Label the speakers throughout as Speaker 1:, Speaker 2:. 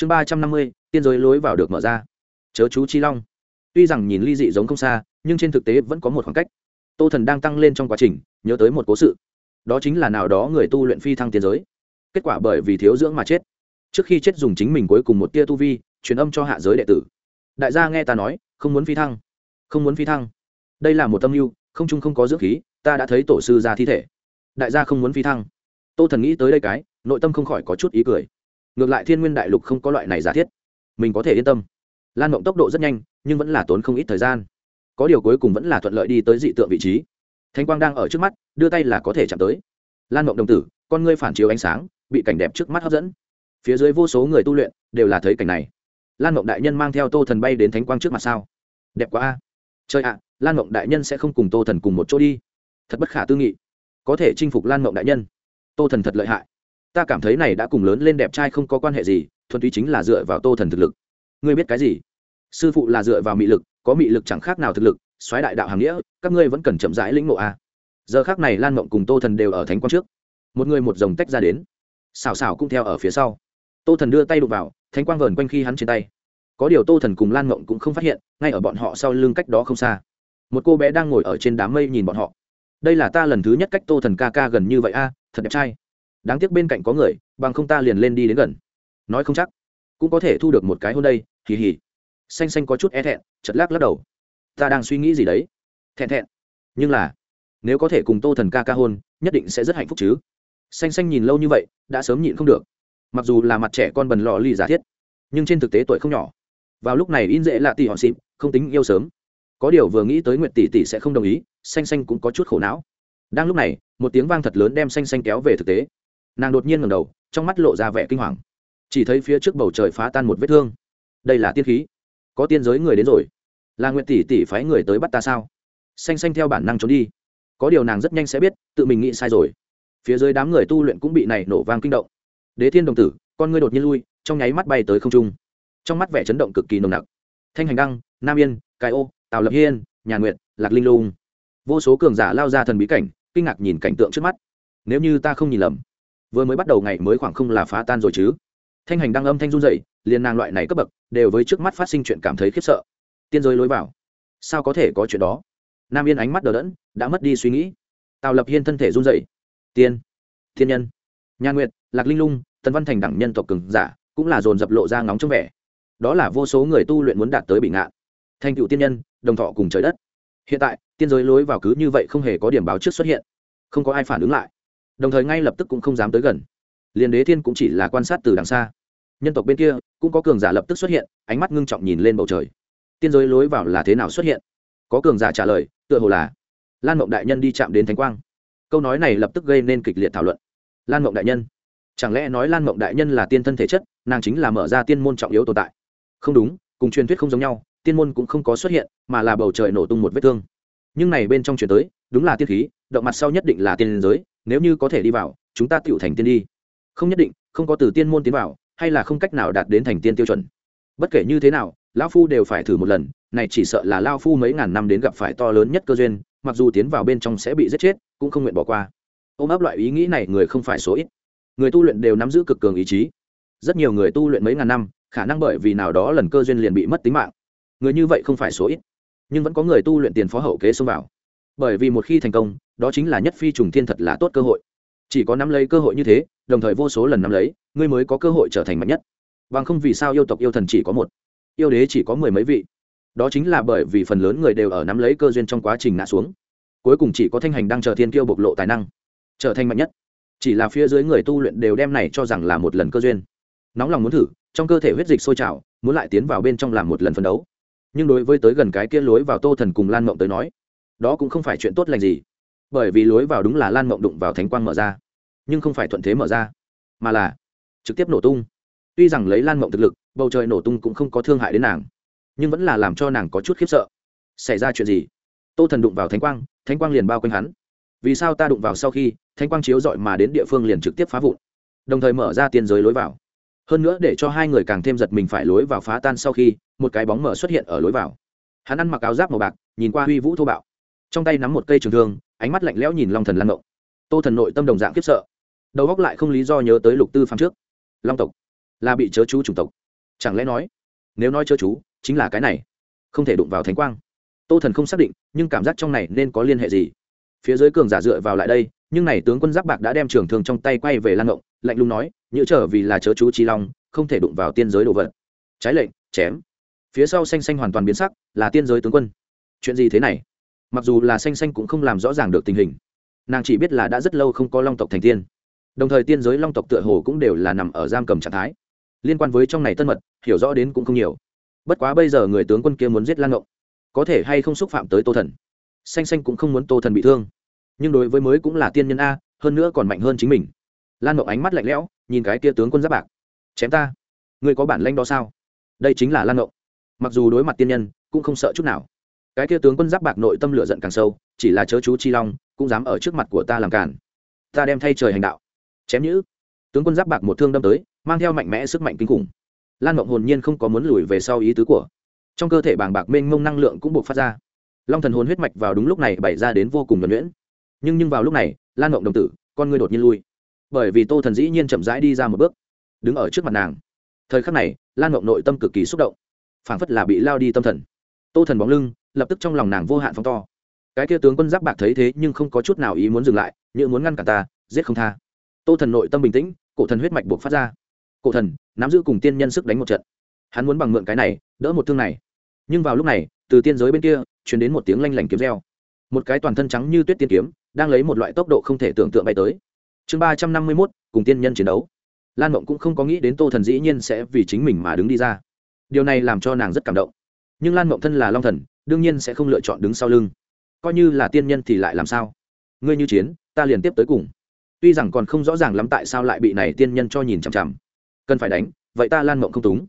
Speaker 1: chương ba trăm năm mươi, tiên giới lối vào được mở ra. Chớ chú chi long. Tuy rằng nhìn ly dị giống không xa, nhưng trên thực tế vẫn có một khoảng cách. Tô thần đang tăng lên trong quá trình, nhớ tới một cố sự. Đó chính là nào đó người tu luyện phi thăng tiên giới. Kết quả bởi vì thiếu dưỡng mà chết. Trước khi chết dùng chính mình cuối cùng một tia tu vi, truyền âm cho hạ giới đệ tử. Đại gia nghe ta nói, không muốn phi thăng. Không muốn phi thăng. Đây là một tâm mưu, không chung không có dưỡng khí, ta đã thấy tổ sư ra thi thể. Đại gia không muốn phi thăng. Tô thần nghĩ tới đây cái, nội tâm không khỏi có chút ý cười ngược lại thiên nguyên đại lục không có loại này giả thiết. Mình có thể yên tâm. Lan mộng tốc độ rất nhanh, nhưng vẫn là tốn không ít thời gian. Có điều cuối cùng vẫn là thuận lợi đi tới dị tượng vị trí. Thanh quang đang ở trước mắt, đưa tay là có thể chạm tới. Lan mộng đồng tử, con ngươi phản chiếu ánh sáng, bị cảnh đẹp trước mắt hấp dẫn. Phía dưới vô số người tu luyện, đều là thấy cảnh này. Lan mộng đại nhân mang theo tô thần bay đến thánh quang trước mặt sao? Đẹp quá a. Trời ạ, lan mộng đại nhân sẽ không cùng tô thần cùng một chỗ đi. Thật bất khả tư nghị. Có thể chinh phục lan mộng đại nhân. Tô thần thật lợi hại ta cảm thấy này đã cùng lớn lên đẹp trai không có quan hệ gì, thuần túy chính là dựa vào tô thần thực lực. Ngươi biết cái gì? Sư phụ là dựa vào mị lực, có mị lực chẳng khác nào thực lực xoáy đại đạo hàm nghĩa, các ngươi vẫn cần chậm rãi lĩnh ngộ a. Giờ khác này lan mộng cùng tô thần đều ở thánh quang trước. Một người một dòng tách ra đến. Xào xào cũng theo ở phía sau. Tô thần đưa tay đụng vào, thánh quang vờn quanh khi hắn trên tay. Có điều tô thần cùng lan mộng cũng không phát hiện, ngay ở bọn họ sau lưng cách đó không xa. Một cô bé đang ngồi ở trên đám mây nhìn bọn họ. Đây là ta lần thứ nhất cách tô thần ca ca gần như vậy a, thật đẹp trai đáng tiếc bên cạnh có người, bằng không ta liền lên đi đến gần. Nói không chắc, cũng có thể thu được một cái hôn đây, hì hì. Xanh xanh có chút e thẹn chật lắc lắc đầu. Ta đang suy nghĩ gì đấy? Thẹn thẹn. Nhưng là, nếu có thể cùng tô thần ca ca hôn, nhất định sẽ rất hạnh phúc chứ. Xanh xanh nhìn lâu như vậy, đã sớm nhịn không được. Mặc dù là mặt trẻ con bần lò lì giả thiết, nhưng trên thực tế tuổi không nhỏ. Vào lúc này in dễ là tỷ họ xịp, không tính yêu sớm. Có điều vừa nghĩ tới nguyệt tỷ tỷ sẽ không đồng ý, xanh xanh cũng có chút khổ não. Đang lúc này, một tiếng vang thật lớn đem xanh xanh kéo về thực tế nàng đột nhiên ngầm đầu, trong mắt lộ ra vẻ kinh hoàng. Chỉ thấy phía trước bầu trời phá tan một vết thương. Đây là tiên khí. Có tiên giới người đến rồi. Là nguyện tỷ tỷ phái người tới bắt ta sao? Xanh xanh theo bản năng trốn đi. Có điều nàng rất nhanh sẽ biết, tự mình nghĩ sai rồi. Phía dưới đám người tu luyện cũng bị này nổ vang kinh động. Đế thiên đồng tử, con ngươi đột nhiên lui, trong nháy mắt bay tới không trung. Trong mắt vẻ chấn động cực kỳ nồng nặc. Thanh hành đăng, nam yên, Cai ô, tào lập hiên, nhà nguyện lạc linh lung. Vô số cường giả lao ra thần bí cảnh, kinh ngạc nhìn cảnh tượng trước mắt. Nếu như ta không nhìn lầm vừa mới bắt đầu ngày mới khoảng không là phá tan rồi chứ. Thanh hành đang âm thanh run dậy liền nàng loại này cấp bậc đều với trước mắt phát sinh chuyện cảm thấy khiếp sợ. Tiên giới lối vào. Sao có thể có chuyện đó? Nam yên ánh mắt đờ đẫn, đã mất đi suy nghĩ. Tào lập hiên thân thể run dậy tiên. Thiên nhân. Nhà nguyệt, lạc linh lung, tần văn thành đẳng nhân tộc cường giả, cũng là dồn dập lộ ra ngóng trong vẻ. Đó là vô số người tu luyện muốn đạt tới bị ngạn thành cựu tiên nhân, đồng thọ cùng trời đất. Hiện tại, tiên giới lối vào cứ như vậy không hề có điểm báo trước xuất hiện. Không có ai phản ứng lại đồng thời ngay lập tức cũng không dám tới gần. Liền đế thiên cũng chỉ là quan sát từ đằng xa. Nhân tộc bên kia, cũng có cường giả lập tức xuất hiện, ánh mắt ngưng trọng nhìn lên bầu trời. Tiên giới lối vào là thế nào xuất hiện? Có cường giả trả lời, tựa hồ là lan mộng đại nhân đi chạm đến thánh quang. Câu nói này lập tức gây nên kịch liệt thảo luận. Lan mộng đại nhân, chẳng lẽ nói lan mộng đại nhân là tiên thân thể chất, nàng chính là mở ra tiên môn trọng yếu tồn tại? Không đúng, cùng truyền thuyết không giống nhau, tiên môn cũng không có xuất hiện, mà là bầu trời nổ tung một vết thương. Nhưng này bên trong truyền tới, đúng là tiên khí, động mặt sau nhất định là tiên giới nếu như có thể đi vào, chúng ta tựu thành tiên đi. Không nhất định, không có từ tiên môn tiến vào, hay là không cách nào đạt đến thành tiên tiêu chuẩn. Bất kể như thế nào, lão phu đều phải thử một lần, này chỉ sợ là lao phu mấy ngàn năm đến gặp phải to lớn nhất cơ duyên, mặc dù tiến vào bên trong sẽ bị giết chết, cũng không nguyện bỏ qua. Ôm ấp loại ý nghĩ này người không phải số ít. Người tu luyện đều nắm giữ cực cường ý chí. Rất nhiều người tu luyện mấy ngàn năm, khả năng bởi vì nào đó lần cơ duyên liền bị mất tính mạng. Người như vậy không phải số ít. Nhưng vẫn có người tu luyện tiền phó hậu kế xông vào bởi vì một khi thành công, đó chính là nhất phi trùng thiên thật là tốt cơ hội. Chỉ có nắm lấy cơ hội như thế, đồng thời vô số lần nắm lấy, ngươi mới có cơ hội trở thành mạnh nhất. Bằng không vì sao yêu tộc yêu thần chỉ có một, yêu đế chỉ có mười mấy vị. Đó chính là bởi vì phần lớn người đều ở nắm lấy cơ duyên trong quá trình ngã xuống. Cuối cùng chỉ có thanh hành đang chờ thiên kiêu bộc lộ tài năng, trở thành mạnh nhất. Chỉ là phía dưới người tu luyện đều đem này cho rằng là một lần cơ duyên. Nóng lòng muốn thử, trong cơ thể huyết dịch sôi trào, muốn lại tiến vào bên trong làm một lần phân đấu. Nhưng đối với tới gần cái kia lối vào tô thần cùng lan mộng tới nói đó cũng không phải chuyện tốt lành gì. Bởi vì lối vào đúng là lan mộng đụng vào thánh quang mở ra, nhưng không phải thuận thế mở ra, mà là trực tiếp nổ tung. Tuy rằng lấy lan mộng thực lực, bầu trời nổ tung cũng không có thương hại đến nàng, nhưng vẫn là làm cho nàng có chút khiếp sợ. Xảy ra chuyện gì? Tô thần đụng vào thánh quang thánh quang liền bao quanh hắn. Vì sao ta đụng vào sau khi, thánh quang chiếu dọi mà đến địa phương liền trực tiếp phá vụn, đồng thời mở ra tiên giới lối vào? Hơn nữa để cho hai người càng thêm giật mình phải lối vào phá tan sau khi, một cái bóng mở xuất hiện ở lối vào. Hắn ăn mặc áo giáp màu bạc, nhìn qua huy vũ thô bạo trong tay nắm một cây trường thương, ánh mắt lạnh lẽo nhìn long thần lan ngộng. Tô thần nội tâm đồng dạng khiếp sợ. Đầu góc lại không lý do nhớ tới lục tư phạm trước. Long tộc, là bị chớ chú chủng tộc. Chẳng lẽ nói, nếu nói chớ chú, chính là cái này. Không thể đụng vào thánh quang. Tô thần không xác định, nhưng cảm giác trong này nên có liên hệ gì. Phía dưới cường giả dựa vào lại đây, nhưng này tướng quân giáp bạc đã đem trường thương trong tay quay về lan ngộng, lạnh lùng nói, nhữ trở vì là chớ chú chi long, không thể đụng vào tiên giới đồ vật. Trái lệnh, chém. Phía sau xanh xanh hoàn toàn biến sắc, là tiên giới tướng quân. Chuyện gì thế này? Mặc dù là xanh xanh cũng không làm rõ ràng được tình hình. Nàng chỉ biết là đã rất lâu không có long tộc thành tiên. Đồng thời tiên giới long tộc tựa hồ cũng đều là nằm ở giam cầm trạng thái. Liên quan với trong này tân mật, hiểu rõ đến cũng không nhiều. Bất quá bây giờ người tướng quân kia muốn giết lan ngộng, có thể hay không xúc phạm tới tô thần? Xanh xanh cũng không muốn tô thần bị thương. Nhưng đối với mới cũng là tiên nhân a, hơn nữa còn mạnh hơn chính mình. Lan ngộng ánh mắt lạnh lẽo, nhìn cái kia tướng quân giáp bạc. Chém ta. Ngươi có bản lanh đó sao? Đây chính là lan ngộng. Mặc dù đối mặt tiên nhân, cũng không sợ chút nào cái kia tướng quân giáp bạc nội tâm lửa giận càng sâu, chỉ là chớ chú chi long, cũng dám ở trước mặt của ta làm cản. Ta đem thay trời hành đạo. Chém nhữ. Tướng quân giáp bạc một thương đâm tới, mang theo mạnh mẽ sức mạnh kinh khủng. Lan mộng hồn nhiên không có muốn lùi về sau ý tứ của. Trong cơ thể bàng bạc mênh mông năng lượng cũng buộc phát ra. Long thần hồn huyết mạch vào đúng lúc này bày ra đến vô cùng nhuẩn nhuyễn. Nhưng nhưng vào lúc này, lan mộng đồng tử, con ngươi đột nhiên lui. Bởi vì tô thần dĩ nhiên chậm rãi đi ra một bước, đứng ở trước mặt nàng. Thời khắc này, lan mộng nội tâm cực kỳ xúc động. Phảng phất là bị lao đi tâm thần. Tô thần bóng lưng lập tức trong lòng nàng vô hạn phóng to. Cái kia tướng quân giáp bạc thấy thế nhưng không có chút nào ý muốn dừng lại, như muốn ngăn cả ta, giết không tha. Tô thần nội tâm bình tĩnh, cổ thần huyết mạch buộc phát ra. Cổ thần, nắm giữ cùng tiên nhân sức đánh một trận. Hắn muốn bằng mượn cái này, đỡ một thương này. Nhưng vào lúc này, từ tiên giới bên kia chuyển đến một tiếng lanh lảnh kiếm reo. Một cái toàn thân trắng như tuyết tiên kiếm, đang lấy một loại tốc độ không thể tưởng tượng bay tới. Chương ba trăm năm mươi mốt, cùng tiên nhân chiến đấu. Lan mộng cũng không có nghĩ đến tô thần dĩ nhiên sẽ vì chính mình mà đứng đi ra. Điều này làm cho nàng rất cảm động. Nhưng lan mộng thân là long thần đương nhiên sẽ không lựa chọn đứng sau lưng. Coi như là tiên nhân thì lại làm sao? Ngươi như chiến, ta liền tiếp tới cùng. Tuy rằng còn không rõ ràng lắm tại sao lại bị này tiên nhân cho nhìn chằm chằm. Cần phải đánh, vậy ta lan mộng không túng.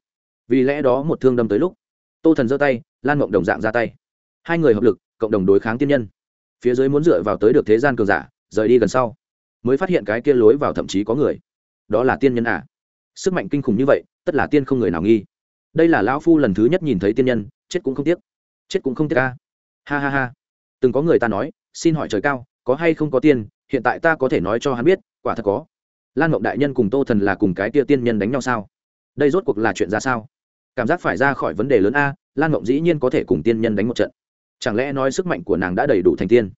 Speaker 1: Vì lẽ đó một thương đâm tới lúc, tô thần giơ tay, lan mộng đồng dạng ra tay. Hai người hợp lực, cộng đồng đối kháng tiên nhân. Phía dưới muốn dựa vào tới được thế gian cường giả, rời đi gần sau, mới phát hiện cái kia lối vào thậm chí có người. Đó là tiên nhân à? Sức mạnh kinh khủng như vậy, tất là tiên không người nào nghi. Đây là lão phu lần thứ nhất nhìn thấy tiên nhân, chết cũng không tiếc chết cũng không tiếc ca. Ha ha ha. Từng có người ta nói xin hỏi trời cao có hay không có tiền, hiện tại ta có thể nói cho hắn biết quả thật có. Lan mộng đại nhân cùng tô thần là cùng cái tia tiên nhân đánh nhau sao? Đây rốt cuộc là chuyện ra sao? Cảm giác phải ra khỏi vấn đề lớn a lan mộng dĩ nhiên có thể cùng tiên nhân đánh một trận. Chẳng lẽ nói sức mạnh của nàng đã đầy đủ thành tiên?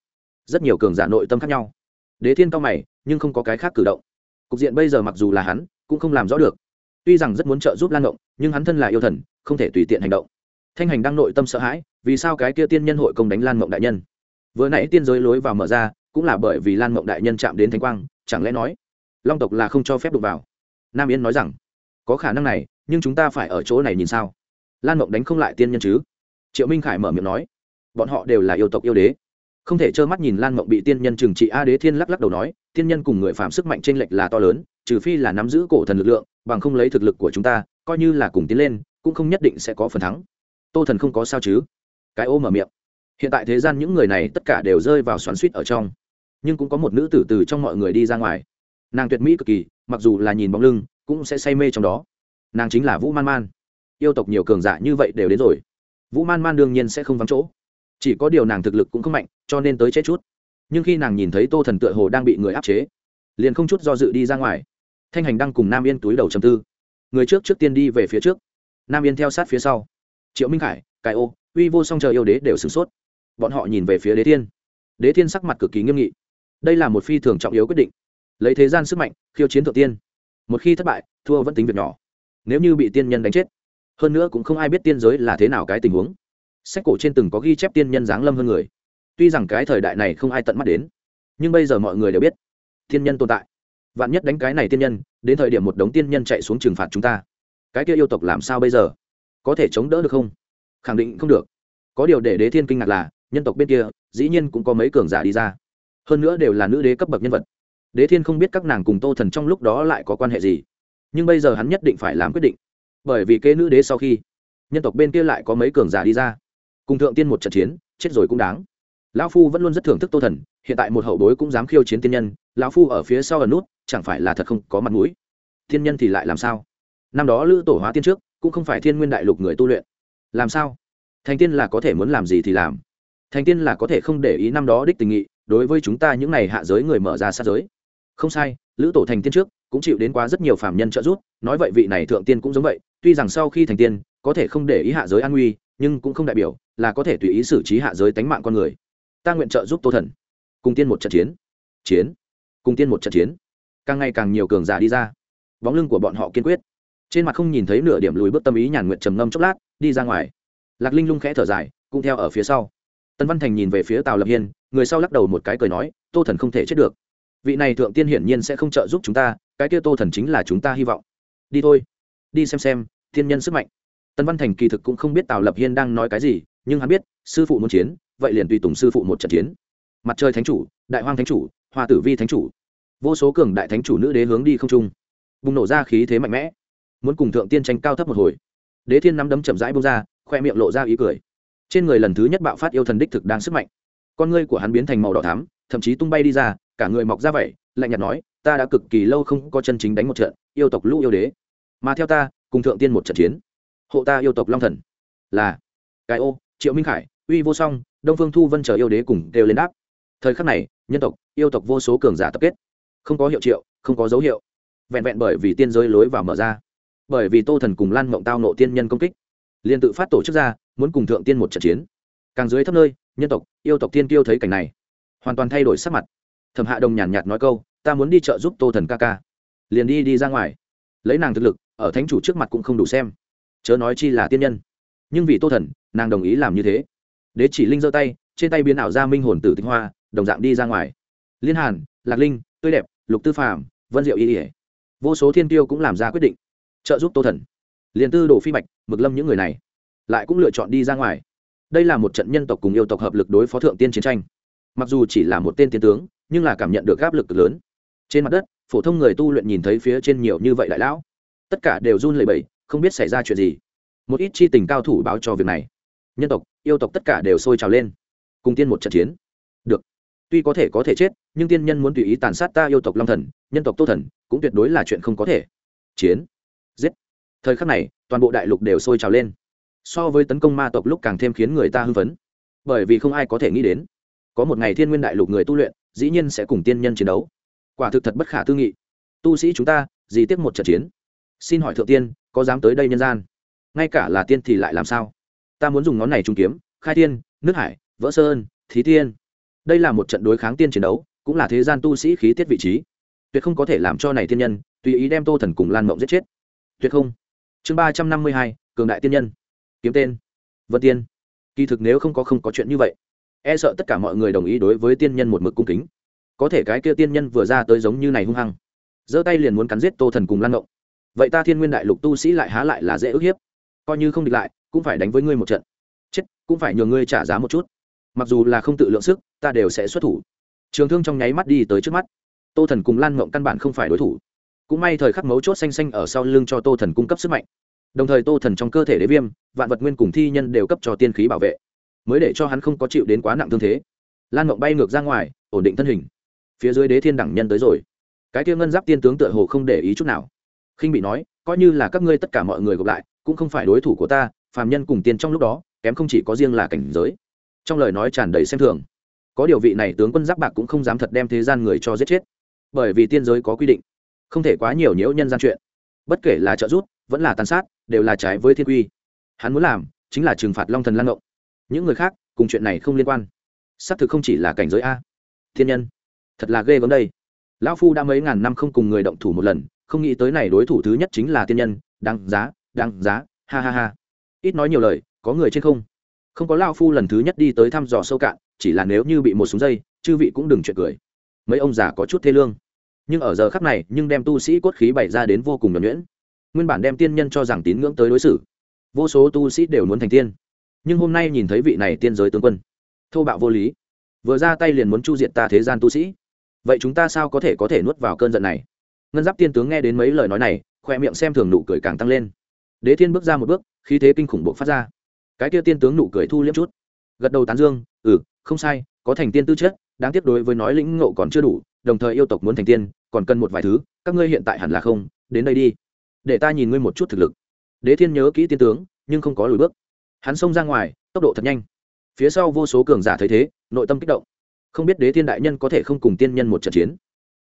Speaker 1: Rất nhiều cường giả nội tâm khác nhau. Đế thiên cao mày nhưng không có cái khác cử động. Cục diện bây giờ mặc dù là hắn cũng không làm rõ được. Tuy rằng rất muốn trợ giúp lan mộng nhưng hắn thân là yêu thần không thể tùy tiện hành động thanh hành đang nội tâm sợ hãi, vì sao cái kia tiên nhân hội công đánh lan mộng đại nhân? Vừa nãy tiên giới lối vào mở ra, cũng là bởi vì lan mộng đại nhân chạm đến thánh quang, chẳng lẽ nói, long tộc là không cho phép đụng vào? Nam yên nói rằng, có khả năng này, nhưng chúng ta phải ở chỗ này nhìn sao? Lan mộng đánh không lại tiên nhân chứ? Triệu minh khải mở miệng nói, bọn họ đều là yêu tộc yêu đế. Không thể trơ mắt nhìn lan mộng bị tiên nhân trừng trị a đế thiên lắc lắc đầu nói, tiên nhân cùng người phạm sức mạnh t r ê n lệch là to lớn, trừ phi là nắm giữ cổ thần lực lượng, bằng không lấy thực lực của chúng ta, coi như là cùng tiến lên, cũng không nhất định sẽ có phần thắng tô thần không có sao chứ? Cái ô mở miệng. Hiện tại thế gian những người này tất cả đều rơi vào xoắn suýt ở trong. Nhưng cũng có một nữ tử từ trong mọi người đi ra ngoài. Nàng tuyệt mỹ cực kỳ, mặc dù là nhìn bóng lưng, cũng sẽ say mê trong đó. Nàng chính là vũ man man. Yêu tộc nhiều cường giả như vậy đều đến rồi. Vũ man man đương nhiên sẽ không vắng chỗ. Chỉ có điều nàng thực lực cũng không mạnh, cho nên tới chết chút. Nhưng khi nàng nhìn thấy tô thần tựa hồ đang bị người áp chế, liền không chút do dự đi ra ngoài. Thanh hành đang cùng nam yên túi đầu chầm tư. Người trước trước tiên đi về phía trước. Nam yên theo sát phía sau triệu minh khải cài ô, uy vô song chờ yêu đế đều sửng sốt. Bọn họ nhìn về phía đế thiên. Đế thiên sắc mặt cực kỳ nghiêm nghị. Đây là một phi thường trọng yếu quyết định. Lấy thế gian sức mạnh, khiêu chiến thượng tiên. Một khi thất bại, thua vẫn tính việc nhỏ. Nếu như bị tiên nhân đánh chết, hơn nữa cũng không ai biết tiên giới là thế nào cái tình huống. Sách cổ trên từng có ghi chép tiên nhân giáng lâm hơn người. Tuy rằng cái thời đại này không ai tận mắt đến, nhưng bây giờ mọi người đều biết, tiên nhân tồn tại. Vạn nhất đánh cái này tiên nhân, đến thời điểm một đống tiên nhân chạy xuống trừng phạt chúng ta. Cái kia yêu tộc làm sao bây giờ? Có thể chống đỡ được không? Khẳng định không được. Có điều để đế thiên kinh ngạc là, nhân tộc bên kia, dĩ nhiên cũng có mấy cường giả đi ra. Hơn nữa đều là nữ đế cấp bậc nhân vật. Đế thiên không biết các nàng cùng tô thần trong lúc đó lại có quan hệ gì. Nhưng bây giờ hắn nhất định phải làm quyết định. Bởi vì kế nữ đế sau khi, nhân tộc bên kia lại có mấy cường giả đi ra. Cùng thượng tiên một trận chiến, chết rồi cũng đáng. Lão phu vẫn luôn rất thưởng thức tô thần, hiện tại một hậu bối cũng dám khiêu chiến tiên nhân, lão phu ở phía sau ở nút, chẳng phải là thật không có mặt mũi. Tiên nhân thì lại làm sao? Năm đó lữ tổ hóa tiên trước cũng không phải thiên nguyên đại lục người tu luyện. Làm sao? Thành tiên là có thể muốn làm gì thì làm. Thành tiên là có thể không để ý năm đó đích tình nghị, đối với chúng ta những n à y hạ giới người mở ra sát giới. Không sai, lữ tổ thành tiên trước cũng chịu đến quá rất nhiều phạm nhân trợ giúp, nói vậy vị này thượng tiên cũng giống vậy, tuy rằng sau khi thành tiên có thể không để ý hạ giới an nguy, nhưng cũng không đại biểu là có thể tùy ý xử trí hạ giới tánh mạng con người. Ta nguyện trợ giúp tô thần. Cùng tiên một trận chiến. Chiến. Cùng tiên một trận chiến. Càng ngày càng nhiều cường giả đi ra. Bóng lưng của bọn họ kiên quyết trên mặt không nhìn thấy nửa điểm lùi bước tâm ý nhàn nguyện trầm ngâm chốc lát, đi ra ngoài. Lạc linh lung khẽ thở dài, cũng theo ở phía sau. Tân văn thành nhìn về phía tào lập hiên, người sau lắc đầu một cái cười nói, tô thần không thể chết được. Vị này thượng tiên hiển nhiên sẽ không trợ giúp chúng ta, cái kia tô thần chính là chúng ta hy vọng. Đi thôi. Đi xem xem, thiên nhân sức mạnh. Tân văn thành kỳ thực cũng không biết tào lập hiên đang nói cái gì, nhưng hắn biết, sư phụ muốn chiến, vậy liền tùy tùng sư phụ một trận chiến. Mặt trời thánh chủ, đại hoang thánh chủ, hoa tử vi thánh chủ. Vô số cường đại thánh chủ nữ đế hướng đi không trung. Bùng nổ ra khí thế mạnh mẽ muốn cùng thượng tiên tranh cao thấp một hồi. Đế thiên nắm đấm chậm rãi bông ra, khoe miệng lộ ra ý cười. Trên người lần thứ nhất bạo phát yêu thần đích thực đang sức mạnh. Con ngươi của hắn biến thành màu đỏ thắm, thậm chí tung bay đi ra, cả người mọc ra vậy, lạnh nhạt nói, ta đã cực kỳ lâu không có chân chính đánh một trận, yêu tộc lũ yêu đế. Mà theo ta, cùng thượng tiên một trận chiến. Hộ ta yêu tộc long thần. Là. Cái ô, triệu minh khải, uy vô song, đông phương thu vân chờ yêu đế cùng đều lên đáp. Thời khắc này, nhân tộc, yêu tộc vô số cường giả tập kết. Không có hiệu triệu, không có dấu hiệu. Vẹn vẹn bởi vì tiên giới lối vào mở ra bởi vì tô thần cùng lan mộng tao nộ tiên nhân công kích liền tự phát tổ chức ra muốn cùng thượng tiên một trận chiến càng dưới thấp nơi nhân tộc yêu tộc tiên tiêu thấy cảnh này hoàn toàn thay đổi sắc mặt thẩm hạ đồng nhàn nhạt nói câu ta muốn đi chợ giúp tô thần ca ca liền đi đi ra ngoài lấy nàng thực lực ở thánh chủ trước mặt cũng không đủ xem chớ nói chi là tiên nhân nhưng vì tô thần nàng đồng ý làm như thế đế chỉ linh giơ tay trên tay biến ảo ra minh hồn tử tinh hoa đồng dạng đi ra ngoài liên hàn lạc linh tươi đẹp lục tư phạm vân diệu y ỉa vô số thiên tiêu cũng làm ra quyết định trợ giúp tô thần liền tư đồ phi bạch mực lâm những người này lại cũng lựa chọn đi ra ngoài đây là một trận nhân tộc cùng yêu tộc hợp lực đối phó thượng tiên chiến tranh mặc dù chỉ là một tên tiến tướng nhưng là cảm nhận được áp lực cực lớn trên mặt đất phổ thông người tu luyện nhìn thấy phía trên nhiều như vậy đại lão tất cả đều run lẩy bẩy, không biết xảy ra chuyện gì. Một ít chi tình cao thủ báo cho việc này. Nhân tộc, yêu tộc tất cả đều sôi trào lên. Cùng tiên một trận chiến. Được. Tuy có thể có thể chết, nhưng tiên nhân muốn tùy ý tàn sát ta yêu tộc long thần, nhân tộc tô thần, cũng tuyệt đối là chuyện không có thể. Chiến giết. Thời khắc này, toàn bộ đại lục đều sôi trào lên. So với tấn công ma tộc lúc càng thêm khiến người ta hưng phấn. Bởi vì không ai có thể nghĩ đến, có một ngày thiên nguyên đại lục người tu luyện, dĩ nhiên sẽ cùng tiên nhân chiến đấu. Quả thực thật bất khả tư nghị. Tu sĩ chúng ta gì tiếc một trận chiến. Xin hỏi thượng tiên, có dám tới đây nhân gian? Ngay cả là tiên thì lại làm sao? Ta muốn dùng ngón này trung kiếm, khai thiên, nước hải, vỡ sơn thí tiên. Đây là một trận đối kháng tiên chiến đấu, cũng là thế gian tu sĩ khí tiết vị trí. Tuyệt không có thể làm cho này tiên nhân, tùy ý đem tô thần cùng lan mộng giết chết tuyệt không. Chương ba trăm năm mươi hai, cường đại tiên nhân. Kiếm tên. Vân tiên. Kỳ thực nếu không có không có chuyện như vậy e sợ tất cả mọi người đồng ý đối với tiên nhân một mực cung kính. Có thể cái kia tiên nhân vừa ra tới giống như này hung hăng, giơ tay liền muốn cắn giết tô thần cùng lan động vậy ta thiên nguyên đại lục tu sĩ lại há lại là dễ ức hiếp? Coi như không địch lại, cũng phải đánh với ngươi một trận. Chết, cũng phải nhờ ngươi trả giá một chút. Mặc dù là không tự lượng sức, ta đều sẽ xuất thủ. Trường thương trong nháy mắt đi tới trước mắt. Tô thần cùng lan ngộng căn bản không phải đối thủ cũng may thời khắc mấu chốt xanh xanh ở sau lưng cho tô thần cung cấp sức mạnh. Đồng thời tô thần trong cơ thể đế viêm, vạn vật nguyên cùng thi nhân đều cấp cho tiên khí bảo vệ. Mới để cho hắn không có chịu đến quá nặng thương thế. Lan mộng bay ngược ra ngoài, ổn định thân hình. Phía dưới đế thiên đẳng nhân tới rồi. Cái kia ngân giáp tiên tướng tựa hồ không để ý chút nào. Khinh bị nói, coi như là các ngươi tất cả mọi người gộp lại, cũng không phải đối thủ của ta, phàm nhân cùng tiên trong lúc đó, kém không chỉ có riêng là cảnh giới. Trong lời nói tràn đầy xem thường. Có điều vị này tướng quân giáp bạc cũng không dám thật đem thế gian người cho giết chết. Bởi vì tiên giới có quy định không thể quá nhiều nhiễu nhân gian chuyện. Bất kể là trợ giúp, vẫn là tàn sát, đều là trái với thiên quy. Hắn muốn làm, chính là trừng phạt long thần lan ngộng. Những người khác, cùng chuyện này không liên quan. Xác thực không chỉ là cảnh giới a. Thiên nhân, thật là ghê gớm đây. Lão phu đã mấy ngàn năm không cùng người động thủ một lần, không nghĩ tới này đối thủ thứ nhất chính là tiên nhân, đáng giá đáng giá, ha ha ha. Ít nói nhiều lời, có người trên không. Không có lao phu lần thứ nhất đi tới thăm dò sâu cạn, chỉ là nếu như bị một súng dây, chư vị cũng đừng chuyện cười. Mấy ông già có chút thê lương nhưng ở giờ khắc này, nhưng đem tu sĩ cốt khí bày ra đến vô cùng nhuẩn nhuyễn. Nguyên bản đem tiên nhân cho rằng tín ngưỡng tới đối xử. Vô số tu sĩ đều muốn thành tiên. Nhưng hôm nay nhìn thấy vị này tiên giới tướng quân. Thô bạo vô lý. Vừa ra tay liền muốn chu diệt ta thế gian tu sĩ. Vậy chúng ta sao có thể có thể nuốt vào cơn giận này? Ngân giáp tiên tướng nghe đến mấy lời nói này, khoe miệng xem thường nụ cười càng tăng lên. Đế thiên bước ra một bước, khí thế kinh khủng buộc phát ra. Cái kia tiên tướng nụ cười thu liếm chút. Gật đầu tán dương ừ không sai, có thành tiên tư chất, đáng tiếc đối với nói lĩnh ngộ còn chưa đủ, đồng thời yêu tộc muốn thành tiên còn cần một vài thứ, các ngươi hiện tại hẳn là không, đến đây đi. Để ta nhìn ngươi một chút thực lực. Đế thiên nhớ kỹ tiên tướng, nhưng không có lùi bước. Hắn xông ra ngoài, tốc độ thật nhanh. Phía sau vô số cường giả thấy thế, nội tâm kích động. Không biết đế thiên đại nhân có thể không cùng tiên nhân một trận chiến.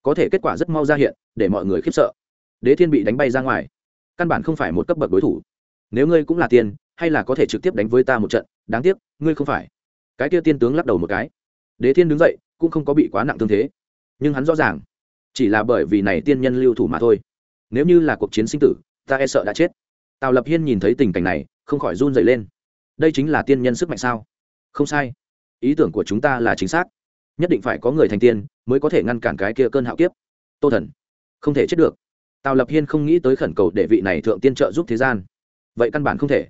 Speaker 1: Có thể kết quả rất mau ra hiện, để mọi người khiếp sợ. Đế thiên bị đánh bay ra ngoài. Căn bản không phải một cấp bậc đối thủ. Nếu ngươi cũng là tiên, hay là có thể trực tiếp đánh với ta một trận, đáng tiếc, ngươi không phải. Cái kia tiên tướng lắc đầu một cái. Đế thiên đứng dậy, cũng không có bị quá nặng thương thế. Nhưng hắn rõ ràng chỉ là bởi vì này tiên nhân lưu thủ mà thôi. Nếu như là cuộc chiến sinh tử, ta e sợ đã chết. Tào lập hiên nhìn thấy tình cảnh này, không khỏi run dậy lên. Đây chính là tiên nhân sức mạnh sao? Không sai. Ý tưởng của chúng ta là chính xác. Nhất định phải có người thành tiên mới có thể ngăn cản cái kia cơn hạo kiếp. Tô thần, không thể chết được. Tào lập hiên không nghĩ tới khẩn cầu để vị này thượng tiên trợ giúp thế gian. Vậy căn bản không thể.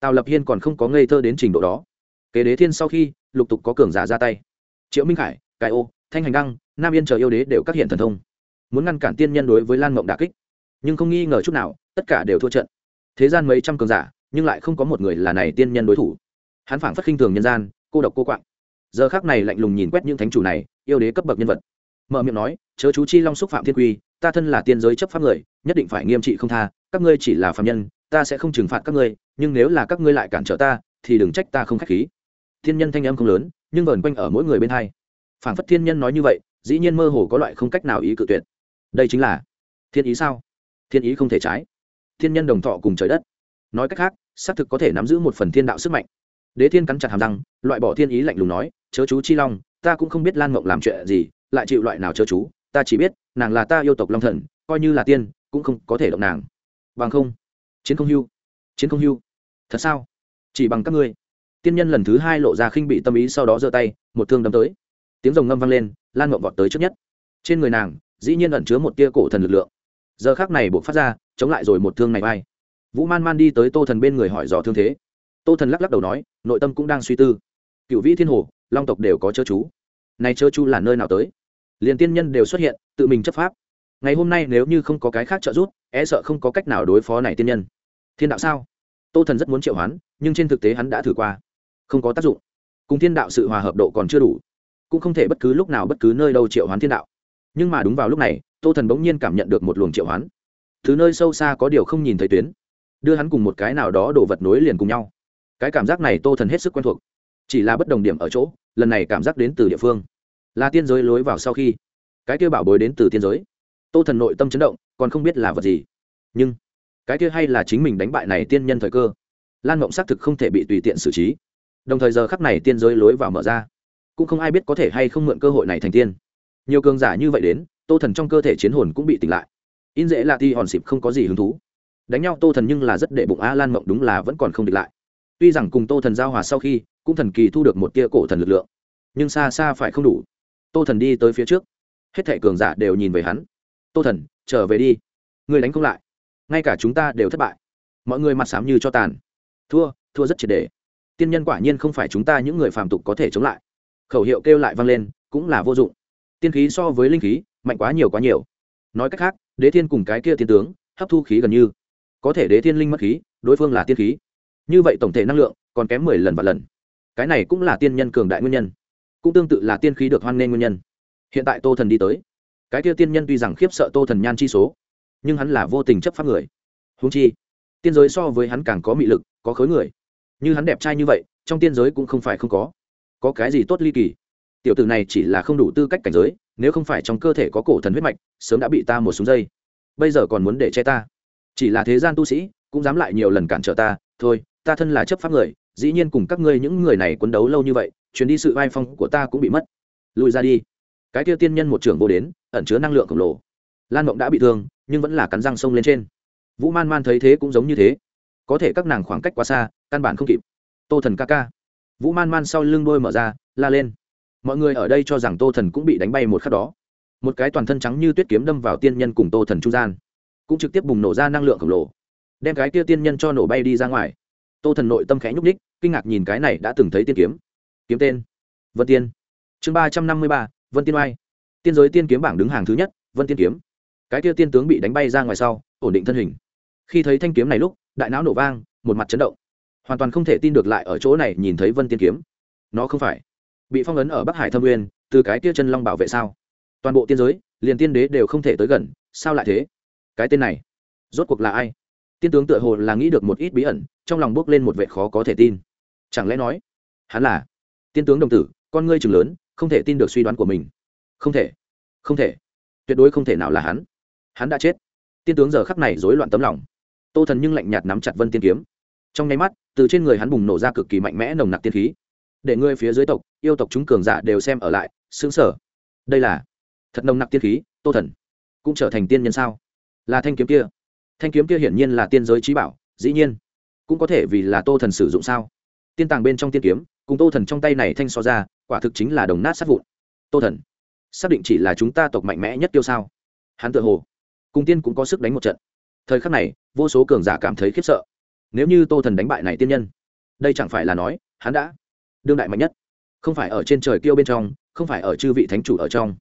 Speaker 1: Tào lập hiên còn không có ngây thơ đến trình độ đó. Kế đế thiên sau khi, lục tục có cường giả ra tay. Triệu minh khải cai ô, thanh hành đăng, nam yên chờ yêu đế đều các hiện thần thông muốn ngăn cản tiên nhân đối với lan mộng đà kích. Nhưng không nghi ngờ chút nào, tất cả đều thua trận. Thế gian mấy trăm cường giả, nhưng lại không có một người là này tiên nhân đối thủ. Hắn phảng phất khinh thường nhân gian, cô độc cô quạng. Giờ khác này lạnh lùng nhìn quét những thánh chủ này, yêu đế cấp bậc nhân vật. Mở miệng nói, chớ chú chi long xúc phạm thiên quy, ta thân là tiên giới chấp pháp người, nhất định phải nghiêm trị không tha, các ngươi chỉ là phạm nhân, ta sẽ không trừng phạt các ngươi, nhưng nếu là các ngươi lại cản trở ta, thì đừng trách ta không k h á c h khí. Thiên nhân thanh âm không lớn, nhưng vờn quanh ở mỗi người bên hai. Phảng phất thiên nhân nói như vậy, dĩ nhiên mơ hồ có loại không cách nào ý cự tuyệt đây chính là thiên ý sao? Thiên ý không thể trái. Thiên nhân đồng thọ cùng trời đất. Nói cách khác, xác thực có thể nắm giữ một phần thiên đạo sức mạnh. Đế thiên cắn chặt hàm răng, loại bỏ thiên ý lạnh lùng nói, chớ chú chi long, ta cũng không biết lan mộng làm chuyện gì, lại chịu loại nào chớ chú, ta chỉ biết, nàng là ta yêu tộc long thần, coi như là tiên, cũng không có thể động nàng. Bằng không. Chiến không hưu. Chiến không hưu. Thật sao? Chỉ bằng các ngươi. Tiên nhân lần thứ hai lộ ra khinh bị tâm ý sau đó giơ tay, một thương đâm tới. Tiếng rồng ngâm vang lên, lan mộng vọt tới trước nhất. Trên người nàng dĩ nhiên ẩn chứa một tia cổ thần lực lượng. Giờ khác này buộc phát ra, chống lại rồi một thương này vai. Vũ man man đi tới tô thần bên người hỏi dò thương thế. Tô thần lắc lắc đầu nói, nội tâm cũng đang suy tư. Cựu vĩ thiên hồ, long tộc đều có chớ chú. Này chớ chú là nơi nào tới? Liền tiên nhân đều xuất hiện, tự mình chấp pháp. Ngày hôm nay nếu như không có cái khác trợ giúp e sợ không có cách nào đối phó này tiên nhân. Thiên đạo sao? Tô thần rất muốn triệu hoán, nhưng trên thực tế hắn đã thử qua. Không có tác dụng. Cùng thiên đạo sự hòa hợp độ còn chưa đủ. Cũng không thể bất cứ lúc nào bất cứ nơi đâu triệu hoán thiên đạo nhưng mà đúng vào lúc này, tô thần bỗng nhiên cảm nhận được một luồng triệu hoán. Thứ nơi sâu xa có điều không nhìn thấy tuyến. Đưa hắn cùng một cái nào đó đổ vật nối liền cùng nhau. Cái cảm giác này tô thần hết sức quen thuộc. Chỉ là bất đồng điểm ở chỗ, lần này cảm giác đến từ địa phương. Là tiên giới lối vào sau khi, cái kia bảo bối đến từ tiên giới. Tô thần nội tâm chấn động, còn không biết là vật gì. Nhưng, cái kia hay là chính mình đánh bại này tiên nhân thời cơ? Lan mộng xác thực không thể bị tùy tiện xử trí. Đồng thời giờ khắc này tiên giới lối vào mở ra, cũng không ai biết có thể hay không mượn cơ hội này thành tiên nhiều cường giả như vậy đến, tô thần trong cơ thể chiến hồn cũng bị tỉnh lại. In dễ là ti hòn xịp không có gì hứng thú. Đánh nhau tô thần nhưng là rất đệ bụng a lan mộng đúng là vẫn còn không địch lại. Tuy rằng cùng tô thần giao hòa sau khi, cũng thần kỳ thu được một tia cổ thần lực lượng. Nhưng xa xa phải không đủ. Tô thần đi tới phía trước. Hết thẻ cường giả đều nhìn về hắn. Tô thần, trở về đi. Người đánh không lại. Ngay cả chúng ta đều thất bại. Mọi người mặt sám như cho tàn. Thua thua rất triệt đề tiên nhân quả nhiên không phải chúng ta những người phàm tục có thể chống lại. Khẩu hiệu kêu lại vang lên, cũng là vô dụng tiên khí so với linh khí, mạnh quá nhiều quá nhiều. Nói cách khác, đế thiên cùng cái kia tiên tướng, hấp thu khí gần như. Có thể đế thiên linh mất khí, đối phương là tiên khí. Như vậy tổng thể năng lượng, còn kém mười lần và lần. Cái này cũng là tiên nhân cường đại nguyên nhân. Cũng tương tự là tiên khí được hoan nghênh nguyên nhân. Hiện tại tô thần đi tới. Cái kia tiên nhân tuy rằng khiếp sợ tô thần nhan chi số, nhưng hắn là vô tình chấp pháp người. Húng chi, tiên giới so với hắn càng có mị lực, có khối người. Như hắn đẹp trai như vậy, trong tiên giới cũng không phải không có. Có cái gì tốt ly kỳ? Tiểu tử này chỉ là không đủ tư cách cảnh giới, nếu không phải trong cơ thể có cổ thần huyết mạch, sớm đã bị ta một súng dây. Bây giờ còn muốn để che ta. Chỉ là thế gian tu sĩ, cũng dám lại nhiều lần cản trở ta, thôi, ta thân là chấp pháp người, dĩ nhiên cùng các ngươi những người này quấn đấu lâu như vậy, chuyến đi sự vai phong của ta cũng bị mất. Lùi ra đi. Cái kia tiên nhân một trưởng vô đến, ẩn chứa năng lượng khổng lồ. Lan mộng đã bị thương, nhưng vẫn là cắn răng sông lên trên. Vũ man man thấy thế cũng giống như thế. Có thể các nàng khoảng cách quá xa, căn bản không kịp. Tô thần ca ca. Vũ man man sau lưng đôi mở ra, la lên mọi người ở đây cho rằng tô thần cũng bị đánh bay một khắc đó. Một cái toàn thân trắng như tuyết kiếm đâm vào tiên nhân cùng tô thần trung gian, cũng trực tiếp bùng nổ ra năng lượng khổng lồ, đem cái kia tiên nhân cho nổ bay đi ra ngoài. Tô thần nội tâm khẽ nhúc ních kinh ngạc nhìn cái này đã từng thấy tiên kiếm. Kiếm tên, vân tiên. Chương ba trăm năm mươi ba, vân tiên oai. Tiên giới tiên kiếm bảng đứng hàng thứ nhất, vân tiên kiếm. Cái kia tiên tướng bị đánh bay ra ngoài sau, ổn định thân hình. Khi thấy thanh kiếm này lúc, đại não nổ vang, một mặt chấn động. Hoàn toàn không thể tin được lại ở chỗ này nhìn thấy vân tiên kiếm. Nó không phải bị phong ấn ở bắc hải thâm uyên từ cái kia chân long bảo vệ sao? Toàn bộ tiên giới, liền tiên đế đều không thể tới gần, sao lại thế? Cái tên này, rốt cuộc là ai? Tiên tướng tựa hồ là nghĩ được một ít bí ẩn, trong lòng bước lên một vệ khó có thể tin. Chẳng lẽ nói, hắn là tiên tướng đồng tử, con ngươi chừng lớn, không thể tin được suy đoán của mình. Không thể không thể. Tuyệt đối không thể nào là hắn. Hắn đã chết. Tiên tướng giờ khắc này rối loạn tấm lòng. Tô thần nhưng lạnh nhạt nắm chặt vân tiên kiếm. Trong nháy mắt, từ trên người hắn bùng nổ ra cực kỳ mạnh mẽ nồng nặc tiên khí để ngươi phía dưới tộc, yêu tộc chúng cường giả đều xem ở lại xứng sở đây là thật nồng nặc tiên khí, tô thần cũng trở thành tiên nhân sao? Là thanh kiếm kia. Thanh kiếm kia hiển nhiên là tiên giới trí bảo, dĩ nhiên cũng có thể vì là tô thần sử dụng sao? Tiên tàng bên trong tiên kiếm, cùng tô thần trong tay này thanh so ra, quả thực chính là đồng nát sát vụn. Tô thần, xác định chỉ là chúng ta tộc mạnh mẽ nhất tiêu sao? Hắn tự hồ cùng tiên cũng có sức đánh một trận. Thời khắc này, vô số cường giả cảm thấy khiếp sợ. Nếu như tô thần đánh bại này tiên nhân, đây chẳng phải là nói hắn đã đương đại mạnh nhất. Không phải ở trên trời kêu bên trong, không phải ở chư vị thánh chủ ở trong,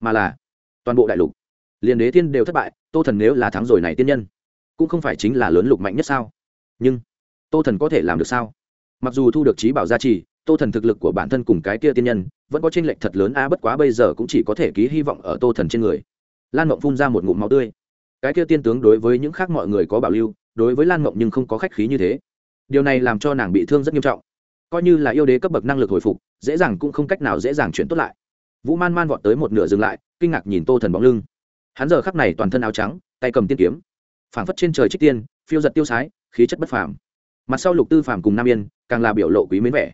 Speaker 1: mà là toàn bộ đại lục. Liền đế tiên đều thất bại, tô thần nếu là thắng rồi này tiên nhân, cũng không phải chính là lớn lục mạnh nhất sao? Nhưng, tô thần có thể làm được sao? Mặc dù thu được trí bảo gia trì, tô thần thực lực của bản thân cùng cái kia tiên nhân vẫn có tranh lệch thật lớn, a, bất quá bây giờ cũng chỉ có thể ký hy vọng ở tô thần trên người. Lan mộng phun ra một ngụm máu tươi. Cái kia tiên tướng đối với những khác mọi người có bảo lưu, đối với lan mộng nhưng không có khách khí như thế. Điều này làm cho nàng bị thương rất nghiêm trọng coi như là yêu đế cấp bậc năng lực hồi phục, dễ dàng cũng không cách nào dễ dàng chuyển tốt lại. Vũ man man vọt tới một nửa dừng lại, kinh ngạc nhìn tô thần bóng lưng. Hắn giờ khắc này toàn thân áo trắng, tay cầm tiên kiếm. Phảng phất trên trời trích tiên, phiêu giật tiêu sái, khí chất bất phàm. Mặt sau lục tư phàm cùng nam yên, càng là biểu lộ quý mến vẻ.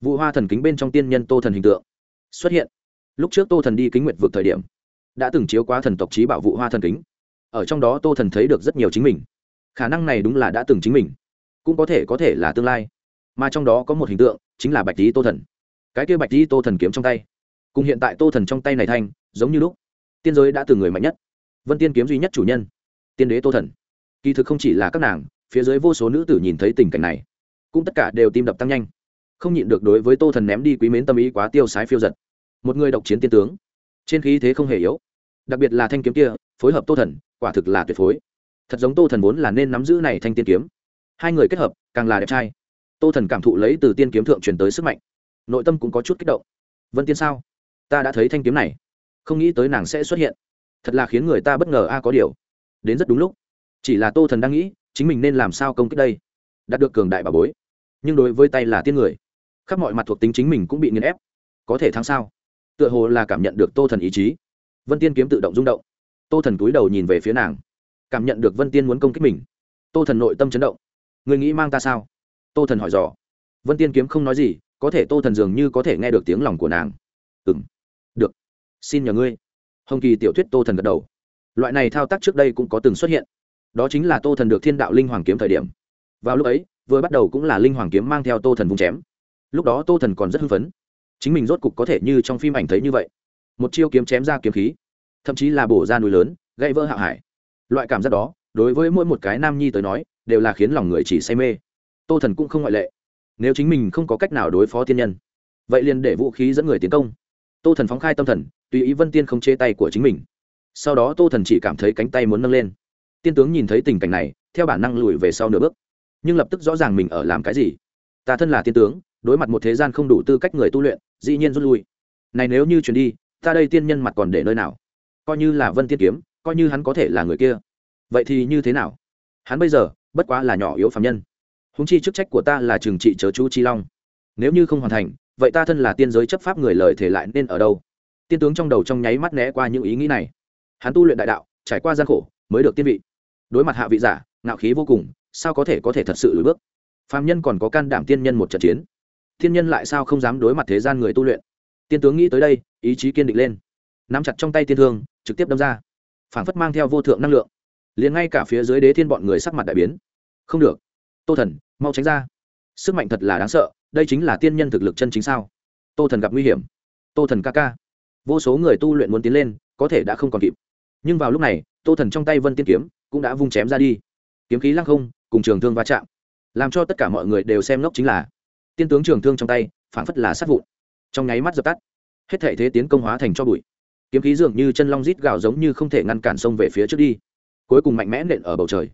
Speaker 1: Vụ hoa thần kính bên trong tiên nhân tô thần hình tượng xuất hiện. Lúc trước tô thần đi kính nguyệt vượt thời điểm, đã từng chiếu quá thần tộc trí bảo vụ hoa thần kính. Ở trong đó tô thần thấy được rất nhiều chính mình. Khả năng này đúng là đã từng chính mình. Cũng có thể có thể là tương lai mà trong đó có một hình tượng chính là bạch tý tô thần. Cái kia bạch tý tô thần kiếm trong tay, cùng hiện tại tô thần trong tay này thanh, giống như lúc, tiên giới đã từng người mạnh nhất. Vân tiên kiếm duy nhất chủ nhân, tiên đế tô thần. Kỳ thực không chỉ là các nàng, phía dưới vô số nữ tử nhìn thấy tình cảnh này, cũng tất cả đều tim đập tăng nhanh. Không nhịn được đối với tô thần ném đi quý mến tâm ý quá tiêu sái phiêu giật. Một người độc chiến tiên tướng, trên khí thế không hề yếu, đặc biệt là thanh kiếm kia, phối hợp tô thần, quả thực là tuyệt phối. Thật giống tô thần vốn là nên nắm giữ này thanh tiên kiếm. Hai người kết hợp, càng là đẹp trai tô thần cảm thụ lấy từ tiên kiếm thượng truyền tới sức mạnh. Nội tâm cũng có chút kích động. Vân tiên sao? Ta đã thấy thanh kiếm này. Không nghĩ tới nàng sẽ xuất hiện. Thật là khiến người ta bất ngờ a, có điều. Đến rất đúng lúc. Chỉ là tô thần đang nghĩ, chính mình nên làm sao công kích đây? Đạt được cường đại bà bối. Nhưng đối với tay là tiên người. Khắp mọi mặt thuộc tính chính mình cũng bị nghiền ép. Có thể thắng sao? Tựa hồ là cảm nhận được tô thần ý chí. Vân tiên kiếm tự động rung động. Tô thần túi đầu nhìn về phía nàng. Cảm nhận được vân tiên muốn công kích mình. Tô thần nội tâm chấn động. Người nghĩ mang ta sao? Tô thần hỏi dò. Vân tiên kiếm không nói gì, có thể tô thần dường như có thể nghe được tiếng lòng của nàng. Ừ m được. Xin nhờ ngươi. Hồng kỳ tiểu thuyết tô thần gật đầu. Loại này thao tác trước đây cũng có từng xuất hiện. Đó chính là tô thần được thiên đạo linh hoàng kiếm thời điểm. Vào lúc ấy, vừa bắt đầu cũng là linh hoàng kiếm mang theo tô thần vùng chém. Lúc đó tô thần còn rất hưng phấn. Chính mình rốt cục có thể như trong phim ảnh thấy như vậy. Một chiêu kiếm chém ra kiếm khí, thậm chí là bổ ra núi lớn gây vỡ hạ hải. Loại cảm giác đó, đối với mỗi một cái nam nhi tới nói, đều là khiến lòng người chỉ say mê tô thần cũng không ngoại lệ. Nếu chính mình không có cách nào đối phó tiên nhân, vậy liền để vũ khí dẫn người tiến công. Tô thần phóng khai tâm thần, tùy ý vân tiên không chê tay của chính mình. Sau đó tô thần chỉ cảm thấy cánh tay muốn nâng lên. Tiên tướng nhìn thấy tình cảnh này, theo bản năng lùi về sau nửa bước. Nhưng lập tức rõ ràng mình ở làm cái gì. Ta thân là tiên tướng, đối mặt một thế gian không đủ tư cách người tu luyện, dĩ nhiên rút lui. Này nếu như chuyển đi, ta đây tiên nhân mặt còn để nơi nào? Coi như là vân tiên kiếm, coi như hắn có thể là người kia. Vậy thì như thế nào? Hắn bây giờ, bất quá là nhỏ yếu phạm nhân húng chi chức trách của ta là trừng trị chớ chú chi long. Nếu như không hoàn thành, vậy ta thân là tiên giới chấp pháp người lời thể lại nên ở đâu? Tiên tướng trong đầu trong nháy mắt né qua những ý nghĩ này. Hắn tu luyện đại đạo, trải qua gian khổ, mới được tiên vị. Đối mặt hạ vị giả, ngạo khí vô cùng, sao có thể có thể thật sự lùi bước? Phạm nhân còn có can đảm tiên nhân một trận chiến. Thiên nhân lại sao không dám đối mặt thế gian người tu luyện? Tiên tướng nghĩ tới đây, ý chí kiên định lên. Nắm chặt trong tay tiên thương, trực tiếp đâm ra. Phảng phất mang theo vô thượng năng lượng. Liền ngay cả phía dưới đế thiên bọn người sắc mặt đại biến. Không được tô thần, mau tránh ra. Sức mạnh thật là đáng sợ, đây chính là tiên nhân thực lực chân chính sao? Tô thần gặp nguy hiểm. Tô thần ca ca. Vô số người tu luyện muốn tiến lên, có thể đã không còn kịp. Nhưng vào lúc này, tô thần trong tay vân tiên kiếm cũng đã vung chém ra đi. Kiếm khí lăng không, cùng trường thương va chạm. Làm cho tất cả mọi người đều xem ngốc chính là tiên tướng trường thương trong tay, phảng phất là sát vụn. Trong nháy mắt dập tắt, hết thể thế tiến công hóa thành cho bụi. Kiếm khí dường như chân long rít gào giống như không thể ngăn cản sông về phía trước đi. Cuối cùng mạnh mẽ nện ở bầu trời.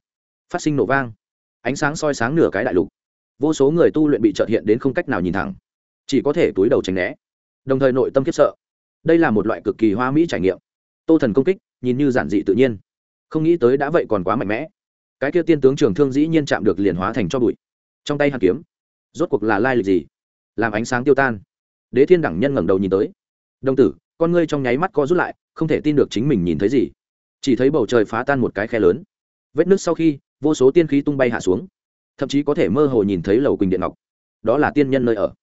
Speaker 1: Phát sinh nổ vang ánh sáng soi sáng nửa cái đại lục. Vô số người tu luyện bị trợt hiện đến không cách nào nhìn thẳng. Chỉ có thể túi đầu tránh né. Đồng thời nội tâm khiếp sợ. Đây là một loại cực kỳ hoa mỹ trải nghiệm. Tô thần công kích, nhìn như giản dị tự nhiên. Không nghĩ tới đã vậy còn quá mạnh mẽ. Cái kia tiên tướng trường thương dĩ nhiên chạm được liền hóa thành cho bụi. Trong tay hàn kiếm. Rốt cuộc là lai lịch gì? Làm ánh sáng tiêu tan. Đế thiên đẳng nhân ngẩng đầu nhìn tới. Đồng tử, con ngươi trong nháy mắt co rút lại, không thể tin được chính mình nhìn thấy gì. Chỉ thấy bầu trời phá tan một cái khe lớn. Vết nứt sau khi vô số tiên khí tung bay hạ xuống. Thậm chí có thể mơ hồ nhìn thấy lầu quỳnh điện ngọc. Đó là tiên nhân nơi ở.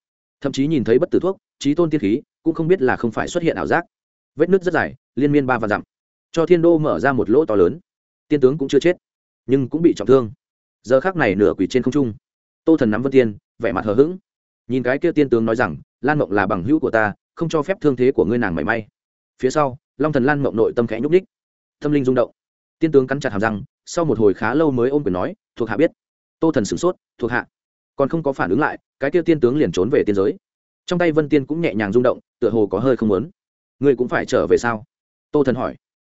Speaker 1: Thậm chí nhìn thấy bất tử thuốc, trí tôn tiên khí, cũng không biết là không phải xuất hiện ảo giác. Vết nứt rất dài, liên miên ba và dặm. Cho thiên đô mở ra một lỗ to lớn. Tiên tướng cũng chưa chết, nhưng cũng bị trọng thương. Giờ khác này nửa quỷ trên không trung. Tô thần nắm vân tiên, vẻ mặt hờ hững. Nhìn cái kia tiên tướng nói rằng, lan mộng là bằng hữu của ta, không cho phép thương thế của ngươi nàng mảy may. Phía sau, long thần lan mộng nội tâm khẽ nhúc ních tâm linh rung động. Tiên tướng cắn chặt hàm răng sau một hồi khá lâu mới ôm quyền nói, thuộc hạ biết. Tô thần sửng sốt, thuộc hạ, còn không có phản ứng lại, cái tiêu tiên tướng liền trốn về tiên giới. Trong tay vân tiên cũng nhẹ nhàng rung động, tựa hồ có hơi không muốn. Ngươi cũng phải trở về sao? Tô thần hỏi.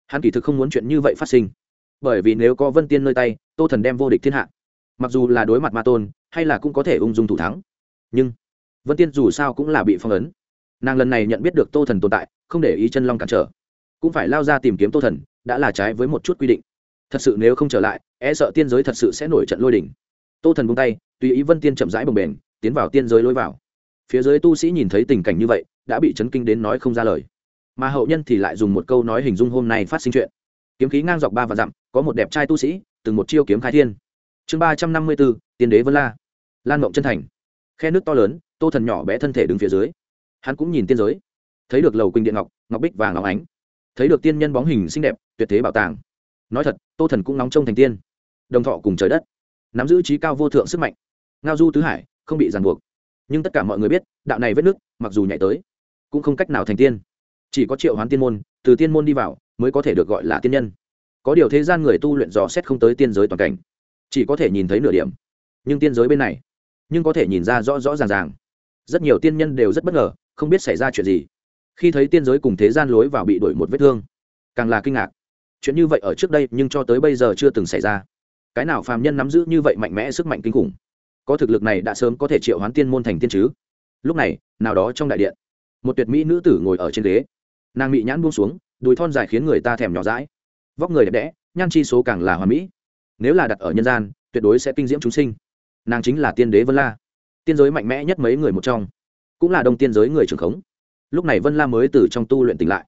Speaker 1: Hắn kỳ thực không muốn chuyện như vậy phát sinh. Bởi vì nếu có vân tiên nơi tay, tô thần đem vô địch thiên hạ. Mặc dù là đối mặt ma tôn, hay là cũng có thể ung dung thủ thắng. Nhưng, vân tiên dù sao cũng là bị phong ấn. Nàng lần này nhận biết được tô thần tồn tại, không để ý chân long cản trở. Cũng phải lao ra tìm kiếm tô thần, đã là trái với một chút quy định thật sự nếu không trở lại e sợ tiên giới thật sự sẽ nổi trận lôi đỉnh tô thần buông tay, tùy ý vân tiên chậm rãi bồng bềnh, tiến vào tiên giới lối vào. Phía dưới tu sĩ nhìn thấy tình cảnh như vậy, đã bị chấn kinh đến nói không ra lời. Mà hậu nhân thì lại dùng một câu nói hình dung hôm nay phát sinh chuyện. Kiếm khí ngang dọc ba và dặm, có một đẹp trai tu sĩ, từng một chiêu kiếm khai thiên. Chương ba trăm năm mươi bốn, tiên đế vân la. Lan mộng chân thành. Khe nước to lớn, tô thần nhỏ bé thân thể đứng phía dưới. Hắn cũng nhìn tiên giới. Thấy được lầu quỳnh điện ngọc ngọc bích vàng ngọc ánh. Thấy được tiên nhân bóng hình xinh đẹp, tuyệt thế bảo tàng nói thật, tô thần cũng nóng trông thành tiên. Đồng thọ cùng trời đất. Nắm giữ trí cao vô thượng sức mạnh. Ngao du tứ hải, không bị ràng buộc. Nhưng tất cả mọi người biết, đạo này vết nước, mặc dù nhảy tới, cũng không cách nào thành tiên. Chỉ có triệu hoán tiên môn, từ tiên môn đi vào, mới có thể được gọi là tiên nhân. Có điều thế gian người tu luyện dò xét không tới tiên giới toàn cảnh. Chỉ có thể nhìn thấy nửa điểm. Nhưng tiên giới bên này, nhưng có thể nhìn ra rõ rõ ràng ràng. Rất nhiều tiên nhân đều rất bất ngờ, không biết xảy ra chuyện gì. Khi thấy tiên giới cùng thế gian lối vào bị đổi một vết thương, càng là kinh ngạc chuyện như vậy ở trước đây nhưng cho tới bây giờ chưa từng xảy ra. Cái nào phàm nhân nắm giữ như vậy mạnh mẽ sức mạnh kinh khủng? Có thực lực này đã sớm có thể triệu hoán tiên môn thành tiên chứ? Lúc này, nào đó trong đại điện, một tuyệt mỹ nữ tử ngồi ở trên ghế. Nàng bị nhãn buông xuống, đùi thon dài khiến người ta thèm nhỏ rãi vóc người đẹp đẽ, nhan chi số càng là hoàn mỹ. Nếu là đặt ở nhân gian, tuyệt đối sẽ kinh diễm chúng sinh. Nàng chính là tiên đế vân la. Tiên giới mạnh mẽ nhất mấy người một trong, cũng là đông tiên giới người trưởng khống. Lúc này vân la mới từ trong tu luyện tỉnh lại.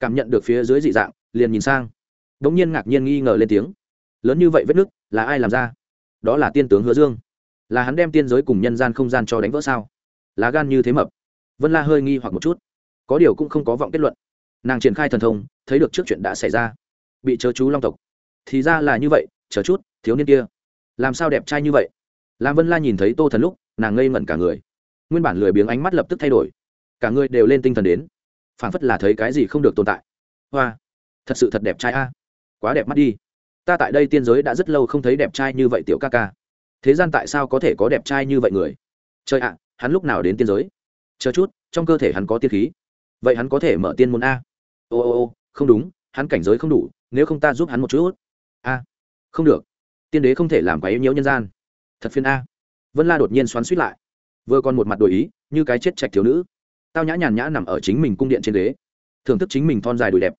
Speaker 1: Cảm nhận được phía dưới dị dạng, liền nhìn sang đ ỗ n g nhiên ngạc nhiên nghi ngờ lên tiếng. Lớn như vậy vết nứt, là ai làm ra? Đó là tiên tướng hứa dương. Là hắn đem tiên giới cùng nhân gian không gian cho đánh vỡ sao? Lá gan như thế mập. Vân la hơi nghi hoặc một chút. Có điều cũng không có vọng kết luận. Nàng triển khai thần thông, thấy được trước chuyện đã xảy ra. Bị chớ chú long tộc. Thì ra là như vậy, chờ chút, thiếu niên kia. Làm sao đẹp trai như vậy? Làm vân la nhìn thấy tô thần lúc, nàng ngây ngẩn cả người. Nguyên bản lười biếng ánh mắt lập tức thay đổi. Cả người đều lên tinh thần đến. Phảng phất là thấy cái gì không được tồn tại. Hoa, thật sự thật đẹp trai a quá đẹp mắt đi. Ta tại đây tiên giới đã rất lâu không thấy đẹp trai như vậy tiểu ca ca. Thế gian tại sao có thể có đẹp trai như vậy người? Trời ạ hắn lúc nào đến tiên giới? Chờ chút trong cơ thể hắn có tiên khí. Vậy hắn có thể mở tiên môn a. Ô ô ô không đúng hắn cảnh giới không đủ nếu không ta giúp hắn một chút. A không được. Tiên đế không thể làm quá yếu nhiễu nhân gian. Thật phiên a. Vân la đột nhiên xoắn suýt lại. Vừa còn một mặt đổi ý như cái chết trạch thiếu nữ. Tao nhã nhàn nhã nằm ở chính mình cung điện trên đế, thưởng thức chính mình thon dài đùi đẹp.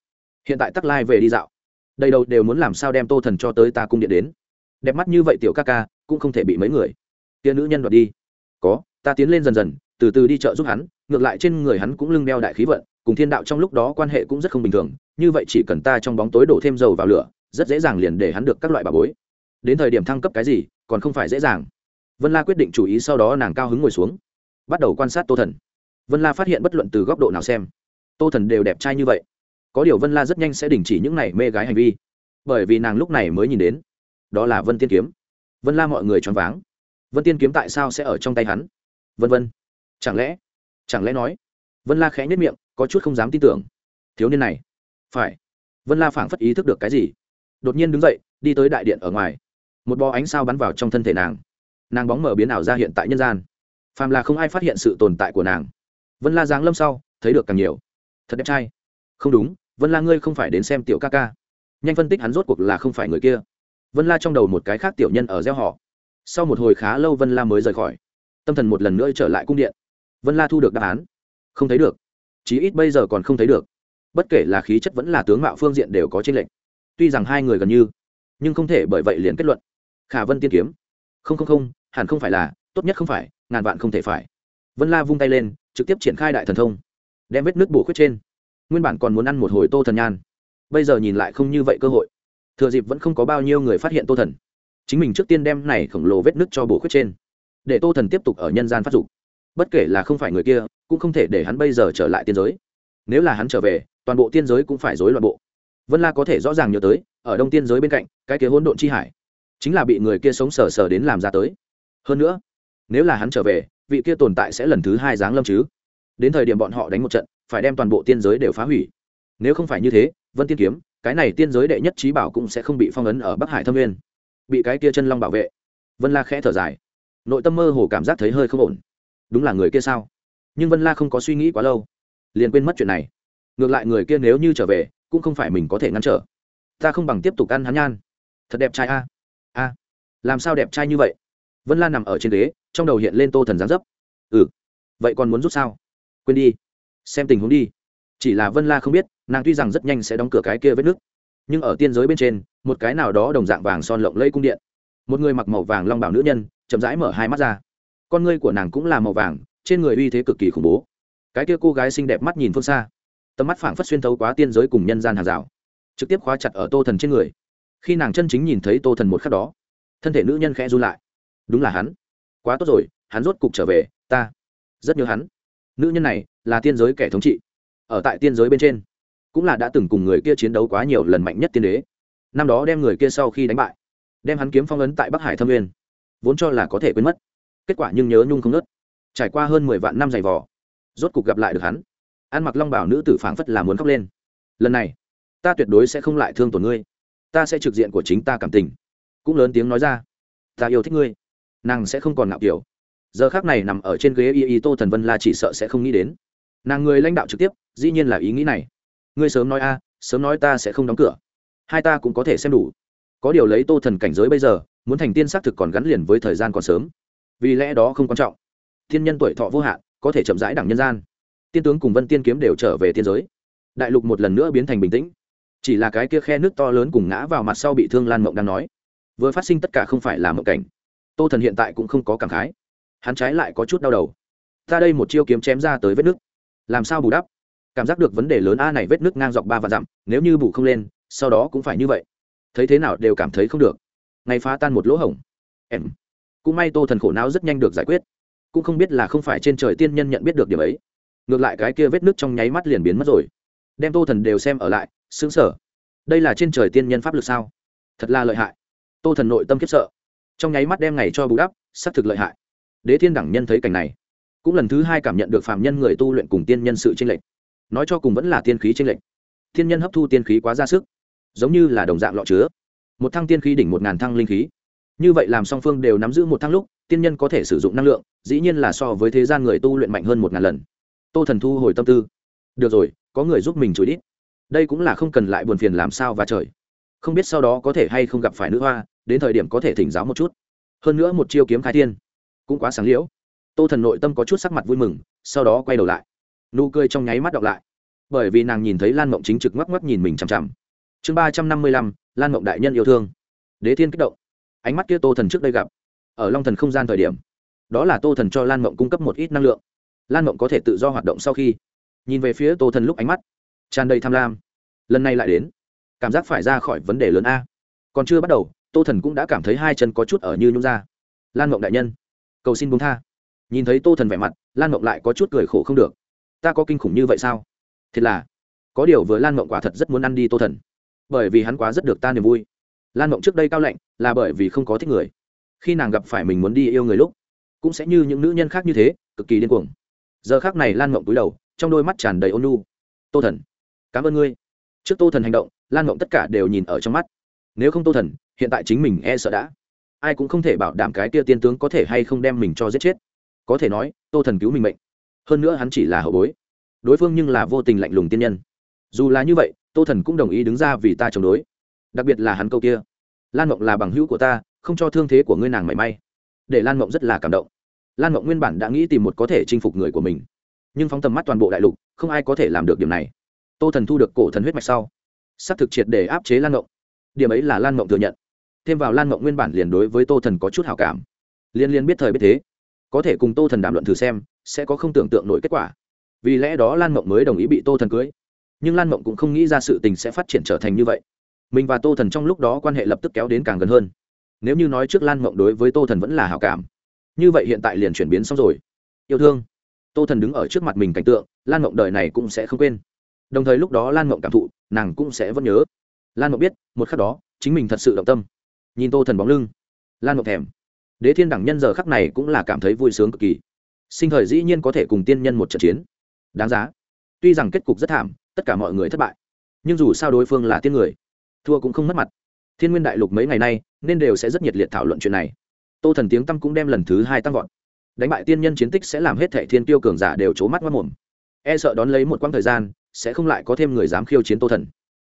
Speaker 1: Hiện tại tắc lai về đi dạo đầy đầu đều muốn làm sao đem tô thần cho tới ta cung điện đến? Đẹp mắt như vậy tiểu ca ca, cũng không thể bị mấy người. Tia nữ nhân đoạt đi. Có, ta tiến lên dần dần, từ từ đi chợ giúp hắn, ngược lại trên người hắn cũng lưng đeo đại khí vận, cùng thiên đạo trong lúc đó quan hệ cũng rất không bình thường, như vậy chỉ cần ta trong bóng tối đổ thêm dầu vào lửa, rất dễ dàng liền để hắn được các loại bà bối. Đến thời điểm thăng cấp cái gì, còn không phải dễ dàng. Vân la quyết định chủ ý sau đó nàng cao hứng ngồi xuống, bắt đầu quan sát tô thần. Vân la phát hiện bất luận từ góc độ nào xem, tô thần đều đẹp trai như vậy có điều vân la rất nhanh sẽ đình chỉ những này mê gái hành vi bởi vì nàng lúc này mới nhìn đến đó là vân tiên kiếm vân la mọi người choáng váng vân tiên kiếm tại sao sẽ ở trong tay hắn vân vân chẳng lẽ chẳng lẽ nói vân la khẽ nhất miệng có chút không dám tin tưởng thiếu niên này phải vân la phảng phất ý thức được cái gì đột nhiên đứng dậy đi tới đại điện ở ngoài một bó ánh sao bắn vào trong thân thể nàng nàng bóng mở biến ảo ra hiện tại nhân gian phàm là không ai phát hiện sự tồn tại của nàng vân la giáng lâm sau thấy được càng nhiều thật đẹp trai không đúng vân la ngươi không phải đến xem tiểu ca ca. Nhanh phân tích hắn rốt cuộc là không phải người kia. Vân la trong đầu một cái khác tiểu nhân ở gieo họ. Sau một hồi khá lâu vân la mới rời khỏi. Tâm thần một lần nữa trở lại cung điện. Vân la thu được đáp án. Không thấy được. Chí ít bây giờ còn không thấy được. Bất kể là khí chất vẫn là tướng mạo phương diện đều có tranh lệch. Tuy rằng hai người gần như, nhưng không thể bởi vậy liền kết luận. Khả vân tiên kiếm. Không không không, hẳn không phải là, tốt nhất không phải, ngàn vạn không thể phải. Vân la vung tay lên, trực tiếp triển khai đại thần thông. Đem vết nước bổ khuyết trên nguyên bản còn muốn ăn một hồi tô thần nhan. Bây giờ nhìn lại không như vậy cơ hội. Thừa dịp vẫn không có bao nhiêu người phát hiện tô thần. Chính mình trước tiên đem này khổng lồ vết nứt cho bổ khuyết trên. Để tô thần tiếp tục ở nhân gian phát dục. Bất kể là không phải người kia, cũng không thể để hắn bây giờ trở lại tiên giới. Nếu là hắn trở về, toàn bộ tiên giới cũng phải rối loạn bộ. Vân la có thể rõ ràng nhớ tới, ở đông tiên giới bên cạnh, cái kia hỗn độn chi hải, chính là bị người kia sống sờ sờ đến làm ra tới. Hơn nữa, nếu là hắn trở về, vị kia tồn tại sẽ lần thứ hai giáng lâm chứ. Đến thời điểm bọn họ đánh một trận phải đem toàn bộ tiên giới đều phá hủy. Nếu không phải như thế, vân tiên kiếm, cái này tiên giới đệ nhất trí bảo cũng sẽ không bị phong ấn ở bắc hải thâm nguyên. Bị cái kia chân long bảo vệ. Vân la khẽ thở dài. Nội tâm mơ hồ cảm giác thấy hơi không ổn. Đúng là người kia sao? Nhưng vân la không có suy nghĩ quá lâu, liền quên mất chuyện này. Ngược lại người kia nếu như trở về, cũng không phải mình có thể ngăn trở. Ta không bằng tiếp tục ăn hắn nhan. Thật đẹp trai a. A. Làm sao đẹp trai như vậy? Vân la nằm ở trên ghế, trong đầu hiện lên tô thần gián dấp. Ừ. Vậy còn muốn rút sao? Quên đi xem tình huống đi. Chỉ là vân la không biết, nàng tuy rằng rất nhanh sẽ đóng cửa cái kia vết nước nhưng ở tiên giới bên trên, một cái nào đó đồng dạng vàng son lộng lẫy cung điện. Một người mặc màu vàng long bảo nữ nhân, chậm rãi mở hai mắt ra. Con ngươi của nàng cũng là màu vàng, trên người uy thế cực kỳ khủng bố. Cái kia cô gái xinh đẹp mắt nhìn phương xa, tầm mắt phảng phất xuyên thấu quá tiên giới cùng nhân gian hàng rào, trực tiếp khóa chặt ở tô thần trên người. Khi nàng chân chính nhìn thấy tô thần một khắc đó, thân thể nữ nhân khẽ r u lại. Đúng là hắn. Quá tốt rồi, hắn rốt cục trở về, ta rất nhớ hắn. Nữ nhân này là tiên giới kẻ thống trị. Ở tại tiên giới bên trên, cũng là đã từng cùng người kia chiến đấu quá nhiều lần mạnh nhất tiên đế. Năm đó đem người kia sau khi đánh bại, đem hắn kiếm phong ấn tại bắc hải thâm nguyên, vốn cho là có thể quên mất. Kết quả nhưng nhớ nhung không nớt. Trải qua hơn mười vạn năm giày vò, rốt cục gặp lại được hắn. Ăn mặc long bảo nữ tử phảng phất là muốn khóc lên. Lần này, ta tuyệt đối sẽ không lại thương tổn ngươi. Ta sẽ trực diện của chính ta cảm tình. Cũng lớn tiếng nói ra, ta yêu thích ngươi. Nàng sẽ không còn ngạo kiểu. Giờ khác này nằm ở trên ghế y y tô thần vân la chỉ sợ sẽ không nghĩ đến nàng người lãnh đạo trực tiếp, dĩ nhiên là ý nghĩ này. Ngươi sớm nói a, sớm nói ta sẽ không đóng cửa. Hai ta cũng có thể xem đủ. Có điều lấy tô thần cảnh giới bây giờ, muốn thành tiên xác thực còn gắn liền với thời gian còn sớm. Vì lẽ đó không quan trọng. Thiên nhân tuổi thọ vô hạn, có thể chậm rãi đẳng nhân gian. Tiên tướng cùng vân tiên kiếm đều trở về tiên giới. Đại lục một lần nữa biến thành bình tĩnh. Chỉ là cái kia khe nước to lớn cùng ngã vào mặt sau bị thương lan mộng đang nói. Vừa phát sinh tất cả không phải là mộng cảnh. Tô thần hiện tại cũng không có cảm khái. Hắn trái lại có chút đau đầu. Ta đây một chiêu kiếm chém ra tới vết nước làm sao bù đắp? Cảm giác được vấn đề lớn a này vết nước ngang dọc ba và dặm, nếu như bù không lên, sau đó cũng phải như vậy. Thấy thế nào đều cảm thấy không được. Ngày phá tan một lỗ hổng. Em. Cũng may tô thần khổ não rất nhanh được giải quyết. Cũng không biết là không phải trên trời tiên nhân nhận biết được điểm ấy. Ngược lại cái kia vết nước trong nháy mắt liền biến mất rồi. Đem tô thần đều xem ở lại xứng sở đây là trên trời tiên nhân pháp lực sao? Thật là lợi hại. Tô thần nội tâm kiếp sợ. Trong nháy mắt đem ngày cho bù đắp, xác thực lợi hại. Đế thiên đẳng nhân thấy cảnh này cũng lần thứ hai cảm nhận được phạm nhân người tu luyện cùng tiên nhân sự tranh lệch. Nói cho cùng vẫn là tiên khí tranh lệch. Thiên nhân hấp thu tiên khí quá ra sức, giống như là đồng dạng lọ chứa. Một thăng tiên khí đỉnh một ngàn thăng linh khí. Như vậy làm song phương đều nắm giữ một thăng lúc, tiên nhân có thể sử dụng năng lượng, dĩ nhiên là so với thế gian người tu luyện mạnh hơn một ngàn lần. Tô thần thu hồi tâm tư. Được rồi, có người giúp mình chối đít. Đây cũng là không cần lại buồn phiền làm sao và trời. Không biết sau đó có thể hay không gặp phải nữ hoa, đến thời điểm có thể thỉnh giáo một chút. Hơn nữa một chiêu kiếm khai thiên, cũng quá sáng liễu tô thần nội tâm có chút sắc mặt vui mừng, sau đó quay đầu lại. Nụ cười trong nháy mắt đọc lại. Bởi vì nàng nhìn thấy lan mộng chính trực ngoắc ngoắc nhìn mình chằm chằm. Chương ba trăm năm mươi lăm, lan mộng đại nhân yêu thương. Đế thiên kích động. Ánh mắt kia tô thần trước đây gặp. Ở long thần không gian thời điểm, đó là tô thần cho lan mộng cung cấp một ít năng lượng. Lan mộng có thể tự do hoạt động sau khi. Nhìn về phía tô thần lúc ánh mắt, tràn đầy tham lam. Lần này lại đến. Cảm giác phải ra khỏi vấn đề lớn a. Còn chưa bắt đầu, tô thần cũng đã cảm thấy hai chân có chút ở như nhung ra. Lan mộng đại nhân, cầu xin buông tha nhìn thấy tô thần vẻ mặt, lan mộng lại có chút cười khổ không được. Ta có kinh khủng như vậy sao? Thiệt là, có điều với lan mộng quả thật rất muốn ăn đi tô thần. Bởi vì hắn quá rất được ta niềm vui. Lan mộng trước đây cao lạnh, là bởi vì không có thích người. Khi nàng gặp phải mình muốn đi yêu người lúc, cũng sẽ như những nữ nhân khác như thế, cực kỳ điên cuồng. Giờ khác này lan mộng túi đầu, trong đôi mắt tràn đầy ôn nhu. tô thần, cảm ơn ngươi. Trước tô thần hành động, lan mộng tất cả đều nhìn ở trong mắt. Nếu không tô thần, hiện tại chính mình e sợ đã. Ai cũng không thể bảo đảm cái kia tiên tướng có thể hay không đem mình cho giết chết có thể nói, tô thần cứu mình mệnh. Hơn nữa hắn chỉ là hậu bối. Đối phương nhưng là vô tình lạnh lùng tiên nhân. Dù là như vậy, tô thần cũng đồng ý đứng ra vì ta chống đối. Đặc biệt là hắn câu kia, lan mộng là bằng hữu của ta, không cho thương thế của ngươi nàng mảy may. Để lan mộng rất là cảm động. Lan mộng nguyên bản đã nghĩ tìm một có thể chinh phục người của mình, nhưng phóng tầm mắt toàn bộ đại lục, không ai có thể làm được điểm này. Tô thần thu được cổ thần huyết mạch sau s á c thực triệt để áp chế lan mộng. Điểm ấy là lan mộng thừa nhận. Thêm vào lan mộng nguyên bản liền đối với tô thần có chút hào cảm. Liên liên biết thời biết thế có thể cùng tô thần đàm luận thử xem, sẽ có không tưởng tượng nổi kết quả. Vì lẽ đó lan mộng mới đồng ý bị tô thần cưới. Nhưng lan mộng cũng không nghĩ ra sự tình sẽ phát triển trở thành như vậy. Mình và tô thần trong lúc đó quan hệ lập tức kéo đến càng gần hơn. Nếu như nói trước lan mộng đối với tô thần vẫn là hảo cảm, như vậy hiện tại liền chuyển biến xong rồi. Yêu thương. Tô thần đứng ở trước mặt mình cảnh tượng, lan mộng đời này cũng sẽ không quên. Đồng thời lúc đó lan mộng cảm thụ, nàng cũng sẽ vẫn nhớ. Lan mộng biết, một khắc đó, chính mình thật sự động tâm. Nhìn tô thần bóng lưng, lan mộng thèm đế thiên đẳng nhân giờ khắc này cũng là cảm thấy vui sướng cực kỳ. Sinh thời dĩ nhiên có thể cùng tiên nhân một trận chiến. Đáng giá. Tuy rằng kết cục rất thảm, tất cả mọi người thất bại. Nhưng dù sao đối phương là tiên người, thua cũng không mất mặt. Thiên nguyên đại lục mấy ngày nay, nên đều sẽ rất nhiệt liệt thảo luận chuyện này. Tô thần tiếng tâm cũng đem lần thứ hai tăng vọt. Đánh bại tiên nhân chiến tích sẽ làm hết thệ thiên tiêu cường giả đều c mắt mất mồm. E sợ đón lấy một quãng thời gian, sẽ không lại có thêm người dám khiêu chiến tô thần.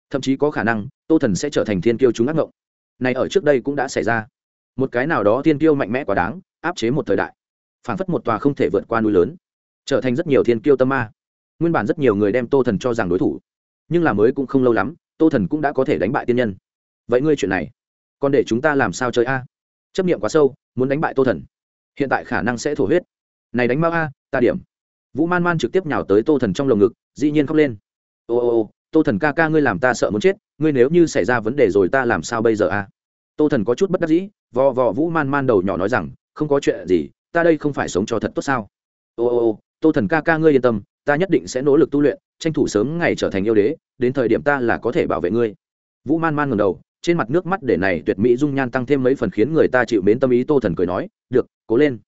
Speaker 1: Thậm chí có khả năng, tô thần sẽ trở thành thiên tiêu chúng ác ngộng. Này ở trước đây cũng đã xảy ra một cái nào đó thiên tiêu mạnh mẽ quá đáng, áp chế một thời đại. Phảng phất một tòa không thể vượt qua núi lớn, trở thành rất nhiều thiên kiêu tâm ma. Nguyên bản rất nhiều người đem tô thần cho rằng đối thủ, nhưng là mới cũng không lâu lắm, tô thần cũng đã có thể đánh bại tiên nhân. Vậy ngươi chuyện này, còn để chúng ta làm sao chơi a? Chấp nghiệm quá sâu, muốn đánh bại tô thần, hiện tại khả năng sẽ thổ huyết. Này đánh mau a, ta điểm. Vũ man man trực tiếp nhào tới tô thần trong lồng ngực, dĩ nhiên khóc lên. Ô ô ô, tô thần ca ca ngươi làm ta sợ muốn chết, ngươi nếu như xảy ra vấn đề rồi ta làm sao bây giờ a? Tô thần có chút bất đắc dĩ, vò vò vũ man man đầu nhỏ nói rằng, không có chuyện gì, ta đây không phải sống cho thật tốt sao? Ô ô ô, tô thần ca ca ngươi yên tâm, ta nhất định sẽ nỗ lực tu luyện, tranh thủ sớm ngày trở thành yêu đế, đến thời điểm ta là có thể bảo vệ ngươi. Vũ man man ngầm đầu, trên mặt nước mắt để này tuyệt mỹ dung nhan tăng thêm mấy phần khiến người ta chịu mến tâm ý tô thần cười nói, được, cố lên.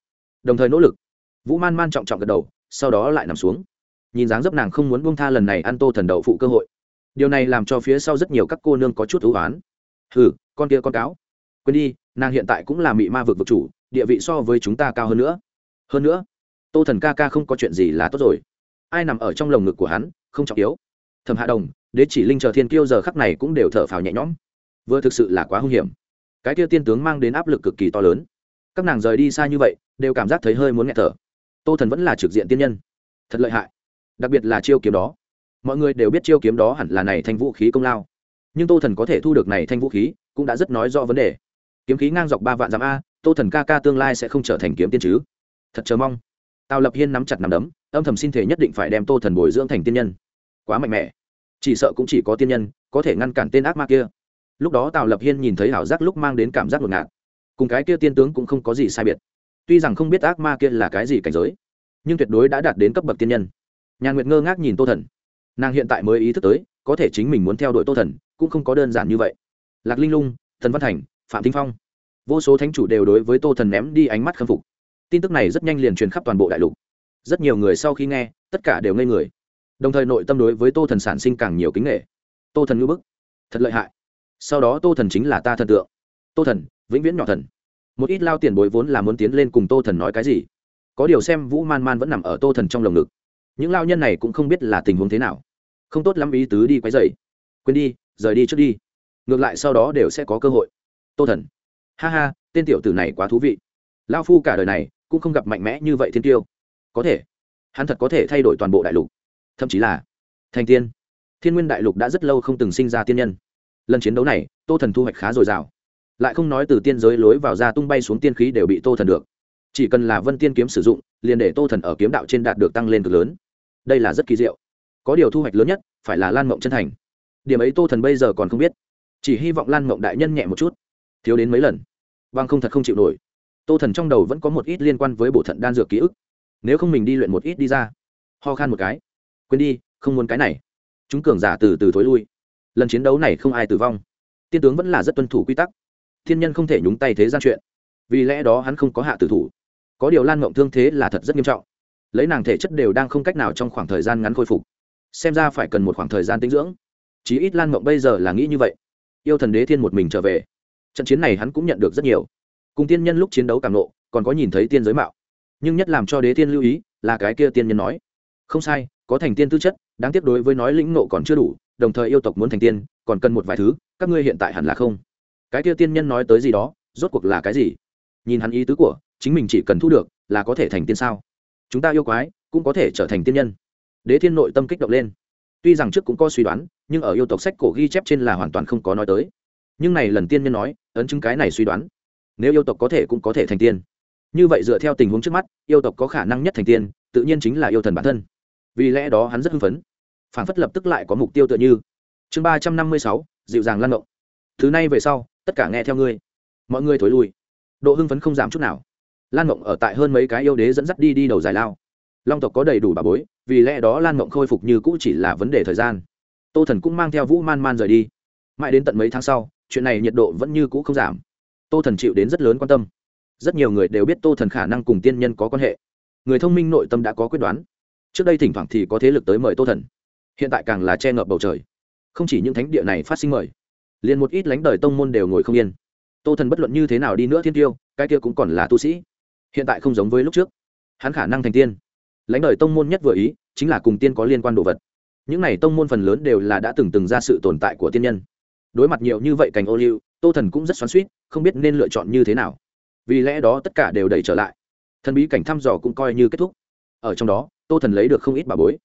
Speaker 1: Đồng thời nỗ lực, vũ man man trọng trọng gật đầu, sau đó lại nằm xuống. Nhìn dáng dấp nàng không muốn buông tha lần này ăn tô thần đậu phụ cơ hội. Điều này làm cho phía sau rất nhiều các cô nương có chút thú oán hừ, con kia con cáo. Quên đi, nàng hiện tại cũng là mị ma vực vực chủ, địa vị so với chúng ta cao hơn nữa. Hơn nữa, tô thần ca ca không có chuyện gì là tốt rồi. Ai nằm ở trong lồng ngực của hắn, không trọng yếu. Thẩm hạ đồng, đế chỉ linh chờ thiên kiêu giờ khắc này cũng đều thở phào nhẹ nhõm. Vừa thực sự là quá hung hiểm. Cái kia tiên tướng mang đến áp lực cực kỳ to lớn. Các nàng rời đi xa như vậy, đều cảm giác thấy hơi muốn nghẹt thở. Tô thần vẫn là trực diện tiên nhân. Thật lợi hại. Đặc biệt là chiêu kiếm đó. Mọi người đều biết chiêu kiếm đó hẳn là này thành vũ khí công lao nhưng tô thần có thể thu được này thanh vũ khí, cũng đã rất nói rõ vấn đề. Kiếm khí ngang dọc ba vạn dặm a, tô thần ca ca tương lai sẽ không trở thành kiếm tiên chứ? Thật chờ mong. Tào lập hiên nắm chặt nắm đấm, âm thầm xin thể nhất định phải đem tô thần bồi dưỡng thành tiên nhân. Quá mạnh mẽ. Chỉ sợ cũng chỉ có tiên nhân, có thể ngăn cản tên ác ma kia. Lúc đó tào lập hiên nhìn thấy ảo giác lúc mang đến cảm giác ngột ngạt. Cùng cái kia tiên tướng cũng không có gì sai biệt. Tuy rằng không biết ác ma kia là cái gì cảnh giới, nhưng tuyệt đối đã đạt đến cấp bậc tiên nhân. Nhà nguyệt ngơ ngác nhìn tô thần. Nàng hiện tại mới ý thức tới, có thể chính mình muốn theo đuổi tô thần cũng không có đơn giản như vậy. Lạc linh lung thần văn thành, phạm thinh phong. Vô số thánh chủ đều đối với tô thần ném đi ánh mắt khâm phục. Tin tức này rất nhanh liền truyền khắp toàn bộ đại lục. Rất nhiều người sau khi nghe, tất cả đều ngây người. Đồng thời nội tâm đối với tô thần sản sinh càng nhiều kính nghệ tô thần ngữ bức. Thật lợi hại. Sau đó tô thần chính là ta thần tượng. Tô thần, vĩnh viễn nhỏ thần. Một ít lao tiền bối vốn là muốn tiến lên cùng tô thần nói cái gì. Có điều xem vũ man man vẫn nằm ở tô thần trong lồng ngực. Những lao nhân này cũng không biết là tình huống thế nào. Không tốt lắm ý tứ đi quấy dày quên đi rời đi trước đi. Ngược lại sau đó đều sẽ có cơ hội. Tô thần. Ha ha, tên tiểu tử này quá thú vị. Lao phu cả đời này cũng không gặp mạnh mẽ như vậy thiên tiêu. Có thể. Hắn thật có thể thay đổi toàn bộ đại lục. Thậm chí là thành tiên. Thiên nguyên đại lục đã rất lâu không từng sinh ra tiên nhân. Lần chiến đấu này, tô thần thu hoạch khá dồi dào. Lại không nói từ tiên giới lối vào ra tung bay xuống tiên khí đều bị tô thần được. Chỉ cần là vân tiên kiếm sử dụng, liền để tô thần ở kiếm đạo trên đạt được tăng lên cực lớn. Đây là rất kỳ diệu. Có điều thu hoạch lớn nhất, phải là lan mộng chân thành điểm ấy tô thần bây giờ còn không biết. Chỉ hy vọng lan mộng đại nhân nhẹ một chút. Thiếu đến mấy lần vâng không thật không chịu nổi. Tô thần trong đầu vẫn có một ít liên quan với bộ thận đan dược ký ức. Nếu không mình đi luyện một ít đi ra. Ho khan một cái. Quên đi, không muốn cái này. Chúng cường giả từ từ thối lui. Lần chiến đấu này không ai tử vong. Tiên tướng vẫn là rất tuân thủ quy tắc. Thiên nhân không thể nhúng tay thế gian chuyện. Vì lẽ đó hắn không có hạ tử thủ. Có điều lan mộng thương thế là thật rất nghiêm trọng. Lấy nàng thể chất đều đang không cách nào trong khoảng thời gian ngắn khôi phục. Xem ra phải cần một khoảng thời gian tinh dưỡng chí ít lan mộng bây giờ là nghĩ như vậy. Yêu thần đế thiên một mình trở về. Trận chiến này hắn cũng nhận được rất nhiều. Cùng tiên nhân lúc chiến đấu càng nộ, còn có nhìn thấy tiên giới mạo. Nhưng nhất làm cho đế tiên lưu ý, là cái kia tiên nhân nói. Không sai, có thành tiên tư chất, đáng tiếc đối với nói lĩnh nộ còn chưa đủ, đồng thời yêu tộc muốn thành tiên, còn cần một vài thứ, các ngươi hiện tại hẳn là không. Cái kia tiên nhân nói tới gì đó, rốt cuộc là cái gì? Nhìn hắn ý tứ của, chính mình chỉ cần thu được, là có thể thành tiên sao? Chúng ta yêu quái, cũng có thể trở thành tiên nhân. Đế thiên nội tâm kích động lên tuy rằng trước cũng có suy đoán, nhưng ở yêu tộc sách cổ ghi chép trên là hoàn toàn không có nói tới. Nhưng này lần tiên nhân nói, ấn chứng cái này suy đoán. Nếu yêu tộc có thể cũng có thể thành tiên. Như vậy dựa theo tình huống trước mắt, yêu tộc có khả năng nhất thành tiên, tự nhiên chính là yêu thần bản thân. Vì lẽ đó hắn rất hưng phấn. Phản phất lập tức lại có mục tiêu tựa như. Chương ba trăm năm mươi sáu, dịu dàng lan động thứ này về sau, tất cả nghe theo ngươi. Mọi người thối lui. Độ hưng phấn không giảm chút nào. Lan mộng ở tại hơn mấy cái yêu đế dẫn dắt đi đi đầu giải lao. Long tộc có đầy đủ bà bối vì lẽ đó lan mộng khôi phục như cũ chỉ là vấn đề thời gian. Tô thần cũng mang theo vũ man man rời đi. Mãi đến tận mấy tháng sau, chuyện này nhiệt độ vẫn như cũ không giảm. Tô thần chịu đến rất lớn quan tâm. Rất nhiều người đều biết tô thần khả năng cùng tiên nhân có quan hệ. Người thông minh nội tâm đã có quyết đoán. Trước đây thỉnh thoảng thì có thế lực tới mời tô thần. Hiện tại càng là che ngợp bầu trời. Không chỉ những thánh địa này phát sinh mời, liền một ít lánh đời tông môn đều ngồi không yên. Tô thần bất luận như thế nào đi nữa thiên tiêu, cái kia cũng còn là tu sĩ. Hiện tại không giống với lúc trước. Hắn khả năng thành tiên lãnh đời tông môn nhất vừa ý, chính là cùng tiên có liên quan đồ vật. Những này tông môn phần lớn đều là đã từng từng ra sự tồn tại của tiên nhân. Đối mặt nhiều như vậy cành ô liu, tô thần cũng rất xoắn suýt không biết nên lựa chọn như thế nào. Vì lẽ đó tất cả đều đẩy trở lại. Thần bí cảnh thăm dò cũng coi như kết thúc. Ở trong đó, tô thần lấy được không ít bà bối.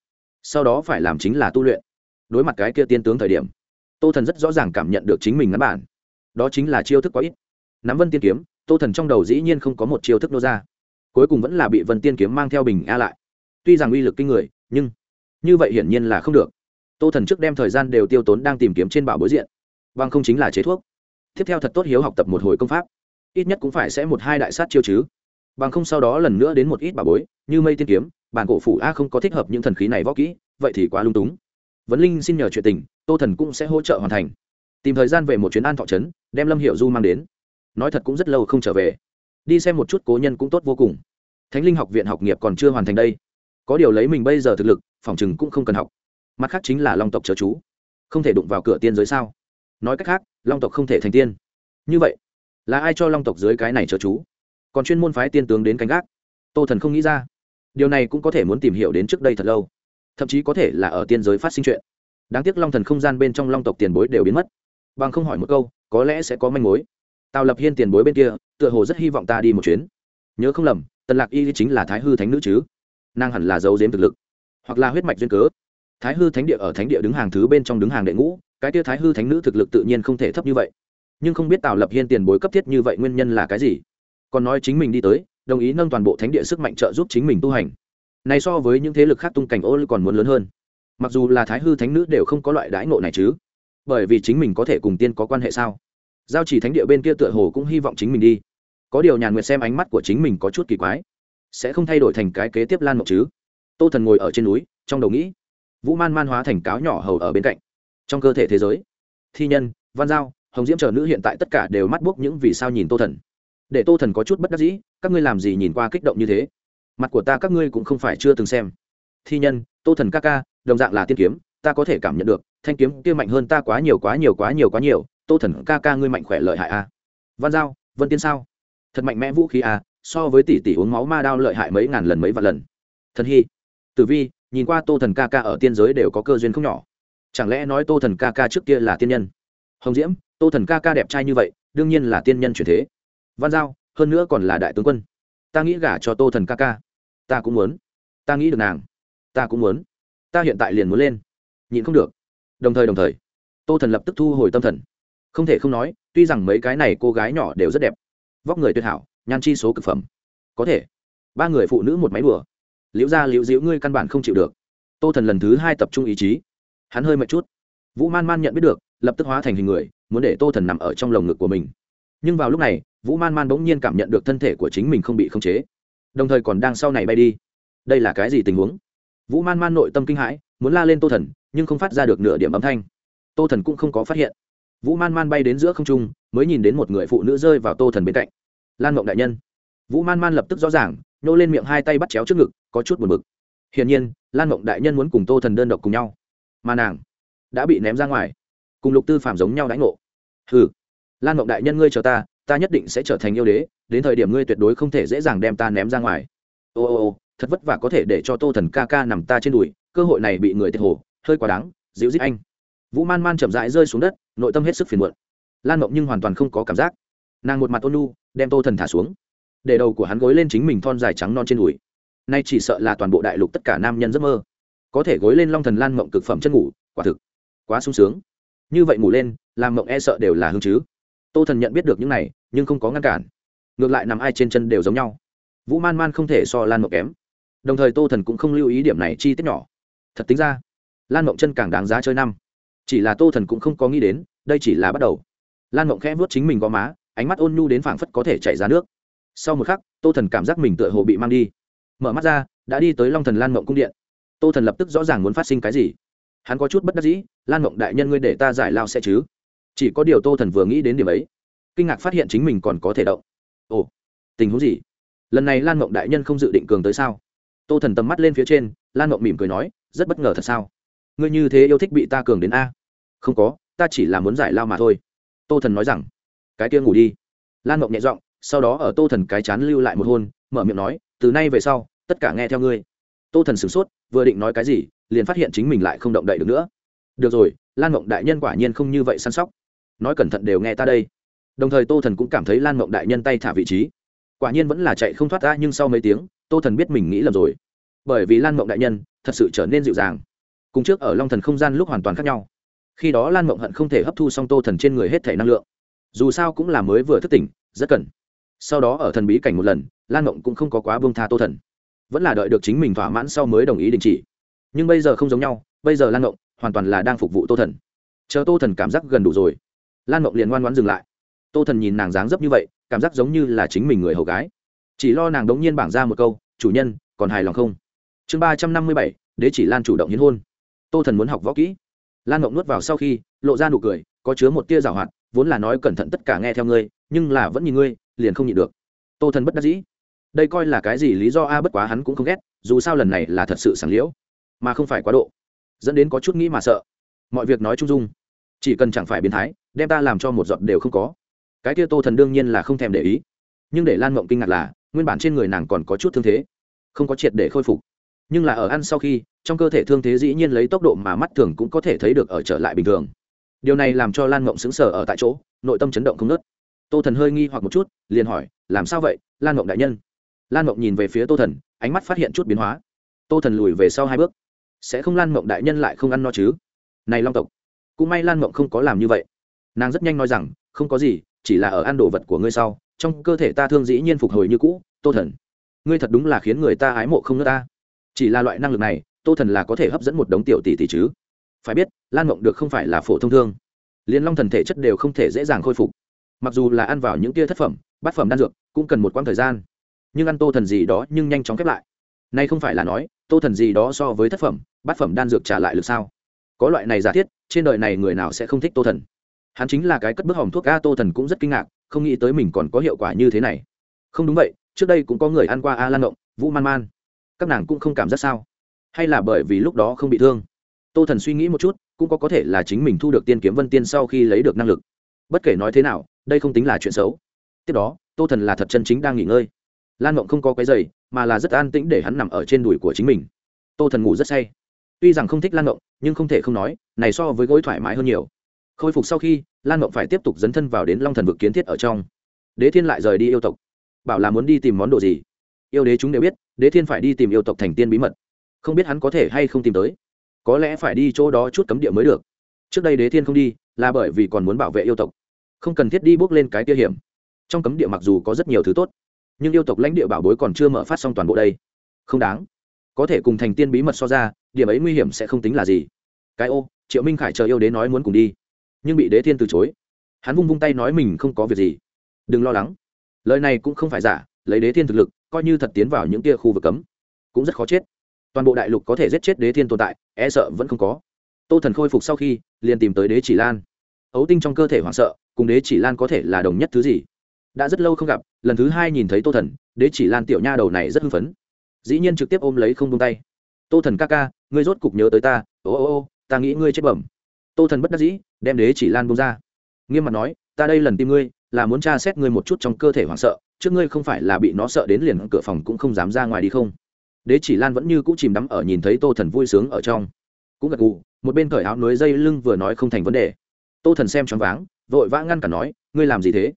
Speaker 1: Sau đó phải làm chính là tu luyện. Đối mặt cái kia tiên tướng thời điểm, tô thần rất rõ ràng cảm nhận được chính mình ngắn bản. Đó chính là chiêu thức quá ít. Nắm vân tiên kiếm, tô thần trong đầu dĩ nhiên không có một chiêu thức nô ra. Cuối cùng vẫn là bị vân tiên kiếm mang theo bình a lại tuy rằng uy lực kinh người, nhưng như vậy hiển nhiên là không được. Tô thần trước đem thời gian đều tiêu tốn đang tìm kiếm trên bảo bối diện bằng không chính là chế thuốc. Tiếp theo thật tốt hiếu học tập một hồi công pháp, ít nhất cũng phải sẽ một hai đại sát chiêu chứ. Bằng không sau đó lần nữa đến một ít bảo bối, như mây tiên kiếm, bản cổ phủ a không có thích hợp những thần khí này võ kỹ, vậy thì quá lung túng. Vấn linh xin nhờ chuyện tình, tô thần cũng sẽ hỗ trợ hoàn thành. Tìm thời gian về một chuyến an thọ trấn, đem lâm hiệu du mang đến. Nói thật cũng rất lâu không trở về. Đi xem một chút cố nhân cũng tốt vô cùng. Thánh linh học viện học nghiệp còn chưa hoàn thành đây có điều lấy mình bây giờ thực lực, phòng chừng cũng không cần học. Mặt khác chính là long tộc chớ chú. Không thể đụng vào cửa tiên giới sao? Nói cách khác, long tộc không thể thành tiên. Như vậy, là ai cho long tộc dưới cái này chớ chú? Còn chuyên môn phái tiên tướng đến canh gác. Tô thần không nghĩ ra. Điều này cũng có thể muốn tìm hiểu đến trước đây thật lâu. Thậm chí có thể là ở tiên giới phát sinh chuyện. Đáng tiếc long thần không gian bên trong long tộc tiền bối đều biến mất. Bằng không hỏi một câu, có lẽ sẽ có manh mối. Tào lập hiên tiền bối bên kia, tựa hồ rất hy vọng ta đi một chuyến. Nhớ không lầm, tần lạc y chính là thái hư thánh nữ chứ? Nàng hẳn là dấu diếm thực lực, hoặc là huyết mạch duyên cớ. Thái hư thánh địa ở thánh địa đứng hàng thứ bên trong đứng hàng đệ ngũ, cái tia thái hư thánh nữ thực lực tự nhiên không thể thấp như vậy. Nhưng không biết tạo lập hiên tiền bối cấp thiết như vậy nguyên nhân là cái gì? Còn nói chính mình đi tới, đồng ý nâng toàn bộ thánh địa sức mạnh trợ giúp chính mình tu hành. Này so với những thế lực khác tung cảnh ô còn muốn lớn hơn. Mặc dù là thái hư thánh nữ đều không có loại đãi ngộ này chứ. Bởi vì chính mình có thể cùng tiên có quan hệ sao? Giao chỉ thánh địa bên kia tựa hồ cũng hy vọng chính mình đi. Có điều nhàn nguyệt xem ánh mắt của chính mình có chút kỳ quái sẽ không thay đổi thành cái kế tiếp lan mộng chứ? Tô thần ngồi ở trên núi, trong đầu nghĩ, vũ man man hóa thành cáo nhỏ hầu ở bên cạnh. Trong cơ thể thế giới, thi nhân, văn giao, hồng diễm chờ nữ hiện tại tất cả đều mắt buốc những vì sao nhìn tô thần. Để tô thần có chút bất đắc dĩ, các ngươi làm gì nhìn qua kích động như thế? Mặt của ta các ngươi cũng không phải chưa từng xem. Thi nhân, tô thần ca ca, đồng dạng là tiên kiếm, ta có thể cảm nhận được, thanh kiếm kia mạnh hơn ta quá nhiều quá nhiều quá nhiều quá nhiều, tô thần ca ca ngươi mạnh khỏe lợi hại a văn giao, vân tiên sao? Thật mạnh mẽ vũ khí a so với tỷ tỷ uống máu ma đao lợi hại mấy ngàn lần mấy vạn lần. Thần hy, tử vi, nhìn qua tô thần ca ca ở tiên giới đều có cơ duyên không nhỏ. Chẳng lẽ nói tô thần ca ca trước kia là tiên nhân? Hồng diễm, tô thần ca ca đẹp trai như vậy, đương nhiên là tiên nhân truyền thế. Văn giao, hơn nữa còn là đại tướng quân. Ta nghĩ gả cho tô thần ca ca. Ta cũng muốn. Ta nghĩ được nàng. Ta cũng muốn. Ta hiện tại liền muốn lên. Nhịn không được. Đồng thời đồng thời, tô thần lập tức thu hồi tâm thần. Không thể không nói, tuy rằng mấy cái này cô gái nhỏ đều rất đẹp, vóc người tuyệt hảo nhan chi số cực phẩm. Có thể. Ba người phụ nữ một máy đùa. Liễu ra liễu diễu ngươi căn bản không chịu được. Tô thần lần thứ hai tập trung ý chí. Hắn hơi mệt chút. Vũ man man nhận biết được, lập tức hóa thành hình người, muốn để tô thần nằm ở trong lồng ngực của mình. Nhưng vào lúc này, vũ man man bỗng nhiên cảm nhận được thân thể của chính mình không bị khống chế. Đồng thời còn đang sau này bay đi. Đây là cái gì tình huống? Vũ man man nội tâm kinh hãi, muốn la lên tô thần, nhưng không phát ra được nửa điểm âm thanh. Tô thần cũng không có phát hiện. Vũ man man bay đến giữa không trung, mới nhìn đến một người phụ nữ rơi vào tô thần bên cạnh lan mộng đại nhân. Vũ man man lập tức rõ ràng nhô lên miệng hai tay bắt chéo trước ngực có chút buồn bực. Hiển nhiên lan mộng đại nhân muốn cùng tô thần đơn độc cùng nhau. Mà nàng đã bị ném ra ngoài. Cùng lục tư phạm giống nhau đánh ngộ. Hừ, lan mộng đại nhân ngươi chờ ta ta nhất định sẽ trở thành yêu đế đến thời điểm ngươi tuyệt đối không thể dễ dàng đem ta ném ra ngoài. Ô ô ô thật vất vả có thể để cho tô thần ca ca nằm ta trên đùi cơ hội này bị người tiệt hồ hơi quá đáng dịu dít anh. Vũ man man chậm rãi rơi xuống đất nội tâm hết sức phiền muộn. Lan mộng nhưng hoàn toàn không có cảm giác nàng một mặt ôn nu đem tô thần thả xuống. Để đầu của hắn gối lên chính mình thon dài trắng non trên đùi. Nay chỉ sợ là toàn bộ đại lục tất cả nam nhân giấc mơ. Có thể gối lên long thần lan mộng cực phẩm chân ngủ, quả thực quá sung sướng. Như vậy ngủ lên, làm mộng e sợ đều là hương chứ. Tô thần nhận biết được những này, nhưng không có ngăn cản. Ngược lại nằm ai trên chân đều giống nhau. Vũ man man không thể so lan mộng kém. Đồng thời tô thần cũng không lưu ý điểm này chi tiết nhỏ. Thật tính ra, lan mộng chân càng đáng giá chơi năm. Chỉ là tô thần cũng không có nghĩ đến, đây chỉ là bắt đầu. Lan mộng khẽ vuốt chính mình gò má ánh mắt ôn nhu đến phảng phất có thể chảy ra nước. Sau một khắc, tô thần cảm giác mình tựa hồ bị mang đi. Mở mắt ra, đã đi tới long thần lan mộng cung điện. Tô thần lập tức rõ ràng muốn phát sinh cái gì. Hắn có chút bất đắc dĩ, lan mộng đại nhân ngươi để ta giải lao sẽ chứ? Chỉ có điều tô thần vừa nghĩ đến điểm ấy, kinh ngạc phát hiện chính mình còn có thể động. Ồ, tình huống gì? Lần này lan mộng đại nhân không dự định cường tới sao? Tô thần tầm mắt lên phía trên, lan mộng mỉm cười nói, rất bất ngờ thật sao? Ngươi như thế yêu thích bị ta cường đến a? Không có, ta chỉ là muốn giải lao mà thôi. Tô thần nói rằng cái kia ngủ đi. Lan mộng nhẹ giọng, sau đó ở tô thần cái chán lưu lại một hôn, mở miệng nói, từ nay về sau, tất cả nghe theo ngươi. Tô thần sửng sốt, vừa định nói cái gì, liền phát hiện chính mình lại không động đậy được nữa. Được rồi, lan mộng đại nhân quả nhiên không như vậy săn sóc. Nói cẩn thận đều nghe ta đây. Đồng thời tô thần cũng cảm thấy lan mộng đại nhân tay thả vị trí. Quả nhiên vẫn là chạy không thoát ra, nhưng sau mấy tiếng, tô thần biết mình nghĩ lầm rồi. Bởi vì lan mộng đại nhân thật sự trở nên dịu dàng. Cùng trước ở long thần không gian lúc hoàn toàn khác nhau. Khi đó lan mộng hận không thể hấp thu xong tô thần trên người hết thể năng lượng dù sao cũng là mới vừa thức tỉnh, rất cần. Sau đó ở thần bí cảnh một lần, lan mộng cũng không có quá bông tha tô thần. Vẫn là đợi được chính mình thỏa mãn sau mới đồng ý đình chỉ. Nhưng bây giờ không giống nhau, bây giờ lan mộng hoàn toàn là đang phục vụ tô thần. Chờ tô thần cảm giác gần đủ rồi, lan mộng liền ngoan ngoãn dừng lại. Tô thần nhìn nàng dáng dấp như vậy, cảm giác giống như là chính mình người hầu gái. Chỉ lo nàng đống nhiên bảng ra một câu, chủ nhân, còn hài lòng không? Chương ba trăm năm mươi bảy, đế chỉ lan chủ động hiến hôn. Tô thần muốn học võ kỹ. Lan mộng nuốt vào sau khi, lộ ra nụ cười, có chứa một tia rào hoạt vốn là nói cẩn thận tất cả nghe theo ngươi, nhưng là vẫn nhìn ngươi, liền không nhịn được. Tô thần bất đắc dĩ. Đây coi là cái gì lý do a, bất quá hắn cũng không ghét, dù sao lần này là thật sự sảng liễu, mà không phải quá độ, dẫn đến có chút nghĩ mà sợ. Mọi việc nói chung dung, chỉ cần chẳng phải biến thái, đem ta làm cho một giọt đều không có. Cái kia tô thần đương nhiên là không thèm để ý, nhưng để lan mộng kinh ngạc là, nguyên bản trên người nàng còn có chút thương thế, không có triệt để khôi phục. Nhưng là ở ăn sau khi, trong cơ thể thương thế dĩ nhiên lấy tốc độ mà mắt thường cũng có thể thấy được ở trở lại bình thường điều này làm cho lan mộng xứng sở ở tại chỗ, nội tâm chấn động không nớt tô thần hơi nghi hoặc một chút, liền hỏi, làm sao vậy, lan mộng đại nhân? Lan mộng nhìn về phía tô thần, ánh mắt phát hiện chút biến hóa. Tô thần lùi về sau hai bước. Sẽ không lan mộng đại nhân lại không ăn no chứ? Này long tộc, cũng may lan mộng không có làm như vậy. Nàng rất nhanh nói rằng, không có gì, chỉ là ở ăn đồ vật của ngươi sau, trong cơ thể ta thương dĩ nhiên phục hồi như cũ, tô thần. Ngươi thật đúng là khiến người ta ái mộ không nữa ta. Chỉ là loại năng lực này, tô thần là có thể hấp dẫn một đống tiểu tỷ tỷ chứ? Phải biết, lan mộng được không phải là phổ thông thương. Liên long thần thể chất đều không thể dễ dàng khôi phục. Mặc dù là ăn vào những tia thất phẩm, bát phẩm đan dược, cũng cần một quãng thời gian. Nhưng ăn tô thần gì đó nhưng nhanh chóng khép lại. Nay không phải là nói, tô thần gì đó so với thất phẩm, bát phẩm đan dược trả lại được sao? Có loại này giả thiết, trên đời này người nào sẽ không thích tô thần? Hắn chính là cái cất bước hỏng thuốc a, tô thần cũng rất kinh ngạc, không nghĩ tới mình còn có hiệu quả như thế này. Không đúng vậy, trước đây cũng có người ăn qua a lan động vũ man man. Các nàng cũng không cảm giác sao? Hay là bởi vì lúc đó không bị thương? Tô thần suy nghĩ một chút, cũng có có thể là chính mình thu được tiên kiếm vân tiên sau khi lấy được năng lực. Bất kể nói thế nào, đây không tính là chuyện xấu. Tiếp đó, tô thần là thật chân chính đang nghỉ ngơi. Lan mộng không có cái giày mà là rất an tĩnh để hắn nằm ở trên đùi của chính mình. Tô thần ngủ rất say. Tuy rằng không thích lan mộng nhưng không thể không nói, này so với gối thoải mái hơn nhiều. Khôi phục sau khi, lan mộng phải tiếp tục dấn thân vào đến long thần vực kiến thiết ở trong. Đế thiên lại rời đi yêu tộc. Bảo là muốn đi tìm món đồ gì? Yêu đế chúng đều biết, đế thiên phải đi tìm yêu tộc thành tiên bí mật. Không biết hắn có thể hay không tìm tới có lẽ phải đi chỗ đó chút cấm địa mới được. Trước đây đế thiên không đi, là bởi vì còn muốn bảo vệ yêu tộc. Không cần thiết đi bước lên cái tia hiểm. Trong cấm địa mặc dù có rất nhiều thứ tốt, nhưng yêu tộc lãnh địa bảo bối còn chưa mở phát xong toàn bộ đây. Không đáng. Có thể cùng thành tiên bí mật so ra, điểm ấy nguy hiểm sẽ không tính là gì. Cái ô, triệu minh khải chờ yêu đế nói muốn cùng đi, nhưng bị đế thiên từ chối. Hắn vung vung tay nói mình không có việc gì. Đừng lo lắng. Lời này cũng không phải giả, lấy đế thiên thực lực, coi như thật tiến vào những tia khu vực cấm, cũng rất khó chết toàn bộ đại lục có thể giết chết đế thiên tồn tại e sợ vẫn không có. Tô thần khôi phục sau khi, liền tìm tới đế chỉ lan. Ấu tinh trong cơ thể hoảng sợ, cùng đế chỉ lan có thể là đồng nhất thứ gì? Đã rất lâu không gặp, lần thứ hai nhìn thấy tô thần, đế chỉ lan tiểu nha đầu này rất hưng phấn. Dĩ nhiên trực tiếp ôm lấy không tung tay. Tô thần ca ca, ngươi rốt cục nhớ tới ta. Ô ô ô, ta nghĩ ngươi chết bẩm. Tô thần bất đắc dĩ, đem đế chỉ lan bông ra. Nghiêm mặt nói, ta đây lần tìm ngươi, là muốn tra xét ngươi một chút trong cơ thể hoảng sợ, trước ngươi không phải là bị nó sợ đến liền cửa phòng cũng không dám ra ngoài đi không? Đế chỉ lan vẫn như cũ chìm đắm ở nhìn thấy tô thần vui sướng ở trong. Cũng gật gù, một bên cởi áo núi dây lưng vừa nói không thành vấn đề. Tô thần xem choáng váng, vội vã ngăn cả nói, ngươi làm gì thế?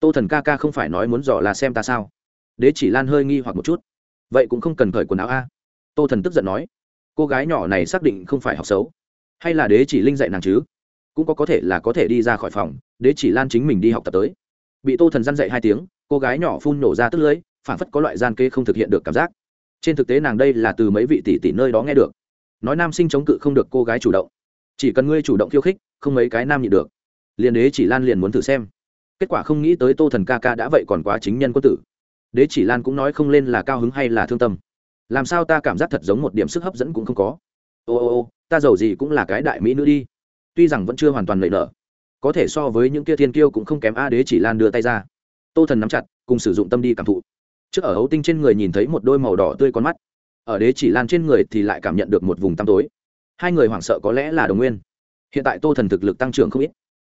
Speaker 1: Tô thần ca ca không phải nói muốn dò là xem ta sao? Đế chỉ lan hơi nghi hoặc một chút. Vậy cũng không cần cởi quần áo a? Tô thần tức giận nói. Cô gái nhỏ này xác định không phải học xấu. Hay là đế chỉ linh dạy nàng chứ? Cũng có có thể là có thể đi ra khỏi phòng, đế chỉ lan chính mình đi học tập tới. Bị tô thần g dạy hai tiếng, cô gái nhỏ phun nổ ra tức lưỡi, phản phất có loại gian kê không thực hiện được cảm giác trên thực tế nàng đây là từ mấy vị tỷ tỷ nơi đó nghe được. Nói nam sinh chống cự không được cô gái chủ động. Chỉ cần ngươi chủ động khiêu khích, không mấy cái nam nhịn được. Liền đế chỉ lan liền muốn thử xem. Kết quả không nghĩ tới tô thần ca ca đã vậy còn quá chính nhân quân tử. Đế chỉ lan cũng nói không lên là cao hứng hay là thương tâm. Làm sao ta cảm giác thật giống một điểm sức hấp dẫn cũng không có. Ô ô ô, ta giàu gì cũng là cái đại mỹ nữ đi. Tuy rằng vẫn chưa hoàn toàn lợi nở, có thể so với những kia thiên kiêu cũng không kém a, đế chỉ lan đưa tay ra. Tô thần nắm chặt, cùng sử dụng tâm đi cảm thụ trước ở ấu tinh trên người nhìn thấy một đôi màu đỏ tươi con mắt. Ở đế chỉ lan trên người thì lại cảm nhận được một vùng tăm tối. Hai người hoảng sợ có lẽ là đồng nguyên. Hiện tại tô thần thực lực tăng trưởng không ít.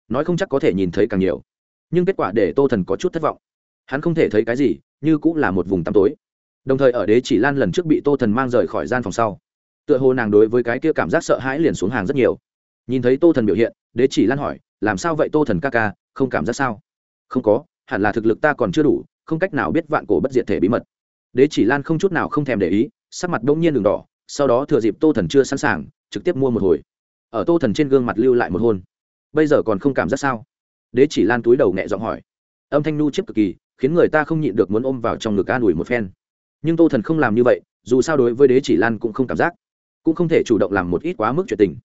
Speaker 1: Nói không chắc có thể nhìn thấy càng nhiều. Nhưng kết quả để tô thần có chút thất vọng. Hắn không thể thấy cái gì, như cũng là một vùng tăm tối. Đồng thời ở đế chỉ lan lần trước bị tô thần mang rời khỏi gian phòng sau, tựa hồ nàng đối với cái kia cảm giác sợ hãi liền xuống hàng rất nhiều. Nhìn thấy tô thần biểu hiện, đế chỉ lan hỏi, làm sao vậy tô thần ca ca, không cảm giác sao? Không có, hẳn là thực lực ta còn chưa đủ không cách nào biết vạn cổ bất diệt thể bí mật. Đế chỉ lan không chút nào không thèm để ý, sắc mặt bỗng nhiên đường đỏ, sau đó thừa dịp tô thần chưa sẵn sàng, trực tiếp mua một hồi. Ở tô thần trên gương mặt lưu lại một hôn. Bây giờ còn không cảm giác sao? Đế chỉ lan túi đầu nhẹ giọng hỏi. Âm thanh nu chiếc cực kỳ, khiến người ta không nhịn được muốn ôm vào trong ngực an ủi một phen. Nhưng tô thần không làm như vậy, dù sao đối với đế chỉ lan cũng không cảm giác. Cũng không thể chủ động làm một ít quá mức chuyện tình.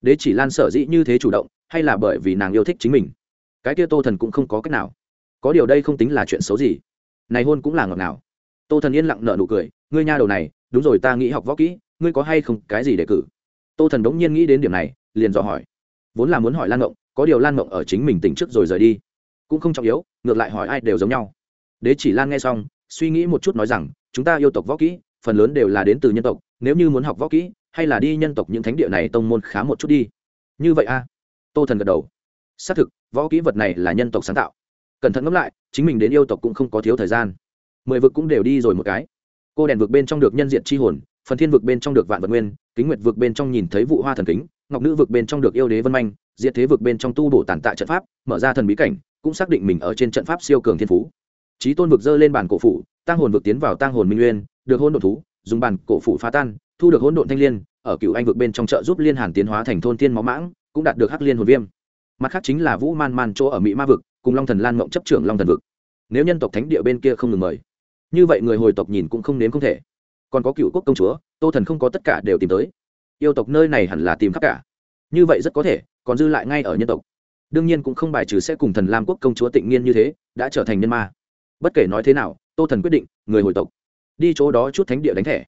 Speaker 1: Đế chỉ lan sở dĩ như thế chủ động, hay là bởi vì nàng yêu thích chính mình? Cái kia tô thần cũng không có cách nào. Có điều đây không tính là chuyện xấu gì này hôn cũng là ngọt ngào. Tô thần yên lặng nợ nụ cười, ngươi nha đầu này, đúng rồi, ta nghĩ học võ kỹ, ngươi có hay không cái gì để cử? Tô thần đống nhiên nghĩ đến điểm này, liền dò hỏi. Vốn là muốn hỏi lan ngộng, có điều lan ngộng ở chính mình tỉnh trước rồi rời đi. Cũng không trọng yếu, ngược lại hỏi ai đều giống nhau. Đế chỉ lan nghe xong, suy nghĩ một chút nói rằng, chúng ta yêu tộc võ kỹ, phần lớn đều là đến từ nhân tộc, nếu như muốn học võ kỹ, hay là đi nhân tộc những thánh địa này tông môn khá một chút đi. Như vậy a. Tô thần gật đầu. Xác thực, võ kỹ vật này là nhân tộc sáng tạo cẩn thận ngẫm lại, chính mình đến yêu tộc cũng không có thiếu thời gian. Mười vực cũng đều đi rồi một cái. Cô đèn vực bên trong được nhân diện c h i hồn, phần thiên vực bên trong được vạn vật nguyên, kính nguyệt vực bên trong nhìn thấy vụ hoa thần kính, ngọc nữ vực bên trong được yêu đế vân manh, diệt thế vực bên trong tu bổ tàn tạ trận pháp, mở ra thần bí cảnh, cũng xác định mình ở trên trận pháp siêu cường thiên phú. Trí tôn vực dơ lên bàn cổ phủ tăng hồn vực tiến vào tăng hồn minh nguyên, được hôn đ thú, dùng bàn cổ phủ phá tan, thu được hỗn độn thanh liên, ở cựu anh vực bên trong chợ giúp liên hàn tiến hóa thành thôn tiên máu mãng, cũng đạt được hắc liên hồn viêm. Mặt khác chính là vũ man man chỗ ở mỹ ma vực cùng long thần lan mộng chấp trưởng long thần vực. Nếu nhân tộc thánh địa bên kia không ngừng mời, như vậy người hồi tộc nhìn cũng không nếm không thể. Còn có cựu quốc công chúa, tô thần không có tất cả đều tìm tới. Yêu tộc nơi này hẳn là tìm khắp cả. Như vậy rất có thể, còn dư lại ngay ở nhân tộc. Đương nhiên cũng không bài trừ sẽ cùng thần lam quốc công chúa tịnh nghiên như thế, đã trở thành nhân ma. Bất kể nói thế nào, tô thần quyết định, người hồi tộc. Đi chỗ đó chút thánh địa đánh thẻ.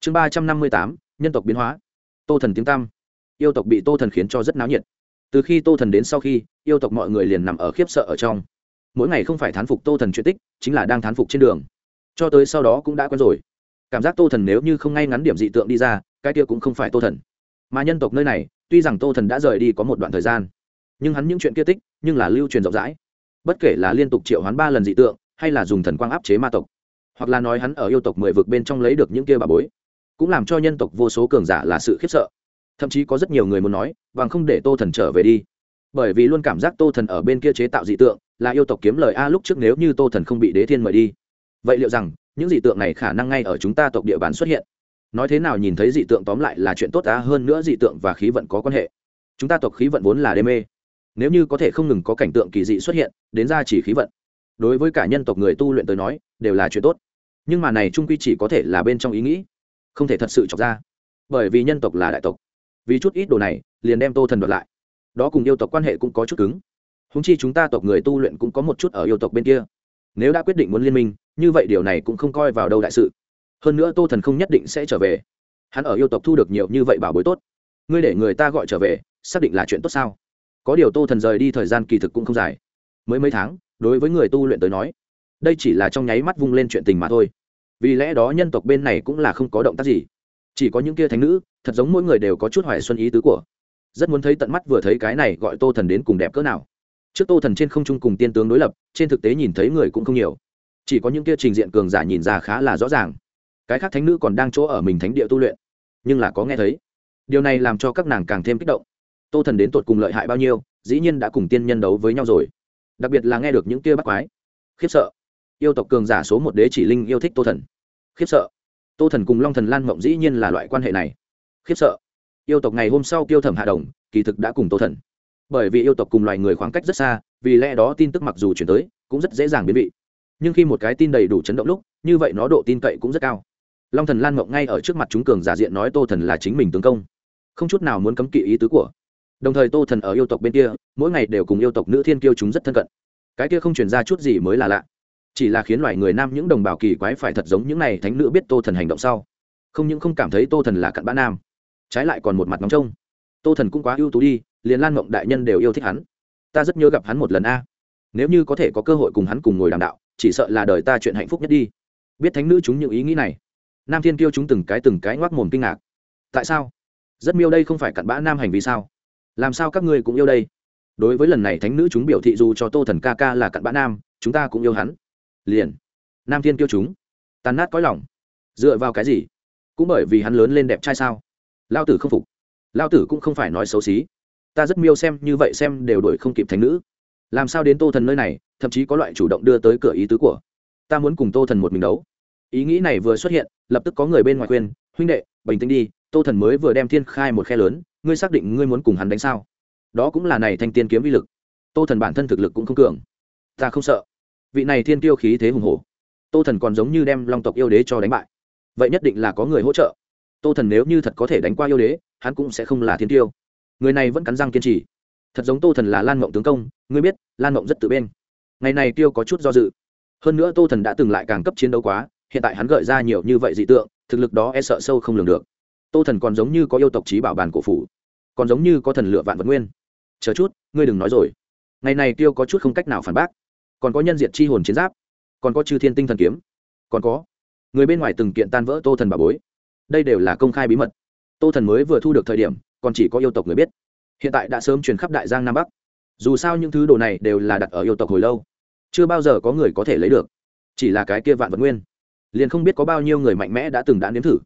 Speaker 1: Chương ba trăm năm mươi tám, nhân tộc biến hóa. Tô thần tiếng tam yêu tộc bị tô thần khiến cho rất náo nhiệt từ khi tô thần đến sau khi, yêu tộc mọi người liền nằm ở khiếp sợ ở trong. Mỗi ngày không phải thán phục tô thần chuyện tích, chính là đang thán phục trên đường. Cho tới sau đó cũng đã quen rồi. Cảm giác tô thần nếu như không ngay ngắn điểm dị tượng đi ra, cái kia cũng không phải tô thần. Mà nhân tộc nơi này, tuy rằng tô thần đã rời đi có một đoạn thời gian, nhưng hắn những chuyện kia tích, nhưng là lưu truyền rộng rãi. Bất kể là liên tục triệu hoán ba lần dị tượng, hay là dùng thần quang áp chế ma tộc, hoặc là nói hắn ở yêu tộc mười vực bên trong lấy được những kia bà bối, cũng làm cho nhân tộc vô số cường giả là sự khiếp sợ thậm chí có rất nhiều người muốn nói bằng không để tô thần trở về đi. Bởi vì luôn cảm giác tô thần ở bên kia chế tạo dị tượng, là yêu tộc kiếm lời a lúc trước nếu như tô thần không bị đế thiên mời đi. Vậy liệu rằng, những dị tượng này khả năng ngay ở chúng ta tộc địa bàn xuất hiện? Nói thế nào nhìn thấy dị tượng tóm lại là chuyện tốt á, hơn nữa dị tượng và khí vận có quan hệ. Chúng ta tộc khí vận vốn là đê mê. Nếu như có thể không ngừng có cảnh tượng kỳ dị xuất hiện, đến ra chỉ khí vận. Đối với cả nhân tộc người tu luyện tới nói, đều là chuyện tốt. Nhưng mà này trung quy chỉ có thể là bên trong ý nghĩ, không thể thật sự chọc ra. Bởi vì nhân tộc là đại tộc vì chút ít đồ này, liền đem tô thần đoạt lại. Đó cùng yêu tộc quan hệ cũng có chút cứng. Húng chi chúng ta tộc người tu luyện cũng có một chút ở yêu tộc bên kia. Nếu đã quyết định muốn liên minh, như vậy điều này cũng không coi vào đâu đại sự. Hơn nữa tô thần không nhất định sẽ trở về. Hắn ở yêu tộc thu được nhiều như vậy bảo bối tốt. Ngươi để người ta gọi trở về, xác định là chuyện tốt sao? Có điều tô thần rời đi thời gian kỳ thực cũng không dài. Mới mấy tháng, đối với người tu luyện tới nói, đây chỉ là trong nháy mắt vung lên chuyện tình mà thôi. Vì lẽ đó nhân tộc bên này cũng là không có động tác gì chỉ có những kia thánh nữ, thật giống mỗi người đều có chút hoài xuân ý tứ của. Rất muốn thấy tận mắt vừa thấy cái này gọi tô thần đến cùng đẹp cỡ nào. Trước tô thần trên không trung cùng tiên tướng đối lập, trên thực tế nhìn thấy người cũng không nhiều. Chỉ có những kia trình diện cường giả nhìn ra khá là rõ ràng. Cái khác thánh nữ còn đang chỗ ở mình thánh địa tu luyện. Nhưng là có nghe thấy. Điều này làm cho các nàng càng thêm kích động. Tô thần đến tột cùng lợi hại bao nhiêu, dĩ nhiên đã cùng tiên nhân đấu với nhau rồi. Đặc biệt là nghe được những kia bắt quái. Khiếp sợ. Yêu tộc cường giả số một đế chỉ linh yêu thích tô thần. Khiếp sợ tô thần cùng long thần lan mộng dĩ nhiên là loại quan hệ này. Khiếp sợ. Yêu tộc ngày hôm sau tiêu thẩm hạ đồng, kỳ thực đã cùng tô thần. Bởi vì yêu tộc cùng loài người khoảng cách rất xa, vì lẽ đó tin tức mặc dù chuyển tới, cũng rất dễ dàng biến vị. Nhưng khi một cái tin đầy đủ chấn động lúc, như vậy nó độ tin cậy cũng rất cao. Long thần lan mộng ngay ở trước mặt chúng cường giả diện nói tô thần là chính mình tướng công. Không chút nào muốn cấm kỵ ý tứ của. Đồng thời tô thần ở yêu tộc bên kia, mỗi ngày đều cùng yêu tộc nữ thiên kiêu chúng rất thân cận. Cái kia không chuyển ra chút gì mới là lạ chỉ là khiến loài người nam những đồng bào kỳ quái phải thật giống những này thánh nữ biết tô thần hành động sau. Không những không cảm thấy tô thần là cặn bã nam, trái lại còn một mặt nóng trông. Tô thần cũng quá ưu tú đi, liền lan mộng đại nhân đều yêu thích hắn. Ta rất nhớ gặp hắn một lần a. Nếu như có thể có cơ hội cùng hắn cùng ngồi đàm đạo, chỉ sợ là đời ta chuyện hạnh phúc nhất đi. Biết thánh nữ chúng những ý nghĩ này. Nam thiên kiêu chúng từng cái từng cái ngoác mồm kinh ngạc. Tại sao? Rất miêu đây không phải cặn bã nam hành vi sao? Làm sao các ngươi cũng yêu đây? Đối với lần này thánh nữ chúng biểu thị dù cho tô thần ca ca là cặn bã nam, chúng ta cũng yêu hắn liền. Nam thiên kiêu chúng tàn nát cõi lòng. Dựa vào cái gì? Cũng bởi vì hắn lớn lên đẹp trai sao? Lao tử không phục. Lao tử cũng không phải nói xấu xí. Ta rất miêu xem, như vậy xem đều đổi không kịp thánh nữ. Làm sao đến tô thần nơi này, thậm chí có loại chủ động đưa tới cửa ý tứ của. Ta muốn cùng tô thần một mình đấu. Ý nghĩ này vừa xuất hiện, lập tức có người bên ngoài khuyên, huynh đệ, bình tĩnh đi, tô thần mới vừa đem thiên khai một khe lớn, ngươi xác định ngươi muốn cùng hắn đánh sao? Đó cũng là này thanh tiên kiếm vi lực. Tô thần bản thân thực lực cũng không cường. Ta không sợ vị này thiên tiêu khí thế hùng hổ, tô thần còn giống như đem long tộc yêu đế cho đánh bại. Vậy nhất định là có người hỗ trợ. Tô thần nếu như thật có thể đánh qua yêu đế hắn cũng sẽ không là thiên tiêu người này vẫn cắn răng kiên trì. Thật giống tô thần là lan mộng tướng công ngươi biết lan mộng rất tự bên ngày này tiêu có chút do dự. Hơn nữa tô thần đã từng lại càng cấp chiến đấu quá hiện tại hắn gợi ra nhiều như vậy dị tượng thực lực đó e sợ sâu không lường được. Tô thần còn giống như có yêu tộc trí bảo bàn cổ phủ còn giống như có thần lựa vạn vật nguyên. Chờ chút ngươi đừng nói rồi. Ngày này tiêu có chút không cách nào phản bác còn có nhân diệt chi hồn chiến giáp, còn có chư thiên tinh thần kiếm, còn có người bên ngoài từng kiện tan vỡ tô thần bà bối. Đây đều là công khai bí mật. Tô thần mới vừa thu được thời điểm, còn chỉ có yêu tộc người biết. Hiện tại đã sớm truyền khắp đại giang nam bắc. Dù sao những thứ đồ này đều là đặt ở yêu tộc hồi lâu. Chưa bao giờ có người có thể lấy được. Chỉ là cái kia vạn vật nguyên. Liền không biết có bao nhiêu người mạnh mẽ đã từng đã nếm thử.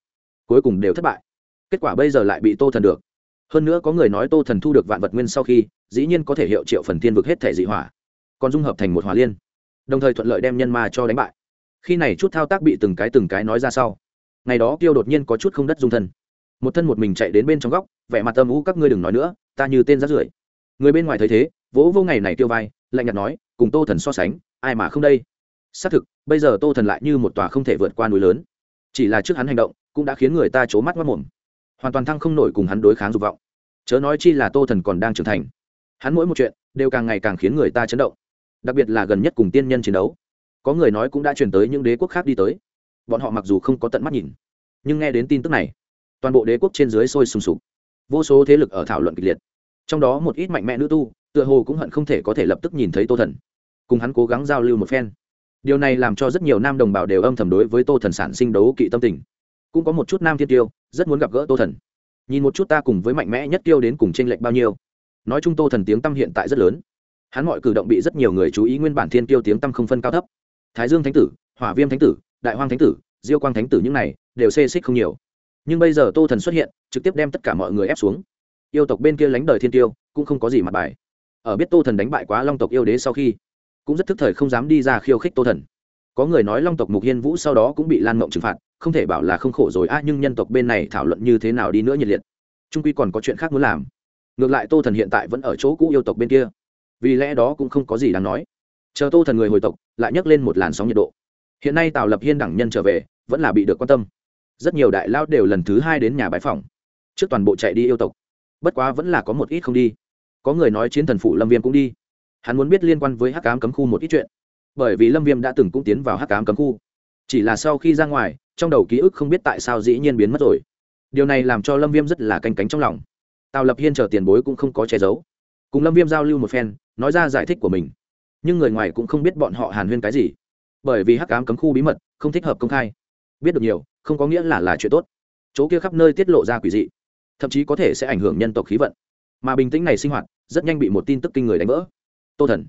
Speaker 1: Cuối cùng đều thất bại. Kết quả bây giờ lại bị tô thần được. Hơn nữa có người nói tô thần thu được vạn vật nguyên sau khi, dĩ nhiên có thể hiệu triệu phần thiên vực hết thể dị hỏa còn dung hợp thành một hòa liên, đồng thời thuận lợi đem nhân ma cho đánh bại. Khi này chút thao tác bị từng cái từng cái nói ra sau, ngày đó tiêu đột nhiên có chút không đất dung thân. Một thân một mình chạy đến bên trong góc, vẻ mặt âm u các ngươi đừng nói nữa, ta như tên rát rưởi. Người bên ngoài thấy thế, vỗ vô ngày này tiêu vai, lạnh nhạt nói, cùng tô thần so sánh, ai mà không đây? Xác thực, bây giờ tô thần lại như một tòa không thể vượt qua núi lớn. Chỉ là trước hắn hành động, cũng đã khiến người ta c mắt mất mồm. Hoàn toàn thăng không nổi cùng hắn đối kháng dục vọng. Chớ nói chi là tô thần còn đang trưởng thành. Hắn mỗi một chuyện, đều càng ngày càng khiến người ta chấn động đặc biệt là gần nhất cùng tiên nhân chiến đấu. Có người nói cũng đã truyền tới những đế quốc khác đi tới. Bọn họ mặc dù không có tận mắt nhìn, nhưng nghe đến tin tức này, toàn bộ đế quốc trên dưới sôi sùng sục. Vô số thế lực ở thảo luận kịch liệt. Trong đó một ít mạnh mẽ nữ tu, tựa hồ cũng hận không thể có thể lập tức nhìn thấy tô thần. Cùng hắn cố gắng giao lưu một phen. Điều này làm cho rất nhiều nam đồng bào đều âm thầm đối với tô thần sản sinh đấu kỵ tâm tình. Cũng có một chút nam thiên tiêu, rất muốn gặp gỡ tô thần. Nhìn một chút ta cùng với mạnh mẽ nhất tiêu đến cùng tranh lệch bao nhiêu. Nói chung tô thần tiếng tâm hiện tại rất lớn hắn mọi cử động bị rất nhiều người chú ý, nguyên bản thiên tiêu tiếng tăm không phân cao thấp. Thái dương thánh tử, hỏa viêm thánh tử, đại hoang thánh tử, diêu quang thánh tử những này đều xê xích không nhiều. Nhưng bây giờ tô thần xuất hiện, trực tiếp đem tất cả mọi người ép xuống. Yêu tộc bên kia lánh đời thiên tiêu cũng không có gì mặt bài. Ở biết tô thần đánh bại quá long tộc yêu đế sau khi, cũng rất thức thời không dám đi ra khiêu khích tô thần. Có người nói long tộc mục hiên vũ sau đó cũng bị lan mộng trừng phạt, không thể bảo là không khổ rồi. A nhưng nhân tộc bên này thảo luận như thế nào đi nữa nhiệt liệt. Trung quy còn có chuyện khác muốn làm. Ngược lại tô thần hiện tại vẫn ở chỗ cũ yêu tộc bên kia vì lẽ đó cũng không có gì đáng nói. Chờ tô thần người hồi tộc, lại nhấc lên một làn sóng nhiệt độ. Hiện nay tào lập hiên đẳng nhân trở về, vẫn là bị được quan tâm. Rất nhiều đại lao đều lần thứ hai đến nhà bãi phòng trước toàn bộ chạy đi yêu tộc. Bất quá vẫn là có một ít không đi. Có người nói chiến thần phủ lâm viêm cũng đi. Hắn muốn biết liên quan với hắc cám cấm khu một ít chuyện. Bởi vì lâm viêm đã từng cũng tiến vào hắc cám cấm khu. Chỉ là sau khi ra ngoài, trong đầu ký ức không biết tại sao dĩ nhiên biến mất rồi. Điều này làm cho lâm viêm rất là canh cánh trong lòng. Tào lập hiên chờ tiền bối cũng không có che giấu cùng lâm viêm giao lưu một phen, nói ra giải thích của mình. Nhưng người ngoài cũng không biết bọn họ hàn huyên cái gì, bởi vì hắc cám cấm khu bí mật, không thích hợp công khai. Biết được nhiều, không có nghĩa là là chuyện tốt. Chỗ kia khắp nơi tiết lộ ra quỷ dị, thậm chí có thể sẽ ảnh hưởng nhân tộc khí vận. Mà bình tĩnh này sinh hoạt, rất nhanh bị một tin tức kinh người đánh vỡ. Tô thần,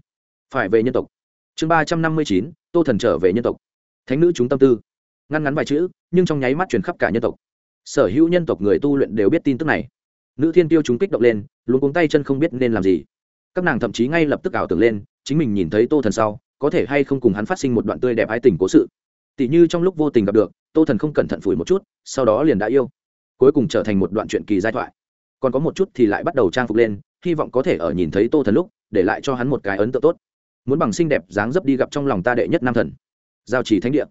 Speaker 1: phải về nhân tộc. Chương ba trăm năm mươi chín, tô thần trở về nhân tộc. Thánh nữ chúng tâm tư. Ngăn ngắn vài chữ, nhưng trong nháy mắt truyền khắp cả nhân tộc. Sở hữu nhân tộc người tu luyện đều biết tin tức này nữ thiên tiêu chúng kích động lên luôn cuống tay chân không biết nên làm gì. Các nàng thậm chí ngay lập tức ảo tưởng lên, chính mình nhìn thấy tô thần sau, có thể hay không cùng hắn phát sinh một đoạn tươi đẹp ái tình cố sự. Tỉ như trong lúc vô tình gặp được, tô thần không cẩn thận phủi một chút, sau đó liền đã yêu. Cuối cùng trở thành một đoạn chuyện kỳ giai thoại. Còn có một chút thì lại bắt đầu trang phục lên, hy vọng có thể ở nhìn thấy tô thần lúc, để lại cho hắn một cái ấn tượng tốt. Muốn bằng xinh đẹp dáng dấp đi gặp trong lòng ta đệ nhất nam thần. Giao chỉ thánh địa.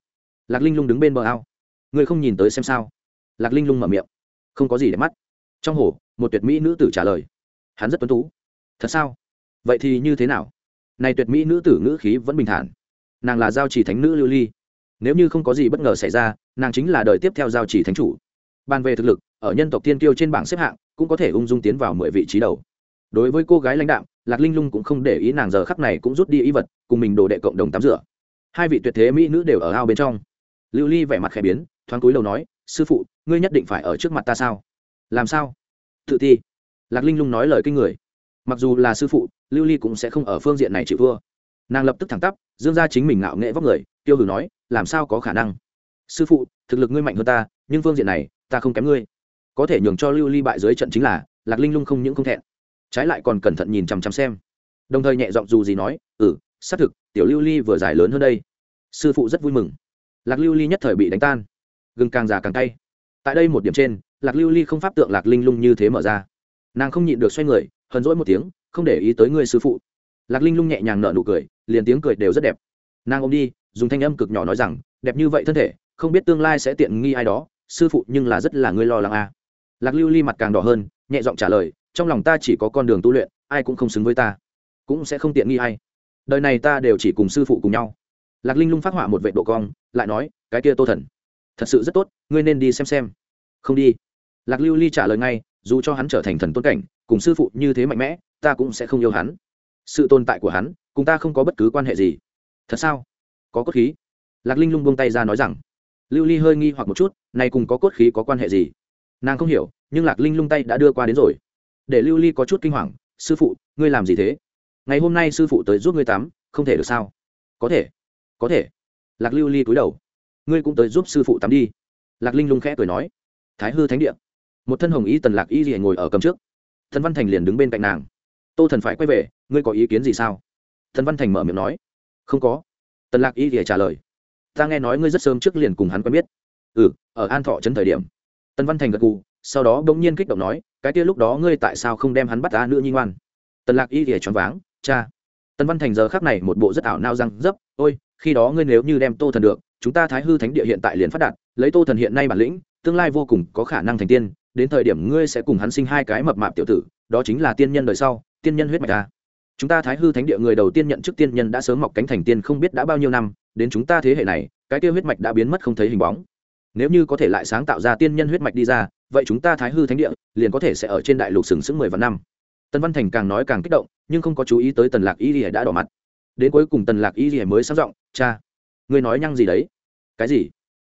Speaker 1: Lạc linh lung đứng bên bờ ao. Người không nhìn tới xem sao. Lạc linh lung mở miệng. Không có gì để mắt. Trong hồ một tuyệt mỹ nữ tử trả lời. Hắn rất tuấn tú. Thật sao? Vậy thì như thế nào? Này tuyệt mỹ nữ tử ngữ khí vẫn bình thản. Nàng là giao chỉ thánh nữ lưu ly. Nếu như không có gì bất ngờ xảy ra, nàng chính là đời tiếp theo giao chỉ thánh chủ. Bàn về thực lực, ở nhân tộc tiên kiêu trên bảng xếp hạng, cũng có thể ung dung tiến vào mười vị trí đầu. Đối với cô gái lãnh đạo lạc linh lung cũng không để ý nàng giờ khắc này cũng rút đi ý vật, cùng mình đồ đệ cộng đồng tắm rửa. Hai vị tuyệt thế mỹ nữ đều ở ao bên trong. Lưu ly vẻ mặt khẽ biến, thoáng cúi đầu nói, sư phụ, ngươi nhất định phải ở trước mặt ta sao? Làm sao? Tự ti. Lạc linh lung nói lời kinh người. Mặc dù là sư phụ, lưu ly cũng sẽ không ở phương diện này chịu thua. Nàng lập tức thẳng tắp, dương ra chính mình ngạo nghệ vóc người, tiêu hử nói, làm sao có khả năng? Sư phụ, thực lực ngươi mạnh hơn ta, nhưng phương diện này, ta không kém ngươi. Có thể nhường cho lưu ly bại dưới trận chính là, lạc linh lung không những không thẹn, trái lại còn cẩn thận nhìn chằm chằm xem. Đồng thời nhẹ giọng dù gì nói ừ xác thực, tiểu lưu ly vừa dài lớn hơn đây. Sư phụ rất vui mừng. Lạc lưu ly nhất thời bị đánh tan. Gừng càng già càng cay. Tại đây một điểm trên lạc lưu ly không pháp tượng lạc linh lung như thế mở ra. Nàng không nhịn được xoay người, hờn rỗi một tiếng, không để ý tới người sư phụ. Lạc linh lung nhẹ nhàng nở nụ cười, liền tiếng cười đều rất đẹp. Nàng ôm đi, dùng thanh âm cực nhỏ nói rằng, đẹp như vậy thân thể, không biết tương lai sẽ tiện nghi ai đó, sư phụ nhưng là rất là ngươi lo lắng à. lạc lưu ly mặt càng đỏ hơn, nhẹ giọng trả lời, trong lòng ta chỉ có con đường tu luyện, ai cũng không xứng với ta, cũng sẽ không tiện nghi ai. Đời này ta đều chỉ cùng sư phụ cùng nhau. Lạc linh lung phát họa một vệ độ cong, lại nói, cái kia tô thần, thật sự rất tốt, ngươi nên đi xem xem. Không đi lạc lưu ly trả lời ngay, dù cho hắn trở thành thần tôn cảnh, cùng sư phụ như thế mạnh mẽ, ta cũng sẽ không yêu hắn. Sự tồn tại của hắn, cùng ta không có bất cứ quan hệ gì. Thật sao? Có cốt khí. Lạc linh lung buông tay ra nói rằng. Lưu ly hơi nghi hoặc một chút, này cùng có cốt khí có quan hệ gì? Nàng không hiểu, nhưng lạc linh lung tay đã đưa qua đến rồi. Để lưu ly có chút kinh hoàng, sư phụ, ngươi làm gì thế? Ngày hôm nay sư phụ tới giúp ngươi tắm, không thể được sao? Có thể. Có thể. Lạc lưu ly cúi đầu. Ngươi cũng tới giúp sư phụ tắm đi. Lạc linh lung khẽ cười nói. Thái hư thánh địa một thân hồng y tần lạc y gì ngồi ở cầm trước. Thần văn thành liền đứng bên cạnh nàng. Tô thần phải quay về, ngươi có ý kiến gì sao? Thần văn thành mở miệng nói. Không có. Tần lạc y gì trả lời. Ta nghe nói ngươi rất sớm trước liền cùng hắn quen biết. Ừ ở an thọ trấn thời điểm. Tần văn thành gật gù, sau đó bỗng nhiên kích động nói, cái kia lúc đó ngươi tại sao không đem hắn bắt ta nữ nhi ngoan? Tần lạc y thì choáng váng, cha. Tần văn thành giờ khác này một bộ rất ảo nao răng dấp, ôi, khi đó ngươi nếu như đem tô thần được, chúng ta thái hư thánh địa hiện tại liền phát đạt, lấy tô thần hiện nay bản lĩnh, tương lai vô cùng có khả năng thành tiên đến thời điểm ngươi sẽ cùng hắn sinh hai cái mập mạp tiểu tử, đó chính là tiên nhân đời sau, tiên nhân huyết mạch ta. Chúng ta thái hư thánh địa người đầu tiên nhận chức tiên nhân đã sớm mọc cánh thành tiên không biết đã bao nhiêu năm, đến chúng ta thế hệ này, cái tiêu huyết mạch đã biến mất không thấy hình bóng. Nếu như có thể lại sáng tạo ra tiên nhân huyết mạch đi ra, vậy chúng ta thái hư thánh địa liền có thể sẽ ở trên đại lục sừng sững mười vạn năm. Tân văn thành càng nói càng kích động, nhưng không có chú ý tới tần lạc y rỉa đã đỏ mặt. Đến cuối cùng tần lạc y rỉa mới sáng giọng, cha, ngươi nói nhăng gì đấy? Cái gì?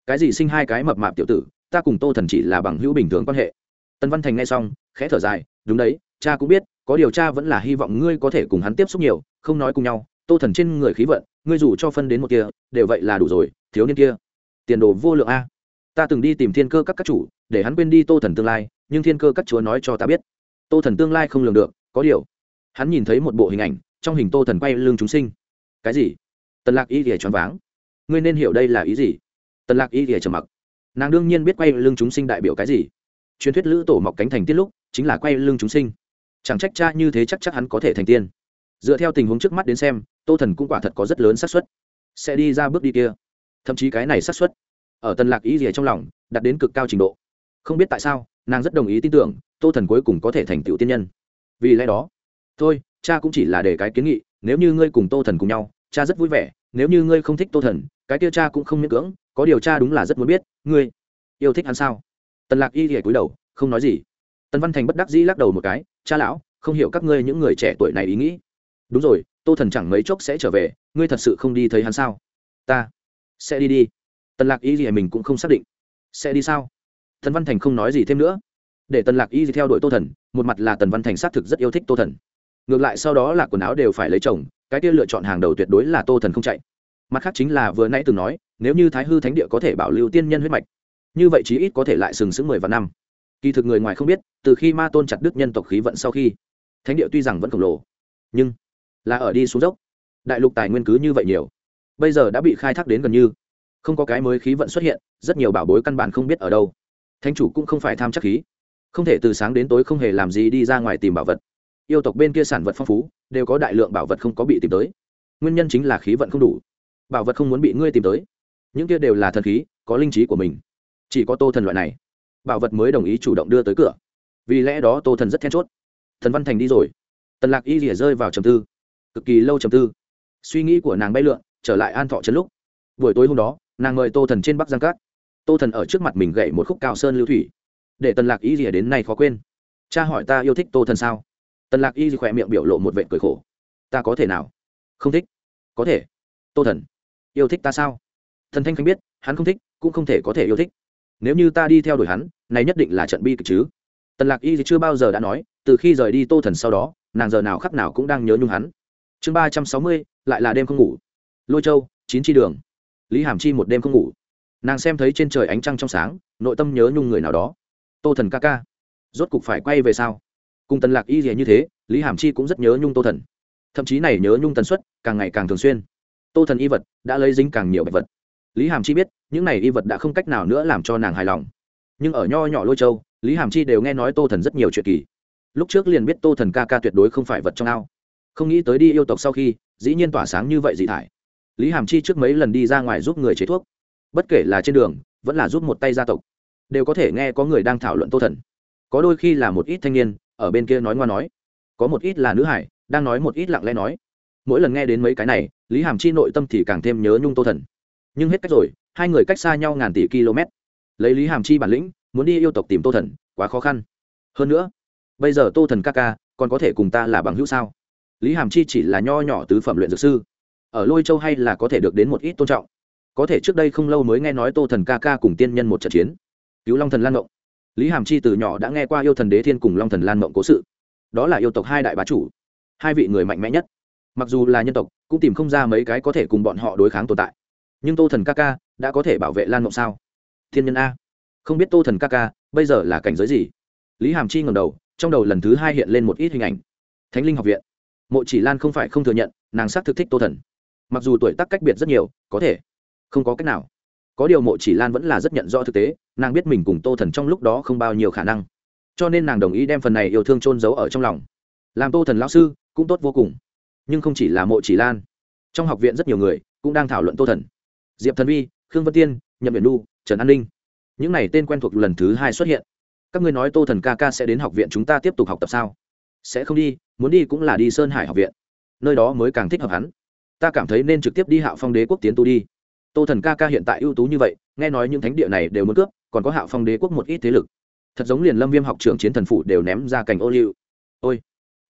Speaker 1: Cái gì sinh hai cái mập mạp tiểu tử? Ta cùng tô thần chỉ là bằng hữu bình thường quan hệ. Tần văn thành nghe xong, khẽ thở dài, đúng đấy, cha cũng biết, có điều cha vẫn là hy vọng ngươi có thể cùng hắn tiếp xúc nhiều, không nói cùng nhau, tô thần trên người khí vận, ngươi dù cho phân đến một kia, đều vậy là đủ rồi, thiếu niên kia, tiền đồ vô lượng a. Ta từng đi tìm thiên cơ các các chủ, để hắn quên đi tô thần tương lai, nhưng thiên cơ các chúa nói cho ta biết, tô thần tương lai không lường được, có điều, hắn nhìn thấy một bộ hình ảnh, trong hình tô thần quay lưng chúng sinh. Cái gì? Tần lạc y thìa choáng váng. Ngươi nên hiểu đây là ý gì? Tần lạc y thìa trầm mặc nàng đương nhiên biết quay lưng chúng sinh đại biểu cái gì. Truyền thuyết lữ tổ mọc cánh thành tiết lúc, chính là quay lưng chúng sinh. Chẳng trách cha như thế chắc chắc hắn có thể thành tiên. Dựa theo tình huống trước mắt đến xem, tô thần cũng quả thật có rất lớn xác suất. Sẽ đi ra bước đi kia. Thậm chí cái này xác suất, ở tân lạc ý gì trong lòng, đạt đến cực cao trình độ. Không biết tại sao, nàng rất đồng ý tin tưởng, tô thần cuối cùng có thể thành tựu tiên nhân. Vì lẽ đó, thôi, cha cũng chỉ là để cái kiến nghị, nếu như ngươi cùng tô thần cùng nhau, cha rất vui vẻ, nếu như ngươi không thích tô thần, cái kia cha cũng không miễn cưỡng có điều tra đúng là rất muốn biết, ngươi yêu thích hắn sao? Tần lạc y thì cúi đầu, không nói gì. Tần văn thành bất đắc dĩ lắc đầu một cái, cha lão, không hiểu các ngươi những người trẻ tuổi này ý nghĩ. Đúng rồi, tô thần chẳng mấy chốc sẽ trở về, ngươi thật sự không đi thấy hắn sao? Ta sẽ đi đi. Tần lạc y thì mình cũng không xác định. Sẽ đi sao? Tần văn thành không nói gì thêm nữa. Để tần lạc y thì theo đuổi tô thần, một mặt là tần văn thành xác thực rất yêu thích tô thần. Ngược lại sau đó là quần áo đều phải lấy chồng, cái kia lựa chọn hàng đầu tuyệt đối là tô thần không chạy mặt khác chính là vừa nãy từng nói, nếu như thái hư thánh địa có thể bảo lưu tiên nhân huyết mạch, như vậy chí ít có thể lại sừng sững mười vạn năm. Kỳ thực người ngoài không biết, từ khi ma tôn chặt đức nhân tộc khí vận sau khi, thánh địa tuy rằng vẫn khổng lồ, nhưng là ở đi xuống dốc. Đại lục tài nguyên cứ như vậy nhiều, bây giờ đã bị khai thác đến gần như không có cái mới khí vận xuất hiện, rất nhiều bảo bối căn bản không biết ở đâu. Thánh chủ cũng không phải tham chắc khí, không thể từ sáng đến tối không hề làm gì đi ra ngoài tìm bảo vật. Yêu tộc bên kia sản vật phong phú, đều có đại lượng bảo vật không có bị tìm tới. Nguyên nhân chính là khí vận không đủ bảo vật không muốn bị ngươi tìm tới. Những kia đều là thần khí, có linh trí của mình. Chỉ có tô thần loại này, bảo vật mới đồng ý chủ động đưa tới cửa. Vì lẽ đó tô thần rất then chốt. Thần văn thành đi rồi. Tần lạc y rỉa rơi vào trầm tư. Cực kỳ lâu trầm tư. Suy nghĩ của nàng bay lượn, trở lại an thọ trấn lúc. Buổi tối hôm đó, nàng mời tô thần trên bắc giang cát. Tô thần ở trước mặt mình gậy một khúc cao sơn lưu thủy. Để tần lạc y rỉa đến nay khó quên. Cha hỏi ta yêu thích tô thần sao? Tần lạc y khỏe miệng biểu lộ một vệ cười khổ. Ta có thể nào? Không thích. Có thể. Tô thần yêu thích ta sao? Thần thanh khanh biết, hắn không thích, cũng không thể có thể yêu thích. Nếu như ta đi theo đuổi hắn, này nhất định là trận bi kịch chứ. Tần lạc y thì chưa bao giờ đã nói, từ khi rời đi tô thần sau đó, nàng giờ nào khắc nào cũng đang nhớ nhung hắn. Chương ba trăm sáu mươi, lại là đêm không ngủ. Lôi châu, chín chi đường. Lý hàm chi một đêm không ngủ. Nàng xem thấy trên trời ánh trăng trong sáng, nội tâm nhớ nhung người nào đó. Tô thần ca ca. Rốt cục phải quay về sao? Cùng tần lạc y gì như thế, lý hàm chi cũng rất nhớ nhung tô thần. Thậm chí này nhớ nhung tần suất càng ngày càng thường xuyên tô thần y vật đã lấy dính càng nhiều bạch vật. Lý hàm chi biết, những này y vật đã không cách nào nữa làm cho nàng hài lòng. Nhưng ở nho nhỏ lôi châu, lý hàm chi đều nghe nói tô thần rất nhiều chuyện kỳ. Lúc trước liền biết tô thần ca ca tuyệt đối không phải vật trong ao. Không nghĩ tới đi yêu tộc sau khi, dĩ nhiên tỏa sáng như vậy dị thải. Lý hàm chi trước mấy lần đi ra ngoài giúp người chế thuốc, bất kể là trên đường, vẫn là giúp một tay gia tộc, đều có thể nghe có người đang thảo luận tô thần. Có đôi khi là một ít thanh niên, ở bên kia nói ngoa nói. Có một ít là nữ hải, đang nói một ít lặng lẽ nói mỗi lần nghe đến mấy cái này, lý hàm chi nội tâm thì càng thêm nhớ nhung tô thần. Nhưng hết cách rồi, hai người cách xa nhau ngàn tỷ km. Lấy lý hàm chi bản lĩnh, muốn đi yêu tộc tìm tô thần, quá khó khăn. Hơn nữa, bây giờ tô thần ca ca, còn có thể cùng ta là bằng hữu sao? Lý hàm chi chỉ là nho nhỏ tứ phẩm luyện dược sư. Ở lôi châu hay là có thể được đến một ít tôn trọng. Có thể trước đây không lâu mới nghe nói tô thần ca ca cùng tiên nhân một trận chiến. Cứu long thần lan mộng. Lý hàm chi từ nhỏ đã nghe qua yêu thần đế thiên cùng long thần lan mộng cố sự. Đó là yêu tộc hai đại bá chủ, hai vị người mạnh mẽ nhất mặc dù là nhân tộc, cũng tìm không ra mấy cái có thể cùng bọn họ đối kháng tồn tại. Nhưng tô thần ca ca đã có thể bảo vệ lan mộng sao? Thiên nhân a. Không biết tô thần ca ca bây giờ là cảnh giới gì? Lý hàm chi ngầm đầu, trong đầu lần thứ hai hiện lên một ít hình ảnh. Thánh linh học viện. Mộ chỉ lan không phải không thừa nhận, nàng xác thực thích tô thần. Mặc dù tuổi tác cách biệt rất nhiều, có thể không có cách nào. Có điều mộ chỉ lan vẫn là rất nhận rõ thực tế, nàng biết mình cùng tô thần trong lúc đó không bao nhiêu khả năng. Cho nên nàng đồng ý đem phần này yêu thương trôn giấu ở trong lòng. Làm tô thần lão sư, cũng tốt vô cùng nhưng không chỉ là mộ chỉ lan. Trong học viện rất nhiều người cũng đang thảo luận tô thần. Diệp thần vi, khương vân tiên, nhậm biển nu trần an ninh. Những này tên quen thuộc lần thứ hai xuất hiện. Các ngươi nói tô thần ca ca sẽ đến học viện chúng ta tiếp tục học tập sao? Sẽ không đi, muốn đi cũng là đi sơn hải học viện. Nơi đó mới càng thích hợp hắn. Ta cảm thấy nên trực tiếp đi hạo phong đế quốc tiến tu đi. Tô thần ca ca hiện tại ưu tú như vậy, nghe nói những thánh địa này đều muốn cướp, còn có hạo phong đế quốc một ít thế lực. Thật giống liền lâm viêm học trưởng chiến thần phủ đều ném ra cành ô liu. Ôi!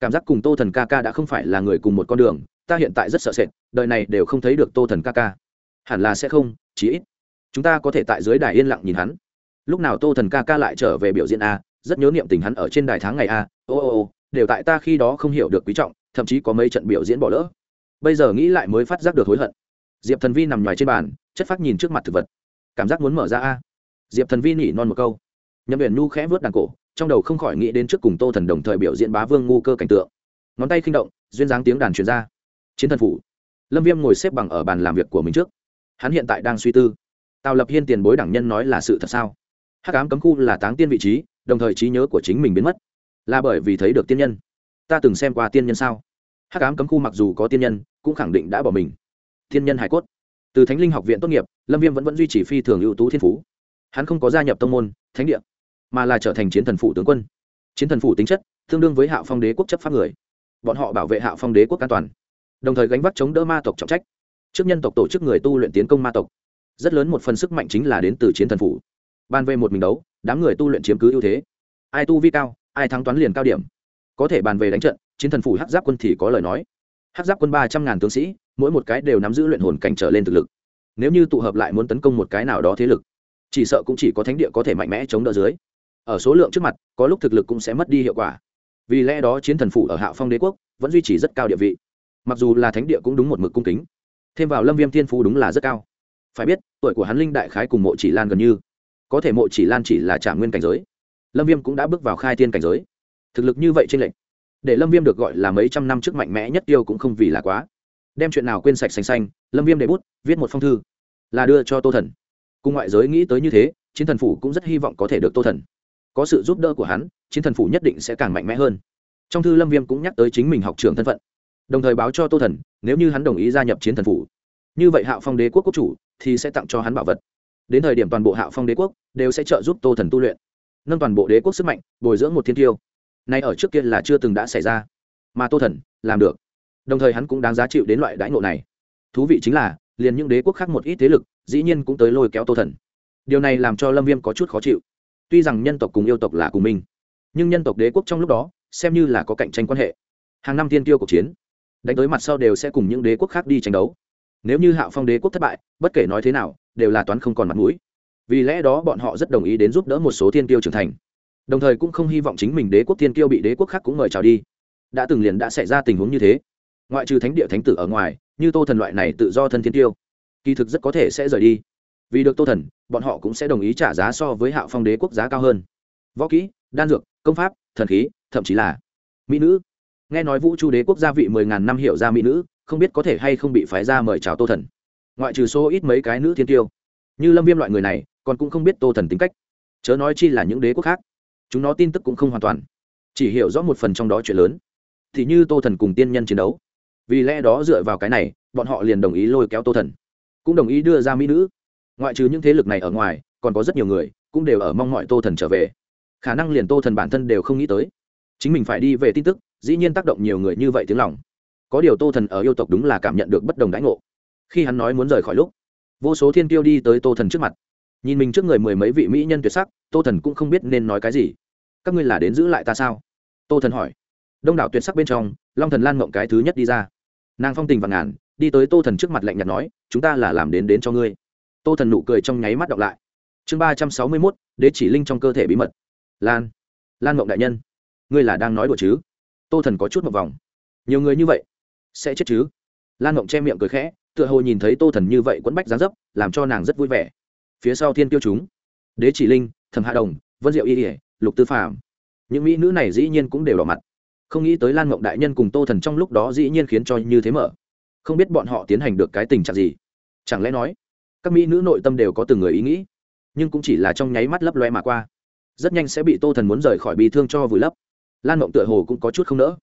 Speaker 1: Cảm giác cùng tô thần ca ca đã không phải là người cùng một con đường, ta hiện tại rất sợ sệt, đời này đều không thấy được tô thần ca ca. Hẳn là sẽ không, chí ít. Chúng ta có thể tại dưới đài yên lặng nhìn hắn. Lúc nào tô thần ca ca lại trở về biểu diễn a, rất nhớ niệm tình hắn ở trên đài tháng ngày a, ô ô ô, đều tại ta khi đó không hiểu được quý trọng, thậm chí có mấy trận biểu diễn bỏ lỡ. Bây giờ nghĩ lại mới phát giác được hối hận. Diệp thần vi nằm ngoài trên bàn, chất phát nhìn trước mặt thực vật. Cảm giác muốn mở ra a. Diệp thần vi nỉ non một câu. Nhậm viện nhu khẽ vớt đàn cổ trong đầu không khỏi nghĩ đến trước cùng tô thần đồng thời biểu diễn bá vương ngu cơ cảnh tượng. Ngón tay khinh động, duyên dáng tiếng đàn truyền ra. Chiến thần phủ. Lâm viêm ngồi xếp bằng ở bàn làm việc của mình trước. Hắn hiện tại đang suy tư. Tào lập hiên tiền bối đẳng nhân nói là sự thật sao? Hắc ám cấm khu là táng tiên vị trí, đồng thời trí nhớ của chính mình biến mất. Là bởi vì thấy được tiên nhân. Ta từng xem qua tiên nhân sao? Hắc ám cấm khu mặc dù có tiên nhân, cũng khẳng định đã bỏ mình. Tiên nhân hải cốt. Từ thánh linh học viện tốt nghiệp, lâm viêm vẫn vẫn duy trì phi thường ưu tú thiên phú. Hắn không có gia nhập tông môn, thánh địa mà là trở thành chiến thần phụ tướng quân. Chiến thần phụ tính chất tương đương với hạo phong đế quốc chấp pháp người. Bọn họ bảo vệ hạo phong đế quốc an toàn, đồng thời gánh vác chống đỡ ma tộc trọng trách. Trước nhân tộc tổ chức người tu luyện tiến công ma tộc, rất lớn một phần sức mạnh chính là đến từ chiến thần phủ. Ban về một mình đấu, đám người tu luyện chiếm cứ ưu thế. Ai tu vi cao, ai thắng toán liền cao điểm. Có thể bàn về đánh trận, chiến thần phủ hát giáp quân thì có lời nói. Hát giáp quân ba trăm ngàn tướng sĩ, mỗi một cái đều nắm giữ luyện hồn cảnh trở lên thực lực. Nếu như tụ hợp lại muốn tấn công một cái nào đó thế lực, chỉ sợ cũng chỉ có thánh địa có thể mạnh mẽ chống đỡ dưới ở số lượng trước mặt, có lúc thực lực cũng sẽ mất đi hiệu quả. Vì lẽ đó chiến thần phủ ở hạ phong đế quốc vẫn duy trì rất cao địa vị. Mặc dù là thánh địa cũng đúng một mực cung kính. Thêm vào lâm viêm thiên phú đúng là rất cao. Phải biết, tuổi của hắn linh đại khái cùng mộ chỉ lan gần như. Có thể mộ chỉ lan chỉ là trả nguyên cảnh giới. Lâm viêm cũng đã bước vào khai thiên cảnh giới. Thực lực như vậy trên lệnh để lâm viêm được gọi là mấy trăm năm trước mạnh mẽ nhất tiêu cũng không vì là quá. Đem chuyện nào quên sạch xanh xanh, lâm viêm để bút, viết một phong thư, là đưa cho tô thần. Cùng ngoại giới nghĩ tới như thế, chiến thần phủ cũng rất hy vọng có thể được tô thần có sự giúp đỡ của hắn, chiến thần phủ nhất định sẽ càng mạnh mẽ hơn. Trong thư lâm viêm cũng nhắc tới chính mình học trường thân phận, đồng thời báo cho tô thần, nếu như hắn đồng ý gia nhập chiến thần phủ, như vậy hạo phong đế quốc quốc chủ thì sẽ tặng cho hắn bảo vật. Đến thời điểm toàn bộ hạo phong đế quốc đều sẽ trợ giúp tô thần tu luyện, nâng toàn bộ đế quốc sức mạnh, bồi dưỡng một thiên tiêu. Nay ở trước kia là chưa từng đã xảy ra, mà tô thần làm được. Đồng thời hắn cũng đáng giá chịu đến loại đãi ngộ này. Thú vị chính là, liền những đế quốc khác một ít thế lực, dĩ nhiên cũng tới lôi kéo tô thần. Điều này làm cho lâm viêm có chút khó chịu tuy rằng nhân tộc cùng yêu tộc là cùng mình nhưng nhân tộc đế quốc trong lúc đó, xem như là có cạnh tranh quan hệ. Hàng năm tiên tiêu cuộc chiến, đánh tới mặt sau đều sẽ cùng những đế quốc khác đi tranh đấu. Nếu như hạo phong đế quốc thất bại, bất kể nói thế nào, đều là toán không còn mặt mũi. Vì lẽ đó bọn họ rất đồng ý đến giúp đỡ một số tiên tiêu trưởng thành. Đồng thời cũng không hy vọng chính mình đế quốc tiên tiêu bị đế quốc khác cũng mời chào đi. Đã từng liền đã xảy ra tình huống như thế. Ngoại trừ thánh địa thánh tử ở ngoài, như tô thần loại này tự do thân thiên tiêu, kỳ thực rất có thể sẽ rời đi vì được tô thần, bọn họ cũng sẽ đồng ý trả giá so với hạo phong đế quốc giá cao hơn. Võ kỹ, đan dược, công pháp, thần khí, thậm chí là mỹ nữ. Nghe nói vũ chu đế quốc gia vị mười ngàn năm hiệu ra mỹ nữ, không biết có thể hay không bị phái ra mời chào tô thần. Ngoại trừ số ít mấy cái nữ thiên tiêu. Như lâm viêm loại người này, còn cũng không biết tô thần tính cách. Chớ nói chi là những đế quốc khác. Chúng nó tin tức cũng không hoàn toàn. Chỉ hiểu rõ một phần trong đó chuyện lớn. Thì như tô thần cùng tiên nhân chiến đấu. Vì lẽ đó dựa vào cái này, bọn họ liền đồng ý lôi kéo tô thần. Cũng đồng ý đưa ra mỹ nữ ngoại trừ những thế lực này ở ngoài, còn có rất nhiều người cũng đều ở mong mọi tô thần trở về. Khả năng liền tô thần bản thân đều không nghĩ tới. Chính mình phải đi về tin tức, dĩ nhiên tác động nhiều người như vậy tiếng lòng. Có điều tô thần ở yêu tộc đúng là cảm nhận được bất đồng đãi ngộ. Khi hắn nói muốn rời khỏi lúc, vô số thiên tiêu đi tới tô thần trước mặt. Nhìn mình trước người mười mấy vị mỹ nhân tuyệt sắc, tô thần cũng không biết nên nói cái gì. Các ngươi là đến giữ lại ta sao? Tô thần hỏi. Đông đảo tuyệt sắc bên trong, long thần lan mộng cái thứ nhất đi ra. Nàng phong tình và ngàn, đi tới tô thần trước mặt lạnh nhạt nói, chúng ta là làm đến đến cho ngươi tô thần nụ cười trong nháy mắt đọc lại. Chương ba trăm sáu mươi mốt, đế chỉ linh trong cơ thể bí mật. Lan lan mộng đại nhân, ngươi là đang nói đùa chứ? Tô thần có chút một vòng. Nhiều người như vậy, sẽ chết chứ? Lan mộng che miệng cười khẽ, tựa hồ nhìn thấy tô thần như vậy quẫn bách gián dấp, làm cho nàng rất vui vẻ. Phía sau thiên tiêu chúng, đế chỉ linh, thẩm hạ đồng, vân diệu y ỉa lục tư phạm những mỹ nữ này dĩ nhiên cũng đều đỏ mặt. Không nghĩ tới lan mộng đại nhân cùng tô thần trong lúc đó dĩ nhiên khiến cho như thế mở. Không biết bọn họ tiến hành được cái tình trạng gì. Chẳng lẽ nói các mỹ nữ nội tâm đều có từng người ý nghĩ, nhưng cũng chỉ là trong nháy mắt lấp loe mà qua. Rất nhanh sẽ bị tô thần muốn rời khỏi bị thương cho vùi lấp. Lan mộng tựa hồ cũng có chút không nỡ.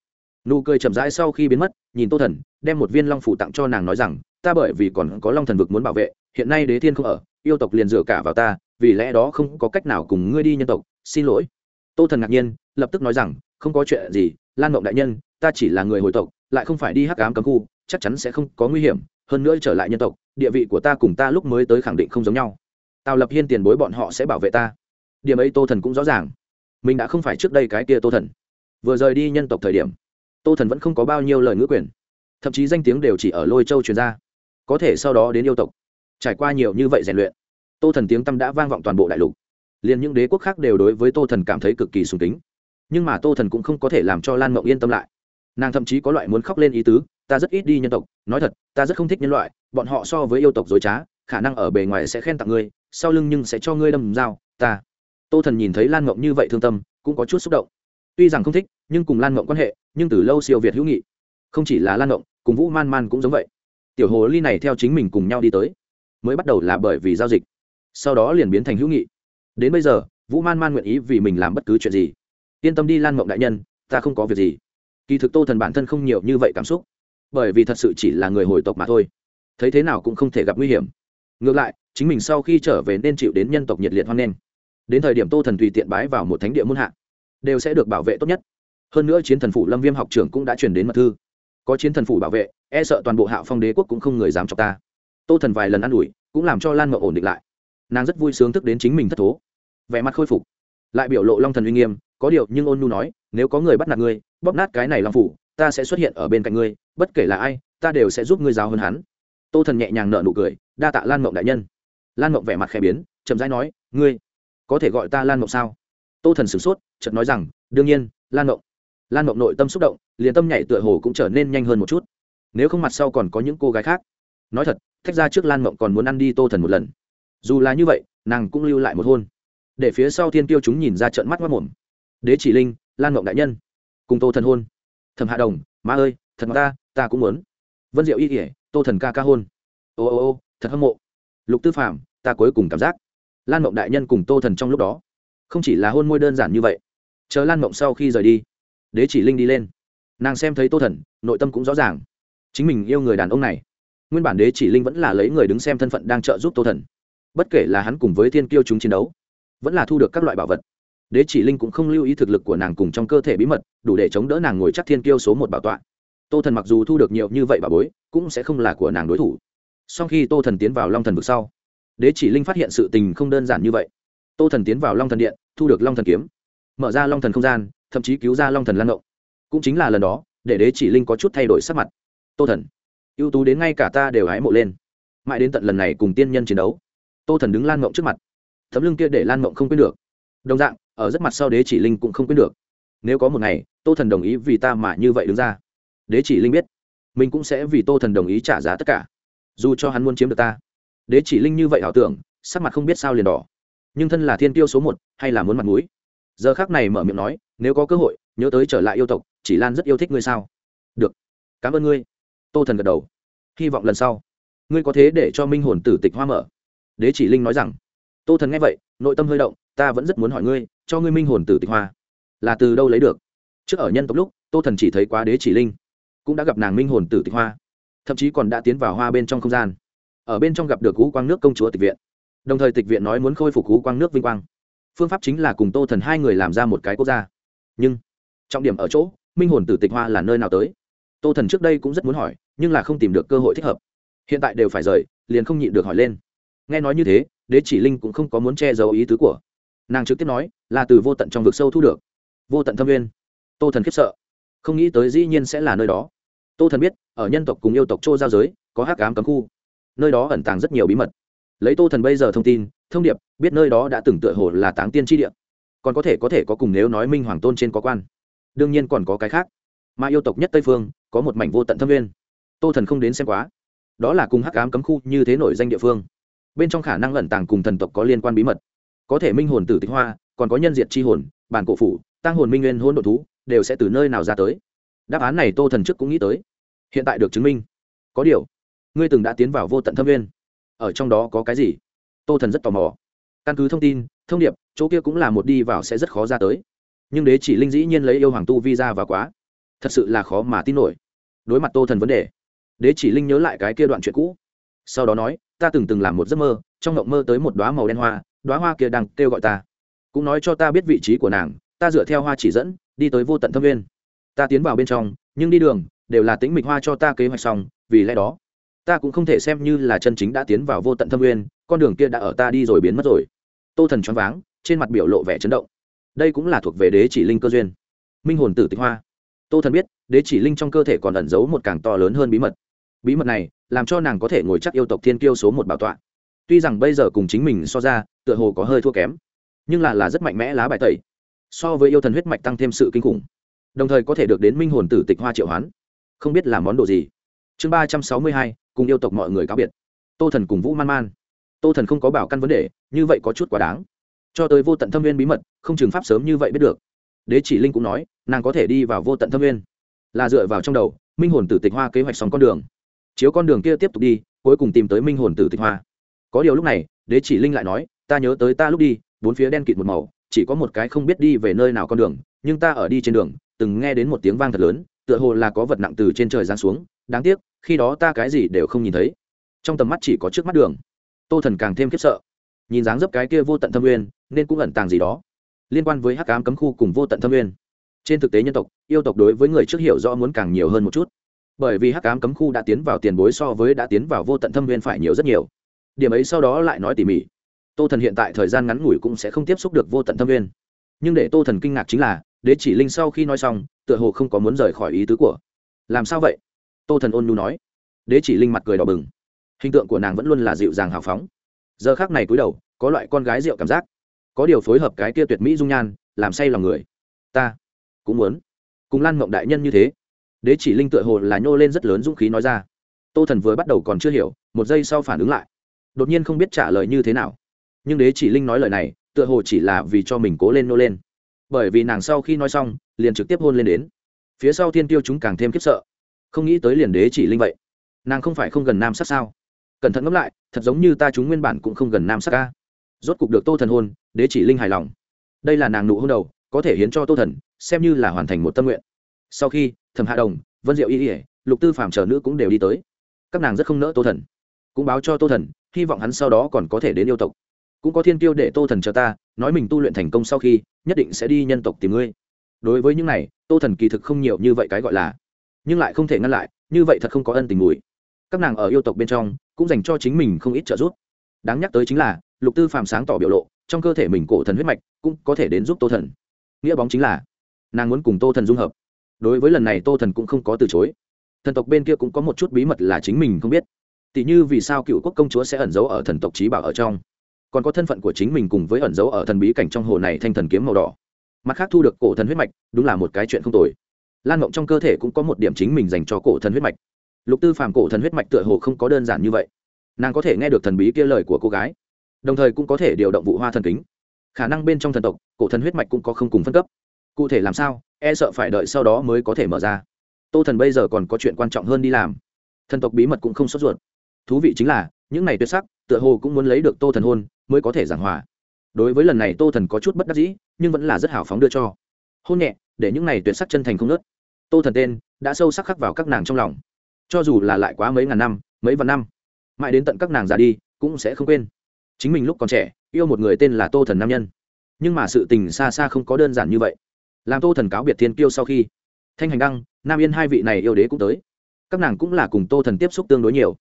Speaker 1: Nụ cười chậm rãi sau khi biến mất, nhìn tô thần, đem một viên long phủ tặng cho nàng nói rằng, ta bởi vì còn có long thần vực muốn bảo vệ, hiện nay đế thiên không ở, yêu tộc liền dựa cả vào ta, vì lẽ đó không có cách nào cùng ngươi đi nhân tộc, xin lỗi. Tô thần ngạc nhiên, lập tức nói rằng, không có chuyện gì, lan mộng đại nhân, ta chỉ là người hồi tộc, lại không phải đi hắc ám cấm khu, chắc chắn sẽ không có nguy hiểm, hơn nữa trở lại nhân tộc địa vị của ta cùng ta lúc mới tới khẳng định không giống nhau. Tào lập hiên tiền bối bọn họ sẽ bảo vệ ta. Điểm ấy tô thần cũng rõ ràng. Mình đã không phải trước đây cái kia tô thần. Vừa rời đi nhân tộc thời điểm, tô thần vẫn không có bao nhiêu lời ngữ quyền. Thậm chí danh tiếng đều chỉ ở lôi châu truyền ra. Có thể sau đó đến yêu tộc. Trải qua nhiều như vậy rèn luyện, tô thần tiếng tâm đã vang vọng toàn bộ đại lục. Liền những đế quốc khác đều đối với tô thần cảm thấy cực kỳ sùng kính. Nhưng mà tô thần cũng không có thể làm cho lan mộng yên tâm lại. Nàng thậm chí có loại muốn khóc lên ý tứ ta rất ít đi nhân tộc, nói thật, ta rất không thích nhân loại, bọn họ so với yêu tộc dối trá, khả năng ở bề ngoài sẽ khen tặng ngươi, sau lưng nhưng sẽ cho ngươi đâm dao, ta. Tô thần nhìn thấy lan mộng như vậy thương tâm, cũng có chút xúc động. Tuy rằng không thích, nhưng cùng lan mộng quan hệ, nhưng từ lâu siêu việt hữu nghị. Không chỉ là lan mộng, cùng vũ man man cũng giống vậy. Tiểu hồ ly này theo chính mình cùng nhau đi tới, mới bắt đầu là bởi vì giao dịch. Sau đó liền biến thành hữu nghị. Đến bây giờ, vũ man man nguyện ý vì mình làm bất cứ chuyện gì. Yên tâm đi, lan mộng đại nhân, ta không có việc gì. Kỳ thực tô thần bản thân không nhiều như vậy cảm xúc bởi vì thật sự chỉ là người hồi tộc mà thôi. Thấy thế nào cũng không thể gặp nguy hiểm. Ngược lại, chính mình sau khi trở về nên chịu đến nhân tộc nhiệt liệt hoan nghênh. Đến thời điểm tô thần tùy tiện bái vào một thánh địa muôn hạ, đều sẽ được bảo vệ tốt nhất. Hơn nữa chiến thần phủ lâm viêm học trưởng cũng đã chuyển đến mật thư. Có chiến thần phủ bảo vệ e sợ toàn bộ hạo phong đế quốc cũng không người dám chọc ta. Tô thần vài lần ă n ủi, cũng làm cho lan mậu ổn định lại. Nàng rất vui sướng thức đến chính mình thất thố. Vẻ mặt khôi phục, lại biểu lộ long thần uy nghiêm, có điều nhưng ôn nhu nói, nếu có người bắt nạt ngươi, bóp nát cái này long phủ ta sẽ xuất hiện ở bên cạnh ngươi, bất kể là ai, ta đều sẽ giúp ngươi giáo hơn hắn. Tô thần nhẹ nhàng nợ nụ cười, đa tạ lan mộng đại nhân. Lan mộng vẻ mặt khẽ biến, chậm rãi nói, ngươi có thể gọi ta lan mộng sao? Tô thần sửng sốt, chợt nói rằng, đương nhiên, lan mộng. Lan mộng nội tâm xúc động, liền tâm nhảy tựa hồ cũng trở nên nhanh hơn một chút. Nếu không mặt sau còn có những cô gái khác. Nói thật, thách ra trước lan mộng còn muốn ăn đi tô thần một lần. Dù là như vậy, nàng cũng lưu lại một hôn. Để phía sau thiên tiêu chúng nhìn ra trận mắt mất mồm. Đế chỉ linh, lan mộng đại nhân, cùng tô thần hôn thầm hạ đồng, má ơi, thật mà ta ta cũng muốn. Vân diệu y kỉa tô thần ca ca hôn. Ô ô ô, thật hâm mộ. Lục tư phạm ta cuối cùng cảm giác. Lan mộng đại nhân cùng tô thần trong lúc đó, không chỉ là hôn môi đơn giản như vậy, chờ lan mộng sau khi rời đi, đế chỉ linh đi lên. Nàng xem thấy tô thần, nội tâm cũng rõ ràng. Chính mình yêu người đàn ông này, nguyên bản đế chỉ linh vẫn là lấy người đứng xem thân phận đang trợ giúp tô thần, bất kể là hắn cùng với thiên kiêu chúng chiến đấu, vẫn là thu được các loại bảo vật đế chỉ linh cũng không lưu ý thực lực của nàng cùng trong cơ thể bí mật, đủ để chống đỡ nàng ngồi chắc thiên kiêu số một bảo tọa. Tô thần mặc dù thu được nhiều như vậy bà bối, cũng sẽ không là của nàng đối thủ. Sau khi tô thần tiến vào long thần vực sau, đế chỉ linh phát hiện sự tình không đơn giản như vậy. Tô thần tiến vào long thần điện, thu được long thần kiếm, mở ra long thần không gian, thậm chí cứu ra long thần lan động cũng chính là lần đó, để đế chỉ linh có chút thay đổi sắc mặt. Tô thần, ưu tú đến ngay cả ta đều hái mộ lên. Mãi đến tận lần này cùng tiên nhân chiến đấu, tô thần đứng lan mộng trước mặt. Tấm lưng kia để lan mộng không quên được đồng dạng, ở rất mặt sau đế chỉ linh cũng không quên được. Nếu có một ngày, tô thần đồng ý vì ta mà như vậy đứng ra, đế chỉ linh biết, mình cũng sẽ vì tô thần đồng ý trả giá tất cả. Dù cho hắn muốn chiếm được ta, đế chỉ linh như vậy ảo tưởng, sắc mặt không biết sao liền đỏ. Nhưng thân là thiên tiêu số một, hay là muốn mặt mũi? Giờ khác này mở miệng nói, nếu có cơ hội, nhớ tới trở lại yêu tộc, chỉ lan rất yêu thích ngươi sao? Được, cảm ơn ngươi. Tô thần gật đầu. Hy vọng lần sau, ngươi có thế để cho minh hồn tử tịch hoa mở. Đế chỉ linh nói rằng, tô thần nghe vậy, nội tâm hơi động ta vẫn rất muốn hỏi ngươi, cho ngươi minh hồn tử tịch hoa. Là từ đâu lấy được? Trước ở nhân tộc lúc, tô thần chỉ thấy quá đế chỉ linh, cũng đã gặp nàng minh hồn tử tịch hoa, thậm chí còn đã tiến vào hoa bên trong không gian. Ở bên trong gặp được cú quang nước công chúa tịch viện. Đồng thời tịch viện nói muốn khôi phục cú quang nước vinh quang. Phương pháp chính là cùng tô thần hai người làm ra một cái quốc gia. Nhưng, trọng điểm ở chỗ, minh hồn tử tịch hoa là nơi nào tới? Tô thần trước đây cũng rất muốn hỏi, nhưng là không tìm được cơ hội thích hợp. Hiện tại đều phải rời, liền không nhịn được hỏi lên. Nghe nói như thế, đế chỉ linh cũng không có muốn che giấu ý tứ của nàng trực tiếp nói, là từ vô tận trong vực sâu thu được. Vô tận thâm viên. Tô thần khiếp sợ. Không nghĩ tới dĩ nhiên sẽ là nơi đó. Tô thần biết, ở nhân tộc cùng yêu tộc châu giao giới, có hắc ám cấm khu. Nơi đó ẩn tàng rất nhiều bí mật. Lấy tô thần bây giờ thông tin, thông điệp, biết nơi đó đã từng tựa hồ là táng tiên tri địa. Còn có thể có thể có cùng nếu nói minh hoàng tôn trên có quan. Đương nhiên còn có cái khác. Mà yêu tộc nhất tây phương, có một mảnh vô tận thâm viên. Tô thần không đến xem quá. Đó là cùng hắc ám cấm khu như thế nổi danh địa phương. Bên trong khả năng ẩn tàng cùng thần tộc có liên quan bí mật có thể minh hồn tử tịch hoa, còn có nhân diệt c h i hồn, bản cổ phủ, tăng hồn minh nguyên hôn đ thú, đều sẽ từ nơi nào ra tới? Đáp án này tô thần trước cũng nghĩ tới. Hiện tại được chứng minh. Có điều, ngươi từng đã tiến vào vô tận thâm viên ở trong đó có cái gì? Tô thần rất tò mò. Căn cứ thông tin, thông điệp, chỗ kia cũng là một đi vào sẽ rất khó ra tới. Nhưng đế chỉ linh dĩ nhiên lấy yêu hoàng tu vi ra và quá. Thật sự là khó mà tin nổi. Đối mặt tô thần vấn đề, đế chỉ linh nhớ lại cái kia đoạn chuyện cũ. Sau đó nói, ta từng từng làm một giấc mơ, trong ngộng mơ tới một đoá màu đen hoa đoá hoa kia đang kêu gọi ta. Cũng nói cho ta biết vị trí của nàng, ta dựa theo hoa chỉ dẫn, đi tới vô tận thâm viên ta tiến vào bên trong, nhưng đi đường, đều là tính mịch hoa cho ta kế hoạch xong, vì lẽ đó, ta cũng không thể xem như là chân chính đã tiến vào vô tận thâm nguyên, con đường kia đã ở ta đi rồi biến mất rồi. Tô thần choáng váng, trên mặt biểu lộ vẻ chấn động. Đây cũng là thuộc về đế chỉ linh cơ duyên. Minh hồn tử tịch hoa. Tô thần biết, đế chỉ linh trong cơ thể còn ẩn giấu một càng to lớn hơn bí mật. Bí mật này, làm cho nàng có thể ngồi chắc yêu tộc thiên kiêu số một bảo tọa tuy rằng bây giờ cùng chính mình so ra, tựa hồ có hơi thua kém, nhưng là là rất mạnh mẽ lá bài tẩy, so với yêu thần huyết mạch tăng thêm sự kinh khủng, đồng thời có thể được đến minh hồn tử tịch hoa triệu hoán, không biết là món đồ gì. Chương ba trăm sáu mươi hai, cùng yêu tộc mọi người cáo biệt. Tô thần cùng vũ man man. Tô thần không có bảo căn vấn đề, như vậy có chút quá đáng. Cho tới vô tận thâm viên bí mật, không chừng pháp sớm như vậy biết được. Đế chỉ linh cũng nói, nàng có thể đi vào vô tận thâm viên, là dựa vào trong đầu, minh hồn tử tịch hoa kế hoạch xong con đường. Chiếu con đường kia tiếp tục đi, cuối cùng tìm tới minh hồn tử tịch hoa có điều lúc này, đế chỉ linh lại nói, ta nhớ tới ta lúc đi, bốn phía đen kịt một màu, chỉ có một cái không biết đi về nơi nào con đường, nhưng ta ở đi trên đường, từng nghe đến một tiếng vang thật lớn, tựa hồ là có vật nặng từ trên trời giáng xuống, đáng tiếc, khi đó ta cái gì đều không nhìn thấy. Trong tầm mắt chỉ có trước mắt đường. Tô thần càng thêm khiếp sợ. Nhìn dáng dấp cái kia vô tận thâm nguyên, nên cũng ẩn tàng gì đó. Liên quan với hắc cám cấm khu cùng vô tận thâm nguyên. Trên thực tế nhân tộc, yêu tộc đối với người trước hiểu rõ muốn càng nhiều hơn một chút. Bởi vì hắc cám cấm khu đã tiến vào tiền bối so với đã tiến vào vô tận thâm nguyên phải nhiều rất nhiều điểm ấy sau đó lại nói tỉ mỉ. Tô thần hiện tại thời gian ngắn ngủi cũng sẽ không tiếp xúc được vô tận thâm viên, nhưng để tô thần kinh ngạc chính là đế chỉ linh sau khi nói xong tựa hồ không có muốn rời khỏi ý tứ của. Làm sao vậy? Tô thần ôn nhu nói. Đế chỉ linh mặt cười đỏ bừng. Hình tượng của nàng vẫn luôn là dịu dàng hào phóng. Giờ khác này cúi đầu có loại con gái rượu cảm giác. Có điều phối hợp cái kia tuyệt mỹ dung nhan làm say lòng người. Ta cũng muốn. Cùng lan mộng đại nhân như thế. Đế chỉ linh tựa hồ là nhô lên rất lớn dũng khí nói ra. Tô thần vừa bắt đầu còn chưa hiểu một giây sau phản ứng lại đột nhiên không biết trả lời như thế nào. Nhưng đế chỉ linh nói lời này, tựa hồ chỉ là vì cho mình cố lên nô lên. Bởi vì nàng sau khi nói xong, liền trực tiếp hôn lên đến. Phía sau thiên tiêu chúng càng thêm khiếp sợ. Không nghĩ tới liền đế chỉ linh vậy. Nàng không phải không gần nam sát sao? Cẩn thận ngẫm lại, thật giống như ta chúng nguyên bản cũng không gần nam sát ca rốt cục được tô thần hôn, đế chỉ linh hài lòng. Đây là nàng nụ hôn đầu, có thể hiến cho tô thần, xem như là hoàn thành một tâm nguyện. Sau khi, thẩm hạ đồng, vân diệu y ỉa lục tư phạm trở nữ cũng đều đi tới. Các nàng rất không nỡ tô thần. Cũng báo cho tô thần hy vọng hắn sau đó còn có thể đến yêu tộc. Cũng có thiên tiêu để tô thần chờ ta, nói mình tu luyện thành công sau khi, nhất định sẽ đi nhân tộc tìm ngươi. Đối với những này, tô thần kỳ thực không nhiều như vậy cái gọi là. Nhưng lại không thể ngăn lại, như vậy thật không có ân tình mùi. Các nàng ở yêu tộc bên trong, cũng dành cho chính mình không ít trợ giúp. Đáng nhắc tới chính là, lục tư phàm sáng tỏ biểu lộ, trong cơ thể mình cổ thần huyết mạch cũng có thể đến giúp tô thần. Nghĩa bóng chính là, nàng muốn cùng tô thần dung hợp. Đối với lần này tô thần cũng không có từ chối. Thần tộc bên kia cũng có một chút bí mật là chính mình không biết tỷ như vì sao cựu quốc công chúa sẽ ẩn giấu ở thần tộc trí bảo ở trong. Còn có thân phận của chính mình cùng với ẩn giấu ở thần bí cảnh trong hồ này thanh thần kiếm màu đỏ. Mặt khác thu được cổ thần huyết mạch, đúng là một cái chuyện không tồi. Lan mộng trong cơ thể cũng có một điểm chính mình dành cho cổ thần huyết mạch. Lục tư phàm cổ thần huyết mạch tựa hồ không có đơn giản như vậy. Nàng có thể nghe được thần bí kia lời của cô gái, đồng thời cũng có thể điều động vụ hoa thần kính. Khả năng bên trong thần tộc, cổ thần huyết mạch cũng có không cùng phân cấp. Cụ thể làm sao e sợ phải đợi sau đó mới có thể mở ra. Tô thần bây giờ còn có chuyện quan trọng hơn đi làm. Thần tộc bí mật cũng không sốt ruột thú vị chính là, những này tuyệt sắc, tựa hồ cũng muốn lấy được tô thần hôn mới có thể giảng hòa. Đối với lần này tô thần có chút bất đắc dĩ, nhưng vẫn là rất hào phóng đưa cho. Hôn nhẹ, để những này tuyệt sắc chân thành không nớt. Tô thần tên, đã sâu sắc khắc vào các nàng trong lòng. Cho dù là lại quá mấy ngàn năm, mấy vạn năm, mãi đến tận các nàng già đi, cũng sẽ không quên. Chính mình lúc còn trẻ, yêu một người tên là tô thần nam nhân. Nhưng mà sự tình xa xa không có đơn giản như vậy. Làm tô thần cáo biệt thiên kiêu sau khi, thanh hành đăng, nam yên hai vị này yêu đế cũng tới. Các nàng cũng là cùng tô thần tiếp xúc tương đối nhiều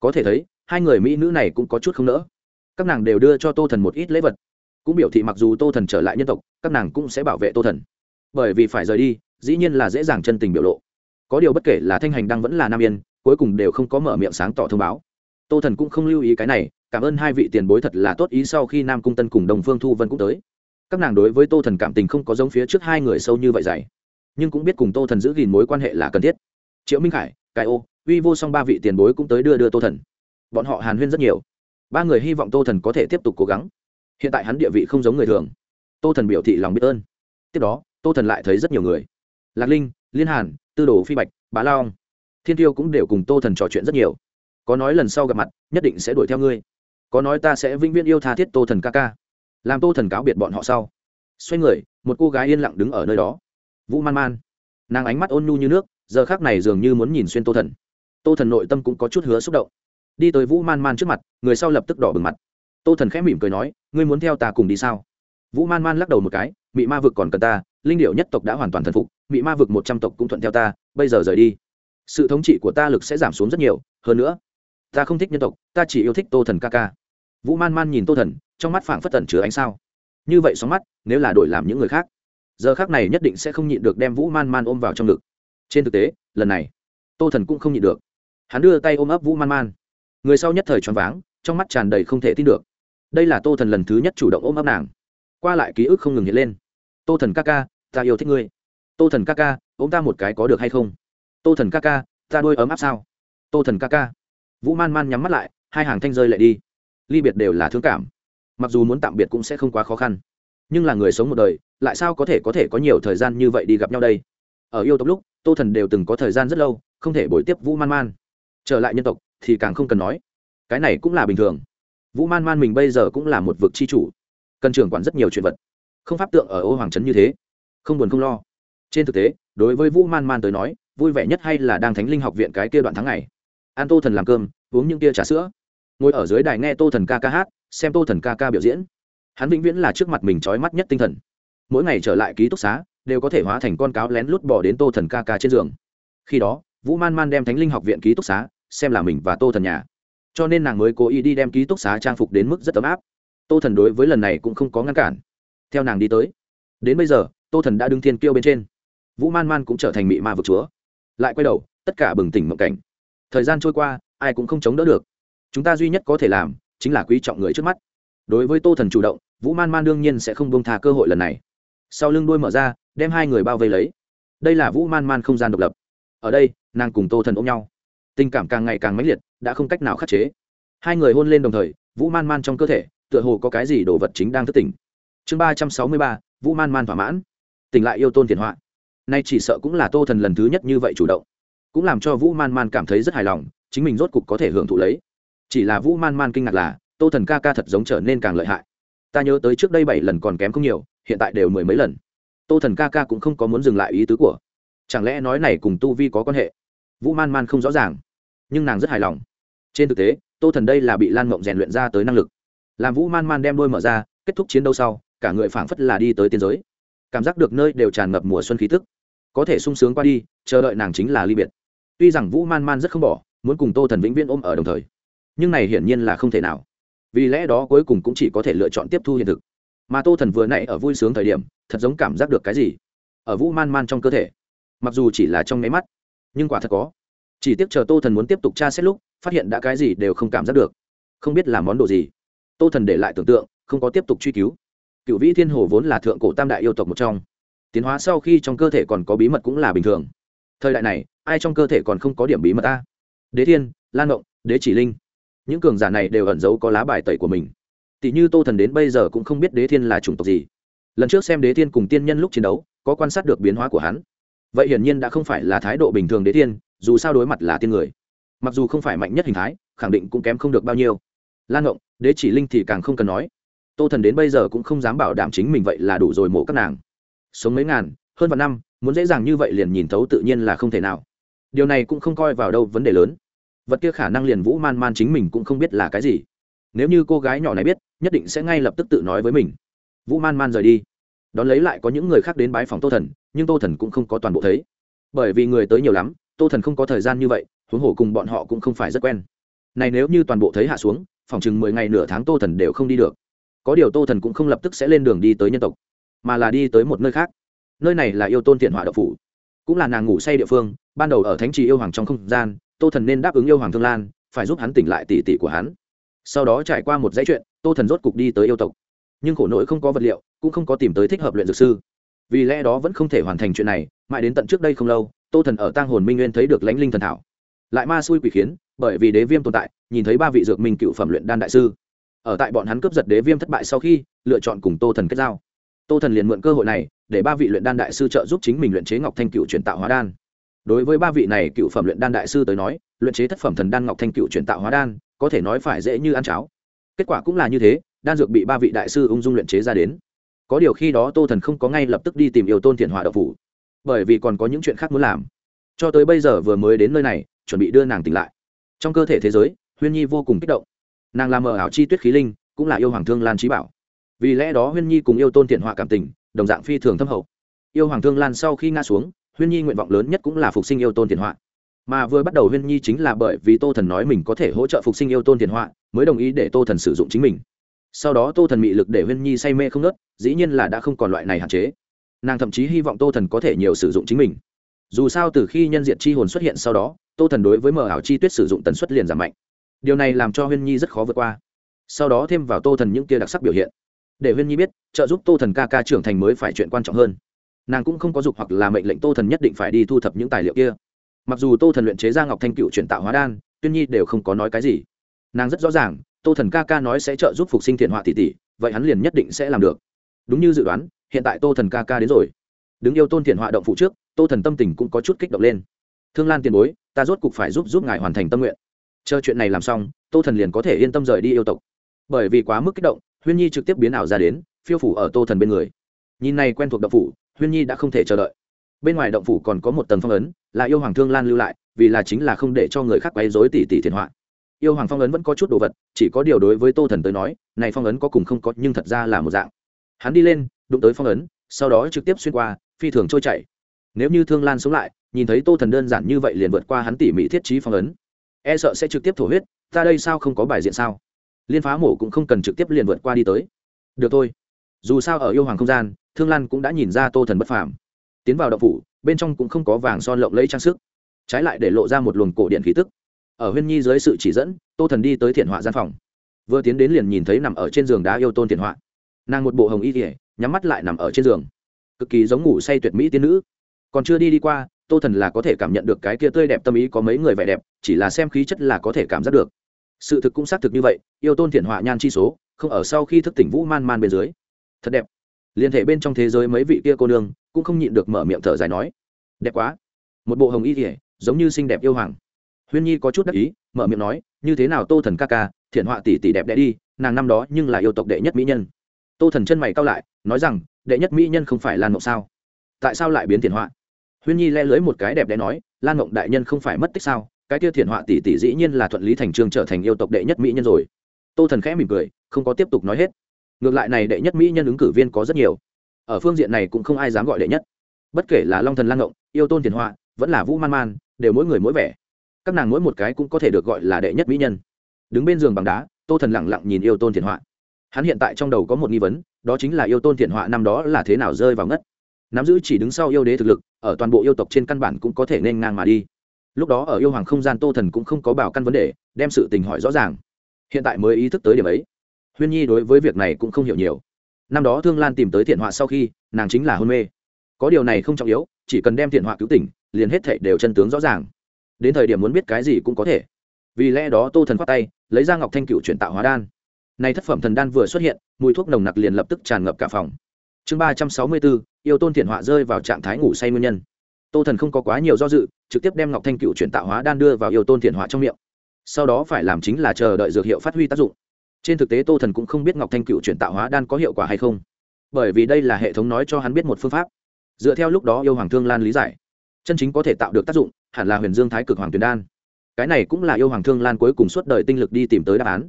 Speaker 1: có thể thấy, hai người mỹ nữ này cũng có chút không nỡ. Các nàng đều đưa cho tô thần một ít lễ vật. Cũng biểu thị mặc dù tô thần trở lại nhân tộc, các nàng cũng sẽ bảo vệ tô thần. Bởi vì phải rời đi, dĩ nhiên là dễ dàng chân tình biểu lộ. Có điều bất kể là thanh hành đăng vẫn là nam yên, cuối cùng đều không có mở miệng sáng tỏ thông báo. Tô thần cũng không lưu ý cái này, cảm ơn hai vị tiền bối thật là tốt ý sau khi nam cung tân cùng đồng phương thu vân cũng tới. Các nàng đối với tô thần cảm tình không có giống phía trước hai người sâu như vậy dày. Nhưng cũng biết cùng tô thần giữ gìn mối quan hệ là cần thiết. Triệu minh khải cái ô uy vô song ba vị tiền bối cũng tới đưa đưa tô thần. Bọn họ hàn huyên rất nhiều. Ba người hy vọng tô thần có thể tiếp tục cố gắng. Hiện tại hắn địa vị không giống người thường. Tô thần biểu thị lòng biết ơn. Tiếp đó tô thần lại thấy rất nhiều người. Lạc linh liên hàn tư đồ phi bạch bá Long, thiên tiêu cũng đều cùng tô thần trò chuyện rất nhiều. Có nói lần sau gặp mặt nhất định sẽ đuổi theo ngươi. Có nói ta sẽ vĩnh viễn yêu tha thiết tô thần ca ca. Làm tô thần cáo biệt bọn họ sau. Xoay người một cô gái yên lặng đứng ở nơi đó. Vũ man man. Nàng ánh mắt ôn nhu như nước giờ khác này dường như muốn nhìn xuyên tô thần tô thần nội tâm cũng có chút hứa xúc động. Đi tới vũ man man trước mặt, người sau lập tức đỏ bừng mặt. Tô thần khẽ mỉm cười nói, ngươi muốn theo ta cùng đi sao? Vũ man man lắc đầu một cái, mị ma vực còn cần ta, linh điệu nhất tộc đã hoàn toàn thần phục, mị ma vực một trăm tộc cũng thuận theo ta, bây giờ rời đi. Sự thống trị của ta lực sẽ giảm xuống rất nhiều, hơn nữa, ta không thích nhân tộc, ta chỉ yêu thích tô thần ca ca. Vũ man man nhìn tô thần, trong mắt phảng phất tần chứa ánh sao. Như vậy sóng mắt, nếu là đổi làm những người khác, giờ khác này nhất định sẽ không nhịn được đem vũ man man ôm vào trong ngực. Trên thực tế, lần này, tô thần cũng không nhịn được hắn đưa tay ôm ấp vũ man man. Người sau nhất thời choáng váng, trong mắt tràn đầy không thể tin được. Đây là tô thần lần thứ nhất chủ động ôm ấp nàng. Qua lại ký ức không ngừng hiện lên. Tô thần ca ca, ta yêu thích ngươi. Tô thần ca ca, ôm ta một cái có được hay không? Tô thần ca ca, ta đôi ấm áp sao? Tô thần ca ca. Vũ man man nhắm mắt lại, hai hàng thanh rơi lại đi. Ly biệt đều là thương cảm. Mặc dù muốn tạm biệt cũng sẽ không quá khó khăn. Nhưng là người sống một đời, lại sao có thể có thể có nhiều thời gian như vậy đi gặp nhau đây? Ở yêu tộc lúc, tô thần đều từng có thời gian rất lâu, không thể bồi tiếp vũ man man trở lại nhân tộc thì càng không cần nói. Cái này cũng là bình thường. Vũ man man mình bây giờ cũng là một vực c h i chủ, cần trưởng quản rất nhiều chuyện vật. Không pháp tượng ở ô hoàng trấn như thế, không buồn không lo. Trên thực tế, đối với vũ man man tới nói, vui vẻ nhất hay là đang thánh linh học viện cái kia đoạn tháng ngày. Ăn tô thần làm cơm, uống những kia trà sữa. Ngồi ở dưới đài nghe tô thần ca ca hát, xem tô thần ca ca biểu diễn. Hắn vĩnh viễn là trước mặt mình trói mắt nhất tinh thần. Mỗi ngày trở lại ký túc xá, đều có thể hóa thành con cáo lén lút bỏ đến tô thần ca ca trên giường. Khi đó, vũ man man đem thánh linh học viện ký túc xá xem là mình và tô thần nhà. Cho nên nàng mới cố ý đi đem ký túc xá trang phục đến mức rất ấm áp. Tô thần đối với lần này cũng không có ngăn cản. Theo nàng đi tới, đến bây giờ, tô thần đã đứng thiên kiêu bên trên. Vũ man man cũng trở thành mị ma vực chúa. Lại quay đầu, tất cả bừng tỉnh mộng cảnh. Thời gian trôi qua, ai cũng không chống đỡ được. Chúng ta duy nhất có thể làm, chính là quý trọng người trước mắt. Đối với tô thần chủ động, vũ man man đương nhiên sẽ không bông tha cơ hội lần này. Sau lưng đuôi mở ra, đem hai người bao vây lấy. Đây là vũ man man không gian độc lập. Ở đây, nàng cùng tô thần ôm nhau tình cảm càng ngày càng mãnh liệt, đã không cách nào khắc chế. Hai người hôn lên đồng thời, vũ man man trong cơ thể, tựa hồ có cái gì đồ vật chính đang thức tỉnh. Chương ba trăm sáu mươi ba, vũ man man thỏa mãn. Tỉnh lại yêu tôn thiền họa. Nay chỉ sợ cũng là tô thần lần thứ nhất như vậy chủ động. Cũng làm cho vũ man man cảm thấy rất hài lòng, chính mình rốt cục có thể hưởng thụ lấy. Chỉ là vũ man man kinh ngạc là, tô thần ca ca thật giống trở nên càng lợi hại. Ta nhớ tới trước đây bảy lần còn kém không nhiều, hiện tại đều mười mấy lần. Tô thần ca ca cũng không có muốn dừng lại ý tứ của. Chẳng lẽ nói này cùng tu vi có quan hệ? Vũ man man không rõ ràng nhưng nàng rất hài lòng. Trên thực tế, tô thần đây là bị lan mộng rèn luyện ra tới năng lực. Làm vũ man man đem đôi mở ra, kết thúc chiến đấu sau, cả người phảng phất là đi tới tiên giới. Cảm giác được nơi đều tràn ngập mùa xuân khí tức. Có thể sung sướng qua đi, chờ đợi nàng chính là ly biệt. Tuy rằng vũ man man rất không bỏ, muốn cùng tô thần vĩnh viễn ôm ở đồng thời, nhưng này hiển nhiên là không thể nào. Vì lẽ đó cuối cùng cũng chỉ có thể lựa chọn tiếp thu hiện thực. Mà tô thần vừa nãy ở vui sướng thời điểm, thật giống cảm giác được cái gì ở vũ man man trong cơ thể. Mặc dù chỉ là trong nháy mắt, nhưng quả thật có chỉ tiếc chờ tô thần muốn tiếp tục tra xét lúc, phát hiện đã cái gì đều không cảm giác được. Không biết là món đồ gì. Tô thần để lại tưởng tượng, không có tiếp tục truy cứu. Cựu vĩ thiên hồ vốn là thượng cổ tam đại yêu tộc một trong. Tiến hóa sau khi trong cơ thể còn có bí mật cũng là bình thường. Thời đại này, ai trong cơ thể còn không có điểm bí mật ta? Đế thiên, lan động đế chỉ linh. Những cường giả này đều ẩn giấu có lá bài tẩy của mình. Tỷ như tô thần đến bây giờ cũng không biết đế thiên là chủng tộc gì. Lần trước xem đế thiên cùng tiên nhân lúc chiến đấu, có quan sát được biến hóa của hắn. Vậy hiển nhiên đã không phải là thái độ bình thường đế thiên dù sao đối mặt là tiên người. Mặc dù không phải mạnh nhất hình thái, khẳng định cũng kém không được bao nhiêu. Lan ngộng, đế chỉ linh thì càng không cần nói. Tô thần đến bây giờ cũng không dám bảo đảm chính mình vậy là đủ rồi mổ các nàng. Sống mấy ngàn, hơn vạn năm, muốn dễ dàng như vậy liền nhìn thấu tự nhiên là không thể nào. Điều này cũng không coi vào đâu vấn đề lớn. Vật kia khả năng liền vũ man man chính mình cũng không biết là cái gì. Nếu như cô gái nhỏ này biết, nhất định sẽ ngay lập tức tự nói với mình. Vũ man man rời đi. Đón lấy lại có những người khác đến bái phòng tô thần, nhưng tô thần cũng không có toàn bộ thấy. Bởi vì người tới nhiều lắm tô thần không có thời gian như vậy, huống hồ cùng bọn họ cũng không phải rất quen. Này nếu như toàn bộ thấy hạ xuống, phòng chừng mười ngày nửa tháng tô thần đều không đi được. Có điều tô thần cũng không lập tức sẽ lên đường đi tới nhân tộc, mà là đi tới một nơi khác. Nơi này là yêu tôn thiện hỏa đậu phủ, cũng là nàng ngủ say địa phương, ban đầu ở thánh trì yêu hoàng trong không gian, tô thần nên đáp ứng yêu hoàng thương lan, phải giúp hắn tỉnh lại tỷ tỷ của hắn. Sau đó trải qua một dãy chuyện, tô thần rốt cục đi tới yêu tộc. Nhưng khổ nỗi không có vật liệu, cũng không có tìm tới thích hợp luyện dược sư. Vì lẽ đó vẫn không thể hoàn thành chuyện này, mãi đến tận trước đây không lâu tô thần ở tang hồn minh nguyên thấy được lãnh linh thần thảo. Lại ma xui quỷ khiến, bởi vì đế viêm tồn tại, nhìn thấy ba vị dược minh cựu phẩm luyện đan đại sư. Ở tại bọn hắn cướp giật đế viêm thất bại sau khi, lựa chọn cùng tô thần kết giao. Tô thần liền mượn cơ hội này, để ba vị luyện đan đại sư trợ giúp chính mình luyện chế ngọc thanh cựu chuyển tạo hóa đan. Đối với ba vị này cựu phẩm luyện đan đại sư tới nói, luyện chế thất phẩm thần đan ngọc thanh cựu chuyển tạo hóa đan, có thể nói phải dễ như ăn cháo. Kết quả cũng là như thế, đan dược bị ba vị đại sư ung dung luyện chế ra đến. Có điều khi đó tô thần không có ngay lập tức đi tìm yêu tôn thiện hòa đậu phủ bởi vì còn có những chuyện khác muốn làm. Cho tới bây giờ vừa mới đến nơi này, chuẩn bị đưa nàng tỉnh lại. Trong cơ thể thế giới, huyên nhi vô cùng kích động. Nàng làm mờ ảo chi tuyết khí linh, cũng là yêu hoàng thương lan trí bảo. Vì lẽ đó huyên nhi cùng yêu tôn thiện họa cảm tình, đồng dạng phi thường thâm hậu. Yêu hoàng thương lan sau khi nga xuống, huyên nhi nguyện vọng lớn nhất cũng là phục sinh yêu tôn thiện họa. Mà vừa bắt đầu huyên nhi chính là bởi vì tô thần nói mình có thể hỗ trợ phục sinh yêu tôn thiện họa, mới đồng ý để tô thần sử dụng chính mình. Sau đó tô thần mị lực để huyên nhi say mê không nớt dĩ nhiên là đã không còn loại này hạn chế nàng thậm chí hy vọng tô thần có thể nhiều sử dụng chính mình. Dù sao từ khi nhân diện chi hồn xuất hiện sau đó, tô thần đối với mờ ảo chi tuyết sử dụng tần suất liền giảm mạnh. Điều này làm cho huyên nhi rất khó vượt qua. Sau đó thêm vào tô thần những kia đặc sắc biểu hiện. Để huyên nhi biết, trợ giúp tô thần ca ca trưởng thành mới phải chuyện quan trọng hơn. Nàng cũng không có dục hoặc là mệnh lệnh tô thần nhất định phải đi thu thập những tài liệu kia. Mặc dù tô thần luyện chế ra ngọc thanh cựu chuyển tạo hóa đan, tuyên nhi đều không có nói cái gì. Nàng rất rõ ràng, tô thần ca ca nói sẽ trợ giúp phục sinh thiện họa tỷ tỷ, vậy hắn liền nhất định sẽ làm được. Đúng như dự đoán hiện tại tô thần ca ca đến rồi. Đứng yêu tôn thiện họa động phụ trước, tô thần tâm tình cũng có chút kích động lên. Thương lan tiền bối, ta rốt cục phải giúp giúp ngài hoàn thành tâm nguyện. Chờ chuyện này làm xong, tô thần liền có thể yên tâm rời đi yêu tộc. Bởi vì quá mức kích động, huyên nhi trực tiếp biến ảo ra đến, phiêu phủ ở tô thần bên người. Nhìn này quen thuộc động phủ, huyên nhi đã không thể chờ đợi. Bên ngoài động phủ còn có một tầng phong ấn, là yêu hoàng thương lan lưu lại, vì là chính là không để cho người khác quấy dối tỷ tỷ thiền họa. Yêu hoàng phong ấn vẫn có chút đồ vật, chỉ có điều đối với tô thần tới nói, này phong ấn có cùng không có, nhưng thật ra là một dạng. Hắn đi lên đụng tới phong ấn, sau đó trực tiếp xuyên qua, phi thường trôi chảy. Nếu như thương lan sống lại, nhìn thấy tô thần đơn giản như vậy liền vượt qua hắn tỉ mỉ thiết trí phong ấn. E sợ sẽ trực tiếp thổ huyết, ta đây sao không có bài diện sao? Liên phá mổ cũng không cần trực tiếp liền vượt qua đi tới. Được thôi. Dù sao ở yêu hoàng không gian, thương lan cũng đã nhìn ra tô thần bất phàm. Tiến vào đậu phủ, bên trong cũng không có vàng son lộng lẫy trang sức. Trái lại để lộ ra một luồng cổ điện khí tức. Ở huyên nhi dưới sự chỉ dẫn, tô thần đi tới thiện họa gian phòng. Vừa tiến đến liền nhìn thấy nằm ở trên giường đá yêu tôn thiện họa. Nàng một bộ hồng y kỉa nhắm mắt lại nằm ở trên giường. Cực kỳ giống ngủ say tuyệt mỹ tiên nữ. Còn chưa đi đi qua, tô thần là có thể cảm nhận được cái kia tươi đẹp tâm ý có mấy người vẻ đẹp, chỉ là xem khí chất là có thể cảm giác được. Sự thực cũng xác thực như vậy, yêu tôn thiện họa nhan chi số, không ở sau khi thức tỉnh vũ man man bên dưới. Thật đẹp. Liên thể bên trong thế giới mấy vị kia cô nương, cũng không nhịn được mở miệng thở dài nói, đẹp quá. Một bộ hồng y kỉa giống như xinh đẹp yêu hoàng. Huyên nhi có chút đắc ý, mở miệng nói, như thế nào tô thần ca ca, thiện họa tỷ tỷ đẹp đẽ đi, nàng năm đó nhưng là yêu tộc đệ nhất mỹ nhân tô thần chân mày cao lại, nói rằng, đệ nhất mỹ nhân không phải lan mộng sao? Tại sao lại biến thiền họa? Huyên nhi le lưới một cái đẹp đẽ nói, lan mộng đại nhân không phải mất tích sao? Cái kia thiền họa tỷ tỷ dĩ nhiên là thuận lý thành trương trở thành yêu tộc đệ nhất mỹ nhân rồi. Tô thần khẽ mỉm cười, không có tiếp tục nói hết. Ngược lại này đệ nhất mỹ nhân ứng cử viên có rất nhiều. Ở phương diện này cũng không ai dám gọi đệ nhất. Bất kể là long thần lan ngộng yêu tôn tiền họa, vẫn là vũ man man, đều mỗi người mỗi vẻ. Các nàng mỗi một cái cũng có thể được gọi là đệ nhất mỹ nhân. Đứng bên giường bằng đá, tô thần lẳng lặng nhìn yêu tôn tiền họa hắn hiện tại trong đầu có một nghi vấn, đó chính là yêu tôn thiện họa năm đó là thế nào rơi vào ngất. Nắm giữ chỉ đứng sau yêu đế thực lực, ở toàn bộ yêu tộc trên căn bản cũng có thể nên ngang mà đi. Lúc đó ở yêu hoàng không gian tô thần cũng không có bảo căn vấn đề, đem sự tình hỏi rõ ràng. Hiện tại mới ý thức tới điểm ấy. Huyên nhi đối với việc này cũng không hiểu nhiều. Năm đó thương lan tìm tới thiện họa sau khi, nàng chính là hôn mê. Có điều này không trọng yếu, chỉ cần đem thiện họa cứu tỉnh, liền hết thệ đều chân tướng rõ ràng. Đến thời điểm muốn biết cái gì cũng có thể. Vì lẽ đó tô thần khoát tay, lấy ra ngọc thanh cựu chuyển tạo hóa đan nay thất phẩm thần đan vừa xuất hiện, mùi thuốc nồng nặc liền lập tức tràn ngập cả phòng. Chương ba trăm sáu mươi bốn, yêu tôn thiện họa rơi vào trạng thái ngủ say nguyên nhân. Tô thần không có quá nhiều do dự, trực tiếp đem ngọc thanh cựu chuyển tạo hóa đan đưa vào yêu tôn thiện họa trong miệng. Sau đó phải làm chính là chờ đợi dược hiệu phát huy tác dụng. Trên thực tế tô thần cũng không biết ngọc thanh cựu chuyển tạo hóa đan có hiệu quả hay không. Bởi vì đây là hệ thống nói cho hắn biết một phương pháp. Dựa theo lúc đó yêu hoàng thương lan lý giải, chân chính có thể tạo được tác dụng hẳn là huyền dương thái cực hoàng tuyền đan. Cái này cũng là yêu hoàng thương lan cuối cùng suốt đời tinh lực đi tìm tới đáp án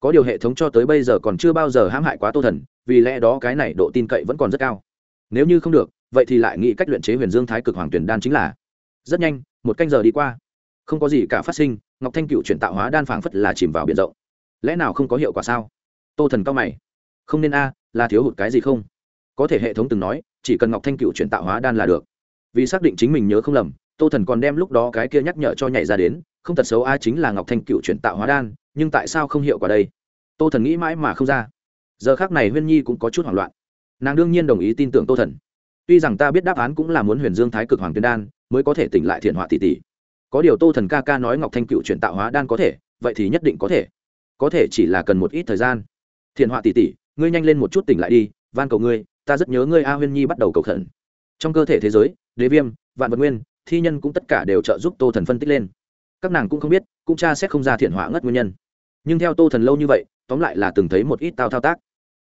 Speaker 1: có điều hệ thống cho tới bây giờ còn chưa bao giờ hãm hại quá tô thần, vì lẽ đó cái này độ tin cậy vẫn còn rất cao. Nếu như không được, vậy thì lại nghĩ cách luyện chế huyền dương thái cực hoàng tuyển đan chính là rất nhanh, một canh giờ đi qua. Không có gì cả phát sinh, ngọc thanh cựu chuyển tạo hóa đan phảng phất là chìm vào biển rộng. Lẽ nào không có hiệu quả sao? Tô thần cao mày. Không nên a, là thiếu hụt cái gì không? Có thể hệ thống từng nói, chỉ cần ngọc thanh cựu chuyển tạo hóa đan là được. Vì xác định chính mình nhớ không lầm, tô thần còn đem lúc đó cái kia nhắc nhở cho nhảy ra đến, không tật xấu a chính là ngọc thanh cựu chuyển tạo hóa đan nhưng tại sao không hiệu quả đây? Tô thần nghĩ mãi mà không ra. Giờ khác này huyên nhi cũng có chút hoảng loạn. Nàng đương nhiên đồng ý tin tưởng tô thần. Tuy rằng ta biết đáp án cũng là muốn huyền dương thái cực hoàng tuyên đan, mới có thể tỉnh lại thiện họa tỷ tỷ. Có điều tô thần ca ca nói ngọc thanh cựu chuyển tạo hóa đan có thể, vậy thì nhất định có thể. Có thể chỉ là cần một ít thời gian. Thiện họa tỷ tỷ, ngươi nhanh lên một chút tỉnh lại đi, van cầu ngươi, ta rất nhớ ngươi a huyên nhi bắt đầu cầu khẩn. Trong cơ thể thế giới, đế viêm, vạn vật nguyên, thi nhân cũng tất cả đều trợ giúp tô thần phân tích lên. Các nàng cũng không biết, cũng cha xét không ra thiện họa ngất nguyên nhân nhưng theo tô thần lâu như vậy, tóm lại là từng thấy một ít tao thao tác.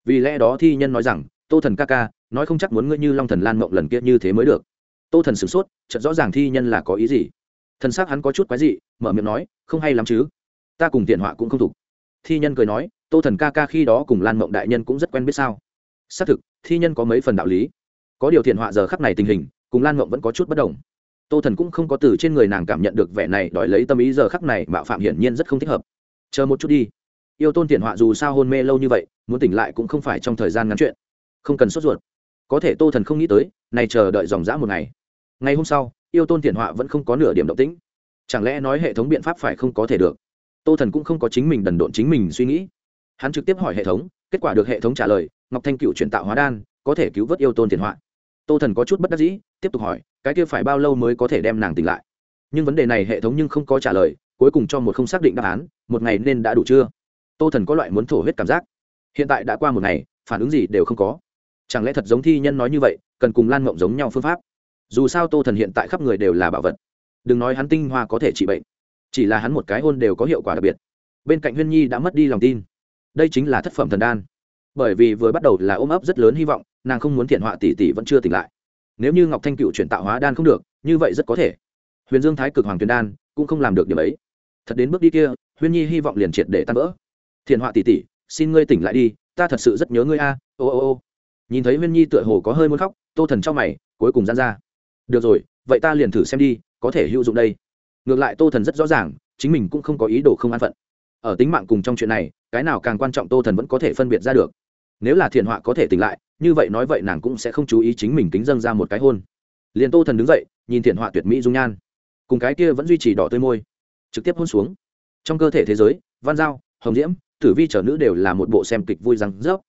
Speaker 1: Vì lẽ đó thi nhân nói rằng, tô thần ca ca, nói không chắc muốn ngươi như long thần lan mộng lần kia như thế mới được. Tô thần sửng sốt, chợt rõ ràng thi nhân là có ý gì. Thần s ắ c hắn có chút quái dị, mở miệng nói, không hay lắm chứ, ta cùng tiện họa cũng không thục thi nhân cười nói, tô thần ca ca khi đó cùng lan mộng đại nhân cũng rất quen biết sao? Xác thực, thi nhân có mấy phần đạo lý. Có điều thiện họa giờ khắc này tình hình, cùng lan mộng vẫn có chút bất đồng. Tô thần cũng không có từ trên người nàng cảm nhận được vẻ này đòi lấy tâm ý giờ khắc này, mạo phạm hiển nhiên rất không thích hợp chờ một chút đi. Yêu tôn tiện họa dù sao hôn mê lâu như vậy, muốn tỉnh lại cũng không phải trong thời gian ngắn chuyện. Không cần sốt ruột. Có thể tô thần không nghĩ tới, này chờ đợi dòng dã một ngày. Ngày hôm sau, yêu tôn tiện họa vẫn không có nửa điểm động tĩnh. Chẳng lẽ nói hệ thống biện pháp phải không có thể được? Tô thần cũng không có chính mình đần độn chính mình suy nghĩ. Hắn trực tiếp hỏi hệ thống, kết quả được hệ thống trả lời, ngọc thanh cựu chuyển tạo hóa đan, có thể cứu vớt yêu tôn tiền họa. Tô thần có chút bất đắc dĩ, tiếp tục hỏi, cái kia phải bao lâu mới có thể đem nàng tỉnh lại? Nhưng vấn đề này hệ thống nhưng không có trả lời cuối cùng cho một không xác định đáp án, một ngày nên đã đủ chưa? Tô thần có loại muốn thổ huyết cảm giác. Hiện tại đã qua một ngày, phản ứng gì đều không có. Chẳng lẽ thật giống thi nhân nói như vậy, cần cùng lan mộng giống nhau phương pháp? Dù sao tô thần hiện tại khắp người đều là bảo vật. Đừng nói hắn tinh hoa có thể trị bệnh, chỉ là hắn một cái hôn đều có hiệu quả đặc biệt. Bên cạnh huyên nhi đã mất đi lòng tin. Đây chính là thất phẩm thần đan. Bởi vì vừa bắt đầu là ôm ấp rất lớn hy vọng, nàng không muốn thiện họa tỷ tỷ vẫn chưa tỉnh lại. Nếu như ngọc thanh cựu chuyển tạo hóa đan không được, như vậy rất có thể. Huyền dương thái cực hoàng tuyền đan cũng không làm được điểm ấy thật đến bước đi kia, huyên nhi hy vọng liền triệt để tan vỡ. Thiền họa tỷ tỷ, xin ngươi tỉnh lại đi, ta thật sự rất nhớ ngươi a, ô ô ô. Nhìn thấy huyên nhi tựa hồ có hơi muốn khóc, tô thần trong mày, cuối cùng gian ra. Được rồi, vậy ta liền thử xem đi, có thể hữu dụng đây. Ngược lại tô thần rất rõ ràng, chính mình cũng không có ý đồ không an phận. Ở tính mạng cùng trong chuyện này, cái nào càng quan trọng tô thần vẫn có thể phân biệt ra được. Nếu là thiền họa có thể tỉnh lại, như vậy nói vậy nàng cũng sẽ không chú ý chính mình kính dâng ra một cái hôn. Liền tô thần đứng dậy, nhìn thiền họa tuyệt mỹ dung nhan. Cùng cái kia vẫn duy trì đỏ tươi môi trực tiếp hôn xuống. Trong cơ thể thế giới, văn giao, hồng diễm, tử vi trở nữ đều là một bộ xem kịch vui rằng rớp.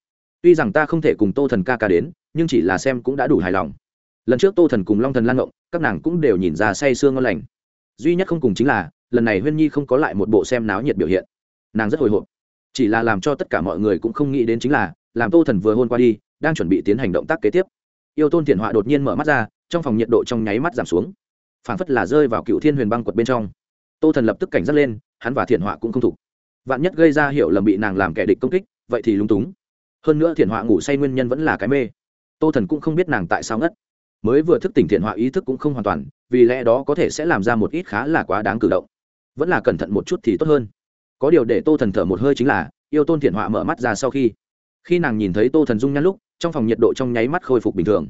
Speaker 1: Tuy rằng ta không thể cùng tô thần ca ca đến, nhưng chỉ là xem cũng đã đủ hài lòng. Lần trước tô thần cùng long thần lan ngộng, các nàng cũng đều nhìn ra say sương ngon lành. Duy nhất không cùng chính là, lần này huyên nhi không có lại một bộ xem náo nhiệt biểu hiện. Nàng rất hồi hộp. Chỉ là làm cho tất cả mọi người cũng không nghĩ đến chính là, làm tô thần vừa hôn qua đi, đang chuẩn bị tiến hành động tác kế tiếp. Yêu tôn thiện họa đột nhiên mở mắt ra, trong phòng nhiệt độ trong nháy mắt giảm xuống. Phảng phất là rơi vào cựu thiên huyền băng quật bên trong tô thần lập tức cảnh giác lên, hắn và thiện họa cũng không thục vạn nhất gây ra hiểu lầm bị nàng làm kẻ địch công kích, vậy thì lung túng. Hơn nữa thiện họa ngủ say nguyên nhân vẫn là cái mê. Tô thần cũng không biết nàng tại sao ngất. Mới vừa thức tỉnh thiện họa ý thức cũng không hoàn toàn, vì lẽ đó có thể sẽ làm ra một ít khá là quá đáng cử động. Vẫn là cẩn thận một chút thì tốt hơn. Có điều để tô thần thở một hơi chính là, yêu tôn thiện họa mở mắt ra sau khi. Khi nàng nhìn thấy tô thần dung nhăn lúc, trong phòng nhiệt độ trong nháy mắt khôi phục bình thường.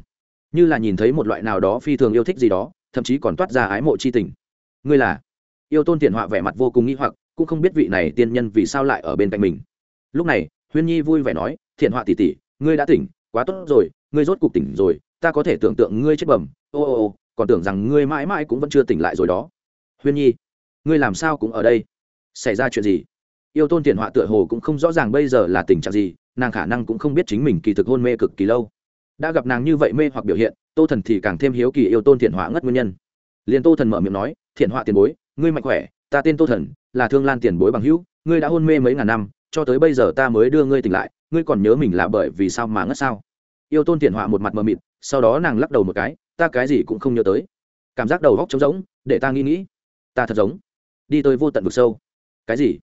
Speaker 1: Như là nhìn thấy một loại nào đó phi thường yêu thích gì đó, thậm chí còn toát ra ái mộ c h i tình. Ngươi là? Yêu tôn tiền họa vẻ mặt vô cùng nghi hoặc, cũng không biết vị này tiên nhân vì sao lại ở bên cạnh mình. Lúc này, huyên nhi vui vẻ nói, thiện họa tỉ tỉ ngươi đã tỉnh, quá tốt rồi, ngươi rốt cục tỉnh rồi, ta có thể tưởng tượng ngươi chết bẩm ô ô ô, còn tưởng rằng ngươi mãi mãi cũng vẫn chưa tỉnh lại rồi đó. Huyên nhi, ngươi làm sao cũng ở đây? Xảy ra chuyện gì? Yêu tôn tiền họa tựa hồ cũng không rõ ràng bây giờ là tình trạng gì, nàng khả năng cũng không biết chính mình kỳ thực hôn mê cực kỳ lâu. Đã gặp nàng như vậy mê hoặc biểu hiện, tô thần thì càng thêm hiếu kỳ yêu tôn thiện họa ngất nguyên nhân. Liền tô thần mở miệng nói, thiện họa tiền bối ngươi mạnh khỏe, ta tên tô thần, là thương lan tiền bối bằng hữu, ngươi đã hôn mê mấy ngàn năm, cho tới bây giờ ta mới đưa ngươi tỉnh lại, ngươi còn nhớ mình là bởi vì sao mà ngất sao? Yêu tôn tiền họa một mặt mờ mịt, sau đó nàng lắc đầu một cái, ta cái gì cũng không nhớ tới. Cảm giác đầu góc trống rỗng, để ta nghĩ nghĩ. Ta thật giống đi tới vô tận vực sâu. Cái gì?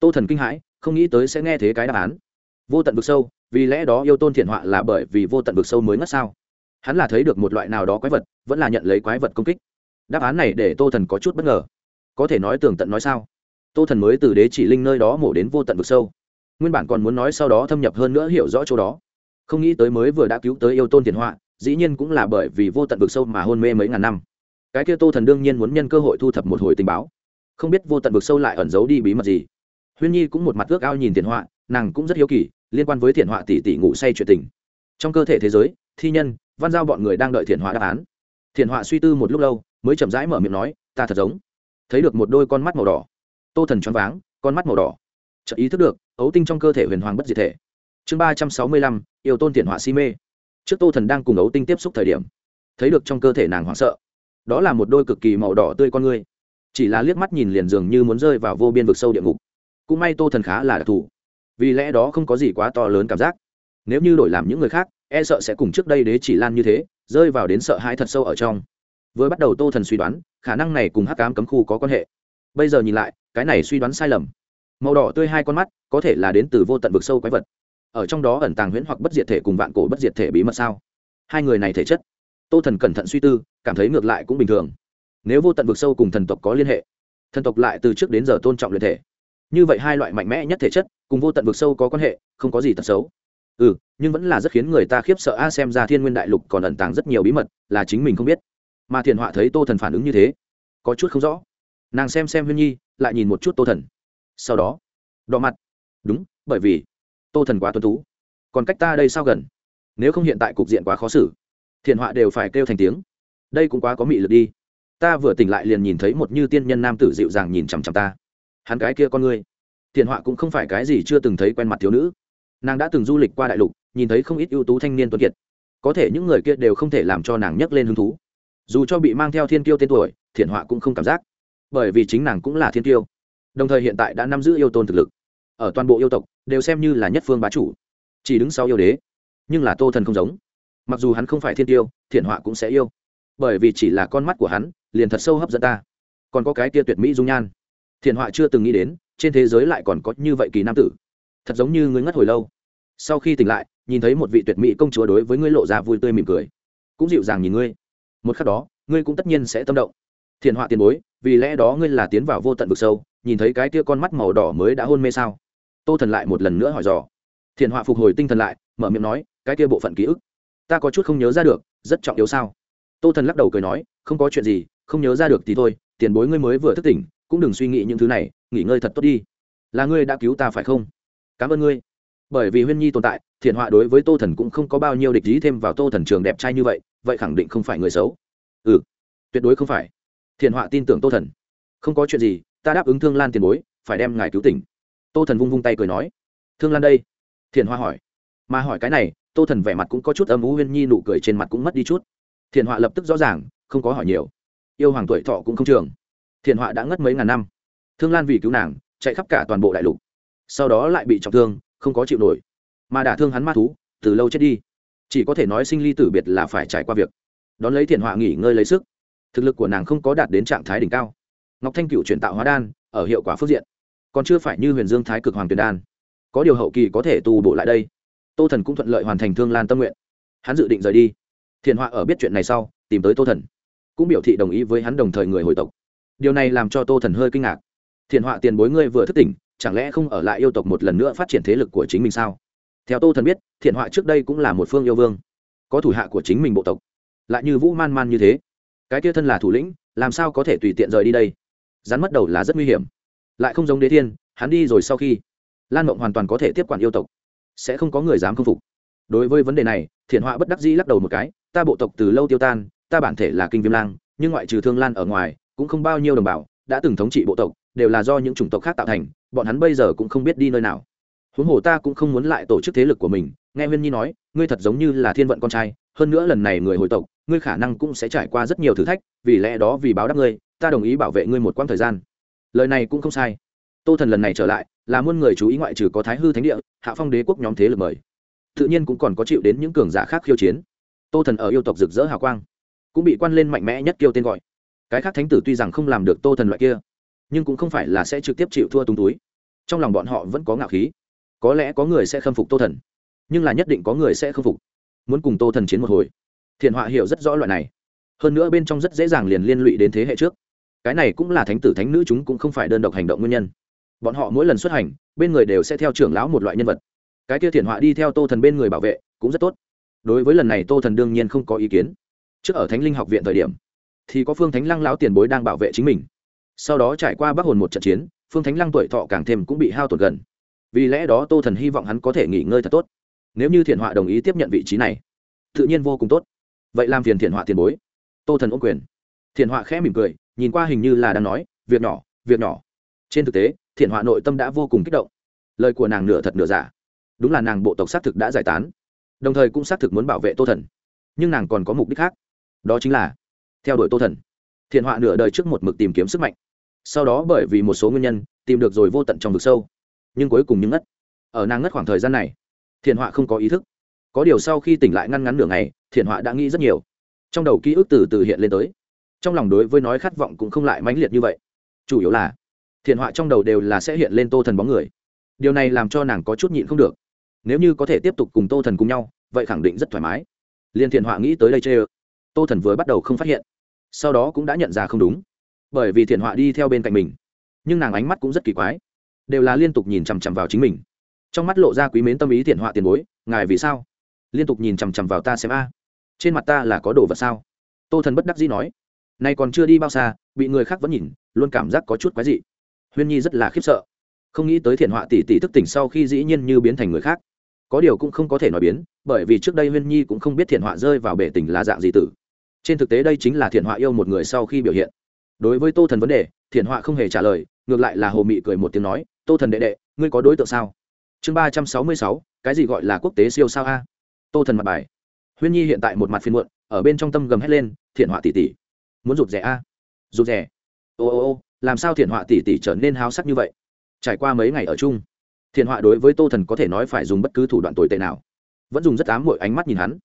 Speaker 1: Tô thần kinh hãi, không nghĩ tới sẽ nghe thế cái đáp án. Vô tận vực sâu, vì lẽ đó yêu tôn thiện họa là bởi vì vô tận vực sâu mới ngất sao? Hắn là thấy được một loại nào đó quái vật, vẫn là nhận lấy quái vật công kích. Đáp án này để tô thần có chút bất ngờ có thể nói tường tận nói sao? Tô thần mới từ đế chỉ linh nơi đó mổ đến vô tận vực sâu. Nguyên bản còn muốn nói sau đó thâm nhập hơn nữa hiểu rõ chỗ đó. Không nghĩ tới mới vừa đã cứu tới yêu tôn thiền họa, dĩ nhiên cũng là bởi vì vô tận vực sâu mà hôn mê mấy ngàn năm. Cái kia tô thần đương nhiên muốn nhân cơ hội thu thập một hồi tình báo. Không biết vô tận vực sâu lại ẩn giấu đi bí mật gì. Huyên nhi cũng một mặt ước ao nhìn thiền họa, nàng cũng rất hiếu kỳ, liên quan với thiện họa tỷ tỷ ngủ say chuyện tình. Trong cơ thể thế giới, thi nhân, văn giao bọn người đang đợi thiện họa đáp án. Thiện họa suy tư một lúc lâu, mới chậm rãi mở miệng nói, ta thật giống thấy được một đôi con mắt màu đỏ. Tô thần choáng váng, con mắt màu đỏ. Chợt ý thức được, ấu tinh trong cơ thể huyền hoàng bất diệt thể. Chương ba trăm sáu mươi lăm, yêu tôn thiện họa si mê. Trước tô thần đang cùng ấu tinh tiếp xúc thời điểm, thấy được trong cơ thể nàng hoảng sợ. Đó là một đôi cực kỳ màu đỏ tươi con ngươi. Chỉ là liếc mắt nhìn liền dường như muốn rơi vào vô biên vực sâu địa ngục. Cũng may tô thần khá là đặc thù. Vì lẽ đó không có gì quá to lớn cảm giác. Nếu như đổi làm những người khác e sợ sẽ cùng trước đây đế chỉ lan như thế, rơi vào đến sợ hãi thật sâu ở trong vừa bắt đầu tô thần suy đoán, khả năng này cùng hắc cám cấm khu có quan hệ. Bây giờ nhìn lại, cái này suy đoán sai lầm. Màu đỏ tươi hai con mắt, có thể là đến từ vô tận vực sâu quái vật. Ở trong đó ẩn tàng huyễn hoặc bất diệt thể cùng vạn cổ bất diệt thể bí mật sao? Hai người này thể chất. Tô thần cẩn thận suy tư, cảm thấy ngược lại cũng bình thường. Nếu vô tận vực sâu cùng thần tộc có liên hệ, thần tộc lại từ trước đến giờ tôn trọng luyện thể. Như vậy hai loại mạnh mẽ nhất thể chất cùng vô tận vực sâu có quan hệ, không có gì tật xấu. Ừ nhưng vẫn là rất khiến người ta khiếp sợ. A, xem ra thiên nguyên đại lục còn ẩn tàng rất nhiều bí mật, là chính mình không biết mà thiền họa thấy tô thần phản ứng như thế, có chút không rõ. Nàng xem xem huyên nhi, lại nhìn một chút tô thần. Sau đó, đỏ mặt. Đúng, bởi vì tô thần quá tuân tú. Còn cách ta đây sao gần? Nếu không hiện tại cục diện quá khó xử, thiền họa đều phải kêu thành tiếng. Đây cũng quá có mị lực đi. Ta vừa tỉnh lại liền nhìn thấy một như tiên nhân nam tử dịu dàng nhìn chằm chằm ta. Hắn cái kia con ngươi. Thiền họa cũng không phải cái gì chưa từng thấy quen mặt thiếu nữ. Nàng đã từng du lịch qua đại lục, nhìn thấy không ít ưu tú thanh niên tuấn kiệt. Có thể những người kia đều không thể làm cho nàng nhấc lên hứng thú dù cho bị mang theo thiên kiêu tên tuổi, thiện họa cũng không cảm giác. Bởi vì chính nàng cũng là thiên kiêu. Đồng thời hiện tại đã nắm giữ yêu tôn thực lực. Ở toàn bộ yêu tộc, đều xem như là nhất phương bá chủ. Chỉ đứng sau yêu đế, nhưng là tô thần không giống. Mặc dù hắn không phải thiên tiêu thiện họa cũng sẽ yêu. Bởi vì chỉ là con mắt của hắn, liền thật sâu hấp dẫn ta. Còn có cái tia tuyệt mỹ dung nhan. Thiện họa chưa từng nghĩ đến, trên thế giới lại còn có như vậy kỳ nam tử. Thật giống như ngươi ngất hồi lâu. Sau khi tỉnh lại, nhìn thấy một vị tuyệt mỹ công chúa đối với ngươi lộ ra vui tươi mỉm cười. Cũng dịu dàng nhìn ngươi một khắc đó, ngươi cũng tất nhiên sẽ tâm động. Thiền họa tiền bối, vì lẽ đó ngươi là tiến vào vô tận vực sâu, nhìn thấy cái tia con mắt màu đỏ mới đã hôn mê sao? Tô thần lại một lần nữa hỏi dò. Thiền họa phục hồi tinh thần lại, mở miệng nói, cái tia bộ phận ký ức, ta có chút không nhớ ra được, rất trọng yếu sao? Tô thần lắc đầu cười nói, không có chuyện gì, không nhớ ra được thì thôi, tiền bối ngươi mới vừa thức tỉnh, cũng đừng suy nghĩ những thứ này, nghỉ ngơi thật tốt đi. Là ngươi đã cứu ta phải không? Cảm ơn ngươi. Bởi vì huyên nhi tồn tại thiện họa đối với tô thần cũng không có bao nhiêu địch ý thêm vào tô thần trường đẹp trai như vậy vậy khẳng định không phải người xấu. Ừ tuyệt đối không phải. Thiện họa tin tưởng tô thần. Không có chuyện gì, ta đáp ứng thương lan tiền bối, phải đem ngài cứu tỉnh. Tô thần vung vung tay cười nói. Thương lan đây. Thiện hoa hỏi. Mà hỏi cái này, tô thần vẻ mặt cũng có chút âm ú huyên nhi nụ cười trên mặt cũng mất đi chút. Thiện họa lập tức rõ ràng, không có hỏi nhiều. Yêu hoàng tuổi thọ cũng không trường. Thiện họa đã ngất mấy ngàn năm. Thương lan vì cứu nàng, chạy khắp cả toàn bộ đại lục. Sau đó lại bị trọng thương, không có chịu nổi mà đả thương hắn ma thú, từ lâu chết đi. Chỉ có thể nói sinh ly tử biệt là phải trải qua việc. Đón lấy thiện họa nghỉ ngơi lấy sức, thực lực của nàng không có đạt đến trạng thái đỉnh cao. Ngọc thanh cựu chuyển tạo hóa đan, ở hiệu quả phước diện. Còn chưa phải như huyền dương thái cực hoàng tuyền đan. Có điều hậu kỳ có thể tu bổ lại đây. Tô thần cũng thuận lợi hoàn thành thương lan tâm nguyện. Hắn dự định rời đi. Thiện họa ở biết chuyện này sau, tìm tới tô thần. Cũng biểu thị đồng ý với hắn đồng thời người hồi tộc. Điều này làm cho tô thần hơi kinh ngạc. Thiện họa tiền bối ngươi vừa thức tỉnh, chẳng lẽ không ở lại yêu tộc một lần nữa phát triển thế lực của chính mình sao? Theo tô thần biết, thiện họa trước đây cũng là một phương yêu vương. Có thủ hạ của chính mình bộ tộc. Lại như vũ man man như thế. Cái kia thân là thủ lĩnh, làm sao có thể tùy tiện rời đi đây? Rắn mất đầu là rất nguy hiểm. Lại không giống đế thiên, hắn đi rồi sau khi, lan mộng hoàn toàn có thể tiếp quản yêu tộc. Sẽ không có người dám khâm phục. Đối với vấn đề này, thiện họa bất đắc dĩ lắc đầu một cái, ta bộ tộc từ lâu tiêu tan, ta bản thể là kinh viêm lang, nhưng ngoại trừ thương lan ở ngoài, cũng không bao nhiêu đồng bào, đã từng thống trị bộ tộc, đều là do những chủng tộc khác tạo thành, bọn hắn bây giờ cũng không biết đi nơi nào huống hồ ta cũng không muốn lại tổ chức thế lực của mình. Nghe huyên nhi nói, ngươi thật giống như là thiên vận con trai, hơn nữa lần này người hồi tộc, ngươi khả năng cũng sẽ trải qua rất nhiều thử thách, vì lẽ đó vì báo đáp ngươi, ta đồng ý bảo vệ ngươi một quãng thời gian. Lời này cũng không sai. Tô thần lần này trở lại, là muôn người chú ý ngoại trừ có thái hư thánh địa, hạ phong đế quốc nhóm thế lực mời. Tự nhiên cũng còn có chịu đến những cường giả khác khiêu chiến. Tô thần ở yêu tộc rực rỡ hào quang, cũng bị quan lên mạnh mẽ nhất kêu tên gọi. Cái khác thánh tử tuy rằng không làm được tô thần loại kia, nhưng cũng không phải là sẽ trực tiếp chịu thua tung túi. Trong lòng bọn họ vẫn có ngạo khí có lẽ có người sẽ khâm phục tô thần, nhưng là nhất định có người sẽ khâm phục. Muốn cùng tô thần chiến một hồi, thiện họa hiểu rất rõ loại này. Hơn nữa bên trong rất dễ dàng liền liên lụy đến thế hệ trước. Cái này cũng là thánh tử thánh nữ chúng cũng không phải đơn độc hành động nguyên nhân. Bọn họ mỗi lần xuất hành, bên người đều sẽ theo trưởng lão một loại nhân vật. Cái kia thiện họa đi theo tô thần bên người bảo vệ, cũng rất tốt. Đối với lần này tô thần đương nhiên không có ý kiến. Trước ở thánh linh học viện thời điểm, thì có phương thánh lăng lão tiền bối đang bảo vệ chính mình. Sau đó trải qua bắc hồn một trận chiến, phương thánh lăng tuổi thọ càng thêm cũng bị hao tổn gần vì lẽ đó tô thần hy vọng hắn có thể nghỉ ngơi thật tốt. Nếu như thiện họa đồng ý tiếp nhận vị trí này, tự nhiên vô cùng tốt. Vậy làm phiền thiện họa tiền bối. Tô thần ôm quyền. Thiện họa khẽ mỉm cười, nhìn qua hình như là đang nói, việc nhỏ việc nhỏ. Trên thực tế, thiện họa nội tâm đã vô cùng kích động. Lời của nàng nửa thật nửa giả. Đúng là nàng bộ tộc xác thực đã giải tán, đồng thời cũng xác thực muốn bảo vệ tô thần. Nhưng nàng còn có mục đích khác. Đó chính là theo đuổi tô thần. Thiện họa nửa đời trước một mực tìm kiếm sức mạnh. Sau đó bởi vì một số nguyên nhân, tìm được rồi vô tận trong vực sâu nhưng cuối cùng những ngất. Ở nàng ngất khoảng thời gian này thiền họa không có ý thức. Có điều sau khi tỉnh lại ngăn ngắn nửa ngày thiền họa đã nghĩ rất nhiều. Trong đầu ký ức từ từ hiện lên tới. Trong lòng đối với nói khát vọng cũng không lại mãnh liệt như vậy. Chủ yếu là thiền họa trong đầu đều là sẽ hiện lên tô thần bóng người. Điều này làm cho nàng có chút nhịn không được. Nếu như có thể tiếp tục cùng tô thần cùng nhau, vậy khẳng định rất thoải mái. Liên thiền họa nghĩ tới đây chê ơ. Tô thần vừa bắt đầu không phát hiện. Sau đó cũng đã nhận ra không đúng. Bởi vì thiền họa đi theo bên cạnh mình. Nhưng nàng ánh mắt cũng rất kỳ quái đều là liên tục nhìn chằm chằm vào chính mình. Trong mắt lộ ra quý mến tâm ý thiện họa tiền bối, ngài vì sao? Liên tục nhìn chằm chằm vào ta xem a. Trên mặt ta là có đồ vật sao? Tô thần bất đắc dĩ nói. Nay còn chưa đi bao xa, bị người khác vẫn nhìn, luôn cảm giác có chút quái dị. Huyên nhi rất là khiếp sợ. Không nghĩ tới thiện họa tỷ tỷ thức tỉnh sau khi dĩ nhiên như biến thành người khác. Có điều cũng không có thể nói biến, bởi vì trước đây huyên nhi cũng không biết thiện họa rơi vào bể tình là dạng gì tử. Trên thực tế đây chính là thiện họa yêu một người sau khi biểu hiện đối với tô thần vấn đề thiện họa không hề trả lời, ngược lại là hồ mị cười một tiếng nói, tô thần đệ đệ, ngươi có đối tượng sao? Chương ba trăm sáu mươi sáu, cái gì gọi là quốc tế siêu sao a? Tô thần mặt bài. Huyên nhi hiện tại một mặt phiên muộn, ở bên trong tâm gầm hét lên thiện họa tỷ tỷ, muốn rụt rẻ a? Rụt rẻ ô ô ô, làm sao thiện họa tỷ tỷ trở nên háo sắc như vậy? Trải qua mấy ngày ở chung thiện họa đối với tô thần có thể nói phải dùng bất cứ thủ đoạn tồi tệ nào, vẫn dùng rất ám mọi ánh mắt nhìn hắn.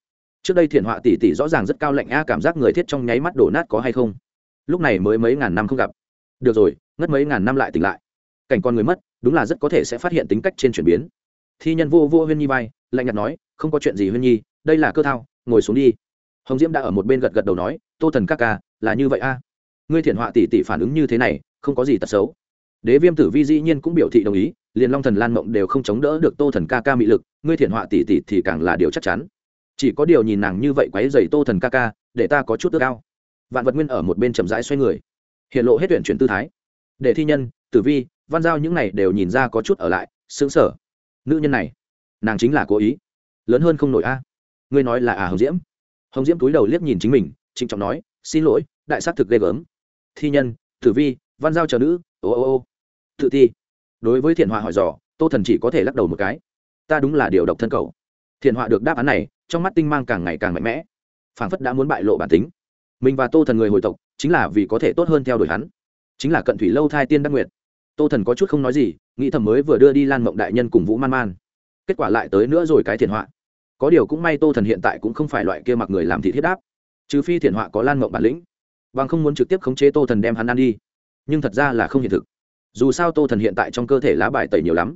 Speaker 1: Trước đây thiện họa tỷ tỷ rõ ràng rất cao lạnh a, cảm giác người thiết trong nháy mắt đổ nát có hay không? Lúc này mới mấy ngàn năm không gặp. Được rồi, ngất mấy ngàn năm lại tỉnh lại. Cảnh con người mất, đúng là rất có thể sẽ phát hiện tính cách trên chuyển biến. Thi nhân vô vô huyên nhi vai, lạnh nhạt nói, không có chuyện gì huyên nhi, đây là cơ thao, ngồi xuống đi. Hồng diễm đã ở một bên gật gật đầu nói, tô thần ca ca, là như vậy a. Ngươi thiện họa tỷ tỷ phản ứng như thế này, không có gì tật xấu. Đế viêm tử vi dĩ nhiên cũng biểu thị đồng ý, liền long thần lan mộng đều không chống đỡ được tô thần ca ca mị lực, ngươi thiện họa tỷ tỷ thì càng là điều chắc chắn. Chỉ có điều nhìn nàng như vậy quấy dày tô thần ca ca, để ta có chút ước ao vạn vật nguyên ở một bên chậm rãi xoay người. Hiện lộ hết tuyển chuyển tư thái. Để thi nhân, tử vi, văn giao những này đều nhìn ra có chút ở lại xứng sở nữ nhân này, nàng chính là cố ý. Lớn hơn không nổi a. Ngươi nói là à hồng diễm? Hồng diễm túi đầu liếc nhìn chính mình, trịnh trọng nói, xin lỗi, đại s á t thực ghê gớm. Thi nhân, tử vi, văn giao chờ nữ, ô ô ô. Tự ti. Đối với thiện họa hỏi dò, tô thần chỉ có thể lắc đầu một cái. Ta đúng là điều độc thân cầu. Thiện họa được đáp án này, trong mắt tinh mang càng ngày càng mạnh mẽ. Phảng phất đã muốn bại lộ bản tính mình và tô thần người hồi tộc, chính là vì có thể tốt hơn theo đuổi hắn. Chính là cận thủy lâu thai tiên đắc nguyệt. Tô thần có chút không nói gì, nghĩ thầm mới vừa đưa đi lan mộng đại nhân cùng vũ man man. Kết quả lại tới nữa rồi cái thiền họa. Có điều cũng may tô thần hiện tại cũng không phải loại kia mặc người làm thị thiết đáp. Trừ phi thiền họa có lan mộng bản lĩnh, bằng không muốn trực tiếp khống chế tô thần đem hắn ăn đi. Nhưng thật ra là không hiện thực. Dù sao tô thần hiện tại trong cơ thể lá bài tẩy nhiều lắm.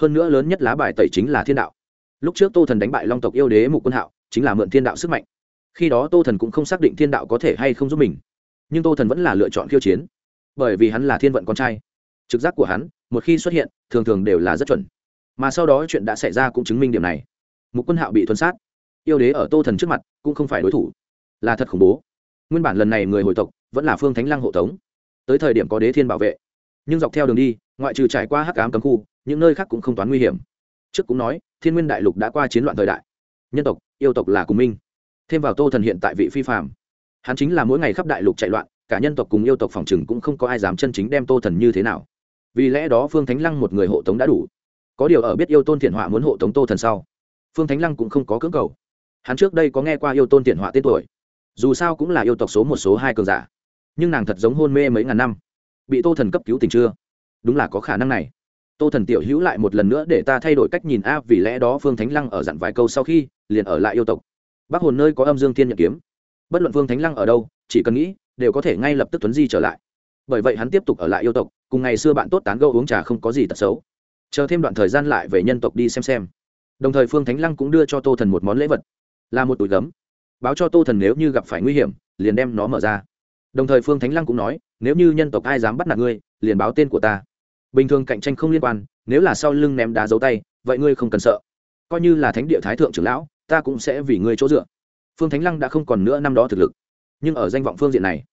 Speaker 1: Hơn nữa lớn nhất lá bài tẩy chính là thiên đạo. Lúc trước tô thần đánh bại long tộc yêu đế mục quân hạo, chính là mượn thiên đạo sức mạnh khi đó tô thần cũng không xác định thiên đạo có thể hay không giúp mình nhưng tô thần vẫn là lựa chọn khiêu chiến bởi vì hắn là thiên vận con trai trực giác của hắn một khi xuất hiện thường thường đều là rất chuẩn mà sau đó chuyện đã xảy ra cũng chứng minh điểm này mục quân hạo bị thuần sát yêu đế ở tô thần trước mặt cũng không phải đối thủ là thật khủng bố nguyên bản lần này người hồi tộc vẫn là phương thánh lăng hộ tống tới thời điểm có đế thiên bảo vệ nhưng dọc theo đường đi ngoại trừ trải qua hắc ám cấm khu những nơi khác cũng không toán nguy hiểm trước cũng nói thiên nguyên đại lục đã qua chiến loạn thời đại nhân tộc yêu tộc là cùng minh thêm vào tô thần hiện tại vị phi phạm hắn chính là mỗi ngày khắp đại lục chạy loạn, cả nhân tộc cùng yêu tộc phòng chừng cũng không có ai dám chân chính đem tô thần như thế nào. Vì lẽ đó phương thánh lăng một người hộ tống đã đủ. Có điều ở biết yêu tôn thiện họa muốn hộ tống tô thần sau, phương thánh lăng cũng không có cưỡng cầu. Hắn trước đây có nghe qua yêu tôn thiện họa tên tuổi. Dù sao cũng là yêu tộc số một số hai cường giả. Nhưng nàng thật giống hôn mê mấy ngàn năm. Bị tô thần cấp cứu tình chưa? Đúng là có khả năng này. Tô thần tiểu hữu lại một lần nữa để ta thay đổi cách nhìn. A, vì lẽ đó phương thánh lăng ở dặn vài câu sau khi, liền ở lại yêu tộc bác hồn nơi có âm dương thiên nhận kiếm. Bất luận Vương thánh lăng ở đâu, chỉ cần nghĩ, đều có thể ngay lập tức tuấn di trở lại. Bởi vậy hắn tiếp tục ở lại yêu tộc, cùng ngày xưa bạn tốt tán gâu uống trà không có gì tật xấu. Chờ thêm đoạn thời gian lại về nhân tộc đi xem xem. Đồng thời phương thánh lăng cũng đưa cho tô thần một món lễ vật. Là một túi gấm. Báo cho tô thần nếu như gặp phải nguy hiểm, liền đem nó mở ra. Đồng thời phương thánh lăng cũng nói, nếu như nhân tộc ai dám bắt nạt ngươi, liền báo tên của ta. Bình thường cạnh tranh không liên quan, nếu là sau lưng ném đá dấu tay, vậy ngươi không cần sợ. Coi như là thánh địa thái thượng trưởng lão ta cũng sẽ vì ngươi chỗ dựa. Phương thánh lăng đã không còn nữa năm đó thực lực, nhưng ở danh vọng phương diện này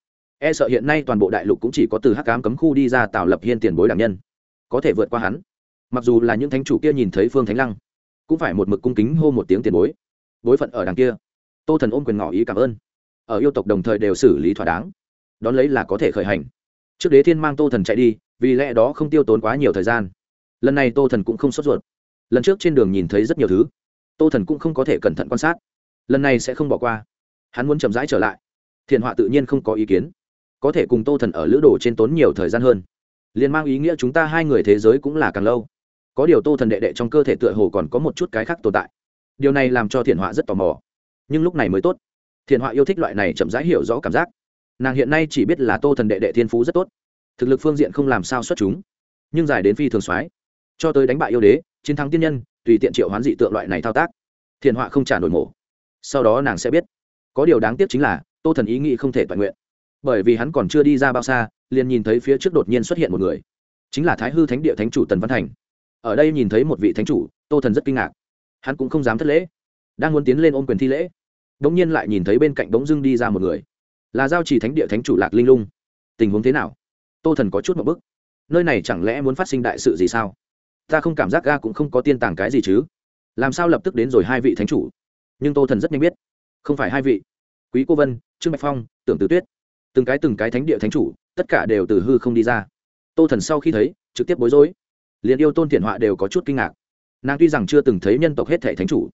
Speaker 1: e sợ hiện nay toàn bộ đại lục cũng chỉ có từ hắc cám cấm khu đi ra tạo lập hiên tiền bối đảm nhân, có thể vượt qua hắn. Mặc dù là những thánh chủ kia nhìn thấy phương thánh lăng, cũng phải một mực cung kính hô một tiếng tiền bối. Bối phận ở đằng kia, tô thần ôm quyền ngỏ ý cảm ơn. Ở yêu tộc đồng thời đều xử lý thỏa đáng, đón lấy là có thể khởi hành. Trước đế thiên mang tô thần chạy đi, vì lẽ đó không tiêu tốn quá nhiều thời gian. Lần này tô thần cũng không sốt ruột. Lần trước trên đường nhìn thấy rất nhiều thứ tô thần cũng không có thể cẩn thận quan sát. Lần này sẽ không bỏ qua. Hắn muốn chậm rãi trở lại. Thiền họa tự nhiên không có ý kiến. Có thể cùng tô thần ở lữ đồ trên tốn nhiều thời gian hơn. Liền mang ý nghĩa chúng ta hai người thế giới cũng là càng lâu. Có điều tô thần đệ đệ trong cơ thể tựa hồ còn có một chút cái khác tồn tại. Điều này làm cho thiền họa rất tò mò. Nhưng lúc này mới tốt. Thiền họa yêu thích loại này chậm rãi hiểu rõ cảm giác. Nàng hiện nay chỉ biết là tô thần đệ đệ thiên phú rất tốt. Thực lực phương diện không làm sao xuất chúng. Nhưng dài đến phi thường soái. Cho tới đánh bại yêu đế, chiến thắng tiên nhân tùy tiện triệu hoán dị tượng loại này thao tác. Thiền họa không trả nổi mổ. Sau đó nàng sẽ biết. Có điều đáng tiếc chính là, tô thần ý nghĩ không thể toàn nguyện. Bởi vì hắn còn chưa đi ra bao xa, liền nhìn thấy phía trước đột nhiên xuất hiện một người. Chính là thái hư thánh địa thánh chủ tần văn thành. Ở đây nhìn thấy một vị thánh chủ, tô thần rất kinh ngạc. Hắn cũng không dám thất lễ. Đang muốn tiến lên ôm quyền thi lễ đ ỗ n g nhiên lại nhìn thấy bên cạnh bỗng dưng đi ra một người. Là giao chỉ thánh địa thánh chủ lạc linh lung. Tình huống thế nào? Tô thần có chút một bức. Nơi này chẳng lẽ muốn phát sinh đại sự gì sao? Ta không cảm giác ga cũng không có tiên tàng cái gì chứ. Làm sao lập tức đến rồi hai vị thánh chủ? Nhưng tô thần rất nhanh biết. Không phải hai vị. Quý cô vân, trương bạch phong, tưởng tử tuyết. Từng cái từng cái thánh địa thánh chủ, tất cả đều từ hư không đi ra. Tô thần sau khi thấy, trực tiếp bối rối. Liền yêu tôn thiện họa đều có chút kinh ngạc. Nàng tuy rằng chưa từng thấy nhân tộc hết thệ thánh chủ,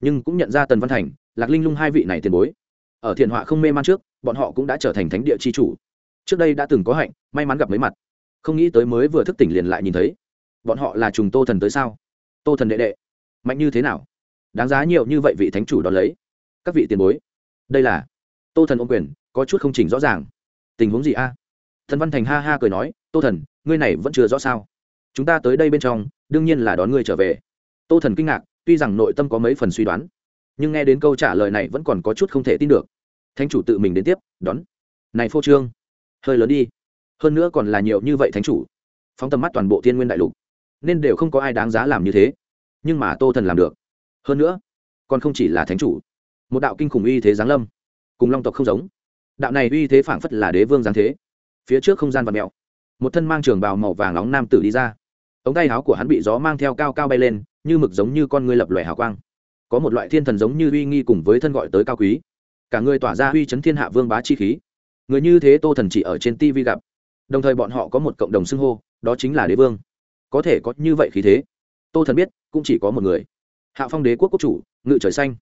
Speaker 1: nhưng cũng nhận ra tần văn thành, lạc linh lung hai vị này tiền bối. Ở thiện họa không mê man trước, bọn họ cũng đã trở thành thánh địa c h i chủ. Trước đây đã từng có hạnh, may mắn gặp mấy mặt. Không nghĩ tới mới vừa thức tỉnh liền lại nhìn thấy bọn họ là trùng tô thần tới sao? Tô thần đệ đệ, mạnh như thế nào? Đáng giá nhiều như vậy vị thánh chủ đón lấy. Các vị tiền bối, đây là tô thần ô quyền, có chút không chỉnh rõ ràng. Tình huống gì a? Thần văn thành ha ha cười nói, tô thần, ngươi này vẫn chưa rõ sao? Chúng ta tới đây bên trong, đương nhiên là đón ngươi trở về. Tô thần kinh ngạc, tuy rằng nội tâm có mấy phần suy đoán, nhưng nghe đến câu trả lời này vẫn còn có chút không thể tin được. Thánh chủ tự mình đến tiếp, đón. Này phô trương, hơi lớn đi. Hơn nữa còn là nhiều như vậy thánh chủ. Phóng tầm mắt toàn bộ thiên nguyên đại lục nên đều không có ai đáng giá làm như thế. Nhưng mà tô thần làm được. Hơn nữa, còn không chỉ là thánh chủ, một đạo kinh khủng uy thế giáng lâm, cùng long tộc không giống. Đạo này uy thế phảng phất là đế vương giáng thế, phía trước không gian vật mèo. Một thân mang trường bào màu vàng nóng nam tử đi ra. Ống tay áo của hắn bị gió mang theo cao cao bay lên, như mực giống như con ngươi lập lòe hào quang. Có một loại thiên thần giống như uy nghi cùng với thân gọi tới cao quý. Cả người tỏa ra uy chấn thiên hạ vương bá chi khí. Người như thế tô thần chỉ ở trên tv gặp. Đồng thời bọn họ có một cộng đồng xưng hô, đó chính là đế vương có thể có như vậy khí thế. Tô thần biết, cũng chỉ có một người. Hạ phong đế quốc quốc chủ, ngự trời xanh.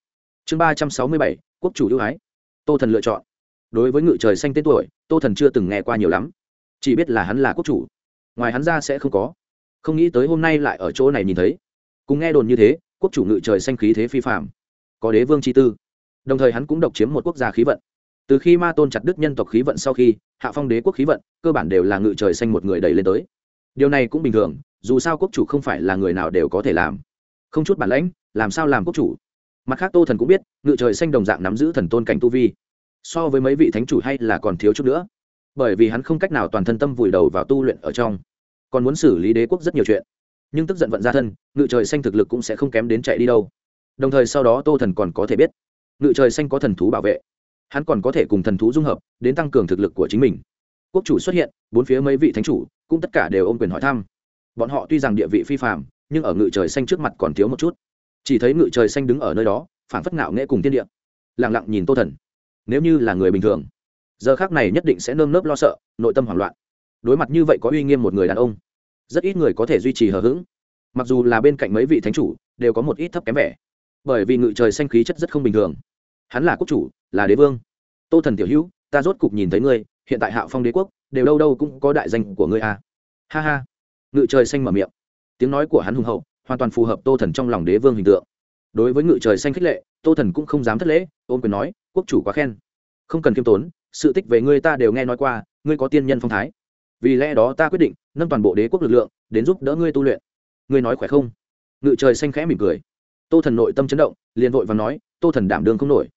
Speaker 1: Chương ba trăm sáu mươi bảy, quốc chủ ưu ái. Tô thần lựa chọn. Đối với ngự trời xanh tên tuổi, tô thần chưa từng nghe qua nhiều lắm. Chỉ biết là hắn là quốc chủ. Ngoài hắn ra sẽ không có. Không nghĩ tới hôm nay lại ở chỗ này nhìn thấy. Cùng nghe đồn như thế, quốc chủ ngự trời xanh khí thế phi phạm có đế vương chi tư. Đồng thời hắn cũng độc chiếm một quốc gia khí vận. Từ khi ma tôn chặt đức nhân tộc khí vận sau khi, hạ phong đế quốc khí vận, cơ bản đều là ngự trời xanh một người đẩy lên tới. Điều này cũng bình thường dù sao quốc chủ không phải là người nào đều có thể làm. Không chút bản lãnh, làm sao làm quốc chủ? Mặt khác, tô thần cũng biết, ngự trời xanh đồng dạng nắm giữ thần tôn cảnh tu vi. So với mấy vị thánh chủ hay là còn thiếu chút nữa. Bởi vì hắn không cách nào toàn thân tâm vùi đầu vào tu luyện ở trong. Còn muốn xử lý đế quốc rất nhiều chuyện. Nhưng tức giận vận ra thân, ngự trời xanh thực lực cũng sẽ không kém đến chạy đi đâu. Đồng thời sau đó tô thần còn có thể biết, ngự trời xanh có thần thú bảo vệ. Hắn còn có thể cùng thần thú dung hợp, đến tăng cường thực lực của chính mình. Quốc chủ xuất hiện, bốn phía mấy vị thánh chủ, cũng tất cả đều ôm quyền hỏi thăm bọn họ tuy rằng địa vị phi phạm nhưng ở ngự trời xanh trước mặt còn thiếu một chút. Chỉ thấy ngự trời xanh đứng ở nơi đó phản phất ngạo nghễ cùng tiên địa. Lẳng lặng nhìn tô thần. Nếu như là người bình thường, giờ khác này nhất định sẽ nơm nớp lo sợ, nội tâm hoảng loạn. Đối mặt như vậy có uy nghiêm một người đàn ông. Rất ít người có thể duy trì hờ hững. Mặc dù là bên cạnh mấy vị thánh chủ, đều có một ít thấp kém vẻ. Bởi vì ngự trời xanh khí chất rất không bình thường. Hắn là quốc chủ, là đế vương. Tô thần tiểu hữu, ta rốt cục nhìn thấy ngươi, hiện tại hạo phong đế quốc, đều đâu đâu cũng có đại danh của ngươi à. ha ha ngự trời xanh mở miệng. Tiếng nói của hắn hùng hậu, hoàn toàn phù hợp tô thần trong lòng đế vương hình tượng. Đối với ngự trời xanh khích lệ, tô thần cũng không dám thất lễ ôm quyền nói, quốc chủ quá khen. Không cần k i ê m tốn, sự tích về ngươi ta đều nghe nói qua, ngươi có tiên nhân phong thái. Vì lẽ đó ta quyết định nâng toàn bộ đế quốc lực lượng, đến giúp đỡ ngươi tu luyện. Ngươi nói khỏe không? Ngự trời xanh khẽ mỉm cười. Tô thần nội tâm chấn động, liền vội và nói, tô thần đảm đương không nổi.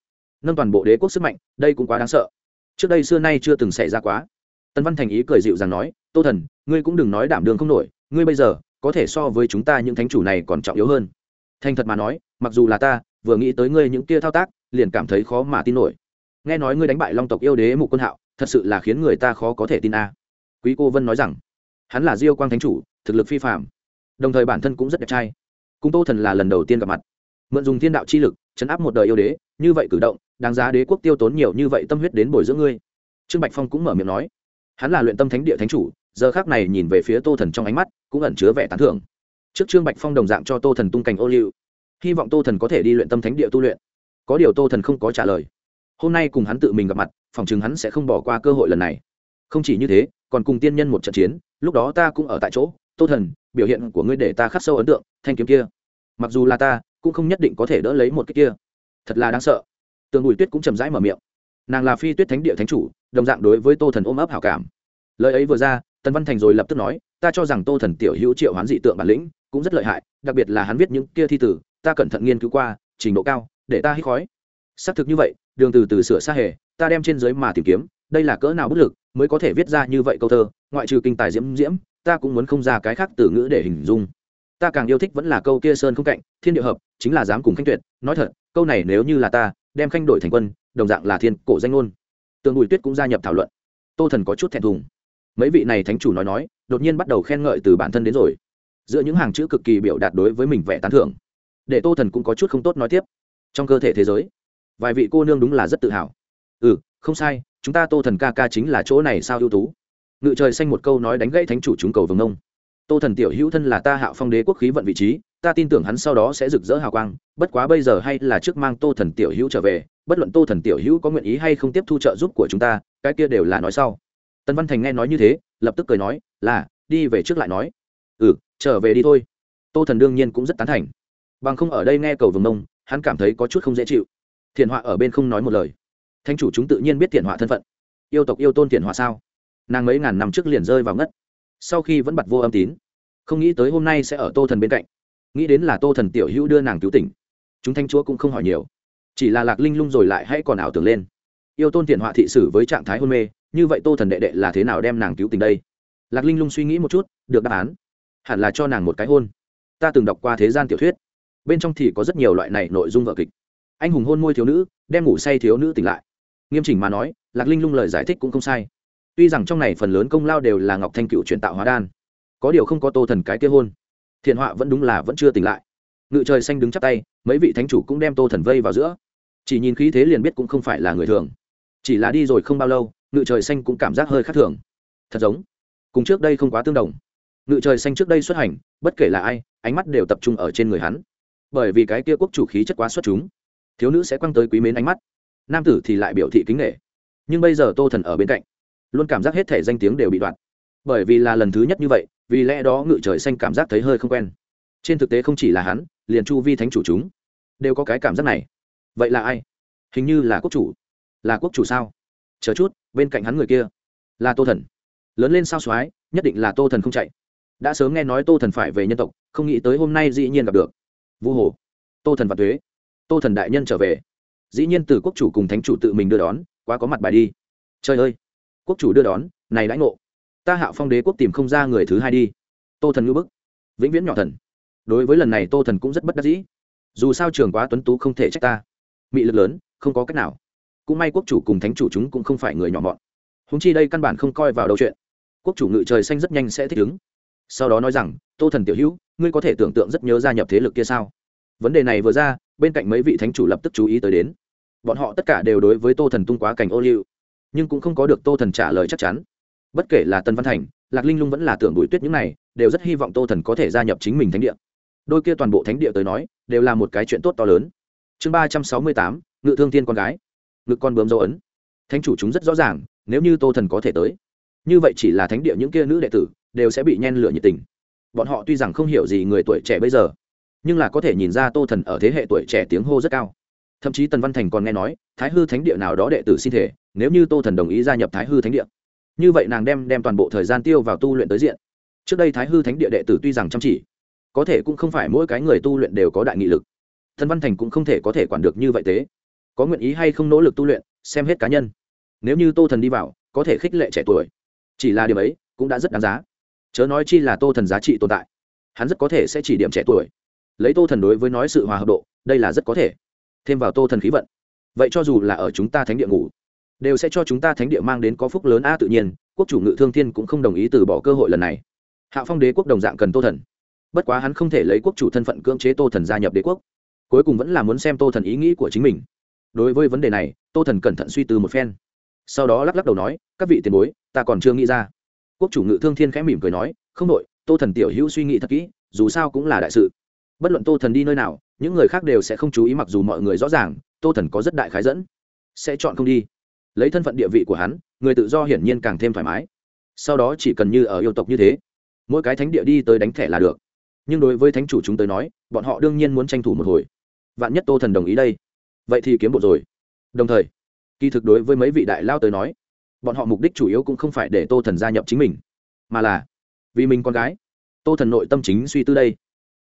Speaker 1: Nâng toàn bộ đế quốc sức mạnh, đây cũng quá đáng sợ. Trước đây xưa nay chưa từng xảy ra quá. Tân văn thành ý cười dịu rằng nói tô thần, ngươi cũng đừng nói đảm đường không nổi, ngươi bây giờ, có thể so với chúng ta những thánh chủ này còn trọng yếu hơn. Thành thật mà nói, mặc dù là ta, vừa nghĩ tới ngươi những kia thao tác, liền cảm thấy khó mà tin nổi. Nghe nói ngươi đánh bại long tộc yêu đế mục quân hạo, thật sự là khiến người ta khó có thể tin a. Quý cô vân nói rằng, hắn là diêu quang thánh chủ, thực lực phi phạm đồng thời bản thân cũng rất đẹp trai. Cung tô thần là lần đầu tiên gặp mặt. Mượn dùng thiên đạo chi lực, chấn áp một đời yêu đế, như vậy cử động, đáng giá đế quốc tiêu tốn nhiều như vậy tâm huyết đến bồi dưỡng ngươi. Trương bạch phong cũng mở miệng nói, hắn là luyện tâm thánh địa thánh chủ giờ khác này nhìn về phía tô thần trong ánh mắt cũng ẩn chứa vẻ tán thưởng. Trước trương bạch phong đồng dạng cho tô thần tung cành ô liu. Hy vọng tô thần có thể đi luyện tâm thánh địa tu luyện. Có điều tô thần không có trả lời. Hôm nay cùng hắn tự mình gặp mặt, phòng chừng hắn sẽ không bỏ qua cơ hội lần này. Không chỉ như thế, còn cùng tiên nhân một trận chiến, lúc đó ta cũng ở tại chỗ. Tô thần, biểu hiện của ngươi để ta khắc sâu ấn tượng, thanh kiếm kia. Mặc dù là ta, cũng không nhất định có thể đỡ lấy một cái kia. Thật là đáng sợ. Tường bùi tuyết cũng chầm rãi mở miệng. Nàng là phi tuyết thánh địa thánh chủ, đồng dạng đối với tô thần ôm ấp hảo cảm. Lời ấy vừa ra tần văn thành rồi lập tức nói, ta cho rằng tô thần tiểu hữu triệu hoán dị tượng bản lĩnh cũng rất lợi hại, đặc biệt là hắn viết những kia thi tử ta cẩn thận nghiên cứu qua, trình độ cao, để ta hít khói. Xác thực như vậy, đường từ từ sửa xa hề, ta đem trên dưới mà tìm kiếm, đây là cỡ nào bất lực, mới có thể viết ra như vậy câu thơ, ngoại trừ kinh tài diễm diễm, ta cũng muốn không ra cái khác từ ngữ để hình dung. Ta càng yêu thích vẫn là câu kia sơn không cạnh, thiên địa hợp, chính là dám cùng khanh tuyệt, nói thật, câu này nếu như là ta, đem khanh đổi thành quân, đồng dạng là thiên cổ danh ngôn. Tường bùi tuyết cũng gia nhập thảo luận. Tô thần có chút thẹn thùng mấy vị này thánh chủ nói nói, đột nhiên bắt đầu khen ngợi từ bản thân đến rồi. Giữa những hàng chữ cực kỳ biểu đạt đối với mình vẻ tán thưởng. Để tô thần cũng có chút không tốt nói tiếp. Trong cơ thể thế giới, vài vị cô nương đúng là rất tự hào. Ừ không sai, chúng ta tô thần ca ca chính là chỗ này sao ưu tú? Ngự trời xanh một câu nói đánh gãy thánh chủ chúng cầu vồng nông tô thần tiểu hữu thân là ta hạo phong đế quốc khí vận vị trí, ta tin tưởng hắn sau đó sẽ rực rỡ hào quang, bất quá bây giờ hay là trước mang tô thần tiểu hữu trở về, bất luận tô thần tiểu hữu có nguyện ý hay không tiếp thu trợ giúp của chúng ta, cái kia đều là nói sau tân văn thành nghe nói như thế lập tức cười nói là đi về trước lại nói. Ừ trở về đi thôi. Tô thần đương nhiên cũng rất tán thành. Bằng không ở đây nghe cầu vồng mông, hắn cảm thấy có chút không dễ chịu. Thiện họa ở bên không nói một lời. Thanh chủ chúng tự nhiên biết thiện họa thân phận. Yêu tộc yêu tôn thiện họa sao? Nàng mấy ngàn năm trước liền rơi vào ngất. Sau khi vẫn bật vô âm tín không nghĩ tới hôm nay sẽ ở tô thần bên cạnh. Nghĩ đến là tô thần tiểu hữu đưa nàng cứu tỉnh. Chúng thanh chúa cũng không hỏi nhiều. Chỉ là lạc linh lung rồi lại hãy còn ảo tưởng lên. Yêu tôn thiền họa thị sử với trạng thái hôn mê như vậy tô thần đệ đệ là thế nào đem nàng cứu tình đây? Lạc linh lung suy nghĩ một chút, được đáp án. Hẳn là cho nàng một cái hôn. Ta từng đọc qua thế gian tiểu thuyết. Bên trong thì có rất nhiều loại này nội dung vợ kịch. Anh hùng hôn môi thiếu nữ, đem ngủ say thiếu nữ tỉnh lại. Nghiêm chỉnh mà nói, lạc linh lung lời giải thích cũng không sai. Tuy rằng trong này phần lớn công lao đều là ngọc thanh cựu chuyển tạo hóa đan, có điều không có tô thần cái kia hôn. Thiện họa vẫn đúng là vẫn chưa tỉnh lại. Ngự trời xanh đứng chắp tay, mấy vị thánh chủ cũng đem tô thần vây vào giữa. Chỉ nhìn khí thế liền biết cũng không phải là người thường. Chỉ là đi rồi không bao lâu ngự trời xanh cũng cảm giác hơi khác thường. Thật giống, cùng trước đây không quá tương đồng. Ngự trời xanh trước đây xuất hành, bất kể là ai, ánh mắt đều tập trung ở trên người hắn. Bởi vì cái kia quốc chủ khí chất quá xuất chúng, thiếu nữ sẽ quăng tới quý mến ánh mắt. Nam tử thì lại biểu thị kính nghệ nhưng bây giờ tô thần ở bên cạnh, luôn cảm giác hết thể danh tiếng đều bị đoạn. Bởi vì là lần thứ nhất như vậy, vì lẽ đó ngự trời xanh cảm giác thấy hơi không quen. Trên thực tế không chỉ là hắn, liền chu vi thánh chủ chúng, đều có cái cảm giác này. Vậy là ai? Hình như là quốc chủ. Là quốc chủ sao? Chờ chút, bên cạnh hắn người kia là tô thần. Lớn lên sao soái nhất định là tô thần không chạy. Đã sớm nghe nói tô thần phải về nhân tộc, không nghĩ tới hôm nay dĩ nhiên gặp được. Vu hồ, tô thần và thuế tô thần đại nhân trở về. Dĩ nhiên từ quốc chủ cùng thánh chủ tự mình đưa đón, quá có mặt bài đi. Trời ơi, quốc chủ đưa đón, này đãi ngộ. Ta hạo phong đế quốc tìm không ra người thứ hai đi. Tô thần ngưỡng bức. Vĩnh viễn nhỏ thần. Đối với lần này tô thần cũng rất bất đắc dĩ. Dù sao trường quá tuấn tú không thể trách ta. Mị lực lớn, không có cách nào cũng may quốc chủ cùng thánh chủ chúng cũng không phải người nhỏ mọn. Húng chi đây căn bản không coi vào đâu chuyện. Quốc chủ ngự trời xanh rất nhanh sẽ thích ứng. Sau đó nói rằng, tô thần tiểu hữu, ngươi có thể tưởng tượng rất nhớ gia nhập thế lực kia sao? Vấn đề này vừa ra, bên cạnh mấy vị thánh chủ lập tức chú ý tới đến. Bọn họ tất cả đều đối với tô thần tung quá cảnh ô liu, nhưng cũng không có được tô thần trả lời chắc chắn. Bất kể là tân văn thành, lạc linh lung vẫn là tưởng bùi tuyết những này, đều rất hy vọng tô thần có thể gia nhập chính mình thánh địa. Đôi kia toàn bộ thánh địa tới nói, đều là một cái chuyện tốt to lớn. Chương ba trăm sáu mươi tám, ngự thương tiên con gái ngực con bướm dấu ấn. Thánh chủ chúng rất rõ ràng, nếu như tô thần có thể tới, như vậy chỉ là thánh địa những kia nữ đệ tử đều sẽ bị nhen lửa nhiệt tình. Bọn họ tuy rằng không hiểu gì người tuổi trẻ bây giờ, nhưng là có thể nhìn ra tô thần ở thế hệ tuổi trẻ tiếng hô rất cao. Thậm chí tần văn thành còn nghe nói, thái hư thánh địa nào đó đệ tử xin thể, nếu như tô thần đồng ý gia nhập thái hư thánh địa. Như vậy nàng đem đem toàn bộ thời gian tiêu vào tu luyện tới diện. Trước đây thái hư thánh địa đệ tử tuy rằng chăm chỉ, có thể cũng không phải mỗi cái người tu luyện đều có đại nghị lực. Thần văn thành cũng không thể có thể quản được như vậy thế có nguyện ý hay không nỗ lực tu luyện, xem hết cá nhân. Nếu như tô thần đi vào, có thể khích lệ trẻ tuổi. Chỉ là điều ấy, cũng đã rất đáng giá. Chớ nói chi là tô thần giá trị tồn tại. Hắn rất có thể sẽ chỉ điểm trẻ tuổi. Lấy tô thần đối với nói sự hòa hợp độ, đây là rất có thể. Thêm vào tô thần khí vận. Vậy cho dù là ở chúng ta thánh địa ngủ, đều sẽ cho chúng ta thánh địa mang đến có phúc lớn a tự nhiên, quốc chủ ngự thương thiên cũng không đồng ý từ bỏ cơ hội lần này. Hạ phong đế quốc đồng dạng cần tô thần. Bất quá hắn không thể lấy quốc chủ thân phận cưỡng chế tô thần gia nhập đế quốc. Cuối cùng vẫn là muốn xem tô thần ý nghĩ của chính mình đối với vấn đề này, tô thần cẩn thận suy tư một phen. Sau đó lắc lắc đầu nói, các vị tiền bối, ta còn chưa nghĩ ra. Quốc chủ ngự thương thiên khẽ mỉm cười nói, không đội tô thần tiểu hữu suy nghĩ thật kỹ, dù sao cũng là đại sự. Bất luận tô thần đi nơi nào, những người khác đều sẽ không chú ý mặc dù mọi người rõ ràng, tô thần có rất đại khái dẫn. Sẽ chọn không đi. Lấy thân phận địa vị của hắn, người tự do hiển nhiên càng thêm thoải mái. Sau đó chỉ cần như ở yêu tộc như thế, mỗi cái thánh địa đi tới đánh thẻ là được. Nhưng đối với thánh chủ chúng tới nói, bọn họ đương nhiên muốn tranh thủ một hồi. Vạn nhất tô thần đồng ý đây vậy thì kiếm bộ rồi. Đồng thời, kỳ thực đối với mấy vị đại lao tới nói, bọn họ mục đích chủ yếu cũng không phải để tô thần gia nhập chính mình, mà là vì mình con gái. Tô thần nội tâm chính suy tư đây.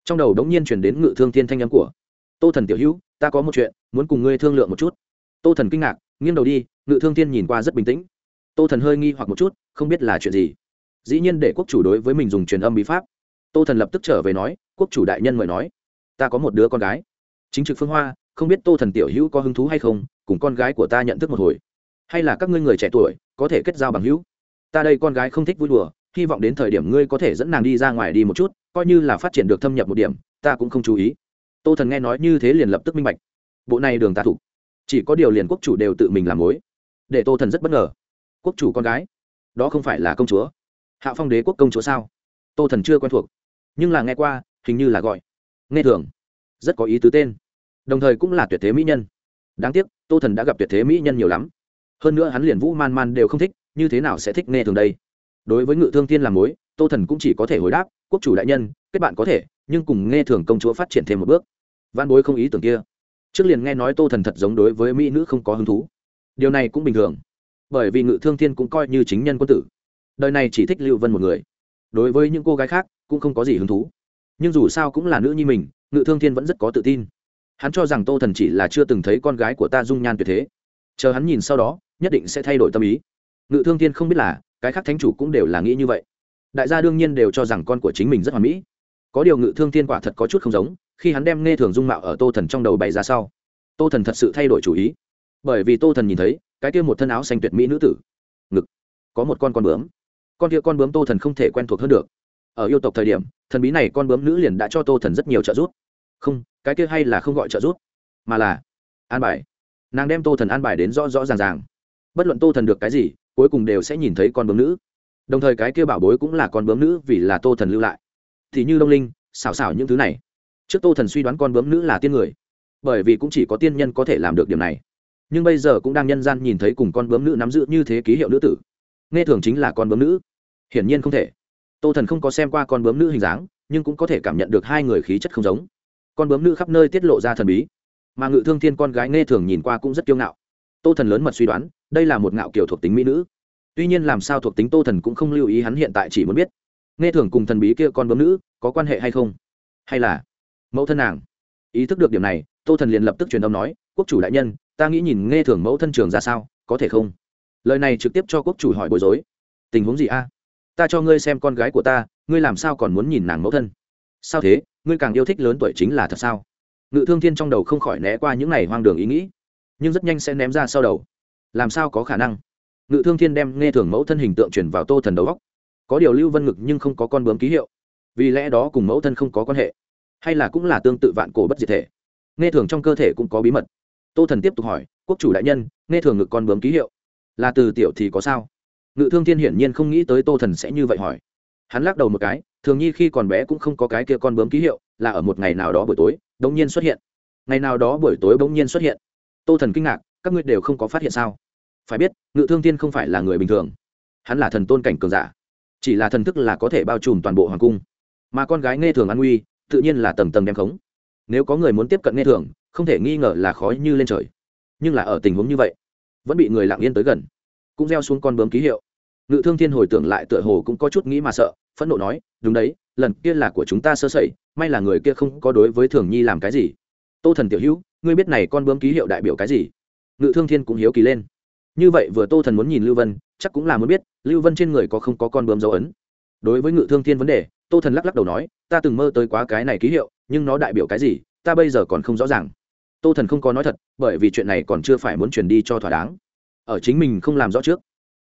Speaker 1: Trong đầu đống nhiên chuyển đến ngự thương thiên thanh âm của tô thần tiểu hữu, ta có một chuyện, muốn cùng ngươi thương lượng một chút. Tô thần kinh ngạc, nghiêng đầu đi, ngự thương thiên nhìn qua rất bình tĩnh. Tô thần hơi nghi hoặc một chút, không biết là chuyện gì. Dĩ nhiên để quốc chủ đối với mình dùng truyền âm bí pháp. Tô thần lập tức trở về nói, quốc chủ đại nhân mời nói, ta có một đứa con gái. Chính trực phương hoa không biết tô thần tiểu hữu có hứng thú hay không, cùng con gái của ta nhận thức một hồi. Hay là các ngươi người trẻ tuổi, có thể kết giao bằng hữu. Ta đây con gái không thích vui đùa, hy vọng đến thời điểm ngươi có thể dẫn nàng đi ra ngoài đi một chút, coi như là phát triển được thâm nhập một điểm, ta cũng không chú ý. Tô thần nghe nói như thế liền lập tức minh bạch. Bộ này đường ta thủ, chỉ có điều liền quốc chủ đều tự mình làm mối. Để tô thần rất bất ngờ. Quốc chủ con gái, đó không phải là công chúa. Hạ phong đế quốc công chúa sao? Tô thần chưa quen thuộc, nhưng là nghe qua, hình như là gọi. Nghe thường, rất có ý tứ tên đồng thời cũng là tuyệt thế mỹ nhân. Đáng tiếc, tô thần đã gặp tuyệt thế mỹ nhân nhiều lắm. Hơn nữa hắn liền vũ man man đều không thích, như thế nào sẽ thích nghe thường đây? Đối với ngự thương tiên làm mối, tô thần cũng chỉ có thể hồi đáp, quốc chủ đại nhân, kết bạn có thể, nhưng cùng nghe thường công chúa phát triển thêm một bước. Văn bối không ý tưởng kia. Trước liền nghe nói tô thần thật giống đối với mỹ nữ không có hứng thú. Điều này cũng bình thường, bởi vì ngự thương thiên cũng coi như chính nhân quân tử. Đời này chỉ thích lưu vân một người. Đối với những cô gái khác, cũng không có gì hứng thú. Nhưng dù sao cũng là nữ nhi mình, ngự thương thiên vẫn rất có tự tin hắn cho rằng tô thần chỉ là chưa từng thấy con gái của ta dung nhan tuyệt thế. Chờ hắn nhìn sau đó, nhất định sẽ thay đổi tâm ý. Ngự thương thiên không biết là, cái khác thánh chủ cũng đều là nghĩ như vậy. Đại gia đương nhiên đều cho rằng con của chính mình rất hoàn mỹ. Có điều ngự thương thiên quả thật có chút không giống, khi hắn đem nghe thường dung mạo ở tô thần trong đầu bày ra sau, tô thần thật sự thay đổi chủ ý. Bởi vì tô thần nhìn thấy, cái kia một thân áo xanh tuyệt mỹ nữ tử. Ngực, có một con con bướm. Con kia con bướm tô thần không thể quen thuộc hơn được. Ở yêu tộc thời điểm, thần bí này con bướm nữ liền đã cho tô thần rất nhiều trợ giúp. Không cái kia hay là không gọi trợ giúp, mà là an bài. Nàng đem tô thần an bài đến rõ rõ ràng ràng. Bất luận tô thần được cái gì, cuối cùng đều sẽ nhìn thấy con bướm nữ. Đồng thời cái kia bảo bối cũng là con bướm nữ vì là tô thần lưu lại. Thì như đông linh, xảo xảo những thứ này. Trước tô thần suy đoán con bướm nữ là tiên người, bởi vì cũng chỉ có tiên nhân có thể làm được điểm này. Nhưng bây giờ cũng đang nhân gian nhìn thấy cùng con bướm nữ nắm giữ như thế ký hiệu nữ tử. Nghe thường chính là con bướm nữ. Hiển nhiên không thể. Tô thần không có xem qua con bướm nữ hình dáng, nhưng cũng có thể cảm nhận được hai người khí chất không giống con bướm nữ khắp nơi tiết lộ ra thần bí. Mà ngự thương thiên con gái nghe thường nhìn qua cũng rất kiêu ngạo. Tô thần lớn mật suy đoán, đây là một ngạo kiểu thuộc tính mỹ nữ. Tuy nhiên làm sao thuộc tính tô thần cũng không lưu ý hắn hiện tại chỉ muốn biết. Nghe thường cùng thần bí kia con bướm nữ có quan hệ hay không? Hay là mẫu thân nàng? Ý thức được điểm này, tô thần liền lập tức truyền âm nói, quốc chủ đại nhân, ta nghĩ nhìn nghe thường mẫu thân trường ra sao, có thể không? Lời này trực tiếp cho quốc chủ hỏi bối rối. Tình huống gì a? Ta cho ngươi xem con gái của ta, ngươi làm sao còn muốn nhìn nàng mẫu thân? Sao thế? Ngươi càng yêu thích lớn tuổi chính là thật sao? Ngự thương thiên trong đầu không khỏi né qua những ngày hoang đường ý nghĩ, nhưng rất nhanh sẽ ném ra sau đầu. Làm sao có khả năng? Ngự thương thiên đem nghe thường mẫu thân hình tượng chuyển vào tô thần đầu góc có điều lưu vân ngực nhưng không có con bướm ký hiệu, vì lẽ đó cùng mẫu thân không có quan hệ, hay là cũng là tương tự vạn cổ bất diệt thể. Nghe thường trong cơ thể cũng có bí mật. Tô thần tiếp tục hỏi, quốc chủ đại nhân, nghe thường ngực con bướm ký hiệu là từ tiểu thì có sao? Ngự thương thiên hiển nhiên không nghĩ tới tô thần sẽ như vậy hỏi. Hắn lắc đầu một cái thường nhi khi còn bé cũng không có cái kia con bướm ký hiệu, là ở một ngày nào đó buổi tối đ ỗ n g nhiên xuất hiện. Ngày nào đó buổi tối bỗng nhiên xuất hiện. Tô thần kinh ngạc, các ngươi đều không có phát hiện sao? Phải biết, ngự thương thiên không phải là người bình thường. Hắn là thần tôn cảnh cường giả. Chỉ là thần thức là có thể bao trùm toàn bộ hoàng cung. Mà con gái nghe thường an nguy tự nhiên là tầng tầng đem khống. Nếu có người muốn tiếp cận nghe thường, không thể nghi ngờ là khói như lên trời. Nhưng là ở tình huống như vậy, vẫn bị người lặng yên tới gần. Cũng gieo xuống con bướm ký hiệu. Ngự thương thiên hồi tưởng lại tựa hồ cũng có chút nghĩ mà sợ phẫn nộ nói, đúng đấy, lần kia là của chúng ta sơ sẩy, may là người kia không có đối với thường nhi làm cái gì. Tô thần tiểu hữu, ngươi biết này con bướm ký hiệu đại biểu cái gì? Ngự thương thiên cũng hiếu kỳ lên. Như vậy vừa tô thần muốn nhìn lưu vân, chắc cũng là muốn biết, lưu vân trên người có không có con bướm dấu ấn? Đối với ngự thương thiên vấn đề, tô thần lắc lắc đầu nói, ta từng mơ tới quá cái này ký hiệu, nhưng nó đại biểu cái gì, ta bây giờ còn không rõ ràng. Tô thần không có nói thật, bởi vì chuyện này còn chưa phải muốn truyền đi cho thỏa đáng. Ở chính mình không làm rõ trước,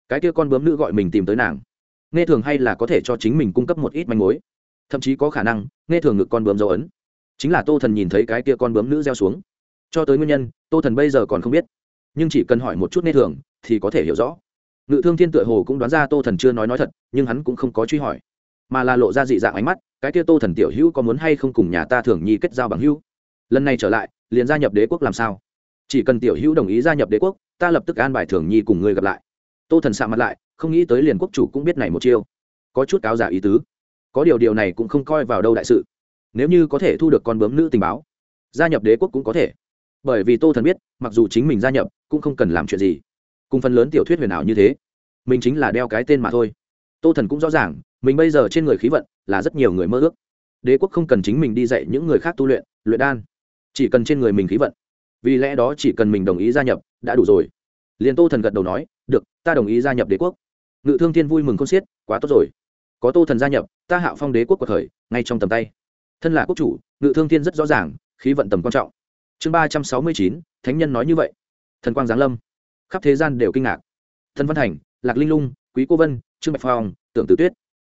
Speaker 1: cái kia con bướm nữ gọi mình tìm tới nàng nghe thường hay là có thể cho chính mình cung cấp một ít manh mối. Thậm chí có khả năng, nghe thường ngực con bướm dấu ấn. Chính là tô thần nhìn thấy cái kia con bướm nữ gieo xuống. Cho tới nguyên nhân, tô thần bây giờ còn không biết. Nhưng chỉ cần hỏi một chút nghe thường, thì có thể hiểu rõ. Ngự thương thiên tựa hồ cũng đoán ra tô thần chưa nói nói thật, nhưng hắn cũng không có truy hỏi. Mà là lộ ra dị dạng ánh mắt, cái kia tô thần tiểu hữu có muốn hay không cùng nhà ta thường nhi kết giao bằng hữu? Lần này trở lại, liền gia nhập đế quốc làm sao? Chỉ cần tiểu hữu đồng ý gia nhập đế quốc, ta lập tức an bài thường nhi cùng ngươi gặp lại tô thần sạ mặt lại, không nghĩ tới liền quốc chủ cũng biết này một chiêu. Có chút cáo giả ý tứ. Có điều điều này cũng không coi vào đâu đại sự. Nếu như có thể thu được con bướm nữ tình báo, gia nhập đế quốc cũng có thể. Bởi vì tô thần biết, mặc dù chính mình gia nhập, cũng không cần làm chuyện gì. Cùng phần lớn tiểu thuyết huyền ảo như thế, mình chính là đeo cái tên mà thôi. Tô thần cũng rõ ràng, mình bây giờ trên người khí vận là rất nhiều người mơ ước. Đế quốc không cần chính mình đi dạy những người khác tu luyện luyện đan. Chỉ cần trên người mình khí vận. Vì lẽ đó chỉ cần mình đồng ý gia nhập, đã đủ rồi. Liền tô thần gật đầu nói được, ta đồng ý gia nhập đế quốc. Ngự thương thiên vui mừng không xiết, quá tốt rồi. Có tô thần gia nhập, ta hạo phong đế quốc của thời, ngay trong tầm tay. Thân là quốc chủ, ngự thương thiên rất rõ ràng, khí vận tầm quan trọng. Chương ba trăm sáu mươi chín, thánh nhân nói như vậy. Thần quang giáng lâm. Khắp thế gian đều kinh ngạc. Thân văn thành, lạc linh lung, quý cô vân, trương bạch phong, tưởng tử tuyết.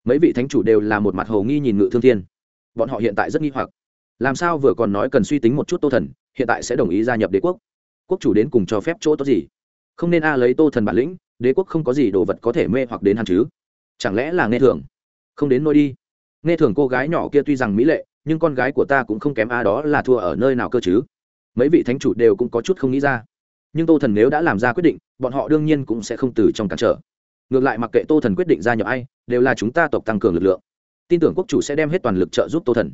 Speaker 1: Mấy vị thánh chủ đều là một mặt hầu nghi nhìn ngự thương thiên. Bọn họ hiện tại rất nghi hoặc. Làm sao vừa còn nói cần suy tính một chút tô thần, hiện tại sẽ đồng ý gia nhập đế quốc? Quốc chủ đến cùng cho phép chỗ tốt gì? Không nên a lấy tô thần bản lĩnh, đế quốc không có gì đồ vật có thể mê hoặc đến hắn chứ. Chẳng lẽ là nghe thường? Không đến nôi đi. Nghe thường cô gái nhỏ kia tuy rằng mỹ lệ, nhưng con gái của ta cũng không kém a đó là thua ở nơi nào cơ chứ. Mấy vị thánh chủ đều cũng có chút không nghĩ ra. Nhưng tô thần nếu đã làm ra quyết định, bọn họ đương nhiên cũng sẽ không từ trong cản trở. Ngược lại mặc kệ tô thần quyết định gia nhập ai, đều là chúng ta tộc tăng cường lực lượng. Tin tưởng quốc chủ sẽ đem hết toàn lực trợ giúp tô thần.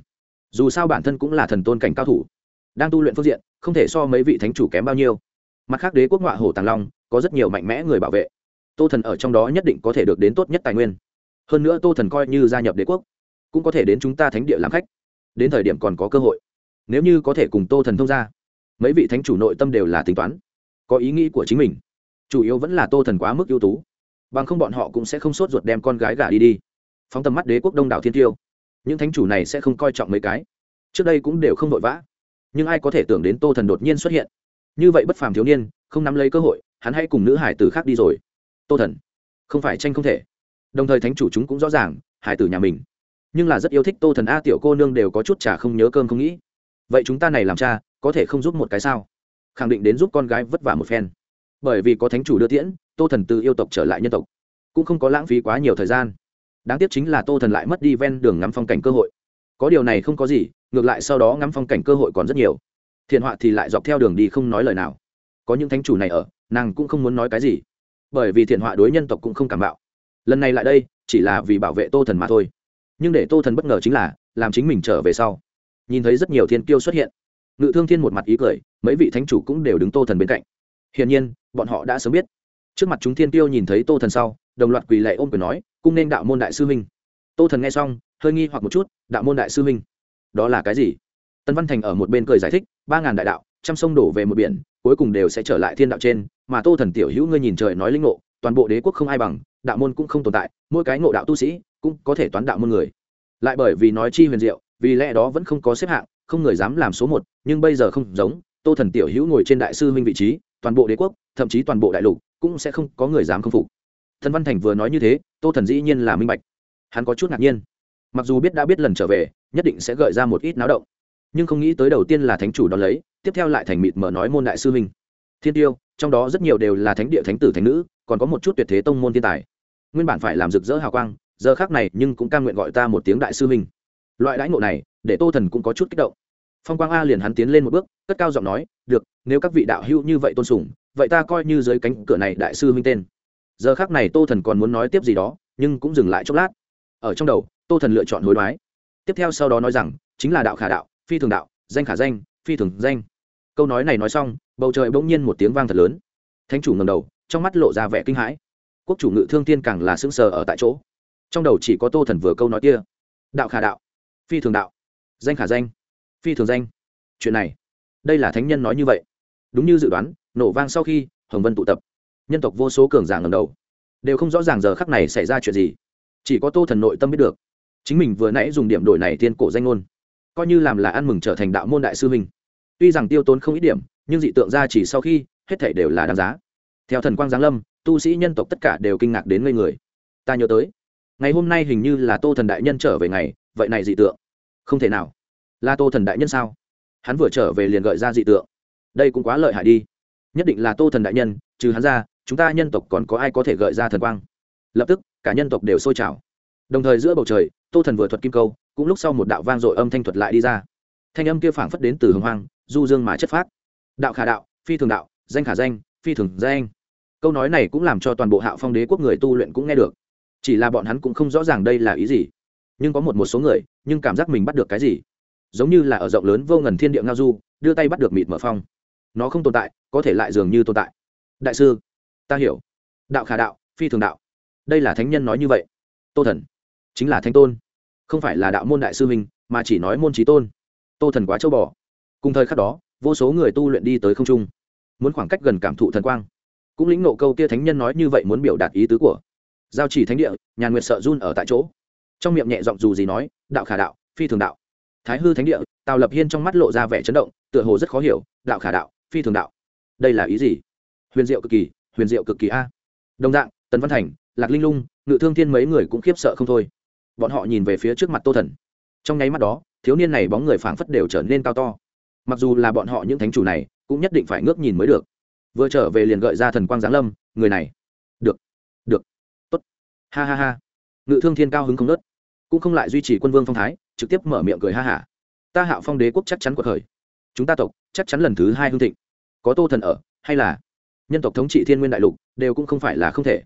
Speaker 1: Dù sao bản thân cũng là thần tôn cảnh cao thủ. Đang tu luyện phương diện, không thể so mấy vị thánh chủ kém bao nhiêu mặt khác đế quốc ngoại hồ tàng long, có rất nhiều mạnh mẽ người bảo vệ. Tô thần ở trong đó nhất định có thể được đến tốt nhất tài nguyên. Hơn nữa tô thần coi như gia nhập đế quốc, cũng có thể đến chúng ta thánh địa làm khách. Đến thời điểm còn có cơ hội. Nếu như có thể cùng tô thần thông ra mấy vị thánh chủ nội tâm đều là tính toán, có ý nghĩ của chính mình. Chủ yếu vẫn là tô thần quá mức ưu tú, bằng không bọn họ cũng sẽ không sốt ruột đem con gái gả đi đi. Phóng tầm mắt đế quốc đông đảo thiên tiêu, những thánh chủ này sẽ không coi trọng mấy cái. Trước đây cũng đều không vội vã, nhưng ai có thể tưởng đến tô thần đột nhiên xuất hiện? Như vậy bất phàm thiếu niên, không nắm lấy cơ hội, hắn hãy cùng nữ hải tử khác đi rồi. Tô thần, không phải tranh không thể. Đồng thời thánh chủ chúng cũng rõ ràng, hải tử nhà mình. Nhưng là rất yêu thích tô thần a tiểu cô nương đều có chút trả không nhớ cơm không nghĩ. Vậy chúng ta này làm cha, có thể không giúp một cái sao? Khẳng định đến giúp con gái vất vả một phen. Bởi vì có thánh chủ đưa tiễn, tô thần từ yêu tộc trở lại nhân tộc, cũng không có lãng phí quá nhiều thời gian. Đáng tiếc chính là tô thần lại mất đi ven đường ngắm phong cảnh cơ hội. Có điều này không có gì, ngược lại sau đó ngắm phong cảnh cơ hội còn rất nhiều thiện họa thì lại dọc theo đường đi không nói lời nào. Có những thánh chủ này ở, nàng cũng không muốn nói cái gì. Bởi vì thiện họa đối nhân tộc cũng không cảm bạo. Lần này lại đây, chỉ là vì bảo vệ tô thần mà thôi. Nhưng để tô thần bất ngờ chính là, làm chính mình trở về sau. Nhìn thấy rất nhiều thiên kiêu xuất hiện. Ngự thương thiên một mặt ý cười, mấy vị thánh chủ cũng đều đứng tô thần bên cạnh. Hiển nhiên, bọn họ đã sớm biết. Trước mặt chúng thiên kiêu nhìn thấy tô thần sau, đồng loạt quỳ lệ ôm quyền nói, cung nên đạo môn đại sư huynh. Tô thần nghe xong, hơi nghi hoặc một chút, đạo môn đại sư huynh, đó là cái gì? Tân văn thành ở một bên cười giải thích, ba ngàn đại đạo, trăm sông đổ về một biển, cuối cùng đều sẽ trở lại thiên đạo trên, mà tô thần tiểu hữu ngươi nhìn trời nói linh ngộ, toàn bộ đế quốc không ai bằng, đạo môn cũng không tồn tại, mỗi cái ngộ đạo tu sĩ cũng có thể toán đạo môn người. Lại bởi vì nói chi huyền diệu, vì lẽ đó vẫn không có xếp hạng, không người dám làm số một, nhưng bây giờ không giống, tô thần tiểu hữu ngồi trên đại sư huynh vị trí, toàn bộ đế quốc, thậm chí toàn bộ đại lục cũng sẽ không có người dám k phục. Thần văn thành vừa nói như thế, tô thần dĩ nhiên là minh bạch. Hắn có chút ngạc nhiên. Mặc dù biết đã biết lần trở về, nhất định sẽ gợi ra một ít náo động nhưng không nghĩ tới đầu tiên là thánh chủ đón lấy, tiếp theo lại thành mịt mở nói môn đại sư huynh. Thiên tiêu, trong đó rất nhiều đều là thánh địa thánh tử thánh nữ, còn có một chút tuyệt thế tông môn thiên tài. Nguyên bản phải làm rực rỡ hào quang, giờ khác này nhưng cũng cam nguyện gọi ta một tiếng đại sư huynh. Loại đãi ngộ này, để tô thần cũng có chút kích động. Phong quang a liền hắn tiến lên một bước, cất cao giọng nói, được, nếu các vị đạo hữu như vậy tôn sùng, vậy ta coi như dưới cánh cửa này đại sư huynh tên. Giờ khác này tô thần còn muốn nói tiếp gì đó, nhưng cũng dừng lại chốc lát. Ở trong đầu, tô thần lựa chọn hối đoái. Tiếp theo sau đó nói rằng, chính là đạo khả đạo phi thường đạo, danh khả danh, phi thường danh. Câu nói này nói xong, bầu trời bỗng nhiên một tiếng vang thật lớn. Thánh chủ ngầm đầu, trong mắt lộ ra vẻ kinh hãi. Quốc chủ ngự thương tiên càng là sững sờ ở tại chỗ. Trong đầu chỉ có tô thần vừa câu nói kia. Đạo khả đạo, phi thường đạo, danh khả danh, phi thường danh. Chuyện này, đây là thánh nhân nói như vậy. Đúng như dự đoán, nổ vang sau khi, hồng vân tụ tập. Nhân tộc vô số cường giả ngầm đầu. Đều không rõ ràng giờ khắc này xảy ra chuyện gì. Chỉ có tô thần nội tâm biết được. Chính mình vừa nãy dùng điểm đổi này tiên cổ danh ngôn coi như làm là ăn mừng trở thành đạo môn đại sư huynh. Tuy rằng tiêu tốn không ít điểm, nhưng dị tượng ra chỉ sau khi, hết thể đều là đáng giá. Theo thần quang giáng lâm, tu sĩ nhân tộc tất cả đều kinh ngạc đến ngây người. Ta nhớ tới, ngày hôm nay hình như là tô thần đại nhân trở về ngày, vậy này dị tượng. Không thể nào. Là tô thần đại nhân sao? Hắn vừa trở về liền gợi ra dị tượng. Đây cũng quá lợi hại đi. Nhất định là tô thần đại nhân, trừ hắn ra, chúng ta nhân tộc còn có ai có thể gợi ra thần quang? Lập tức, cả nhân tộc đều sôi trào. Đồng thời giữa bầu trời, tô thần vừa thuật kim câu cũng lúc sau một đạo vang dội âm thanh thuật lại đi ra. Thanh âm kia phảng phất đến từ hồng hoang, du dương mà chất phát đạo khả đạo, phi thường đạo, danh khả danh, phi thường danh. Câu nói này cũng làm cho toàn bộ hạo phong đế quốc người tu luyện cũng nghe được. Chỉ là bọn hắn cũng không rõ ràng đây là ý gì. Nhưng có một một số người, nhưng cảm giác mình bắt được cái gì. Giống như là ở rộng lớn vô ngần thiên địa ngao du, đưa tay bắt được mịt mở phong. Nó không tồn tại, có thể lại dường như tồn tại. Đại sư, ta hiểu. Đạo khả đạo, phi thường đạo. Đây là thánh nhân nói như vậy. Tô thần, chính là thánh tôn không phải là đạo môn đại sư huynh, mà chỉ nói môn trí tôn. Tô thần quá châu bò. Cùng thời khắc đó, vô số người tu luyện đi tới không trung. Muốn khoảng cách gần cảm thụ thần quang. Cũng lĩnh nộ câu kia thánh nhân nói như vậy muốn biểu đạt ý tứ của giao chỉ thánh địa, nhà nguyệt sợ run ở tại chỗ. Trong miệng nhẹ giọng dù gì nói, đạo khả đạo, phi thường đạo. Thái hư thánh địa, tào lập hiên trong mắt lộ ra vẻ chấn động, tựa hồ rất khó hiểu, đạo khả đạo, phi thường đạo. Đây là ý gì? Huyền diệu cực kỳ, huyền diệu cực kỳ a. Đồng dạng, tần văn thành, lạc linh lung, ngự thương thiên mấy người cũng khiếp sợ không thôi bọn họ nhìn về phía trước mặt tô thần. Trong nháy mắt đó, thiếu niên này bóng người phảng phất đều trở nên cao to. Mặc dù là bọn họ những thánh chủ này, cũng nhất định phải ngước nhìn mới được. Vừa trở về liền gợi ra thần quang giáng lâm, người này. Được được, tốt. Ha ha ha. Ngự thương thiên cao hứng không nớt cũng không lại duy trì quân vương phong thái, trực tiếp mở miệng cười ha hả. Ta hạo phong đế quốc chắc chắn cuộc khởi. Chúng ta tộc, chắc chắn lần thứ hai hương thịnh. Có tô thần ở, hay là nhân tộc thống trị thiên nguyên đại lục, đều cũng không phải là không thể.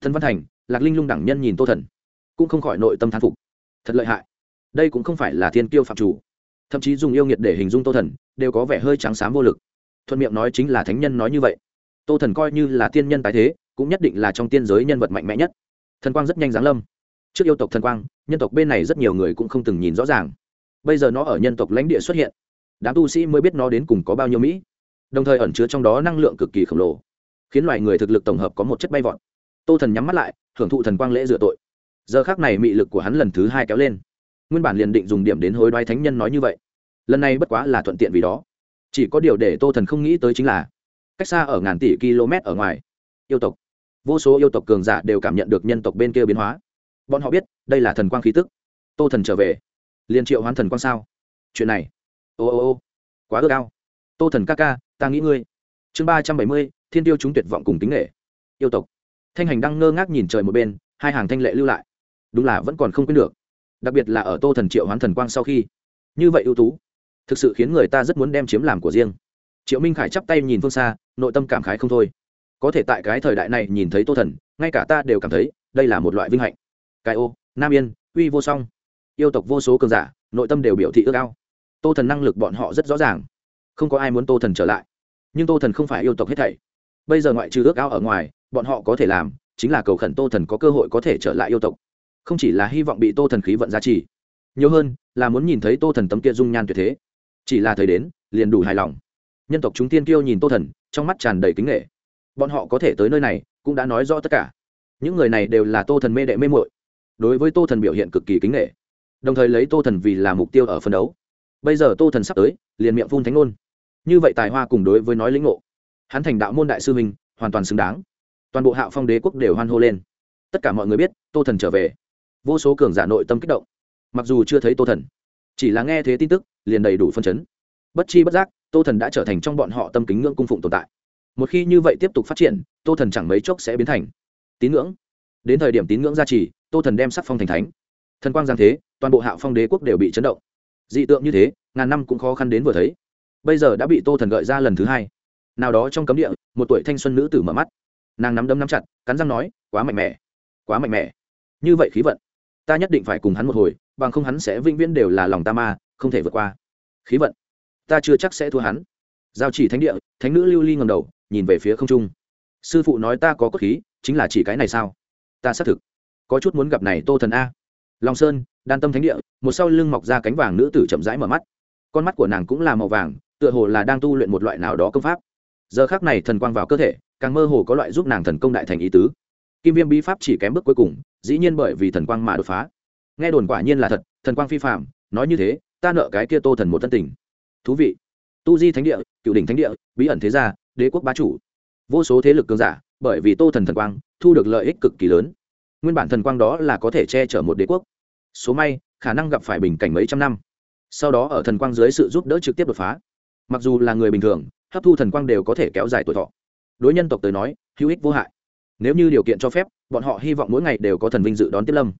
Speaker 1: Thần văn thành, lạc linh lung đẳng nhân nhìn tô thần cũng không khỏi nội tâm thán phục. Thật lợi hại. Đây cũng không phải là thiên kiêu phạm chủ. Thậm chí dùng yêu nghiệt để hình dung tô thần, đều có vẻ hơi trắng xám vô lực. Thuận miệng nói chính là thánh nhân nói như vậy. Tô thần coi như là tiên nhân tái thế, cũng nhất định là trong tiên giới nhân vật mạnh mẽ nhất. Thần quang rất nhanh giáng lâm. Trước yêu tộc thần quang, nhân tộc bên này rất nhiều người cũng không từng nhìn rõ ràng. Bây giờ nó ở nhân tộc lãnh địa xuất hiện. Đám tu sĩ mới biết nó đến cùng có bao nhiêu mỹ. Đồng thời ẩn chứa trong đó năng lượng cực kỳ khổng lồ. Khiến loài người thực lực tổng hợp có một chất bay vọt. Tô thần nhắm mắt lại, hưởng thụ thần quang lễ dựa tội giờ khác này mị lực của hắn lần thứ hai kéo lên. Nguyên bản liền định dùng điểm đến hối đoái thánh nhân nói như vậy. Lần này bất quá là thuận tiện vì đó. Chỉ có điều để tô thần không nghĩ tới chính là, cách xa ở ngàn tỷ km ở ngoài, yêu tộc, vô số yêu tộc cường giả đều cảm nhận được nhân tộc bên kia biến hóa. Bọn họ biết, đây là thần quang khí tức. Tô thần trở về. Liền triệu hoán thần quang sao? Chuyện này. Ô ô ô, quá ước ao. Tô thần ca ca, ta nghĩ ngươi. Chương ba trăm bảy mươi, thiên tiêu chúng tuyệt vọng cùng tính nghệ yêu tộc. Thanh hành đang ngơ ngác nhìn trời một bên, hai hàng thanh lệ lưu lại đúng là vẫn còn không quên được. Đặc biệt là ở tô thần triệu hoán thần quang sau khi. Như vậy ưu tú, thực sự khiến người ta rất muốn đem chiếm làm của riêng. Triệu minh khải chắp tay nhìn phương xa, nội tâm cảm khái không thôi. Có thể tại cái thời đại này nhìn thấy tô thần, ngay cả ta đều cảm thấy đây là một loại vinh hạnh. Cái ô, nam yên, uy vô song. Yêu tộc vô số cường giả, nội tâm đều biểu thị ước ao. Tô thần năng lực bọn họ rất rõ ràng. Không có ai muốn tô thần trở lại. Nhưng tô thần không phải yêu tộc hết thảy. Bây giờ ngoại trừ ước ao ở ngoài, bọn họ có thể làm chính là cầu khẩn tô thần có cơ hội có thể trở lại yêu tộc không chỉ là hy vọng bị tô thần khí vận giá trị, nhiều hơn là muốn nhìn thấy tô thần tấm kia dung nhan tuyệt thế. Chỉ là thời đến, liền đủ hài lòng. Nhân tộc chúng tiên kiêu nhìn tô thần, trong mắt tràn đầy kính nghệ. Bọn họ có thể tới nơi này, cũng đã nói rõ tất cả. Những người này đều là tô thần mê đệ mê mội đối với tô thần biểu hiện cực kỳ kính nghệ. Đồng thời lấy tô thần vì là mục tiêu ở phân đấu. Bây giờ tô thần sắp tới, liền miệng phun thánh ngôn. Như vậy tài hoa cùng đối với nói lĩnh ngộ. Hắn thành đạo môn đại sư mình hoàn toàn xứng đáng. Toàn bộ hạo phong đế quốc đều hoan hô lên. Tất cả mọi người biết, tô thần trở về vô số cường giả nội tâm kích động. Mặc dù chưa thấy tô thần, chỉ là nghe thế tin tức, liền đầy đủ phân chấn. Bất chi bất giác, tô thần đã trở thành trong bọn họ tâm kính ngưỡng cung phụng tồn tại. Một khi như vậy tiếp tục phát triển, tô thần chẳng mấy chốc sẽ biến thành tín ngưỡng. Đến thời điểm tín ngưỡng gia trì, tô thần đem sắc phong thành thánh. Thần quang giang thế, toàn bộ hạo phong đế quốc đều bị chấn động. Dị tượng như thế, ngàn năm cũng khó khăn đến vừa thấy. Bây giờ đã bị tô thần gợi ra lần thứ hai. Nào đó trong cấm địa, một tuổi thanh xuân nữ tử mở mắt. Nàng nắm đấm nắm chặt, cắn răng nói, quá mạnh mẽ, quá mạnh mẽ. Như vậy khí vận ta nhất định phải cùng hắn một hồi, bằng không hắn sẽ vĩnh viễn đều là lòng ta ma, không thể vượt qua. Khí vận. Ta chưa chắc sẽ thua hắn. Giao chỉ thánh địa, thánh nữ lưu ly ngầm đầu, nhìn về phía không trung. Sư phụ nói ta có cốt khí, chính là chỉ cái này sao? Ta xác thực. Có chút muốn gặp này tô thần a. Long sơn, đan tâm thánh địa, một sau lưng mọc ra cánh vàng nữ tử chậm rãi mở mắt. Con mắt của nàng cũng là màu vàng, tựa hồ là đang tu luyện một loại nào đó công pháp. Giờ khác này thần quang vào cơ thể, càng mơ hồ có loại giúp nàng thần công đại thành ý tứ kim viêm bí pháp chỉ kém bước cuối cùng, dĩ nhiên bởi vì thần quang mà đột phá. Nghe đồn quả nhiên là thật, thần quang phi phạm nói như thế, ta nợ cái kia tô thần một thân tình. Thú vị. Tu di thánh địa, cựu đỉnh thánh địa, bí ẩn thế gia, đế quốc bá chủ. Vô số thế lực cường giả, bởi vì tô thần thần quang, thu được lợi ích cực kỳ lớn. Nguyên bản thần quang đó là có thể che chở một đế quốc. Số may, khả năng gặp phải bình cảnh mấy trăm năm. Sau đó ở thần quang dưới sự giúp đỡ trực tiếp đột phá. Mặc dù là người bình thường, hấp thu thần quang đều có thể kéo dài tuổi thọ. Đối nhân tộc tới nói, hữu ích vô hại nếu như điều kiện cho phép, bọn họ hy vọng mỗi ngày đều có thần vinh dự đón tiếp lâm.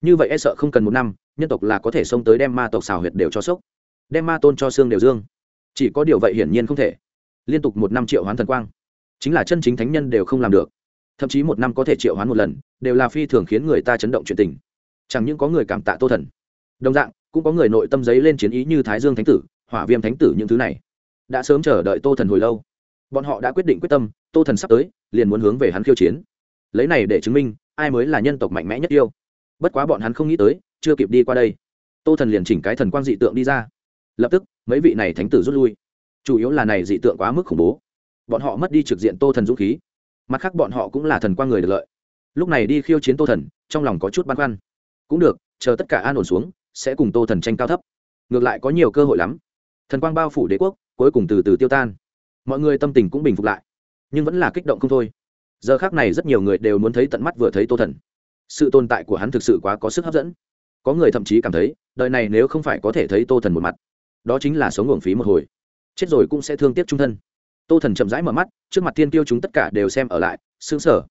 Speaker 1: Như vậy e sợ không cần một năm, nhân tộc là có thể xông tới đem ma tộc xào huyệt đều cho sốc. Đem ma tôn cho xương đều dương. Chỉ có điều vậy hiển nhiên không thể. Liên tục một năm triệu hoán thần quang. Chính là chân chính thánh nhân đều không làm được. Thậm chí một năm có thể triệu hoán một lần, đều là phi thường khiến người ta chấn động chuyện tình. Chẳng những có người cảm tạ tô thần. Đồng dạng, cũng có người nội tâm giấy lên chiến ý như thái dương thánh tử, hỏa viêm thánh tử những thứ này. Đã sớm chờ đợi tô thần hồi lâu bọn họ đã quyết định quyết tâm, tô thần sắp tới, liền muốn hướng về hắn khiêu chiến. Lấy này để chứng minh, ai mới là nhân tộc mạnh mẽ nhất yêu. Bất quá bọn hắn không nghĩ tới, chưa kịp đi qua đây. Tô thần liền chỉnh cái thần quang dị tượng đi ra. Lập tức, mấy vị này thánh tử rút lui. Chủ yếu là này dị tượng quá mức khủng bố. Bọn họ mất đi trực diện tô thần dũng khí. Mặt khác bọn họ cũng là thần quang người được lợi. Lúc này đi khiêu chiến tô thần, trong lòng có chút băn khoăn. Cũng được, chờ tất cả an ổn xuống, sẽ cùng tô thần tranh cao thấp. Ngược lại có nhiều cơ hội lắm. Thần quang bao phủ đế quốc, cuối cùng từ từ tiêu tan mọi người tâm tình cũng bình phục lại, nhưng vẫn là kích động không thôi. Giờ khác này rất nhiều người đều muốn thấy tận mắt vừa thấy tô thần. Sự tồn tại của hắn thực sự quá có sức hấp dẫn. Có người thậm chí cảm thấy, đời này nếu không phải có thể thấy tô thần một mặt, đó chính là sống uổng phí một hồi. Chết rồi cũng sẽ thương tiếc trung thân. Tô thần chậm rãi mở mắt, trước mặt thiên tiêu chúng tất cả đều xem ở lại xương sở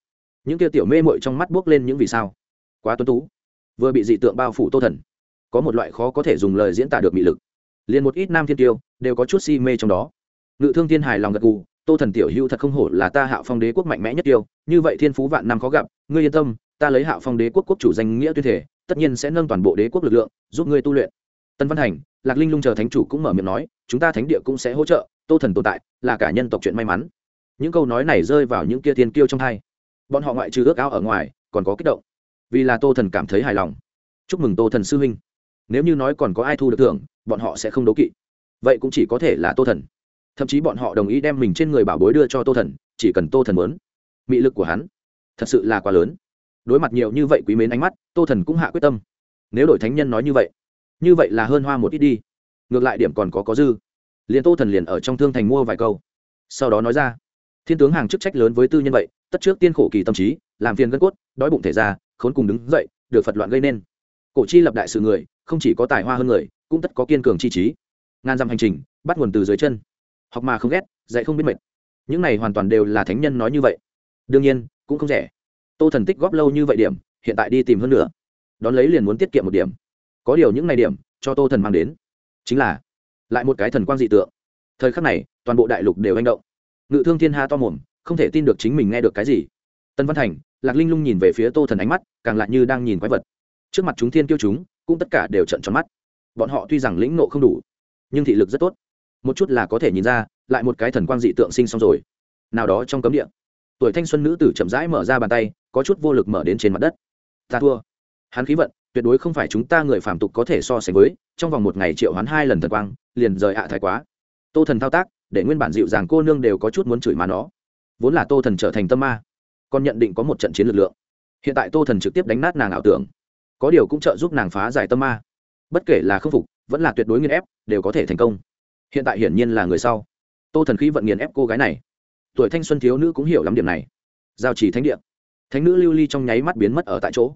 Speaker 1: những tiêu tiểu mê mội trong mắt buốc lên những vì sao. Quá tuân tú. Vừa bị dị tượng bao phủ tô thần, có một loại khó có thể dùng lời diễn tả được mị lực. Liền một ít nam thiên tiêu đều có chút si mê trong đó ngự thương thiên hài lòng gật gù, tô thần tiểu hữu thật không hổ là ta hạo phong đế quốc mạnh mẽ nhất tiêu, như vậy thiên phú vạn năm khó gặp, ngươi yên tâm, ta lấy hạo phong đế quốc quốc chủ danh nghĩa tuyên thể, tất nhiên sẽ nâng toàn bộ đế quốc lực lượng, giúp ngươi tu luyện. Tân văn hành, lạc linh lung chờ thánh chủ cũng mở miệng nói, chúng ta thánh địa cũng sẽ hỗ trợ, tô thần tồn tại, là cả nhân tộc chuyện may mắn. Những câu nói này rơi vào những kia thiên kiêu trong hai bọn họ ngoại trừ ước ao ở ngoài, còn có kích động. Vì là tô thần cảm thấy hài lòng. Chúc mừng tô thần sư huynh. Nếu như nói còn có ai thu được thưởng, bọn họ sẽ không đố kỵ. Vậy cũng chỉ có thể là tô thần thậm chí bọn họ đồng ý đem mình trên người bảo bối đưa cho tô thần, chỉ cần tô thần muốn. Mị lực của hắn thật sự là quá lớn. Đối mặt nhiều như vậy quý mến ánh mắt, tô thần cũng hạ quyết tâm. Nếu đổi thánh nhân nói như vậy như vậy là hơn hoa một ít đi. Ngược lại điểm còn có có dư. Liền tô thần liền ở trong thương thành mua vài câu. Sau đó nói ra, thiên tướng hàng chức trách lớn với tư nhân vậy, tất trước tiên khổ kỳ tâm trí, làm phiền gân cốt, đói bụng thể ra, khốn cùng đứng dậy, được phật loạn gây nên. Cổ chi lập đại sự người, không chỉ có tài hoa hơn người, cũng tất có kiên cường chi trí. Ngàn dặm hành trình, bắt nguồn từ dưới chân học mà không ghét, dạy không biết mệt. Những này hoàn toàn đều là thánh nhân nói như vậy. Đương nhiên, cũng không rẻ. Tô thần tích góp lâu như vậy điểm, hiện tại đi tìm hơn nữa. Đón lấy liền muốn tiết kiệm một điểm. Có điều những này điểm, cho tô thần mang đến. Chính là, lại một cái thần quang dị tượng. Thời khắc này, toàn bộ đại lục đều anh động. Ngự thương thiên ha to mồm, không thể tin được chính mình nghe được cái gì. Tân văn thành, lạc linh lung nhìn về phía tô thần ánh mắt, càng lại như đang nhìn quái vật. Trước mặt chúng thiên kêu chúng, cũng tất cả đều trận tròn mắt. Bọn họ tuy rằng lĩnh nộ không đủ, nhưng thị lực rất tốt một chút là có thể nhìn ra, lại một cái thần quang dị tượng sinh xong rồi. Nào đó trong cấm địa. Tuổi thanh xuân nữ tử chậm rãi mở ra bàn tay, có chút vô lực mở đến trên mặt đất. Ta thua. Hắn khí vận, tuyệt đối không phải chúng ta người phạm tục có thể so sánh với, trong vòng một ngày triệu hắn hai lần thần quang, liền rời ạ thái quá. Tô thần thao tác, để nguyên bản dịu dàng cô nương đều có chút muốn chửi mà nó. Vốn là tô thần trở thành tâm ma, còn nhận định có một trận chiến lực lượng. Hiện tại tô thần trực tiếp đánh nát nàng ảo tưởng. Có điều cũng trợ giúp nàng phá giải tâm ma. Bất kể là khâm phục, vẫn là tuyệt đối nghiên ép, đều có thể thành công hiện tại hiển nhiên là người sau. Tô thần khí vận nghiền ép cô gái này. Tuổi thanh xuân thiếu nữ cũng hiểu lắm điểm này. Giao chỉ thánh địa. Thánh nữ lưu ly trong nháy mắt biến mất ở tại chỗ.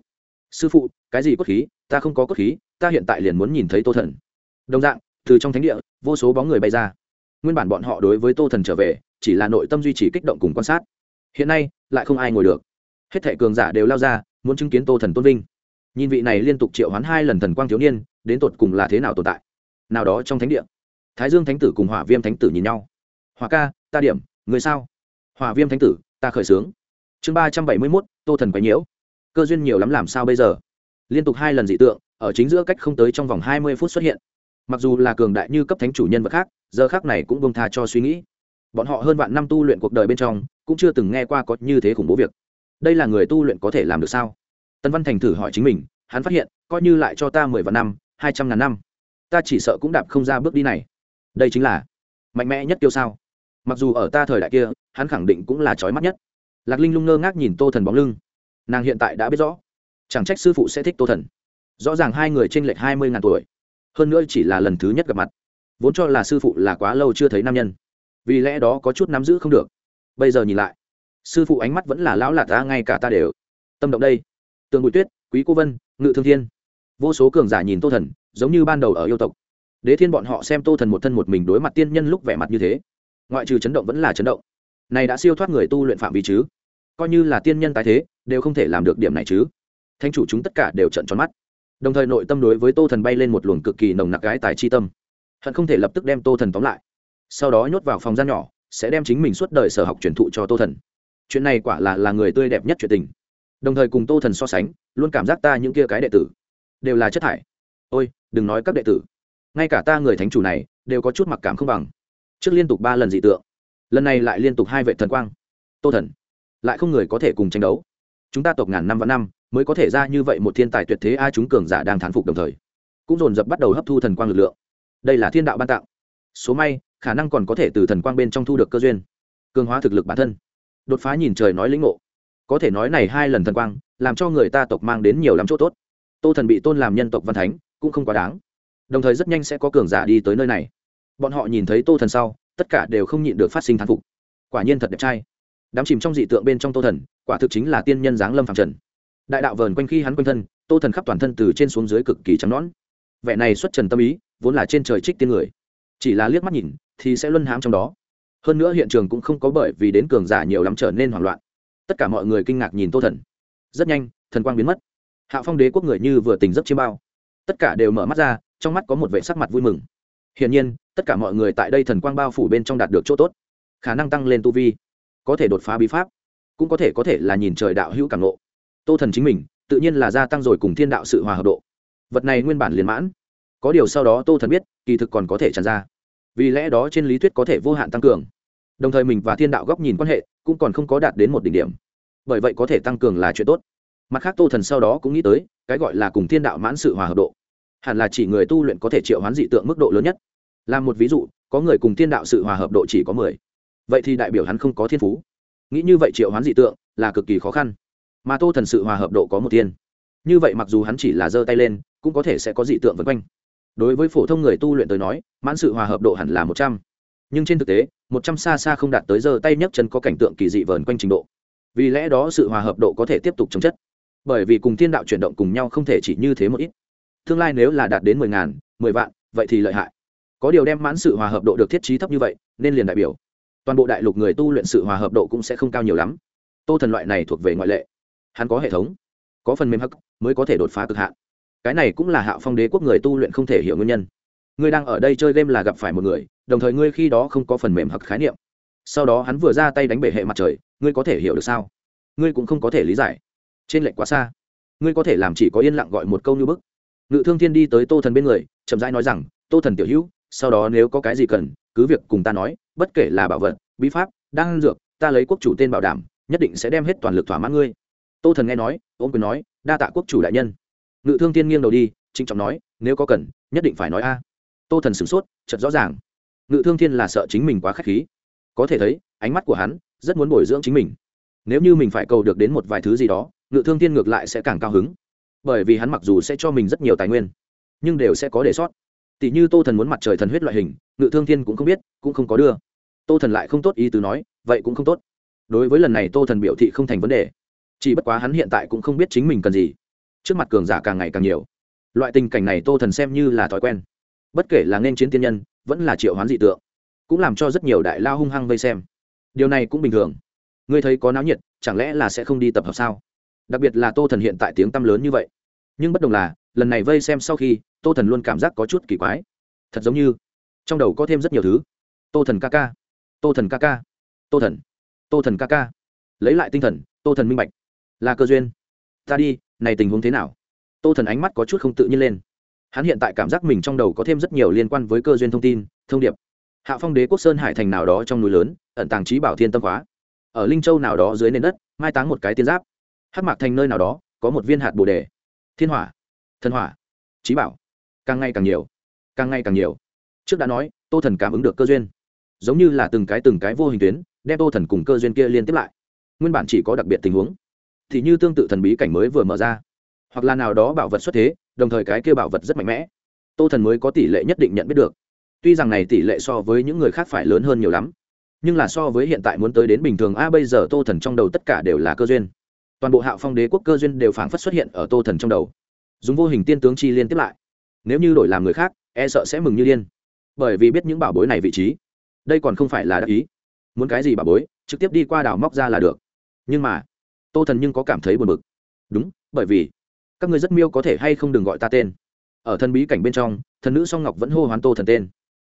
Speaker 1: Sư phụ, cái gì cốt khí? Ta không có cốt khí, ta hiện tại liền muốn nhìn thấy tô thần. Đồng dạng, từ trong thánh địa, vô số bóng người bay ra. Nguyên bản bọn họ đối với tô thần trở về, chỉ là nội tâm duy trì kích động cùng quan sát. Hiện nay, lại không ai ngồi được. Hết thẻ cường giả đều lao ra, muốn chứng kiến tô thần tôn vinh. Nhìn vị này liên tục triệu hoán hai lần thần quang thiếu niên, đến tột cùng là thế nào tồn tại? Nào đó trong thánh địa thái dương thánh tử cùng hỏa viêm thánh tử nhìn nhau. Hòa ca, ta điểm, người sao? Hòa viêm thánh tử, ta khởi xướng. Chương ba trăm bảy mươi mốt, tô thần quấy nhiễu. Cơ duyên nhiều lắm làm sao bây giờ? Liên tục hai lần dị tượng, ở chính giữa cách không tới trong vòng hai mươi phút xuất hiện. Mặc dù là cường đại như cấp thánh chủ nhân vật khác, giờ khác này cũng bông tha cho suy nghĩ. Bọn họ hơn vạn năm tu luyện cuộc đời bên trong, cũng chưa từng nghe qua có như thế khủng bố việc. Đây là người tu luyện có thể làm được sao? Tân văn thành thử hỏi chính mình, hắn phát hiện, coi như lại cho ta mười vạn năm, hai trăm ngàn năm, ta chỉ sợ cũng đạp không ra bước đi này đây chính là mạnh mẽ nhất tiêu sao. Mặc dù ở ta thời đại kia, hắn khẳng định cũng là trói mắt nhất. Lạc linh lung ngơ ngác nhìn tô thần bóng lưng. Nàng hiện tại đã biết rõ, chẳng trách sư phụ sẽ thích tô thần. Rõ ràng hai người t r ê n lệch hai mươi ngàn tuổi. Hơn nữa chỉ là lần thứ nhất gặp mặt. Vốn cho là sư phụ là quá lâu chưa thấy nam nhân. Vì lẽ đó có chút nắm giữ không được. Bây giờ nhìn lại, sư phụ ánh mắt vẫn là lão lạt ta ngay cả ta đều. Tâm động đây. Tường bụi tuyết, quý cô vân, ngự thương thiên. Vô số cường giả nhìn tô thần, giống như ban đầu ở yêu tộc đế thiên bọn họ xem tô thần một thân một mình đối mặt tiên nhân lúc vẻ mặt như thế, ngoại trừ chấn động vẫn là chấn động. Này đã siêu thoát người tu luyện phạm vi chứ? Coi như là tiên nhân tái thế, đều không thể làm được điểm này chứ? Thanh chủ chúng tất cả đều trận tròn mắt. Đồng thời nội tâm đối với tô thần bay lên một luồng cực kỳ nồng nặc gái tài chi tâm. Hận không thể lập tức đem tô thần tóm lại. Sau đó nhốt vào phòng gian nhỏ, sẽ đem chính mình suốt đời sở học truyền thụ cho tô thần. Chuyện này quả là là người tươi đẹp nhất chuyện tình. Đồng thời cùng tô thần so sánh, luôn cảm giác ta những kia cái đệ tử đều là chất thải. Ôi, đừng nói các đệ tử ngay cả ta người thánh chủ này, đều có chút mặc cảm không bằng. Trước liên tục ba lần dị tượng, lần này lại liên tục hai vệ thần quang. Tô thần, lại không người có thể cùng tranh đấu. Chúng ta tộc ngàn năm và năm, mới có thể ra như vậy một thiên tài tuyệt thế ai chúng cường giả đang thán phục đồng thời, cũng dồn dập bắt đầu hấp thu thần quang lực lượng. Đây là thiên đạo ban tặng. Số may, khả năng còn có thể từ thần quang bên trong thu được cơ duyên, cường hóa thực lực bản thân. Đột phá nhìn trời nói lĩnh ngộ. Có thể nói này hai lần thần quang, làm cho người ta tộc mang đến nhiều lắm chỗ tốt. Tô thần bị tôn làm nhân tộc văn thánh, cũng không quá đáng đồng thời rất nhanh sẽ có cường giả đi tới nơi này. Bọn họ nhìn thấy tô thần sau, tất cả đều không nhịn được phát sinh thán phục. Quả nhiên thật đẹp trai. Đám chìm trong dị tượng bên trong tô thần, quả thực chính là tiên nhân giáng lâm phạm trần. Đại đạo vờn quanh khi hắn quanh thân, tô thần khắp toàn thân từ trên xuống dưới cực kỳ trắng nón vẻ này xuất trần tâm ý, vốn là trên trời trích tiên người. Chỉ là liếc mắt nhìn, thì sẽ luân hãm trong đó. Hơn nữa hiện trường cũng không có bởi vì đến cường giả nhiều lắm trở nên hoảng loạn. Tất cả mọi người kinh ngạc nhìn tô thần. Rất nhanh, thần quang biến mất. Hạ phong đế quốc người như vừa tỉnh giấc chiêm bao. Tất cả đều mở mắt ra trong mắt có một vẻ sắc mặt vui mừng. Hiển nhiên tất cả mọi người tại đây thần quang bao phủ bên trong đạt được chỗ tốt. Khả năng tăng lên tu vi có thể đột phá bí pháp cũng có thể có thể là nhìn trời đạo hữu cảm lộ, tô thần chính mình tự nhiên là gia tăng rồi cùng thiên đạo sự hòa hợp độ. Vật này nguyên bản liền mãn. Có điều sau đó tô thần biết kỳ thực còn có thể tràn ra. Vì lẽ đó trên lý thuyết có thể vô hạn tăng cường. Đồng thời mình và thiên đạo góc nhìn quan hệ cũng còn không có đạt đến một đỉnh điểm. Bởi vậy có thể tăng cường là chuyện tốt. Mặt khác tô thần sau đó cũng nghĩ tới cái gọi là cùng thiên đạo mãn sự hòa hợp độ hẳn là chỉ người tu luyện có thể triệu hoán dị tượng mức độ lớn nhất. Làm một ví dụ, có người cùng thiên đạo sự hòa hợp độ chỉ có mười. Vậy thì đại biểu hắn không có thiên phú. Nghĩ như vậy triệu hoán dị tượng là cực kỳ khó khăn. Mà tô thần sự hòa hợp độ có một thiên. Như vậy mặc dù hắn chỉ là giơ tay lên, cũng có thể sẽ có dị tượng vân quanh. Đối với phổ thông người tu luyện tới nói, mãn sự hòa hợp độ hẳn là một trăm. Nhưng trên thực tế, một trăm xa xa không đạt tới giơ tay nhấc chân có cảnh tượng kỳ dị vờn quanh trình độ. Vì lẽ đó sự hòa hợp độ có thể tiếp tục chống chất. Bởi vì cùng thiên đạo chuyển động cùng nhau không thể chỉ như thế một ít tương lai nếu là đạt đến mười ngàn, mười vạn, vậy thì lợi hại. Có điều đem mãn sự hòa hợp độ được thiết trí thấp như vậy, nên liền đại biểu, toàn bộ đại lục người tu luyện sự hòa hợp độ cũng sẽ không cao nhiều lắm. Tô thần loại này thuộc về ngoại lệ. Hắn có hệ thống, có phần mềm hắc, mới có thể đột phá cực hạn. Cái này cũng là hạ phong đế quốc người tu luyện không thể hiểu nguyên nhân. Ngươi đang ở đây chơi game là gặp phải một người, đồng thời ngươi khi đó không có phần mềm hặc khái niệm. Sau đó hắn vừa ra tay đánh bể hệ mặt trời, ngươi có thể hiểu được sao? Ngươi cũng không có thể lý giải. Trên lệnh quá xa. Ngươi có thể làm chỉ có yên lặng gọi một câu như bức ngự thương thiên đi tới tô thần bên người, chậm rãi nói rằng, tô thần tiểu hữu, sau đó nếu có cái gì cần, cứ việc cùng ta nói, bất kể là bảo vật, bí pháp đang dược, ta lấy quốc chủ tên bảo đảm, nhất định sẽ đem hết toàn lực thỏa mãn ngươi. Tô thần nghe nói ôm quyền nói, đa tạ quốc chủ đại nhân. Ngự thương Thiên nghiêng đầu đi, trịnh trọng nói, nếu có cần, nhất định phải nói a. Tô thần sửng sốt chật rõ ràng, ngự thương thiên là sợ chính mình quá k h á c h khí. Có thể thấy, ánh mắt của hắn rất muốn bồi dưỡng chính mình. Nếu như mình phải cầu được đến một vài thứ gì đó, ngự thương thiên ngược lại sẽ càng cao hứng bởi vì hắn mặc dù sẽ cho mình rất nhiều tài nguyên, nhưng đều sẽ có đề sót tỷ như tô thần muốn mặt trời thần huyết loại hình, ngự thương thiên cũng không biết, cũng không có đưa. Tô thần lại không tốt ý tứ nói, vậy cũng không tốt. Đối với lần này tô thần biểu thị không thành vấn đề. Chỉ bất quá hắn hiện tại cũng không biết chính mình cần gì. Trước mặt cường giả càng ngày càng nhiều. Loại tình cảnh này tô thần xem như là thói quen. Bất kể là nên chiến tiên nhân, vẫn là triệu hoán dị tượng, cũng làm cho rất nhiều đại lao hung hăng vây xem. Điều này cũng bình thường. Ngươi thấy có náo nhiệt, chẳng lẽ là sẽ không đi tập hợp sao? Đặc biệt là tô thần hiện tại tiếng tăm lớn như vậy. Nhưng bất đồng là, lần này vây xem sau khi, tô thần luôn cảm giác có chút kỳ quái. Thật giống như, trong đầu có thêm rất nhiều thứ. Tô thần ca ca, tô thần ca ca, tô thần tô thần ca ca. Lấy lại tinh thần, tô thần minh bạch. Là cơ duyên. Ta đi, này tình huống thế nào? Tô thần ánh mắt có chút không tự nhiên lên. Hắn hiện tại cảm giác mình trong đầu có thêm rất nhiều liên quan với cơ duyên thông tin, thông điệp. Hạ phong đế quốc sơn hải thành nào đó trong núi lớn, ẩn tàng trí bảo thiên tâm hóa ở linh châu nào đó dưới nền đất, mai táng một cái tiên giáp hắc mạc thành nơi nào đó, có một viên hạt bồ đề. Thiên hỏa, thần hỏa trí bảo. Càng ngày càng nhiều, càng ngày càng nhiều. Trước đã nói, tô thần cảm ứng được cơ duyên. Giống như là từng cái từng cái vô hình tuyến, đem tô thần cùng cơ duyên kia liên tiếp lại. Nguyên bản chỉ có đặc biệt tình huống. Thì như tương tự thần bí cảnh mới vừa mở ra. Hoặc là nào đó bảo vật xuất thế, đồng thời cái kia bảo vật rất mạnh mẽ. Tô thần mới có tỷ lệ nhất định nhận biết được. Tuy rằng này tỷ lệ so với những người khác phải lớn hơn nhiều lắm, nhưng là so với hiện tại muốn tới đến bình thường, a, bây giờ tô thần trong đầu tất cả đều là cơ duyên toàn bộ hạo phong đế quốc cơ duyên đều phảng phất xuất hiện ở tô thần trong đầu. Dùng vô hình tiên tướng chi liên tiếp lại. Nếu như đổi làm người khác e sợ sẽ mừng như điên. Bởi vì biết những bảo bối này vị trí, đây còn không phải là đắc ý. Muốn cái gì bảo bối, trực tiếp đi qua đảo móc ra là được. Nhưng mà, tô thần nhưng có cảm thấy buồn bực. Đúng, bởi vì, các người rất miêu có thể hay không đừng gọi ta tên. Ở thần bí cảnh bên trong, thần nữ song ngọc vẫn hô hoán tô thần tên.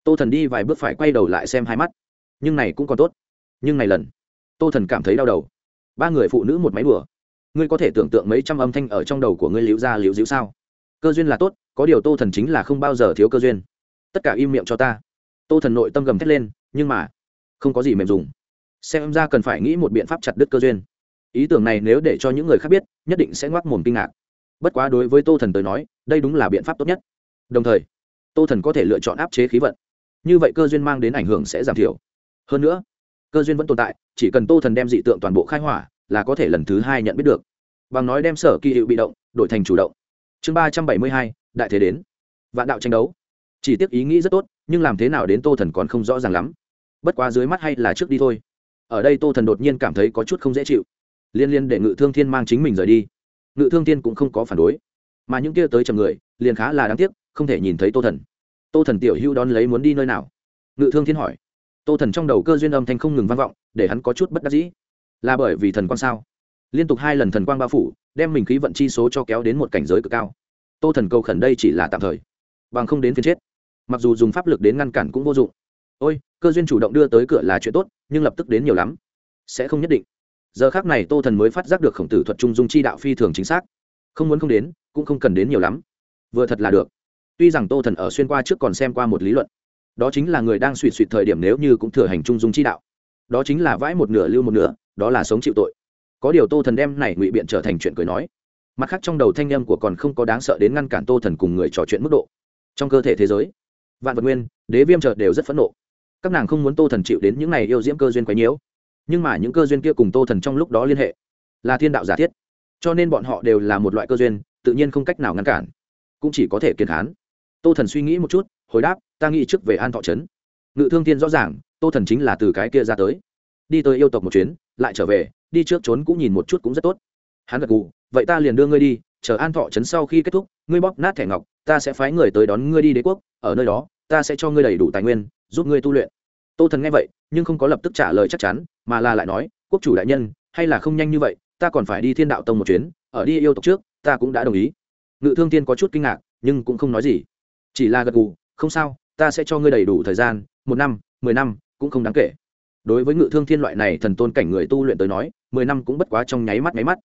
Speaker 1: Tô thần đi vài bước phải quay đầu lại xem hai mắt. Nhưng này cũng còn tốt. Nhưng này lần, tô thần cảm thấy đau đầu. Ba người phụ nữ một máy đùa ngươi có thể tưởng tượng mấy trăm âm thanh ở trong đầu của ngươi liễu ra liễu diễu sao? Cơ duyên là tốt, có điều tô thần chính là không bao giờ thiếu cơ duyên. Tất cả im miệng cho ta. Tô thần nội tâm gầm thét lên, nhưng mà, không có gì mềm dùng. Xem ra cần phải nghĩ một biện pháp chặt đứt cơ duyên. Ý tưởng này nếu để cho những người khác biết, nhất định sẽ ngoác mồm kinh ngạc. Bất quá đối với tô thần tới nói, đây đúng là biện pháp tốt nhất. Đồng thời, tô thần có thể lựa chọn áp chế khí vận. Như vậy cơ duyên mang đến ảnh hưởng sẽ giảm thiểu. Hơn nữa, cơ duyên vẫn tồn tại, chỉ cần tô thần đem dị tượng toàn bộ khai hỏa là có thể lần thứ hai nhận biết được. Bằng nói đem sở kỳ hiệu bị động, đổi thành chủ động. Chương ba trăm bảy mươi hai, đại thế đến. Vạn đạo tranh đấu. Chỉ tiếc ý nghĩ rất tốt, nhưng làm thế nào đến tô thần còn không rõ ràng lắm. Bất quá dưới mắt hay là trước đi thôi. Ở đây tô thần đột nhiên cảm thấy có chút không dễ chịu. Liên liên để ngự thương thiên mang chính mình rời đi. Ngự thương thiên cũng không có phản đối. Mà những kia tới chầm người, liền khá là đáng tiếc, không thể nhìn thấy tô thần. Tô thần tiểu hưu đón lấy muốn đi nơi nào? Ngự thương thiên hỏi. Tô thần trong đầu cơ duyên âm thanh không ngừng vang vọng, để hắn có chút bất đắc dĩ là bởi vì thần quang sao? Liên tục hai lần thần quang bao phủ, đem mình khí vận chi số cho kéo đến một cảnh giới cực cao. Tô thần cầu khẩn đây chỉ là tạm thời, bằng không đến phiên chết. Mặc dù dùng pháp lực đến ngăn cản cũng vô dụng. Ôi, cơ duyên chủ động đưa tới cửa là chuyện tốt, nhưng lập tức đến nhiều lắm. Sẽ không nhất định. Giờ khác này tô thần mới phát giác được khổng tử thuật trung dung chi đạo phi thường chính xác. Không muốn không đến, cũng không cần đến nhiều lắm. Vừa thật là được. Tuy rằng tô thần ở xuyên qua trước còn xem qua một lý luận, đó chính là người đang suy suy thời điểm nếu như cũng thừa hành trung dung chi đạo. Đó chính là vãi một nửa lưu một nửa đó là sống chịu tội. Có điều tô thần đem này ngụy biện trở thành chuyện cười nói. Mặt khác trong đầu thanh â m của còn không có đáng sợ đến ngăn cản tô thần cùng người trò chuyện mức độ. Trong cơ thể thế giới, vạn vật nguyên, đế viêm chợt đều rất phẫn nộ. Các nàng không muốn tô thần chịu đến những này yêu diễm cơ duyên quấy nhiễu. Nhưng mà những cơ duyên kia cùng tô thần trong lúc đó liên hệ, là thiên đạo giả thiết. Cho nên bọn họ đều là một loại cơ duyên, tự nhiên không cách nào ngăn cản, cũng chỉ có thể kiên khán. Tô thần suy nghĩ một chút, hồi đáp, ta nghĩ trước về an thọ trấn. Ngự thương thiên rõ ràng, tô thần chính là từ cái kia ra tới đi tới yêu tộc một chuyến, lại trở về, đi trước trốn cũng nhìn một chút cũng rất tốt. Hắn gật gù, vậy ta liền đưa ngươi đi, chờ an thọ trấn sau khi kết thúc, ngươi bóp nát thẻ ngọc, ta sẽ phái người tới đón ngươi đi đế quốc, ở nơi đó, ta sẽ cho ngươi đầy đủ tài nguyên, giúp ngươi tu luyện. Tô thần nghe vậy, nhưng không có lập tức trả lời chắc chắn, mà là lại nói, quốc chủ đại nhân, hay là không nhanh như vậy, ta còn phải đi thiên đạo tông một chuyến, ở đi yêu tộc trước, ta cũng đã đồng ý. Ngự thương tiên có chút kinh ngạc, nhưng cũng không nói gì. Chỉ là gật gù, không sao, ta sẽ cho ngươi đầy đủ thời gian, một năm, mười năm, cũng không đáng kể đối với ngự thương thiên loại này thần tôn cảnh người tu luyện tới nói, mười năm cũng bất quá trong nháy mắt nháy mắt.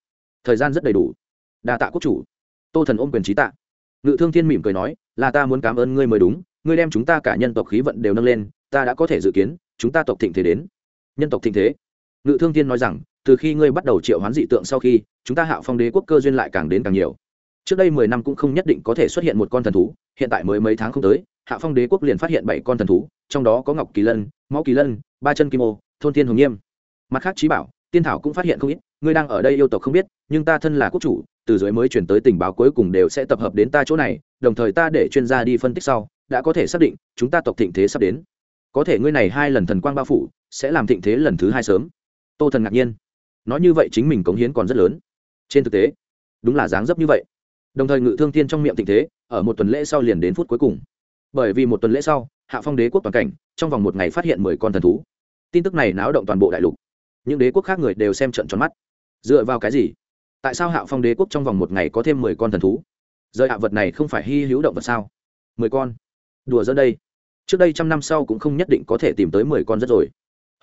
Speaker 1: Thời gian rất đầy đủ. Đa tạ quốc chủ. Tô thần ôm quyền trí tạ. Ngự thương thiên mỉm cười nói, là ta muốn cảm ơn ngươi mới đúng, ngươi đem chúng ta cả nhân tộc khí vận đều nâng lên, ta đã có thể dự kiến, chúng ta tộc thịnh thế đến. Nhân tộc thịnh thế. Ngự thương thiên nói rằng, từ khi ngươi bắt đầu triệu hoán dị tượng sau khi, chúng ta hạo phong đế quốc cơ duyên lại càng đến càng nhiều. Trước đây mười năm cũng không nhất định có thể xuất hiện một con thần thú, hiện tại mới mấy tháng không tới hạ phong đế quốc liền phát hiện bảy con thần thú, trong đó có ngọc kỳ lân máu kỳ lân, ba chân kim ô, thôn tiên hồng nghiêm. Mặt khác trí bảo, tiên thảo cũng phát hiện không ít, ngươi đang ở đây yêu tộc không biết, nhưng ta thân là quốc chủ, từ dưới mới chuyển tới tình báo cuối cùng đều sẽ tập hợp đến ta chỗ này, đồng thời ta để chuyên gia đi phân tích sau, đã có thể xác định, chúng ta tộc thịnh thế sắp đến. Có thể ngươi này hai lần thần quang bao phủ, sẽ làm thịnh thế lần thứ hai sớm. Tô thần ngạc nhiên. Nói như vậy chính mình cống hiến còn rất lớn. Trên thực tế, đúng là dáng dấp như vậy. Đồng thời ngự thương tiên trong miệng thịnh thế, ở một tuần lễ sau liền đến phút cuối cùng bởi vì một tuần lễ sau, hạ phong đế quốc toàn cảnh, trong vòng một ngày phát hiện mười con thần thú. Tin tức này náo động toàn bộ đại lục. Những đế quốc khác người đều xem trận tròn mắt. Dựa vào cái gì? Tại sao hạ phong đế quốc trong vòng một ngày có thêm mười con thần thú? Rời hạ vật này không phải hy hữu động vật sao? Mười con? Đùa dẫn đây. Trước đây trăm năm sau cũng không nhất định có thể tìm tới mười con rất rồi.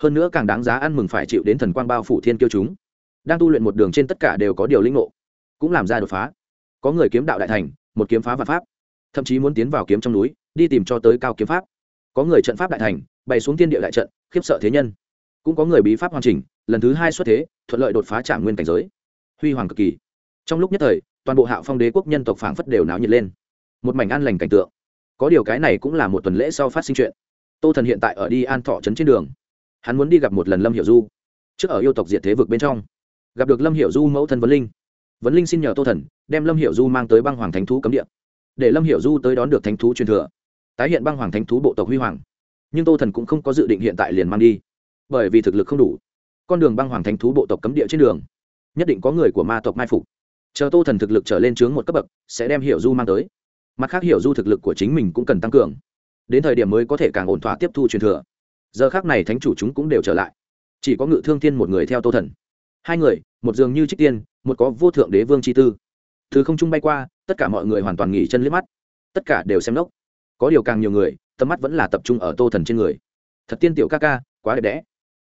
Speaker 1: Hơn nữa càng đáng giá ăn mừng phải chịu đến thần quang bao phủ thiên kiêu chúng. Đang tu luyện một đường trên tất cả đều có điều linh ngộ, cũng làm ra đột phá. Có người kiếm đạo đại thành, một kiếm phá vạn pháp. Thậm chí muốn tiến vào kiếm trong núi đi tìm cho tới cao kiếm pháp. Có người trận pháp đại thành, bày xuống thiên địa đại trận, khiếp sợ thế nhân. Cũng có người bí pháp hoàn chỉnh, lần thứ hai xuất thế, thuận lợi đột phá trả nguyên cảnh giới. Huy hoàng cực kỳ. Trong lúc nhất thời, toàn bộ hạo phong đế quốc nhân tộc phảng phất đều náo nhiệt lên. Một mảnh an lành cảnh tượng. Có điều cái này cũng là một tuần lễ sau phát sinh chuyện. Tô thần hiện tại ở đi an thọ trấn trên đường. Hắn muốn đi gặp một lần lâm hiểu du. Trước ở yêu tộc diệt thế vực bên trong. Gặp được lâm hiểu du mẫu thân vấn linh. Vấn linh xin nhờ tô thần, đem lâm hiểu du mang tới băng hoàng thánh thú cấm địa. Để lâm hiểu du tới đón được thánh thú truyền thừa tái hiện băng hoàng thánh thú bộ tộc huy hoàng. Nhưng tô thần cũng không có dự định hiện tại liền mang đi, bởi vì thực lực không đủ. Con đường băng hoàng thánh thú bộ tộc cấm địa trên đường, nhất định có người của ma tộc mai phục. Chờ tô thần thực lực trở lên chướng một cấp bậc, sẽ đem hiểu du mang tới. Mặt khác hiểu du thực lực của chính mình cũng cần tăng cường, đến thời điểm mới có thể càng ổn thỏa tiếp thu truyền thừa. Giờ khác này thánh chủ chúng cũng đều trở lại. Chỉ có ngự thương thiên một người theo tô thần. Hai người, một dường như trích tiên, một có vô thượng đế vương chi tư. Thứ không trung bay qua, tất cả mọi người hoàn toàn nghỉ chân liếc mắt. Tất cả đều xem lốc có điều càng nhiều người, tầm mắt vẫn là tập trung ở tô thần trên người. Thật tiên tiểu ca ca, quá đẹp đẽ.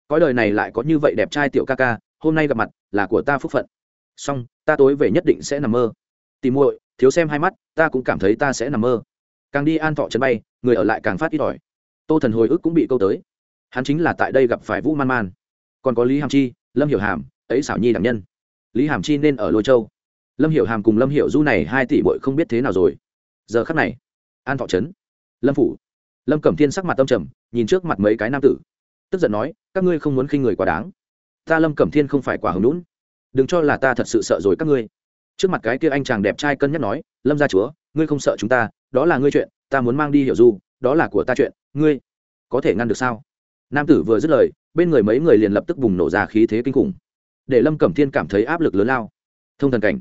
Speaker 1: Cõi đời này lại có như vậy đẹp trai tiểu ca ca, hôm nay gặp mặt là của ta phúc phận. Song ta tối về nhất định sẽ nằm mơ. Tìm muội, thiếu xem hai mắt, ta cũng cảm thấy ta sẽ nằm mơ. Càng đi an thọ chân bay, người ở lại càng phát ít ỏi. Tô thần hồi ức cũng bị câu tới. Hắn chính là tại đây gặp phải vũ man man. Còn có lý hàm chi, lâm hiểu hàm, ấy xảo nhi đảm nhân. Lý hàm chi nên ở lôi châu. Lâm hiểu hàm cùng lâm hiểu du này hai tỷ bội không biết thế nào rồi. Giờ khắc này, an thọ trấn lâm phủ lâm cẩm thiên sắc mặt tâm trầm, nhìn trước mặt mấy cái nam tử, tức giận nói, các ngươi không muốn khinh người quá đáng, ta lâm cẩm thiên không phải quả hứng lũn đừng cho là ta thật sự sợ rồi các ngươi. Trước mặt cái kia anh chàng đẹp trai cân nhắc nói, lâm gia chúa, ngươi không sợ chúng ta, đó là ngươi chuyện, ta muốn mang đi hiểu du, đó là của ta chuyện, ngươi có thể ngăn được sao? Nam tử vừa dứt lời, bên người mấy người liền lập tức bùng nổ ra khí thế kinh khủng, để lâm cẩm thiên cảm thấy áp lực lớn lao. Thông thần cảnh.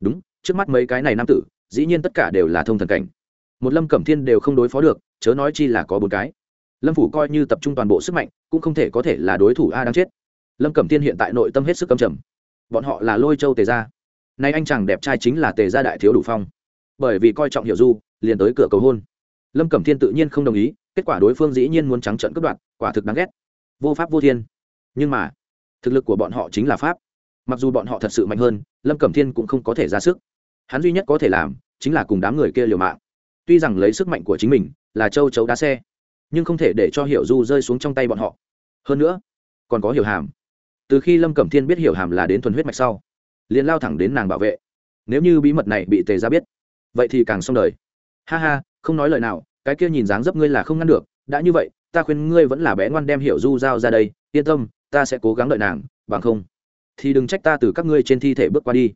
Speaker 1: Đúng, trước mắt mấy cái này nam tử, dĩ nhiên tất cả đều là thông thần cảnh một lâm cẩm thiên đều không đối phó được, chớ nói chi là có bốn cái. Lâm phủ coi như tập trung toàn bộ sức mạnh, cũng không thể có thể là đối thủ a đang chết. Lâm cẩm thiên hiện tại nội tâm hết sức cầm trầm. Bọn họ là lôi châu tề gia. Nay anh chàng đẹp trai chính là tề gia đại thiếu đủ phong. Bởi vì coi trọng hiểu du, liền tới cửa cầu hôn. Lâm cẩm thiên tự nhiên không đồng ý, kết quả đối phương dĩ nhiên muốn trắng trận cướp đoạt, quả thực đáng ghét. Vô pháp vô thiên. Nhưng mà, thực lực của bọn họ chính là pháp. Mặc dù bọn họ thật sự mạnh hơn, lâm cẩm thiên cũng không có thể ra sức. Hắn duy nhất có thể làm, chính là cùng đám người kia liều mạng tuy rằng lấy sức mạnh của chính mình, là châu chấu đá xe, nhưng không thể để cho hiểu du rơi xuống trong tay bọn họ. Hơn nữa, còn có hiểu hàm. Từ khi lâm cẩm thiên biết hiểu hàm là đến thuần huyết mạch sau, liền lao thẳng đến nàng bảo vệ. Nếu như bí mật này bị tề ra biết, vậy thì càng xong đời. Ha ha, không nói lời nào, cái kia nhìn dáng dấp ngươi là không ngăn được, đã như vậy, ta khuyên ngươi vẫn là bé ngoan đem hiểu du giao ra đây, yên tâm, ta sẽ cố gắng đợi nàng, bằng không, thì đừng trách ta từ các ngươi trên thi thể bước qua đi.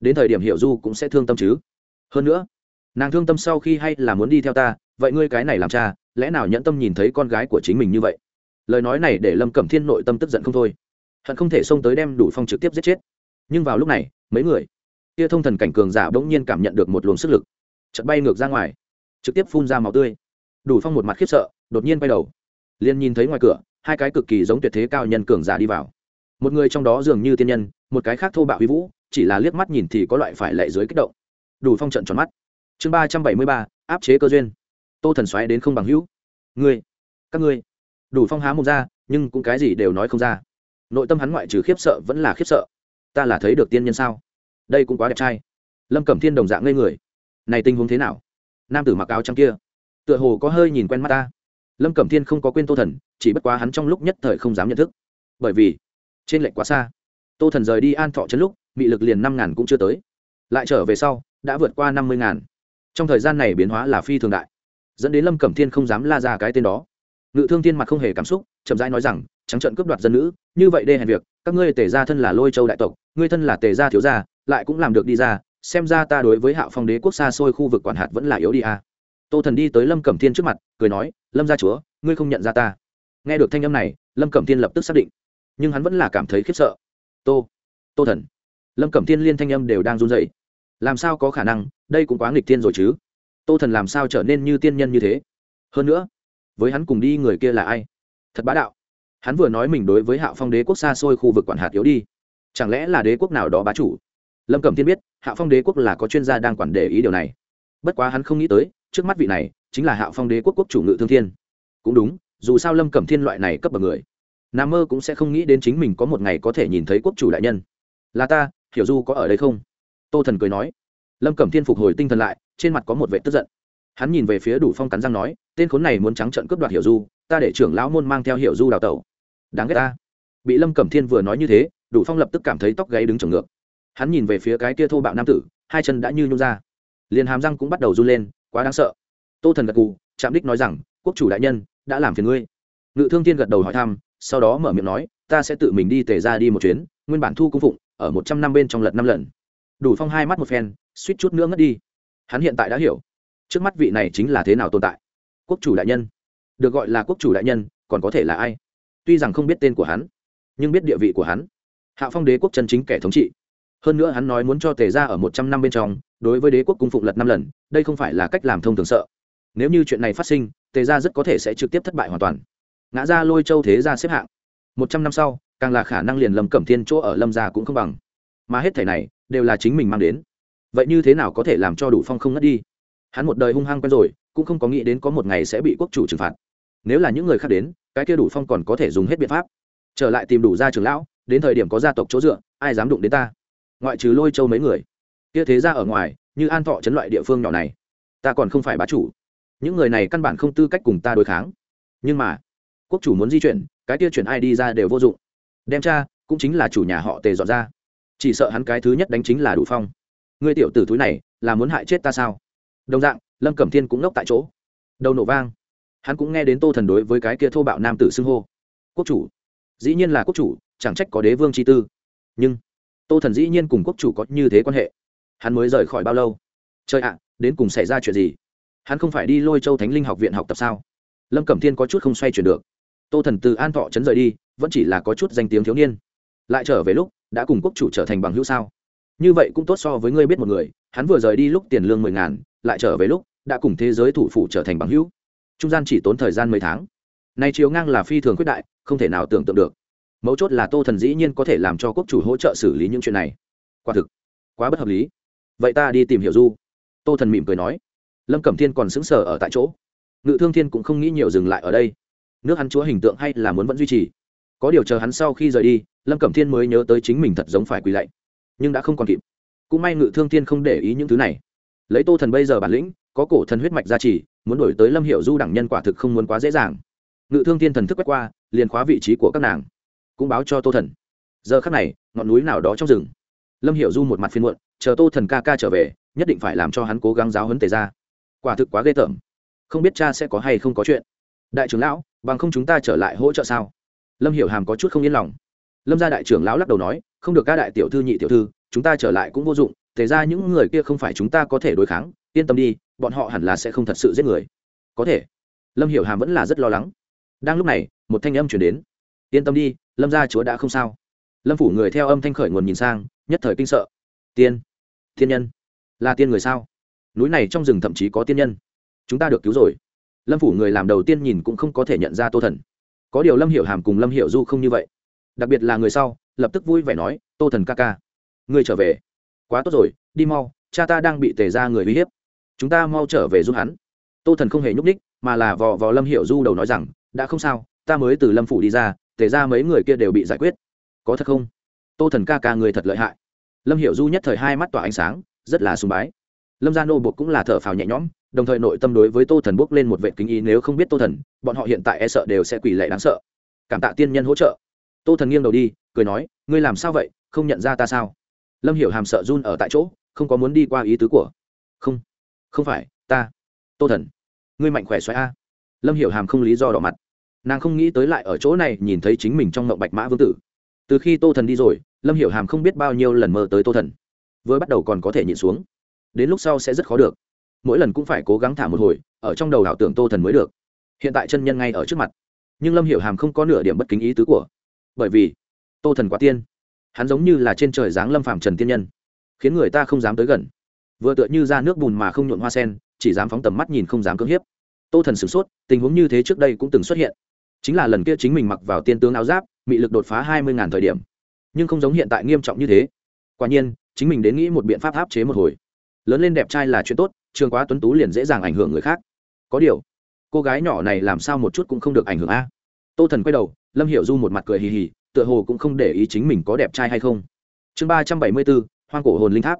Speaker 1: Đến thời điểm hiểu du cũng sẽ thương tâm chứ. Hơn nữa nàng thương tâm sau khi hay là muốn đi theo ta, vậy ngươi cái này làm cha, lẽ nào nhẫn tâm nhìn thấy con gái của chính mình như vậy? Lời nói này để lâm cẩm thiên nội tâm tức giận không thôi. Hận không thể xông tới đem đủ phong trực tiếp giết chết. Nhưng vào lúc này, mấy người kia thông thần cảnh cường giả bỗng nhiên cảm nhận được một luồng sức lực. Chật bay ngược ra ngoài, trực tiếp phun ra màu tươi. Đủ phong một mặt khiếp sợ, đột nhiên bay đầu. Liền nhìn thấy ngoài cửa, hai cái cực kỳ giống tuyệt thế cao nhân cường giả đi vào. Một người trong đó dường như tiên nhân, một cái khác thô bạo huy vũ, chỉ là liếc mắt nhìn thì có loại phải lệ dưới kích động. Đủ phong trận tròn mắt chương ba trăm bảy mươi ba, áp chế cơ duyên. Tô thần xoáy đến không bằng hữu. Ngươi, các ngươi. Đủ phong há mồm ra, nhưng cũng cái gì đều nói không ra. Nội tâm hắn ngoại trừ khiếp sợ vẫn là khiếp sợ. Ta là thấy được tiên nhân sao? Đây cũng quá đẹp trai. Lâm cẩm thiên đồng dạng ngây người. Này tình huống thế nào? Nam tử mặc áo trắng kia. Tựa hồ có hơi nhìn quen mắt ta. Lâm cẩm thiên không có quên tô thần, chỉ bất quá hắn trong lúc nhất thời không dám nhận thức. Bởi vì, trên lệnh quá xa. Tô thần rời đi an thọ chân lúc bị lực liền năm ngàn cũng chưa tới. Lại trở về sau, đã vượt qua năm mươi ngàn trong thời gian này biến hóa là phi thường đại. Dẫn đến lâm cẩm thiên không dám la ra cái tên đó. Ngự thương thiên mặt không hề cảm xúc, chậm rãi nói rằng, trắng trận cướp đoạt dân nữ, như vậy đê hèn việc, các ngươi tề gia thân là lôi châu đại tộc, ngươi thân là tề gia thiếu gia, lại cũng làm được đi ra, xem ra ta đối với hạo phong đế quốc xa xôi khu vực quản hạt vẫn là yếu đi à. tô thần đi tới lâm cẩm thiên trước mặt, cười nói, lâm gia chúa, ngươi không nhận ra ta. Nghe được thanh âm này, lâm cẩm thiên lập tức xác định. Nhưng hắn vẫn là cảm thấy khiếp sợ. Tô tô thần. Lâm cẩm thiên liên thanh âm đều đang run dậy làm sao có khả năng, đây cũng quá nghịch thiên rồi chứ? Tô thần làm sao trở nên như tiên nhân như thế? Hơn nữa, với hắn cùng đi người kia là ai? Thật bá đạo. Hắn vừa nói mình đối với hạo phong đế quốc xa xôi khu vực quản hạt yếu đi. Chẳng lẽ là đế quốc nào đó bá chủ? Lâm cẩm thiên biết hạo phong đế quốc là có chuyên gia đang quản để ý điều này. Bất quá hắn không nghĩ tới, trước mắt vị này chính là hạo phong đế quốc quốc chủ ngự thương thiên. Cũng đúng, dù sao lâm cẩm thiên loại này cấp bậc người, nam mơ cũng sẽ không nghĩ đến chính mình có một ngày có thể nhìn thấy quốc chủ đại nhân. Là ta, hiểu du có ở đây không? Tô thần cười nói. Lâm cẩm thiên phục hồi tinh thần lại, trên mặt có một vệ tức giận. Hắn nhìn về phía đủ phong cắn răng nói, tên khốn này muốn trắng trận cướp đoạt hiểu du, ta để trưởng lão môn mang theo hiểu du đào tẩu. Đáng ghét ta. Bị lâm cẩm thiên vừa nói như thế, đủ phong lập tức cảm thấy tóc gáy đứng trồng ngược. Hắn nhìn về phía cái kia thô bạo nam tử, hai chân đã như nhung ra. Liền hàm răng cũng bắt đầu run lên, quá đáng sợ. Tô thần gật cù trạm đích nói rằng, quốc chủ đại nhân, đã làm phiền ngươi. Ngự thương thiên gật đầu hỏi thăm, sau đó mở miệng nói, ta sẽ tự mình đi tề ra đi một chuyến, nguyên bản thu cung phụng, ở một trăm năm bên trong lật năm lần đủ phong hai mắt một phen, suýt chút nữa ngất đi. Hắn hiện tại đã hiểu, trước mắt vị này chính là thế nào tồn tại. Quốc chủ đại nhân. Được gọi là quốc chủ đại nhân, còn có thể là ai? Tuy rằng không biết tên của hắn, nhưng biết địa vị của hắn. Hạ phong đế quốc chân chính kẻ thống trị. Hơn nữa hắn nói muốn cho tề ra ở một trăm năm bên trong, đối với đế quốc cung phụng lật năm lần, đây không phải là cách làm thông thường sợ. Nếu như chuyện này phát sinh, tề ra rất có thể sẽ trực tiếp thất bại hoàn toàn. Ngã ra lôi châu thế ra xếp hạng. Một trăm năm sau, càng là khả năng liền lâm cẩm thiên chỗ ở lâm gia cũng không bằng. Mà hết thể này đều là chính mình mang đến. Vậy như thế nào có thể làm cho đủ phong không ngất đi? Hắn một đời hung hăng quen rồi, cũng không có nghĩ đến có một ngày sẽ bị quốc chủ trừng phạt. Nếu là những người khác đến, cái kia đủ phong còn có thể dùng hết biện pháp. Trở lại tìm đủ gia trưởng lão, đến thời điểm có gia tộc chỗ dựa, ai dám đụng đến ta? Ngoại trừ lôi châu mấy người. Kia thế ra ở ngoài, như an thọ chấn loại địa phương nhỏ này, ta còn không phải bá chủ. Những người này căn bản không tư cách cùng ta đối kháng. Nhưng mà, quốc chủ muốn di chuyển, cái kia chuyển ai đi ra đều vô dụng. Đem cha, cũng chính là chủ nhà họ tề dọn ra chỉ sợ hắn cái thứ nhất đánh chính là đủ phong. Ngươi tiểu tử túi này, là muốn hại chết ta sao? Đồng dạng, lâm cẩm thiên cũng ngốc tại chỗ. Đầu nổ vang. Hắn cũng nghe đến tô thần đối với cái kia thô bạo nam tử xưng hô. Quốc chủ. Dĩ nhiên là quốc chủ, chẳng trách có đế vương chi tư. Nhưng, tô thần dĩ nhiên cùng quốc chủ có như thế quan hệ. Hắn mới rời khỏi bao lâu? Trời ạ, đến cùng xảy ra chuyện gì? Hắn không phải đi lôi châu thánh linh học viện học tập sao? Lâm cẩm thiên có chút không xoay chuyển được. Tô thần từ an thọ trấn rời đi, vẫn chỉ là có chút danh tiếng thiếu niên. Lại trở về lúc đã cùng quốc chủ trở thành bằng hữu sao? Như vậy cũng tốt so với ngươi biết một người, hắn vừa rời đi lúc tiền lương mười ngàn, lại trở về lúc đã cùng thế giới thủ phủ trở thành bằng hữu. Trung gian chỉ tốn thời gian mấy tháng. Nay chiếu ngang là phi thường quyết đại, không thể nào tưởng tượng được. Mấu chốt là tô thần dĩ nhiên có thể làm cho quốc chủ hỗ trợ xử lý những chuyện này. Quả thực, quá bất hợp lý. Vậy ta đi tìm hiểu du. Tô thần mỉm cười nói. Lâm cẩm thiên còn sững sờ ở tại chỗ. Ngự thương thiên cũng không nghĩ nhiều dừng lại ở đây. Nước hắn chúa hình tượng hay là muốn vẫn duy trì. Có điều chờ hắn sau khi rời đi lâm cẩm thiên mới nhớ tới chính mình thật giống phải quỳ lạy, nhưng đã không còn kịp. Cũng may ngự thương thiên không để ý những thứ này. Lấy tô thần bây giờ bản lĩnh, có cổ thần huyết mạch gia trì, muốn đổi tới lâm hiệu du đẳng nhân quả thực không muốn quá dễ dàng. Ngự thương thiên thần thức quét qua, liền khóa vị trí của các nàng, cũng báo cho tô thần. Giờ khắc này, ngọn núi nào đó trong rừng. Lâm hiệu du một mặt phiên muộn, chờ tô thần ca ca trở về, nhất định phải làm cho hắn cố gắng giáo hấn tề ra quả thực quá ghê tởm. Không biết cha sẽ có hay không có chuyện. Đại trưởng lão, bằng không chúng ta trở lại hỗ trợ sao? Lâm hiểu hàm có chút không yên lòng lâm gia đại trưởng lão lắc đầu nói, không được ca đại tiểu thư nhị tiểu thư, chúng ta trở lại cũng vô dụng thế ra những người kia không phải chúng ta có thể đối kháng, yên tâm đi, bọn họ hẳn là sẽ không thật sự giết người. Có thể. Lâm hiểu hàm vẫn là rất lo lắng. Đang lúc này, một thanh âm chuyển đến. Yên tâm đi, lâm gia chúa đã không sao. Lâm phủ người theo âm thanh khởi nguồn nhìn sang, nhất thời kinh sợ. Tiên thiên nhân, là tiên người sao? Núi này trong rừng thậm chí có tiên nhân. Chúng ta được cứu rồi. Lâm phủ người làm đầu tiên nhìn cũng không có thể nhận ra tô thần. Có điều lâm hiểu hàm cùng lâm hiểu du không như vậy đặc biệt là người sau, lập tức vui vẻ nói, tô thần ca ca người trở về. Quá tốt rồi, đi mau, cha ta đang bị tề ra người uy hiếp. Chúng ta mau trở về giúp hắn. Tô thần không hề nhúc ních mà là vò vò lâm hiểu du đầu nói rằng, đã không sao, ta mới từ lâm phủ đi ra, tề ra mấy người kia đều bị giải quyết. Có thật không? Tô thần ca ca người thật lợi hại. Lâm hiểu du nhất thời hai mắt tỏa ánh sáng, rất là sùng bái. Lâm gia nô buộc cũng là thở phào nhẹ nhõm, đồng thời nội tâm đối với tô thần bước lên một vệ kính ý, nếu không biết tô thần, bọn họ hiện tại e sợ đều sẽ quỷ lệ đáng sợ. Cảm tạ tiên nhân hỗ trợ tô thần nghiêng đầu đi, cười nói, ngươi làm sao vậy? Không nhận ra ta sao? Lâm hiểu hàm sợ run ở tại chỗ, không có muốn đi qua ý tứ của. Không không phải, ta. Tô thần, ngươi mạnh khỏe xoáy a. Lâm hiểu hàm không lý do đỏ mặt. Nàng không nghĩ tới lại ở chỗ này nhìn thấy chính mình trong mộng bạch mã vương tử. Từ khi tô thần đi rồi, lâm hiểu hàm không biết bao nhiêu lần mơ tới tô thần. Vừa bắt đầu còn có thể nhịn xuống. Đến lúc sau sẽ rất khó được. Mỗi lần cũng phải cố gắng thả một hồi, ở trong đầu ảo tưởng tô thần mới được. Hiện tại chân nhân ngay ở trước mặt. Nhưng lâm hiểu hàm không có nửa điểm bất kính ý tứ của bởi vì tô thần quá tiên, hắn giống như là trên trời giáng lâm phàm trần tiên nhân, khiến người ta không dám tới gần. Vừa tựa như ra nước bùn mà không nhuộn hoa sen, chỉ dám phóng tầm mắt nhìn không dám cưỡng hiếp. Tô thần sửng sốt, tình huống như thế trước đây cũng từng xuất hiện. Chính là lần kia chính mình mặc vào tiên tướng áo giáp bị lực đột phá hai mươi ngàn thời điểm, nhưng không giống hiện tại nghiêm trọng như thế. Quả nhiên, chính mình đến nghĩ một biện pháp áp chế một hồi. Lớn lên đẹp trai là chuyện tốt, trường quá tuấn tú liền dễ dàng ảnh hưởng người khác. Có điều, cô gái nhỏ này làm sao một chút cũng không được ảnh hưởng a. Tô thần quay đầu lâm hiểu du một mặt cười hì hì, tựa hồ cũng không để ý chính mình có đẹp trai hay không. Chương ba trăm bảy mươi bốn, hoang cổ hồn linh tháp.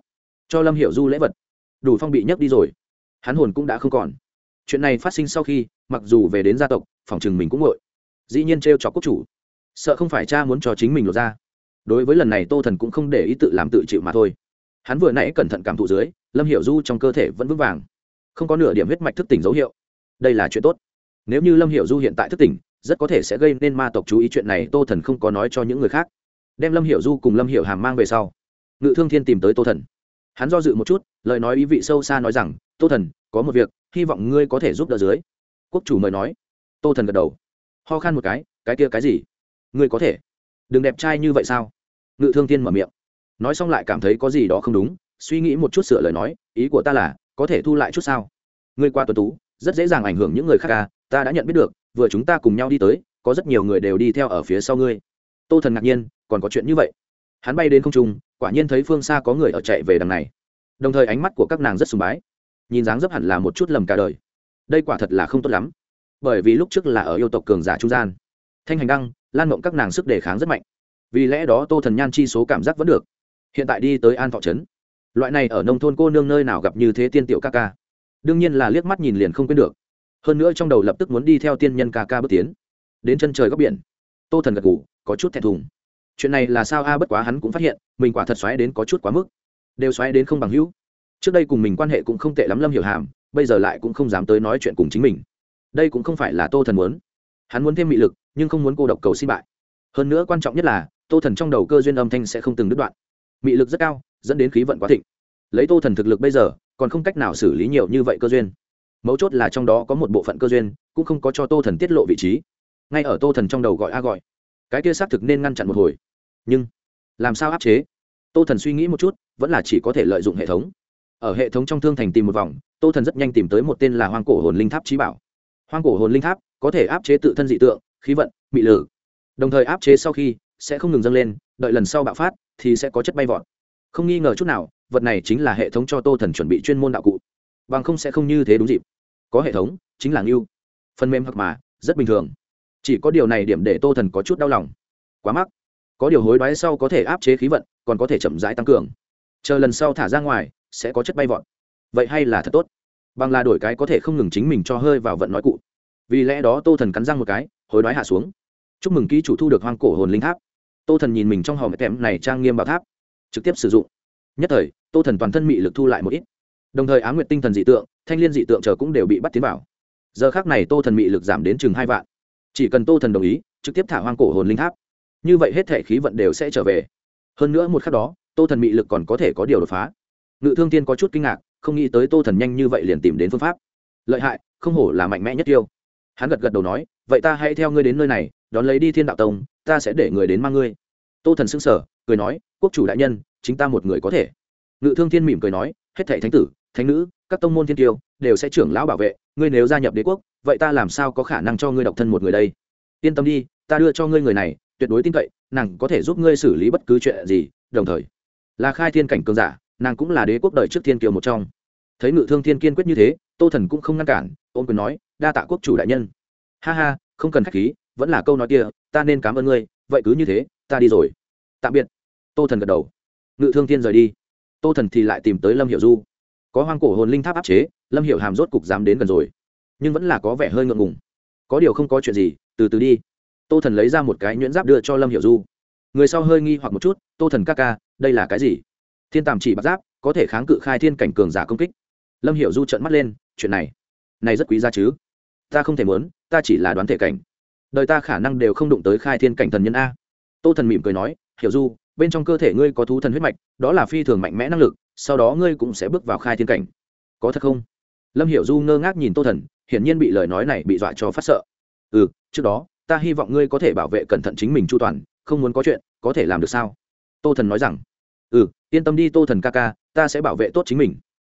Speaker 1: Cho lâm hiểu du lễ vật. Đủ phong bị nhấc đi rồi. Hắn hồn cũng đã không còn. Chuyện này phát sinh sau khi, mặc dù về đến gia tộc, phòng chừng mình cũng ngội dĩ nhiên t r e o chọc quốc chủ. Sợ không phải cha muốn cho chính mình lột ra đối với lần này tô thần cũng không để ý tự làm tự chịu mà thôi. Hắn vừa nãy cẩn thận cảm thụ dưới, lâm hiểu du trong cơ thể vẫn vững vàng. Không có nửa điểm huyết mạch thức tỉnh dấu hiệu. Đây là chuyện tốt. Nếu như lâm hiểu du hiện tại thức tỉnh rất có thể sẽ gây nên ma tộc chú ý chuyện này tô thần không có nói cho những người khác. Đem lâm hiểu du cùng lâm hiểu hàm mang về sau ngự thương thiên tìm tới tô thần. Hắn do dự một chút lời nói ý vị sâu xa nói rằng tô thần có một việc hy vọng ngươi có thể giúp đỡ dưới. Quốc chủ mời nói. Tô thần gật đầu. Ho khan một cái cái kia cái gì? Ngươi có thể. Đừng đẹp trai như vậy sao? Ngự thương thiên mở miệng. Nói xong lại cảm thấy có gì đó không đúng suy nghĩ một chút sửa lời nói ý của ta là có thể thu lại chút sao? Ngươi qua tuần tú rất dễ dàng ảnh hưởng những người khác ca à, ta đã nhận biết được vừa chúng ta cùng nhau đi tới, có rất nhiều người đều đi theo ở phía sau ngươi. Tô thần ngạc nhiên, còn có chuyện như vậy? Hắn bay đến không trung, quả nhiên thấy phương xa có người ở chạy về đằng này. Đồng thời ánh mắt của các nàng rất sùng bái. Nhìn dáng dấp hẳn là một chút lầm cả đời. Đây quả thật là không tốt lắm. Bởi vì lúc trước là ở yêu tộc cường giả trung gian. Thanh hành đăng, lan mộng các nàng sức đề kháng rất mạnh. Vì lẽ đó tô thần nhan chi số cảm giác vẫn được. Hiện tại đi tới an thọ trấn. Loại này ở nông thôn cô nương nơi nào gặp như thế tiên tiểu ca ca. Đương nhiên là liếc mắt nhìn liền không quên được hơn nữa trong đầu lập tức muốn đi theo tiên nhân ca ca bước tiến. Đến chân trời góc biển, tô thần gật ngủ có chút thẹn thùng. Chuyện này là sao a, bất quá hắn cũng phát hiện, mình quả thật xoáy đến có chút quá mức. Đều xoáy đến không bằng hữu. Trước đây cùng mình quan hệ cũng không tệ lắm lâm hiểu hàm, bây giờ lại cũng không dám tới nói chuyện cùng chính mình. Đây cũng không phải là tô thần muốn. Hắn muốn thêm mị lực, nhưng không muốn cô độc cầu xin bại. Hơn nữa quan trọng nhất là, tô thần trong đầu cơ duyên âm thanh sẽ không từng đứt đoạn. Mị lực rất cao, dẫn đến khí vận quá thịnh. Lấy tô thần thực lực bây giờ, còn không cách nào xử lý nhiều như vậy cơ duyên mấu chốt là trong đó có một bộ phận cơ duyên, cũng không có cho tô thần tiết lộ vị trí. Ngay ở tô thần trong đầu gọi a gọi. Cái kia xác thực nên ngăn chặn một hồi. Nhưng, làm sao áp chế? Tô thần suy nghĩ một chút, vẫn là chỉ có thể lợi dụng hệ thống. Ở hệ thống trong thương thành tìm một vòng, tô thần rất nhanh tìm tới một tên là hoang cổ hồn linh tháp trí bảo. Hoang cổ hồn linh tháp có thể áp chế tự thân dị tượng, khí vận bị lử đồng thời áp chế sau khi sẽ không ngừng dâng lên, đợi lần sau bạo phát thì sẽ có chất bay vọt. Không nghi ngờ chút nào, vật này chính là hệ thống cho tô thần chuẩn bị chuyên môn đạo cụ bằng không sẽ không như thế đúng dịp. Có hệ thống, chính là ngưu. Phần mềm hoặc mà, rất bình thường. Chỉ có điều này điểm để tô thần có chút đau lòng. Quá mắc. Có điều hối đoái sau có thể áp chế khí vận, còn có thể chậm rãi tăng cường. Chờ lần sau thả ra ngoài, sẽ có chất bay vọt. Vậy hay là thật tốt? Bằng là đổi cái có thể không ngừng chính mình cho hơi vào vận nói cụ. Vì lẽ đó tô thần cắn răng một cái, hối đoái hạ xuống. Chúc mừng ký chủ thu được hoang cổ hồn linh tháp. Tô thần nhìn mình trong hòm kèm này trang nghiêm bảo tháp. Trực tiếp sử dụng. Nhất thời, tô thần toàn thân mị lực thu lại một ít đồng thời á nguyệt tinh thần dị tượng, thanh liên dị tượng chờ cũng đều bị bắt tiến vào. Giờ khác này tô thần mị lực giảm đến chừng hai vạn. Chỉ cần tô thần đồng ý, trực tiếp thả hoang cổ hồn linh tháp. Như vậy hết thể khí vận đều sẽ trở về. Hơn nữa một khắc đó, tô thần mị lực còn có thể có điều đột phá. Ngự thương tiên có chút kinh ngạc, không nghĩ tới tô thần nhanh như vậy liền tìm đến phương pháp. Lợi hại, không hổ là mạnh mẽ nhất tiêu hắn gật gật đầu nói, vậy ta hãy theo ngươi đến nơi này, đón lấy đi thiên đạo tông, ta sẽ để người đến mang ngươi. Tô thần xưng sở cười nói, quốc chủ đại nhân, chính ta một người có thể. Ngự thương thiên mỉm cười nói, hết thảy thánh tử thánh nữ, các tông môn thiên tiêu đều sẽ trưởng lão bảo vệ, ngươi nếu gia nhập đế quốc, vậy ta làm sao có khả năng cho ngươi độc thân một người đây? Yên tâm đi, ta đưa cho ngươi người này, tuyệt đối tin cậy, nàng có thể giúp ngươi xử lý bất cứ chuyện gì, đồng thời, là khai thiên cảnh cường giả, nàng cũng là đế quốc đời trước thiên kiều một trong. Thấy ngự thương thiên kiên quyết như thế, tô thần cũng không ngăn cản ôm quyền nói, đa tạ quốc chủ đại nhân. Ha ha, không cần k h á c h khí, vẫn là câu nói kia, ta nên cảm ơn ngươi, vậy cứ như thế, ta đi rồi. Tạm biệt. Tô thần gật đầu. Ngự thương thiên rời đi. Tô thần thì lại tìm tới lâm hiệu du có hoang cổ hồn linh tháp áp chế, lâm hiệu hàm rốt cục dám đến gần rồi. Nhưng vẫn là có vẻ hơi ngượng ngùng. Có điều không có chuyện gì, từ từ đi. Tô thần lấy ra một cái nhuyễn giáp đưa cho lâm hiệu du. Người sau hơi nghi hoặc một chút, tô thần ca ca, đây là cái gì? Thiên tàm chỉ bắt giáp, có thể kháng cự khai thiên cảnh cường giả công kích. Lâm hiệu du trợn mắt lên, chuyện này này rất quý giá chứ? Ta không thể muốn, ta chỉ là đoán thể cảnh. Đời ta khả năng đều không đụng tới khai thiên cảnh thần nhân a. Tô thần mỉm cười nói, hiểu du, bên trong cơ thể ngươi có thú thần huyết mạch, đó là phi thường mạnh mẽ năng lực sau đó ngươi cũng sẽ bước vào khai thiên cảnh. Có thật không? Lâm hiểu du ngơ ngác nhìn tô thần, hiển nhiên bị lời nói này bị dọa cho phát sợ. Ừ trước đó, ta hy vọng ngươi có thể bảo vệ cẩn thận chính mình chu toàn, không muốn có chuyện, có thể làm được sao? Tô thần nói rằng ừ yên tâm đi tô thần ca ca, ta sẽ bảo vệ tốt chính mình.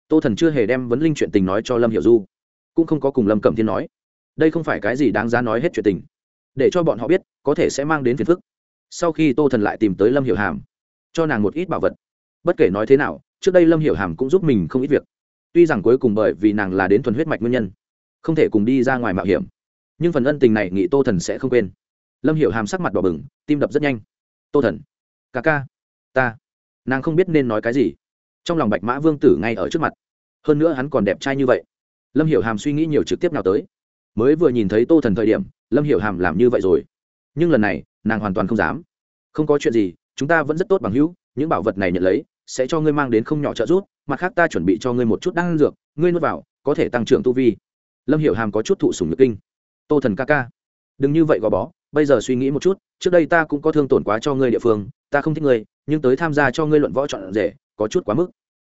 Speaker 1: Tô thần chưa hề đem vấn linh chuyện tình nói cho lâm hiểu du, cũng không có cùng lâm cẩm thiên nói. Đây không phải cái gì đáng giá nói hết chuyện tình. Để cho bọn họ biết, có thể sẽ mang đến phiền phức. Sau khi tô thần lại tìm tới lâm hiểu hàm, cho nàng một ít bảo vật. Bất kể nói thế nào trước đây lâm hiểu hàm cũng giúp mình không ít việc tuy rằng cuối cùng bởi vì nàng là đến thuần huyết mạch nguyên nhân không thể cùng đi ra ngoài mạo hiểm nhưng phần ân tình này nghị tô thần sẽ không quên lâm hiểu hàm sắc mặt đỏ bừng tim đập rất nhanh tô thần ca ca ta nàng không biết nên nói cái gì trong lòng bạch mã vương tử ngay ở trước mặt hơn nữa hắn còn đẹp trai như vậy lâm hiểu hàm suy nghĩ nhiều trực tiếp nào tới mới vừa nhìn thấy tô thần thời điểm lâm hiểu hàm làm như vậy rồi nhưng lần này nàng hoàn toàn không dám không có chuyện gì chúng ta vẫn rất tốt bằng hữu những bảo vật này nhận lấy sẽ cho ngươi mang đến không nhỏ trợ giúp, mặt khác ta chuẩn bị cho ngươi một chút đan dược, ngươi nuốt vào, có thể tăng trưởng tu vi. Lâm hiểu hàm có chút thụ sùng nhược kinh. Tô thần ca ca, đừng như vậy gò bó, bây giờ suy nghĩ một chút, trước đây ta cũng có thương tổn quá cho ngươi địa phương, ta không thích ngươi, nhưng tới tham gia cho ngươi luận võ chọn rể, có chút quá mức.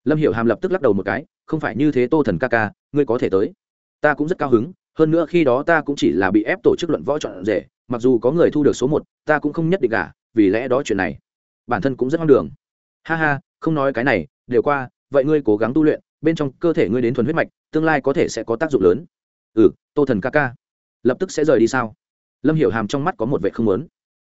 Speaker 1: Lâm hiểu hàm lập tức lắc đầu một cái, không phải như thế tô thần ca ca, ngươi có thể tới. Ta cũng rất cao hứng, hơn nữa khi đó ta cũng chỉ là bị ép tổ chức luận võ chọn rể, mặc dù có người thu được số một, ta cũng không nhất định cả vì lẽ đó chuyện này, bản thân cũng rất hoang đường. Ha ha không nói cái này, đều qua, vậy ngươi cố gắng tu luyện, bên trong cơ thể ngươi đến thuần huyết mạch, tương lai có thể sẽ có tác dụng lớn. Ừ tô thần ca ca, lập tức sẽ rời đi sao? Lâm hiểu hàm trong mắt có một vệ không lớn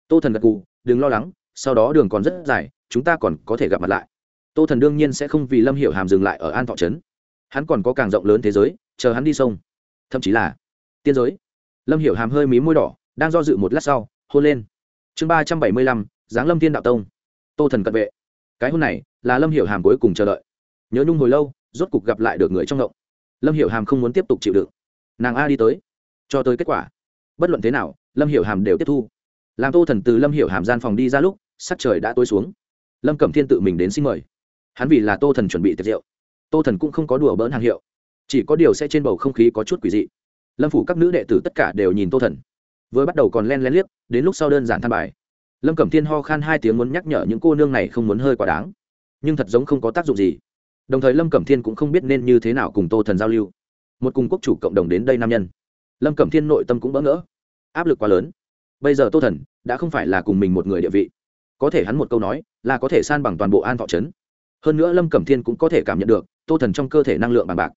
Speaker 1: tô thần gật cù đừng lo lắng, sau đó đường còn rất dài, chúng ta còn có thể gặp mặt lại. Tô thần đương nhiên sẽ không vì lâm hiểu hàm dừng lại ở an thọ trấn. Hắn còn có càng rộng lớn thế giới, chờ hắn đi sông. Thậm chí là tiên giới. Lâm hiểu hàm hơi mí môi đỏ, đang do dự một lát sau, hôn lên. Chương ba trăm bảy mươi lăm, giáng lâm thiên đạo tông. Tô thần cận vệ cái hôn này, là lâm hiểu hàm cuối cùng chờ đợi. Nhớ nhung hồi lâu, rốt cục gặp lại được người trong ngộng. Lâm hiểu hàm không muốn tiếp tục chịu đựng. Nàng a đi tới. Cho tới kết quả. Bất luận thế nào, lâm hiểu hàm đều tiếp thu. Làm tô thần từ lâm hiểu hàm gian phòng đi ra lúc, sắc trời đã tối xuống. Lâm cẩm thiên tự mình đến xin mời. Hắn vì là tô thần chuẩn bị tiệc rượu. Tô thần cũng không có đùa bỡn hàng hiệu. Chỉ có điều sẽ trên bầu không khí có chút quỷ dị. Lâm phủ các nữ đệ tử tất cả đều nhìn tô thần. Vừa bắt đầu còn len len liếc, đến lúc sau đơn giản than bài lâm cẩm thiên ho khan hai tiếng muốn nhắc nhở những cô nương này không muốn hơi quá đáng. Nhưng thật giống không có tác dụng gì. Đồng thời lâm cẩm thiên cũng không biết nên như thế nào cùng tô thần giao lưu. Một cùng quốc chủ cộng đồng đến đây nam nhân. Lâm cẩm thiên nội tâm cũng bỡ ngỡ. Áp lực quá lớn. Bây giờ tô thần đã không phải là cùng mình một người địa vị. Có thể hắn một câu nói là có thể san bằng toàn bộ an thọ trấn. Hơn nữa lâm cẩm thiên cũng có thể cảm nhận được tô thần trong cơ thể năng lượng bằng bạc.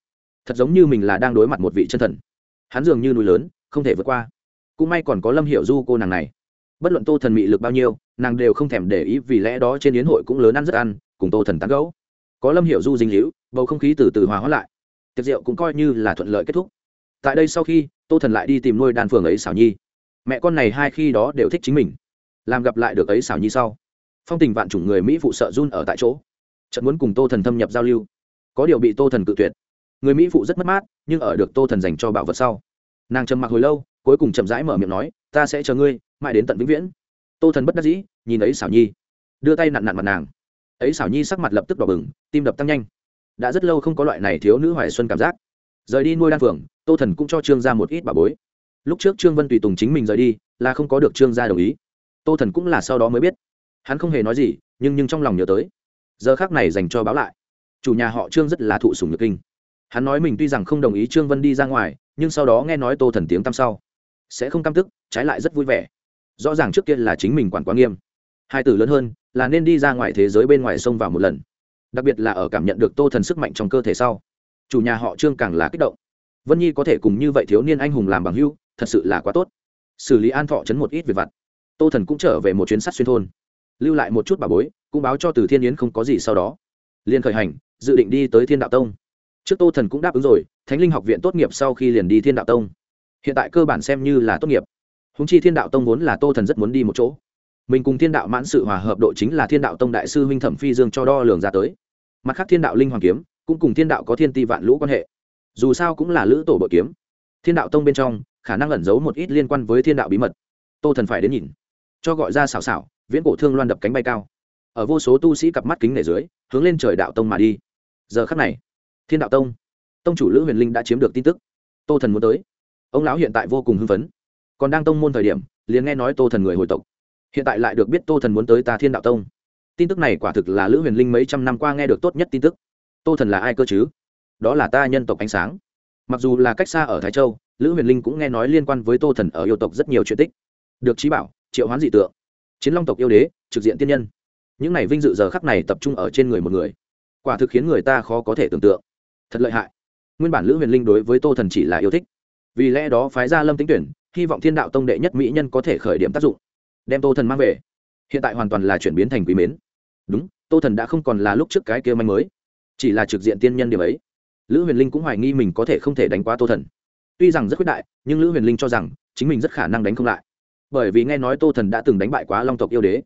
Speaker 1: Thật giống như mình là đang đối mặt một vị chân thần. Hắn dường như núi lớn, không thể vượt qua. Cũng may còn có lâm hiệu du cô nàng này bất luận tô thần mị lực bao nhiêu, nàng đều không thèm để ý vì lẽ đó trên yến hội cũng lớn ăn rất ăn, cùng tô thần tán gấu có lâm hiệu du dinh hữu bầu không khí từ từ hòa hóa lại. Tiệc rượu cũng coi như là thuận lợi kết thúc. Tại đây sau khi, tô thần lại đi tìm nuôi đan phường ấy xảo nhi. Mẹ con này hai khi đó đều thích chính mình. Làm gặp lại được ấy xảo nhi sau, phong tình vạn chủng người mỹ phụ sợ run ở tại chỗ. Trận muốn cùng tô thần thâm nhập giao lưu. Có điều bị tô thần cự tuyệt. Người mỹ phụ rất mất mát, nhưng ở được tô thần dành cho bảo vật sau. Nàng trầm mặc hồi lâu, cuối cùng chậm rãi mở miệng nói, ta sẽ chờ ngươi mãi đến tận vĩnh viễn. Tô thần bất đắc dĩ, nhìn ấy xảo nhi. Đưa tay nặn nặn mặt nàng. Ấy xảo nhi sắc mặt lập tức đỏ bừng, tim đập tăng nhanh. Đã rất lâu không có loại này thiếu nữ hoài xuân cảm giác. Rời đi nuôi đan phượng tô thần cũng cho trương ra một ít bà bối. Lúc trước trương vân tùy tùng chính mình rời đi, là không có được trương gia đồng ý. Tô thần cũng là sau đó mới biết. Hắn không hề nói gì, nhưng nhưng trong lòng nhớ tới. Giờ khác này dành cho báo lại. Chủ nhà họ trương rất là thụ sùng nhược kinh. Hắn nói mình tuy rằng không đồng ý trương vân đi ra ngoài, nhưng sau đó nghe nói tô thần tiếng tăm sau, sẽ không căm tức, trái lại rất vui vẻ rõ ràng trước kia là chính mình quản quá nghiêm. Hai từ lớn hơn, là nên đi ra ngoài thế giới bên ngoài sông vào một lần. Đặc biệt là ở cảm nhận được tô thần sức mạnh trong cơ thể sau. Chủ nhà họ trương càng là kích động. Vân nhi có thể cùng như vậy thiếu niên anh hùng làm bằng hưu thật sự là quá tốt. Xử lý an thọ chấn một ít về vặt. Tô thần cũng trở về một chuyến sắt xuyên thôn. Lưu lại một chút bà bối, cũng báo cho từ thiên yến không có gì sau đó. Liền khởi hành, dự định đi tới thiên đạo tông. Trước tô thần cũng đáp ứng rồi, thánh linh học viện tốt nghiệp sau khi liền đi thiên đạo tông. Hiện tại cơ bản xem như là tốt nghiệp húng chi thiên đạo tông vốn là tô thần rất muốn đi một chỗ. Mình cùng thiên đạo mãn sự hòa hợp độ chính là thiên đạo tông đại sư huynh thẩm phi dương cho đo lường ra tới. Mặt khác thiên đạo linh hoàng kiếm, cũng cùng thiên đạo có thiên ti vạn lũ quan hệ. Dù sao cũng là lữ tổ bội kiếm. Thiên đạo tông bên trong, khả năng ẩn giấu một ít liên quan với thiên đạo bí mật. Tô thần phải đến nhìn. Cho gọi ra xảo xảo, viễn cổ thương loan đập cánh bay cao. Ở vô số tu sĩ cặp mắt kính nể dưới, hướng lên trời đạo tông mà đi. Giờ khắc này, thiên đạo tông tông chủ lữ huyền linh đã chiếm được tin tức. Tô thần muốn tới. Ông lão hiện tại vô cùng hưng phấn còn đang tông môn thời điểm, liền nghe nói tô thần người hồi tộc. Hiện tại lại được biết tô thần muốn tới ta thiên đạo tông. Tin tức này quả thực là lữ huyền linh mấy trăm năm qua nghe được tốt nhất tin tức. Tô thần là ai cơ chứ? Đó là ta nhân tộc ánh sáng. Mặc dù là cách xa ở thái châu, lữ huyền linh cũng nghe nói liên quan với tô thần ở yêu tộc rất nhiều chuyện tích. Được trí bảo, triệu hoán dị tượng. Chiến long tộc yêu đế, trực diện tiên nhân. Những này vinh dự giờ khắc này tập trung ở trên người một người. Quả thực khiến người ta khó có thể tưởng tượng. Thật lợi hại. Nguyên bản lữ huyền linh đối với tô thần chỉ là yêu thích. Vì lẽ đó phái ra lâm tính tuyển hy vọng thiên đạo tông đệ nhất mỹ nhân có thể khởi điểm tác dụng. Đem tô thần mang về. Hiện tại hoàn toàn là chuyển biến thành quý mến. Đúng, tô thần đã không còn là lúc trước cái kia manh mới. Chỉ là trực diện tiên nhân điểm ấy. Lữ huyền linh cũng hoài nghi mình có thể không thể đánh qua tô thần. Tuy rằng rất quyết đại, nhưng lữ huyền linh cho rằng chính mình rất khả năng đánh không lại. Bởi vì nghe nói tô thần đã từng đánh bại quá long tộc yêu đế.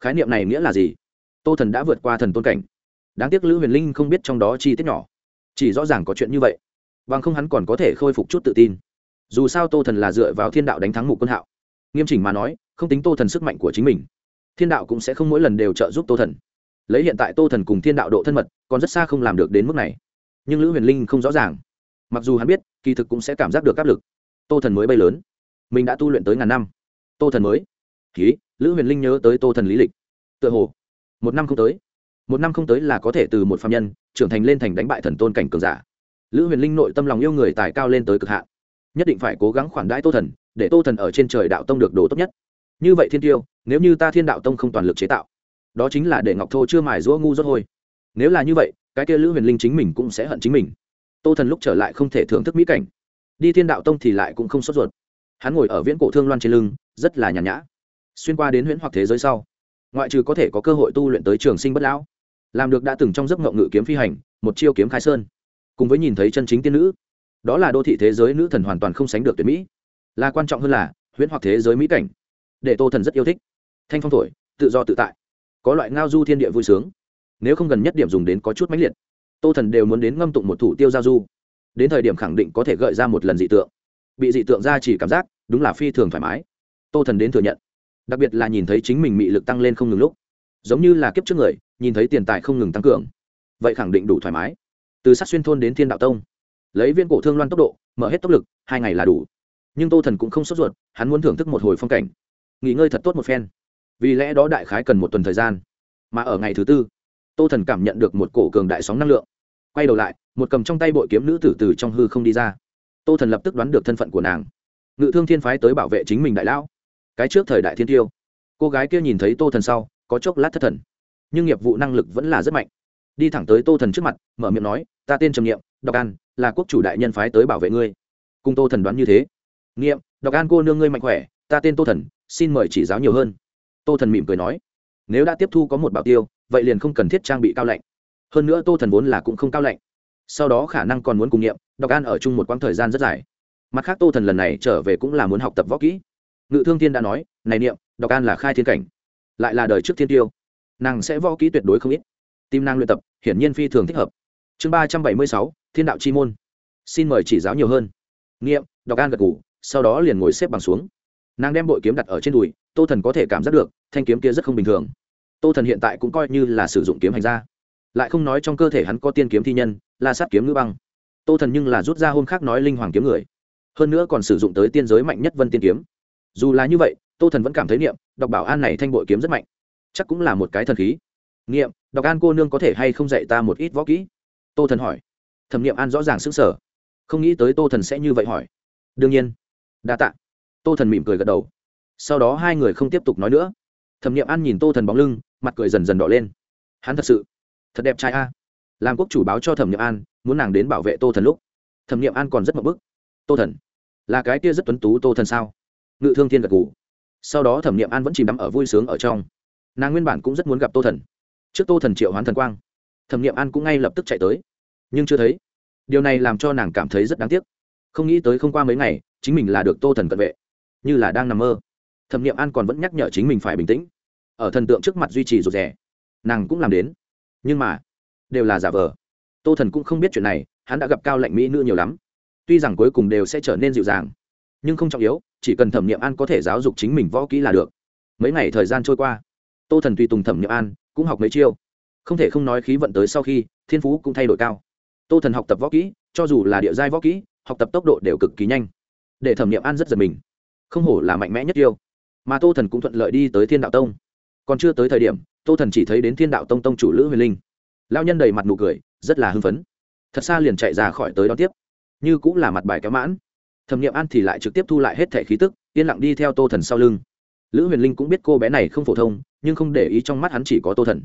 Speaker 1: Khái niệm này nghĩa là gì? Tô thần đã vượt qua thần tôn cảnh. Đáng tiếc lữ huyền linh không biết trong đó chi tiết nhỏ. Chỉ rõ ràng có chuyện như vậy. Bằng không hắn còn có thể khôi phục chút tự tin dù sao tô thần là dựa vào thiên đạo đánh thắng mục quân hạo. Nghiêm chỉnh mà nói, không tính tô thần sức mạnh của chính mình, thiên đạo cũng sẽ không mỗi lần đều trợ giúp tô thần. Lấy hiện tại tô thần cùng thiên đạo độ thân mật, còn rất xa không làm được đến mức này. Nhưng lữ huyền linh không rõ ràng. Mặc dù hắn biết, kỳ thực cũng sẽ cảm giác được áp lực. Tô thần mới bay lớn. Mình đã tu luyện tới ngàn năm. Tô thần mới. Ký lữ huyền linh nhớ tới tô thần lý lịch. Tựa hồ, một năm không tới. Một năm không tới là có thể từ một phạm nhân, trưởng thành lên thành đánh bại thần tôn cảnh cường giả. Lữ huyền linh nội tâm lòng yêu người tài cao lên tới cực hạn nhất định phải cố gắng khoản đãi tô thần, để tô thần ở trên trời đạo tông được đồ tốt nhất. Như vậy thiên tiêu, nếu như ta thiên đạo tông không toàn lực chế tạo, đó chính là để ngọc thô chưa mài rũa ngu rốt hôi. Nếu là như vậy, cái kia lữ huyền linh chính mình cũng sẽ hận chính mình. Tô thần lúc trở lại không thể thưởng thức mỹ cảnh. Đi thiên đạo tông thì lại cũng không sốt ruột. Hắn ngồi ở viễn cổ thương loan trên lưng, rất là nhàn nhã. Xuyên qua đến huyễn hoặc thế giới sau, ngoại trừ có thể có cơ hội tu luyện tới trường sinh bất lão, làm được đã từng trong giấc ngộng ngự kiếm phi hành, một chiêu kiếm khai sơn. Cùng với nhìn thấy chân chính tiên nữ đó là đô thị thế giới nữ thần hoàn toàn không sánh được tuyệt mỹ. Là quan trọng hơn là, huyễn hoặc thế giới mỹ cảnh. Để tô thần rất yêu thích. Thanh phong thổi, tự do tự tại. Có loại ngao du thiên địa vui sướng. Nếu không gần nhất điểm dùng đến có chút mãnh liệt, tô thần đều muốn đến ngâm tụng một thủ tiêu giao du. Đến thời điểm khẳng định có thể gợi ra một lần dị tượng. Bị dị tượng ra chỉ cảm giác, đúng là phi thường thoải mái. Tô thần đến thừa nhận. Đặc biệt là nhìn thấy chính mình mị lực tăng lên không ngừng lúc. Giống như là kiếp trước người, nhìn thấy tiền tài không ngừng tăng cường. Vậy khẳng định đủ thoải mái. Từ sát xuyên thôn đến thiên đạo tông lấy viên cổ thương loan tốc độ, mở hết tốc lực, hai ngày là đủ. Nhưng tô thần cũng không sốt ruột, hắn muốn thưởng thức một hồi phong cảnh. Nghỉ ngơi thật tốt một phen. Vì lẽ đó đại khái cần một tuần thời gian. Mà ở ngày thứ tư, tô thần cảm nhận được một cổ cường đại sóng năng lượng. Quay đầu lại, một cầm trong tay bội kiếm nữ tử từ trong hư không đi ra. Tô thần lập tức đoán được thân phận của nàng. Ngự thương thiên phái tới bảo vệ chính mình đại lão. Cái trước thời đại thiên tiêu. Cô gái kia nhìn thấy tô thần sau, có chốc lát thất thần. Nhưng nghiệp vụ năng lực vẫn là rất mạnh đi thẳng tới tô thần trước mặt, mở miệng nói, ta tên trầm nghiệm đọc an, là quốc chủ đại nhân phái tới bảo vệ ngươi. Cùng tô thần đoán như thế. Nghiệm đọc an cô nương ngươi mạnh khỏe, ta tên tô thần, xin mời chỉ giáo nhiều hơn. Tô thần mỉm cười nói, nếu đã tiếp thu có một bảo tiêu, vậy liền không cần thiết trang bị cao lạnh. Hơn nữa tô thần vốn là cũng không cao lạnh. Sau đó khả năng còn muốn cùng nghiệm đọc an ở chung một quãng thời gian rất dài. Mặt khác tô thần lần này trở về cũng là muốn học tập võ kỹ. Ngự thương thiên đã nói, này niệm đọc an là khai thiên cảnh, lại là đời trước thiên tiêu, nàng sẽ võ kỹ tuyệt đối không ít tim năng luyện tập, hiển nhiên phi thường thích hợp. Chương ba trăm bảy mươi sáu, thiên đạo chi môn. Xin mời chỉ giáo nhiều hơn. Nghiệm, đọc an gật ngủ sau đó liền ngồi xếp bằng xuống. Nàng đem bội kiếm đặt ở trên đùi, tô thần có thể cảm giác được, thanh kiếm kia rất không bình thường. Tô thần hiện tại cũng coi như là sử dụng kiếm hành ra lại không nói trong cơ thể hắn có tiên kiếm thi nhân là sát kiếm ngữ băng. Tô thần nhưng là rút ra hôm khác nói linh hoàng kiếm người. Hơn nữa còn sử dụng tới tiên giới mạnh nhất vân tiên kiếm. Dù là như vậy, tô thần vẫn cảm thấy niệm, đọc bảo an này thanh bội kiếm rất mạnh. Chắc cũng là một cái thần khí. Nghiệm, đọc an cô nương có thể hay không dạy ta một ít võ kỹ? Tô thần hỏi. Thẩm niệm an rõ ràng xứng sở không nghĩ tới tô thần sẽ như vậy hỏi. Đương nhiên. Đa t ạ tô thần mỉm cười gật đầu. Sau đó hai người không tiếp tục nói nữa. Thẩm niệm an nhìn tô thần bóng lưng mặt cười dần dần đỏ lên. Hắn thật sự thật đẹp trai a. Làm quốc chủ báo cho thẩm niệm an muốn nàng đến bảo vệ tô thần lúc. Thẩm niệm an còn rất mập bức. Tô thần là cái kia rất tuấn tú tô thần sao? Ngự thương thiên gật g ủ sau đó thẩm niệm an vẫn chìm đắm ở vui sướng ở trong. Nàng nguyên bản cũng rất muốn gặp tô thần trước tô thần triệu hoán thần quang, thẩm niệm an cũng ngay lập tức chạy tới. Nhưng chưa thấy. Điều này làm cho nàng cảm thấy rất đáng tiếc. Không nghĩ tới không qua mấy ngày, chính mình là được tô thần cận vệ. Như là đang nằm mơ. Thẩm niệm an còn vẫn nhắc nhở chính mình phải bình tĩnh. Ở thần tượng trước mặt duy trì rụt rè, nàng cũng làm đến. Nhưng mà, đều là giả vờ. Tô thần cũng không biết chuyện này, hắn đã gặp cao lạnh mỹ nữ nhiều lắm. Tuy rằng cuối cùng đều sẽ trở nên dịu dàng, nhưng không trọng yếu, chỉ cần thẩm nghiệm an có thể giáo dục chính mình võ kỹ là được. Mấy ngày thời gian trôi qua, tô thần tùy tùng thẩm nghiệm an cũng học mấy chiêu. Không thể không nói khí vận tới sau khi, thiên phú cũng thay đổi cao. Tô thần học tập võ kỹ, cho dù là địa giai võ kỹ, học tập tốc độ đều cực kỳ nhanh. Để thẩm nghiệm an rất giật mình. Không hổ là mạnh mẽ nhất yêu mà tô thần cũng thuận lợi đi tới thiên đạo tông. Còn chưa tới thời điểm, tô thần chỉ thấy đến thiên đạo tông tông chủ lữ huyền linh. Lao nhân đầy mặt nụ cười, rất là hưng phấn. Thật xa liền chạy ra khỏi tới đón tiếp. Như cũng là mặt bài kéo mãn. Thẩm nghiệm an thì lại trực tiếp thu lại hết thẻ khí tức, yên lặng đi theo tô thần sau lưng. Lữ huyền linh cũng biết cô bé này không phổ thông nhưng không để ý trong mắt hắn chỉ có tô thần.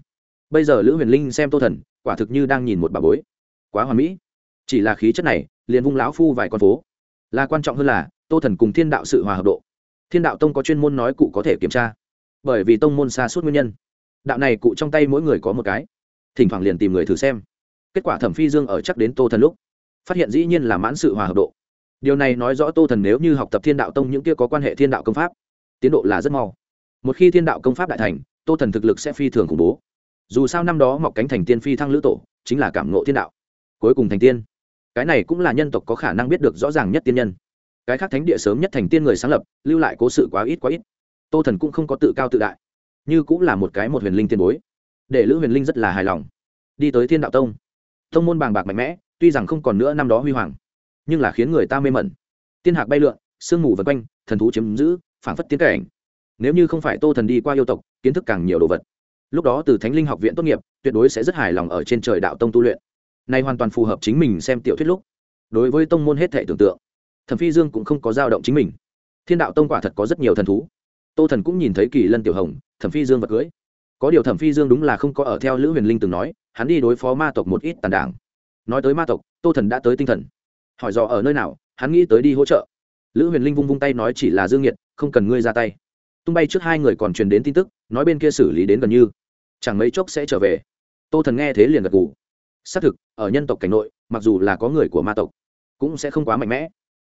Speaker 1: Bây giờ lữ huyền linh xem tô thần, quả thực như đang nhìn một bà bối. Quá hoà mỹ. Chỉ là khí chất này, liền vung lão phu vài con phố. Là quan trọng hơn là, tô thần cùng thiên đạo sự hòa hợp độ. Thiên đạo tông có chuyên môn nói cụ có thể kiểm tra. Bởi vì tông môn xa suốt nguyên nhân. Đạo này cụ trong tay mỗi người có một cái. Thỉnh thoảng liền tìm người thử xem. Kết quả thẩm phi dương ở chắc đến tô thần lúc, phát hiện dĩ nhiên là mãn sự hòa hợp độ. Điều này nói rõ tô thần nếu như học tập thiên đạo tông những kia có quan hệ thiên đạo công pháp, tiến độ là rất mau. Một khi thiên đạo công pháp đại thành tô thần thực lực sẽ phi thường khủng bố. Dù sao năm đó mọc cánh thành tiên phi thăng lữ tổ chính là cảm ngộ thiên đạo. Cuối cùng thành tiên. Cái này cũng là nhân tộc có khả năng biết được rõ ràng nhất tiên nhân. Cái khác thánh địa sớm nhất thành tiên người sáng lập, lưu lại cố sự quá ít quá ít. Tô thần cũng không có tự cao tự đại, như cũng là một cái một huyền linh tiên bối. Để lữ huyền linh rất là hài lòng. Đi tới thiên đạo tông. Tông môn bàng bạc mạnh mẽ, tuy rằng không còn nữa năm đó huy hoàng, nhưng là khiến người ta mê mẩn. Tiên hạc bay lượn, sương mù vân quanh, thần thú chiếm giữ phản phất tiến cảnh. Nếu như không phải tô thần đi qua yêu tộc kiến thức càng nhiều đồ vật. Lúc đó từ thánh linh học viện tốt nghiệp, tuyệt đối sẽ rất hài lòng ở trên trời đạo tông tu luyện. Nay hoàn toàn phù hợp chính mình xem tiểu thuyết lúc. Đối với tông môn hết thể tưởng tượng, thẩm phi dương cũng không có dao động chính mình. Thiên đạo tông quả thật có rất nhiều thần thú. Tô thần cũng nhìn thấy kỳ lân tiểu hồng, thẩm phi dương vật cưới có điều thẩm phi dương đúng là không có ở theo lữ huyền linh từng nói, hắn đi đối phó ma tộc một ít tàn đảng. Nói tới ma tộc, tô thần đã tới tinh thần. Hỏi dò ở nơi nào, hắn nghĩ tới đi hỗ trợ. Lữ huyền linh vung vung tay nói chỉ là dương nhiệt, không cần ngươi ra tay tung bay trước hai người còn truyền đến tin tức, nói bên kia xử lý đến gần như. Chẳng mấy chốc sẽ trở về. Tô thần nghe thế liền gật gù. Xác thực, ở nhân tộc cảnh nội, mặc dù là có người của ma tộc, cũng sẽ không quá mạnh mẽ.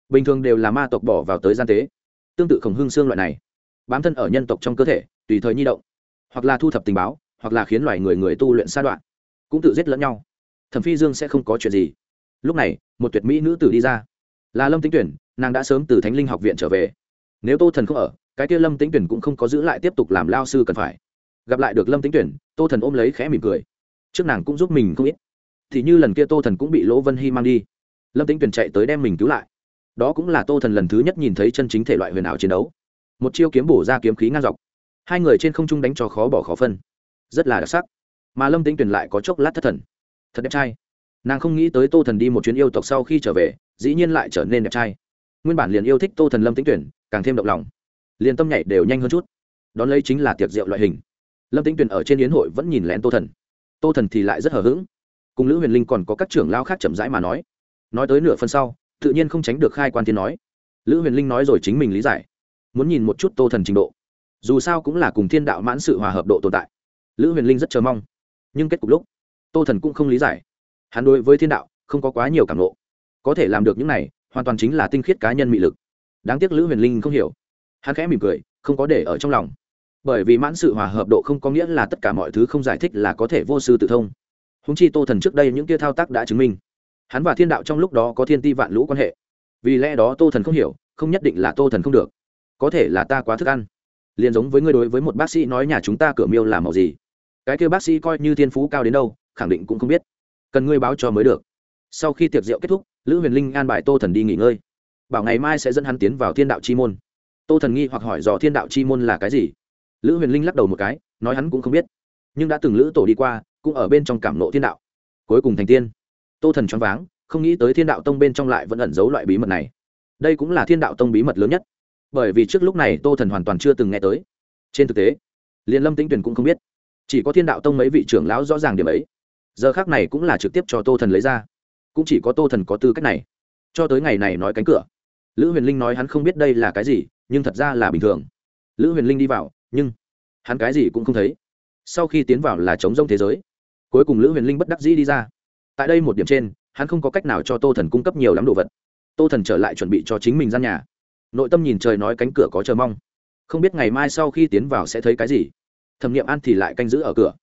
Speaker 1: Bình thường đều là ma tộc bỏ vào tới gian tế. Tương tự khổng hương xương loại này. Bám thân ở nhân tộc trong cơ thể, tùy thời nhi động. Hoặc là thu thập tình báo, hoặc là khiến loài người người tu luyện sa đoạn. Cũng tự giết lẫn nhau. Thẩm phi dương sẽ không có chuyện gì. Lúc này, một tuyệt mỹ nữ tử đi ra. Là lâm tính tuyển, nàng đã sớm từ thánh linh học viện trở về. Nếu tô thần không ở cái kia lâm tính tuyển cũng không có giữ lại tiếp tục làm lao sư cần phải. Gặp lại được lâm tính tuyển, tô thần ôm lấy khẽ mỉm cười. Trước nàng cũng giúp mình không ít. Thì như lần kia tô thần cũng bị lỗ vân hy mang đi. Lâm tính tuyển chạy tới đem mình cứu lại. Đó cũng là tô thần lần thứ nhất nhìn thấy chân chính thể loại huyền ảo chiến đấu. Một chiêu kiếm bổ ra kiếm khí ngang dọc. Hai người trên không trung đánh cho khó bỏ khó phân. Rất là đặc sắc. Mà lâm tính tuyển lại có chốc lát thất thần. Thật đẹp trai. Nàng không nghĩ tới tô thần đi một chuyến yêu tộc sau khi trở về, dĩ nhiên lại trở nên đẹp trai. Nguyên bản liền yêu thích tô thần lâm tính tuyển, càng thêm động lòng liền tâm nhảy đều nhanh hơn chút. Đón lấy chính là tiệc rượu loại hình. Lâm tính Tuyền ở trên yến hội vẫn nhìn lén tô thần. Tô thần thì lại rất hờ hững. Cùng lữ huyền linh còn có các trưởng lao khác chậm rãi mà nói. Nói tới nửa phần sau, tự nhiên không tránh được khai quan tiên nói. Lữ huyền linh nói rồi chính mình lý giải. Muốn nhìn một chút tô thần trình độ. Dù sao cũng là cùng thiên đạo mãn sự hòa hợp độ tồn tại. Lữ huyền linh rất chờ mong. Nhưng kết cục lúc, tô thần cũng không lý giải. Hắn đối với thiên đạo không có quá nhiều cảm lộ có thể làm được những này, hoàn toàn chính là tinh khiết cá nhân mị lực. Đáng tiếc lữ huyền linh không hiểu hắn khẽ mỉm cười, không có để ở trong lòng. Bởi vì mãn sự hòa hợp độ không có nghĩa là tất cả mọi thứ không giải thích là có thể vô sư tự thông. Húng chi tô thần trước đây những kia thao tác đã chứng minh. Hắn và thiên đạo trong lúc đó có thiên ti vạn lũ quan hệ. Vì lẽ đó tô thần không hiểu, không nhất định là tô thần không được. Có thể là ta quá thức ăn. Liền giống với ngươi đối với một bác sĩ nói nhà chúng ta cửa miêu làm màu gì. Cái kêu bác sĩ coi như thiên phú cao đến đâu, khẳng định cũng không biết. Cần ngươi báo cho mới được. Sau khi tiệc rượu kết thúc, lữ huyền linh an bài tô thần đi nghỉ ngơi. Bảo ngày mai sẽ dẫn hắn tiến vào thiên đạo chi môn tô thần nghi hoặc hỏi dò thiên đạo chi môn là cái gì? Lữ huyền linh lắc đầu một cái, nói hắn cũng không biết, nhưng đã từng lữ tổ đi qua, cũng ở bên trong cảm nộ thiên đạo. Cuối cùng thành tiên. Tô thần choáng váng, không nghĩ tới thiên đạo tông bên trong lại vẫn ẩn giấu loại bí mật này. Đây cũng là thiên đạo tông bí mật lớn nhất. Bởi vì trước lúc này tô thần hoàn toàn chưa từng nghe tới. Trên thực tế liền lâm tĩnh tuyền cũng không biết. Chỉ có thiên đạo tông mấy vị trưởng lão rõ ràng điểm ấy. Giờ khác này cũng là trực tiếp cho tô thần lấy ra. Cũng chỉ có tô thần có tư cách này. Cho tới ngày này nói cánh cửa, lữ huyền linh nói hắn không biết đây là cái gì nhưng thật ra là bình thường. Lữ huyền linh đi vào, nhưng hắn cái gì cũng không thấy. Sau khi tiến vào là chống rông thế giới, cuối cùng lữ huyền linh bất đắc dĩ đi ra. Tại đây một điểm trên, hắn không có cách nào cho tô thần cung cấp nhiều lắm đồ vật. Tô thần trở lại chuẩn bị cho chính mình gian nhà. Nội tâm nhìn trời nói cánh cửa có chờ mong. Không biết ngày mai sau khi tiến vào sẽ thấy cái gì. Thẩm nghiệm an thì lại canh giữ ở cửa.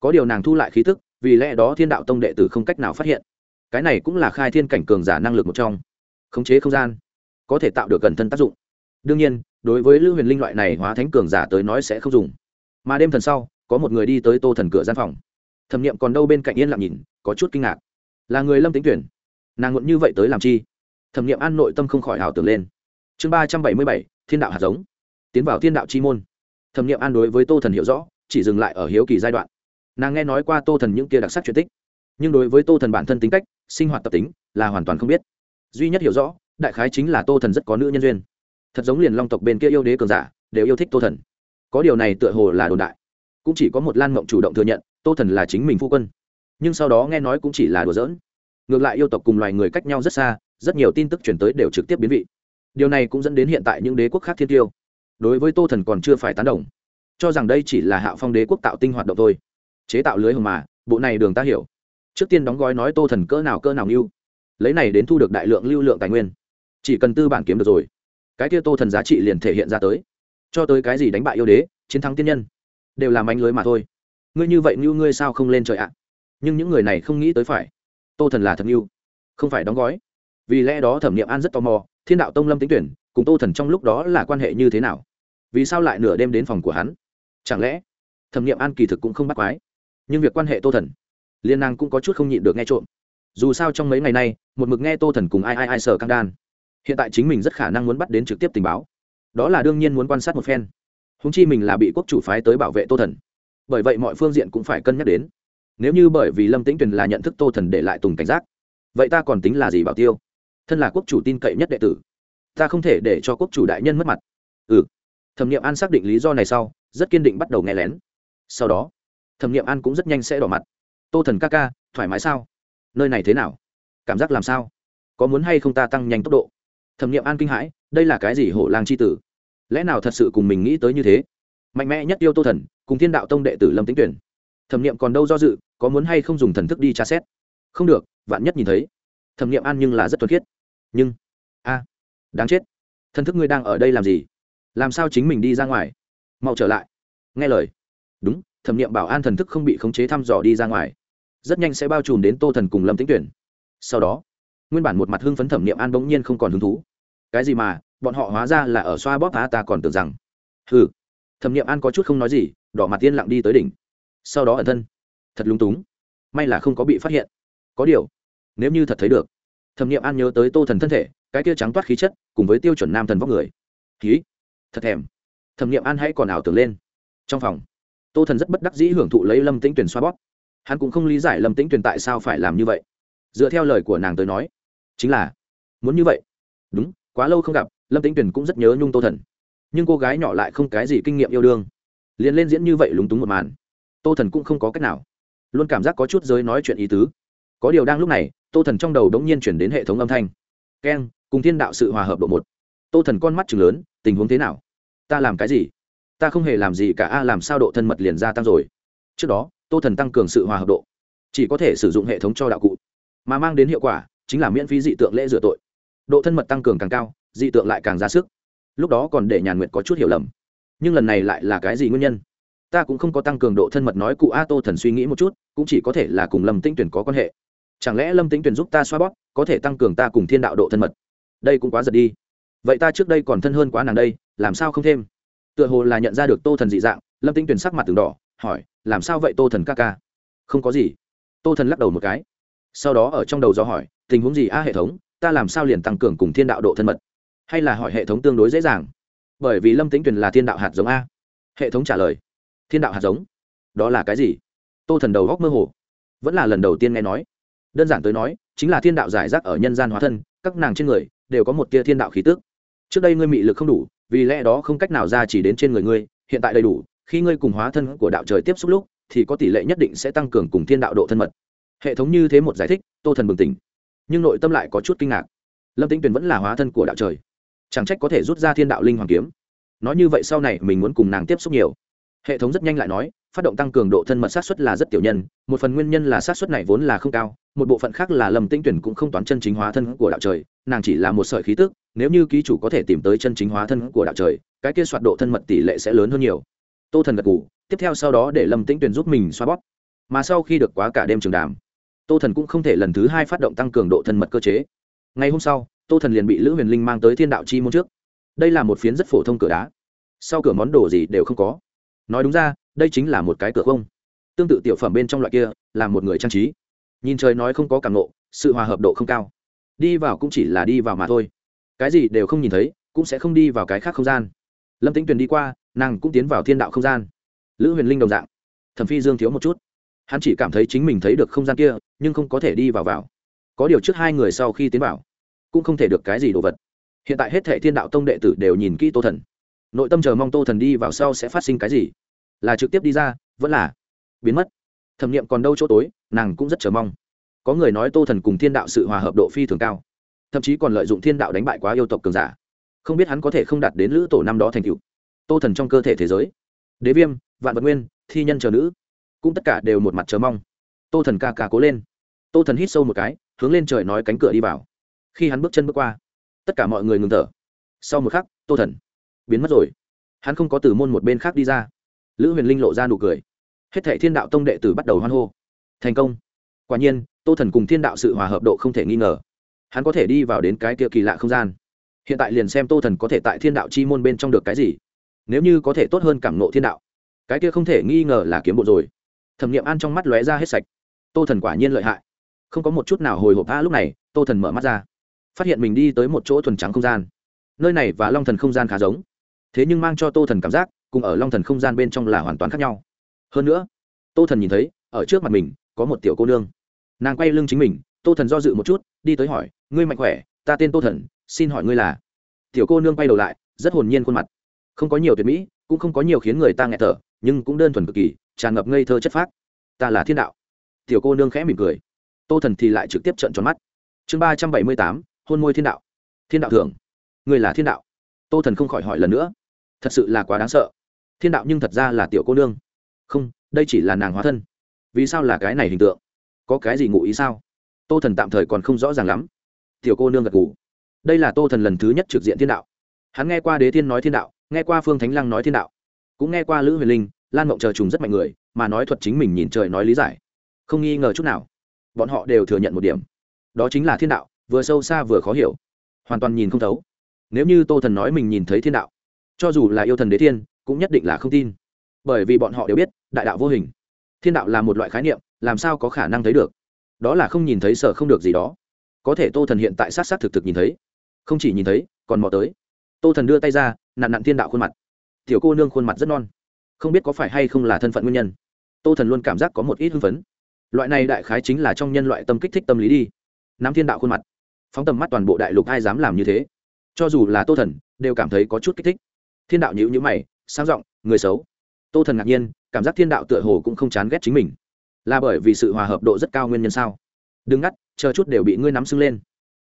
Speaker 1: Có điều nàng thu lại khí thức vì lẽ đó thiên đạo tông đệ tử không cách nào phát hiện. Cái này cũng là khai thiên cảnh cường giả năng lực một trong. Khống chế không gian, có thể tạo được gần thân tác dụng đương nhiên, đối với lưu huyền linh loại này hóa thánh cường giả tới nói sẽ không dùng. Mà đêm thần sau, có một người đi tới tô thần cửa gian phòng. Thẩm nghiệm còn đâu bên cạnh yên lặng nhìn, có chút kinh ngạc. Là người lâm tính tuyển. Nàng muộn như vậy tới làm chi? Thẩm nghiệm an nội tâm không khỏi ảo tưởng lên. Chương ba trăm bảy mươi bảy, thiên đạo hạt giống. Tiến vào thiên đạo chi môn. Thẩm nghiệm an đối với tô thần hiểu rõ, chỉ dừng lại ở hiếu kỳ giai đoạn. Nàng nghe nói qua tô thần những kia đặc sắc chuyện tích. Nhưng đối với tô thần bản thân tính cách, sinh hoạt tập tính là hoàn toàn không biết. Duy nhất hiểu rõ, đại khái chính là tô thần rất có nữ nhân duyên thật giống liền long tộc bên kia yêu đế cường giả, đều yêu thích tô thần. Có điều này tựa hồ là đồn đại. Cũng chỉ có một lan mộng chủ động thừa nhận, tô thần là chính mình phu quân. Nhưng sau đó nghe nói cũng chỉ là đùa giỡn. Ngược lại yêu tộc cùng loài người cách nhau rất xa, rất nhiều tin tức chuyển tới đều trực tiếp biến vị. Điều này cũng dẫn đến hiện tại những đế quốc khác thiên tiêu. Đối với tô thần còn chưa phải tán đồng. Cho rằng đây chỉ là hạo phong đế quốc tạo tinh hoạt động thôi. Chế tạo lưới hồng mà, bộ này đường ta hiểu. Trước tiên đóng gói nói tô thần cỡ nào cỡ nào mưu lấy này đến thu được đại lượng lưu lượng tài nguyên. Chỉ cần tư bản kiếm được rồi cái kia tô thần giá trị liền thể hiện ra tới. Cho tới cái gì đánh bại yêu đế, chiến thắng tiên nhân, đều là manh lưới mà thôi. Ngươi như vậy như ngươi sao không lên trời ạ? Nhưng những người này không nghĩ tới phải. Tô thần là thật như không phải đóng gói. Vì lẽ đó thẩm nghiệm an rất tò mò, thiên đạo tông lâm tính tuyển cùng tô thần trong lúc đó là quan hệ như thế nào? Vì sao lại nửa đêm đến phòng của hắn? Chẳng lẽ thẩm nghiệm an kỳ thực cũng không bắt quái? Nhưng việc quan hệ tô thần liên nàng cũng có chút không nhịn được nghe trộm. Dù sao trong mấy ngày nay, một mực nghe tô thần cùng ai ai ai sở căng đan hiện tại chính mình rất khả năng muốn bắt đến trực tiếp tình báo. Đó là đương nhiên muốn quan sát một phen. Húng chi mình là bị quốc chủ phái tới bảo vệ tô thần. Bởi vậy mọi phương diện cũng phải cân nhắc đến. Nếu như bởi vì lâm tĩnh tuyền là nhận thức tô thần để lại tùng cảnh giác, vậy ta còn tính là gì bảo tiêu? Thân là quốc chủ tin cậy nhất đệ tử, ta không thể để cho quốc chủ đại nhân mất mặt. Ừ. Thẩm nghiệm an xác định lý do này sau, rất kiên định bắt đầu nghe lén. Sau đó, thẩm nghiệm an cũng rất nhanh sẽ đỏ mặt. Tô thần ca ca, thoải mái sao? Nơi này thế nào? Cảm giác làm sao? Có muốn hay không ta tăng nhanh tốc độ? Thẩm nghiệm an kinh hãi, đây là cái gì hổ lang c h i tử? Lẽ nào thật sự cùng mình nghĩ tới như thế? Mạnh mẽ nhất yêu tô thần, cùng thiên đạo tông đệ tử lâm tính tuyển. Thẩm nghiệm còn đâu do dự, có muốn hay không dùng thần thức đi tra xét? Không được, vạn nhất nhìn thấy. Thẩm nghiệm an nhưng là rất thuần khiết. Nhưng, a, đáng chết. Thần thức ngươi đang ở đây làm gì? Làm sao chính mình đi ra ngoài? Mau trở lại. Nghe lời. Đúng, thẩm nghiệm bảo an thần thức không bị khống chế thăm dò đi ra ngoài. Rất nhanh sẽ bao trùm đến tô thần cùng lâm tính tuyển. Sau đó nguyên bản một mặt hưng phấn thẩm niệm an bỗng nhiên không còn hứng thú. Cái gì mà, bọn họ hóa ra là ở xoa bóp ta ta còn tưởng rằng. Hừ. Thẩm niệm an có chút không nói gì, đỏ mặt tiên lặng đi tới đỉnh. Sau đó ẩn thân. Thật lung túng. May là không có bị phát hiện. Có điều, nếu như thật thấy được, thẩm niệm an nhớ tới tô thần thân thể, cái kia trắng toát khí chất, cùng với tiêu chuẩn nam thần vóc người. Khí. Thật thèm. Thẩm niệm an hãy còn ảo tưởng lên. Trong phòng, tô thần rất bất đắc dĩ hưởng thụ lấy lâm tĩnh tuyển xoa bóp. Hắn cũng không lý giải lâm tĩnh tuyển tại sao phải làm như vậy dựa theo lời của nàng tới nói. Chính là, muốn như vậy? Đúng, quá lâu không gặp, lâm tĩnh tuyển cũng rất nhớ nhung tô thần. Nhưng cô gái nhỏ lại không cái gì kinh nghiệm yêu đương. Liền lên diễn như vậy lúng túng một màn, tô thần cũng không có cách nào. Luôn cảm giác có chút giới nói chuyện ý tứ. Có điều đang lúc này, tô thần trong đầu đống nhiên chuyển đến hệ thống âm thanh. Keng, cùng thiên đạo sự hòa hợp độ một. Tô thần con mắt chừng lớn, tình huống thế nào? Ta làm cái gì? Ta không hề làm gì cả, a, làm sao độ thân mật liền gia tăng rồi? Trước đó, tô thần tăng cường sự hòa hợp độ, chỉ có thể sử dụng hệ thống cho đạo cụ mà mang đến hiệu quả chính là miễn phí dị tượng lễ rửa tội. Độ thân mật tăng cường càng cao, dị tượng lại càng ra sức. Lúc đó còn để nhàn nguyện có chút hiểu lầm. Nhưng lần này lại là cái gì nguyên nhân? Ta cũng không có tăng cường độ thân mật nói cụ a tô thần suy nghĩ một chút, cũng chỉ có thể là cùng lâm tĩnh tuyển có quan hệ. Chẳng lẽ lâm tĩnh tuyển giúp ta xoa bóp, có thể tăng cường ta cùng thiên đạo độ thân mật? Đây cũng quá giật đi. Vậy ta trước đây còn thân hơn quá nàng đây, làm sao không thêm? Tựa hồ là nhận ra được tô thần dị dạng, lâm tĩnh tuyển sắc mặt từng đỏ, hỏi, làm sao vậy tô thần ca ca? Không có gì. Tô thần lắc đầu một cái sau đó ở trong đầu do hỏi, tình huống gì a hệ thống, ta làm sao liền tăng cường cùng thiên đạo độ thân mật? Hay là hỏi hệ thống tương đối dễ dàng? Bởi vì lâm tính tuyền là thiên đạo hạt giống a. Hệ thống trả lời, thiên đạo hạt giống? Đó là cái gì? Tô thần đầu góc mơ hồ. Vẫn là lần đầu tiên nghe nói. Đơn giản tới nói, chính là thiên đạo giải rác ở nhân gian hóa thân, các nàng trên người đều có một tia thiên đạo khí tức. Trước đây ngươi mị lực không đủ, vì lẽ đó không cách nào ra chỉ đến trên người ngươi, hiện tại đầy đủ, khi ngươi cùng hóa thân của đạo trời tiếp xúc lúc, thì có tỷ lệ nhất định sẽ tăng cường cùng thiên đạo độ thân mật hệ thống như thế một giải thích, tô thần bừng tỉnh. Nhưng nội tâm lại có chút kinh ngạc. Lâm tĩnh tuyền vẫn là hóa thân của đạo trời. Chẳng trách có thể rút ra thiên đạo linh hoàng kiếm. Nói như vậy sau này mình muốn cùng nàng tiếp xúc nhiều. Hệ thống rất nhanh lại nói, phát động tăng cường độ thân mật sát xuất là rất tiểu nhân, một phần nguyên nhân là sát xuất này vốn là không cao, một bộ phận khác là lâm tĩnh tuyển cũng không toán chân chính hóa thân của đạo trời, nàng chỉ là một sợi khí tức, nếu như ký chủ có thể tìm tới chân chính hóa thân của đạo trời, cái kia soạt độ thân mật tỷ lệ sẽ lớn hơn nhiều. Tô thần gật ngủ tiếp theo sau đó để lâm tĩnh tuyển giúp mình xoa bóp. Mà sau khi được quá cả đêm trường đàm tô thần cũng không thể lần thứ hai phát động tăng cường độ thân mật cơ chế. Ngày hôm sau, tô thần liền bị lữ huyền linh mang tới thiên đạo chi môn trước. Đây là một phiến rất phổ thông cửa đá. Sau cửa món đồ gì đều không có. Nói đúng ra, đây chính là một cái cửa không. Tương tự tiểu phẩm bên trong loại kia, là một người trang trí. Nhìn trời nói không có cảm nộ sự hòa hợp độ không cao. Đi vào cũng chỉ là đi vào mà thôi. Cái gì đều không nhìn thấy, cũng sẽ không đi vào cái khác không gian. Lâm tính tuyền đi qua, nàng cũng tiến vào thiên đạo không gian. Lữ huyền linh đồng dạng. Thẩm phi dương thiếu một chút hắn chỉ cảm thấy chính mình thấy được không gian kia, nhưng không có thể đi vào vào. Có điều trước hai người sau khi tiến vào, cũng không thể được cái gì đồ vật. Hiện tại hết thệ thiên đạo tông đệ tử đều nhìn kỹ tô thần. Nội tâm chờ mong tô thần đi vào sau sẽ phát sinh cái gì? Là trực tiếp đi ra, vẫn là biến mất. Thẩm nghiệm còn đâu chỗ tối, nàng cũng rất chờ mong. Có người nói tô thần cùng thiên đạo sự hòa hợp độ phi thường cao, thậm chí còn lợi dụng thiên đạo đánh bại quá yêu tộc cường giả. Không biết hắn có thể không đạt đến lữ tổ năm đó thành cựu tô thần trong cơ thể thế giới. Đế viêm, vạn vật nguyên, thi nhân chờ nữ cũng tất cả đều một mặt chờ mong. Tô thần ca ca cố lên. Tô thần hít sâu một cái, hướng lên trời nói cánh cửa đi vào. Khi hắn bước chân bước qua, tất cả mọi người ngừng thở. Sau một khắc, tô thần biến mất rồi. Hắn không có từ môn một bên khác đi ra. Lữ huyền linh lộ ra nụ cười. Hết thệ thiên đạo tông đệ tử bắt đầu hoan hô. Thành công. Quả nhiên, tô thần cùng thiên đạo sự hòa hợp độ không thể nghi ngờ. Hắn có thể đi vào đến cái kia kỳ lạ không gian. Hiện tại liền xem tô thần có thể tại thiên đạo chi môn bên trong được cái gì. Nếu như có thể tốt hơn cảm nộ thiên đạo, cái kia không thể nghi ngờ là kiếm bộ rồi thẩm nghiệm an trong mắt lóe ra hết sạch. Tô thần quả nhiên lợi hại. Không có một chút nào hồi hộp a lúc này, tô thần mở mắt ra. Phát hiện mình đi tới một chỗ thuần trắng không gian. Nơi này và long thần không gian khá giống. Thế nhưng mang cho tô thần cảm giác, cùng ở long thần không gian bên trong là hoàn toàn khác nhau. Hơn nữa, tô thần nhìn thấy, ở trước mặt mình, có một tiểu cô nương. Nàng quay lưng chính mình, tô thần do dự một chút, đi tới hỏi, ngươi mạnh khỏe, ta tên tô thần, xin hỏi ngươi là? Tiểu cô nương quay đầu lại, rất hồn nhiên khuôn mặt. Không có nhiều tuyệt mỹ, cũng không có nhiều khiến người ta nghẹt thở, nhưng cũng đơn thuần cực kỳ tràn ngập ngây thơ chất phác. Ta là thiên đạo. Tiểu cô nương khẽ mỉm cười. Tô thần thì lại trực tiếp trận tròn mắt. Chương ba trăm bảy mươi tám, hôn môi thiên đạo. Thiên đạo thường người là thiên đạo. Tô thần không khỏi hỏi lần nữa. Thật sự là quá đáng sợ. Thiên đạo nhưng thật ra là tiểu cô nương. Không, đây chỉ là nàng hóa thân. Vì sao là cái này hình tượng? Có cái gì ngụ ý sao? Tô thần tạm thời còn không rõ ràng lắm. Tiểu cô nương gật ngủ đây là tô thần lần thứ nhất trực diện thiên đạo. Hắn nghe qua đế thiên nói thiên đạo, nghe qua phương thánh lăng nói thiên đạo, cũng nghe qua lữ huyền linh lan mộng chờ trùng rất mạnh người, mà nói thuật chính mình nhìn trời nói lý giải. Không nghi ngờ chút nào. Bọn họ đều thừa nhận một điểm. Đó chính là thiên đạo, vừa sâu xa vừa khó hiểu. Hoàn toàn nhìn không thấu. Nếu như tô thần nói mình nhìn thấy thiên đạo, cho dù là yêu thần đế thiên, cũng nhất định là không tin. Bởi vì bọn họ đều biết, đại đạo vô hình. Thiên đạo là một loại khái niệm, làm sao có khả năng thấy được? Đó là không nhìn thấy sợ không được gì đó. Có thể tô thần hiện tại sát sát thực thực nhìn thấy. Không chỉ nhìn thấy, còn mò tới. Tô thần đưa tay ra nạn nạn thiên đạo khuôn mặt. Tiểu cô nương khuôn mặt rất non không biết có phải hay không là thân phận nguyên nhân. Tô thần luôn cảm giác có một ít hưng phấn. Loại này đại khái chính là trong nhân loại tâm kích thích tâm lý đi. Nắm thiên đạo khuôn mặt, phóng tầm mắt toàn bộ đại lục ai dám làm như thế. Cho dù là tô thần, đều cảm thấy có chút kích thích. Thiên đạo nhữ nhữ mày sang giọng, người xấu. Tô thần ngạc nhiên, cảm giác thiên đạo tựa hồ cũng không chán ghét chính mình. Là bởi vì sự hòa hợp độ rất cao nguyên nhân sao? Đừng ngắt, chờ chút đều bị ngươi nắm sưng lên.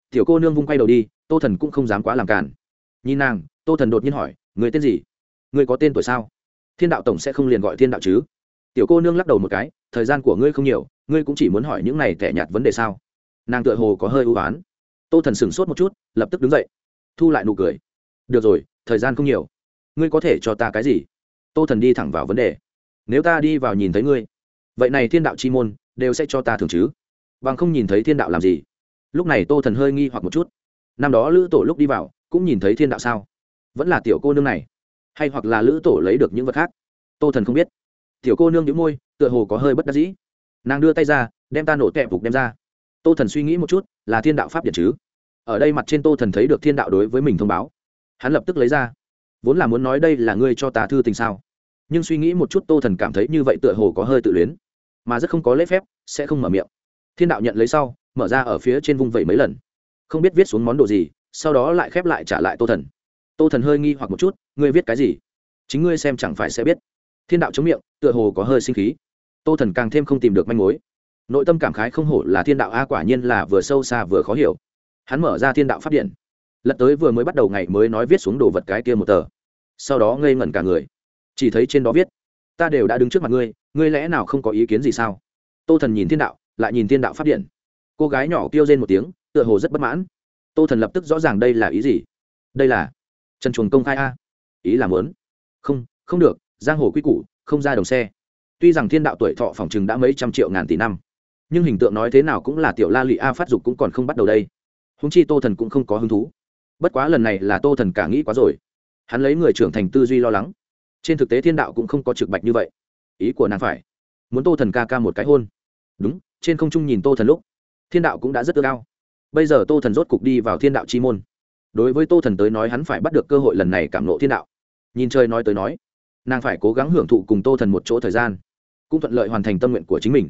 Speaker 1: Tiểu cô nương vung quay đầu đi, tô thần cũng không dám quá làm cản nhìn nàng, tô thần đột nhiên hỏi, người tên gì? Người có tên tuổi sao? Thiên đạo tổng sẽ không liền gọi thiên đạo chứ? Tiểu cô nương lắc đầu một cái, thời gian của ngươi không nhiều, ngươi cũng chỉ muốn hỏi những này tẻ nhạt vấn đề sao? Nàng tựa hồ có hơi ưu oán tô thần sửng sốt một chút, lập tức đứng dậy, thu lại nụ cười. Được rồi, thời gian không nhiều. Ngươi có thể cho ta cái gì? Tô thần đi thẳng vào vấn đề. Nếu ta đi vào nhìn thấy ngươi, vậy này thiên đạo chi môn đều sẽ cho ta thường chứ? Bằng không nhìn thấy thiên đạo làm gì? Lúc này tô thần hơi nghi hoặc một chút. Năm đó lữ tổ lúc đi vào, cũng nhìn thấy thiên đạo sao? Vẫn là tiểu cô nương này hay hoặc là lữ tổ lấy được những vật khác? Tô thần không biết. Tiểu cô nương đĩu môi, tựa hồ có hơi bất đắc dĩ. Nàng đưa tay ra, đem ta nổ kẹp phục đem ra. Tô thần suy nghĩ một chút, là thiên đạo pháp điện chứ? Ở đây mặt trên tô thần thấy được thiên đạo đối với mình thông báo. Hắn lập tức lấy ra. Vốn là muốn nói đây là ngươi cho ta thư tình sao? Nhưng suy nghĩ một chút tô thần cảm thấy như vậy tựa hồ có hơi tự luyến. Mà rất không có lễ phép, sẽ không mở miệng. Thiên đạo nhận lấy sau, mở ra ở phía trên vung vẩy mấy lần. Không biết viết xuống món đồ gì, sau đó lại khép lại trả lại tô thần tô thần hơi nghi hoặc một chút, ngươi viết cái gì? Chính ngươi xem chẳng phải sẽ biết. Thiên đạo chống miệng, tựa hồ có hơi sinh khí. Tô thần càng thêm không tìm được manh mối. Nội tâm cảm khái không hổ là thiên đạo a, quả nhiên là vừa sâu xa vừa khó hiểu. Hắn mở ra thiên đạo phát điện. Lật tới vừa mới bắt đầu ngày mới nói viết xuống đồ vật cái kia một tờ. Sau đó ngây ngẩn cả người. Chỉ thấy trên đó viết, ta đều đã đứng trước mặt ngươi ngươi lẽ nào không có ý kiến gì sao? Tô thần nhìn thiên đạo, lại nhìn thiên đạo phát điện. Cô gái nhỏ kêu rên một tiếng, tựa hồ rất bất mãn. Tô thần lập tức rõ ràng đây là ý gì. Đây là trần chuồng công khai a. Ý là muốn. Không không được, giang hồ quy củ, không ra đồng xe. Tuy rằng thiên đạo tuổi thọ phòng chừng đã mấy trăm triệu ngàn tỷ năm, nhưng hình tượng nói thế nào cũng là tiểu la lụy a phát dục cũng còn không bắt đầu đây. Húng chi tô thần cũng không có hứng thú. Bất quá lần này là tô thần cả nghĩ quá rồi. Hắn lấy người trưởng thành tư duy lo lắng. Trên thực tế thiên đạo cũng không có trực bạch như vậy. Ý của nàng phải, muốn tô thần ca ca một cái hôn. Đúng, trên không trung nhìn tô thần lúc, thiên đạo cũng đã rất ưa cao bây giờ tô thần rốt cục đi vào thiên đạo chi môn đối với tô thần tới nói hắn phải bắt được cơ hội lần này cảm nộ thiên đạo. Nhìn trời nói tới nói, nàng phải cố gắng hưởng thụ cùng tô thần một chỗ thời gian, cũng thuận lợi hoàn thành tâm nguyện của chính mình.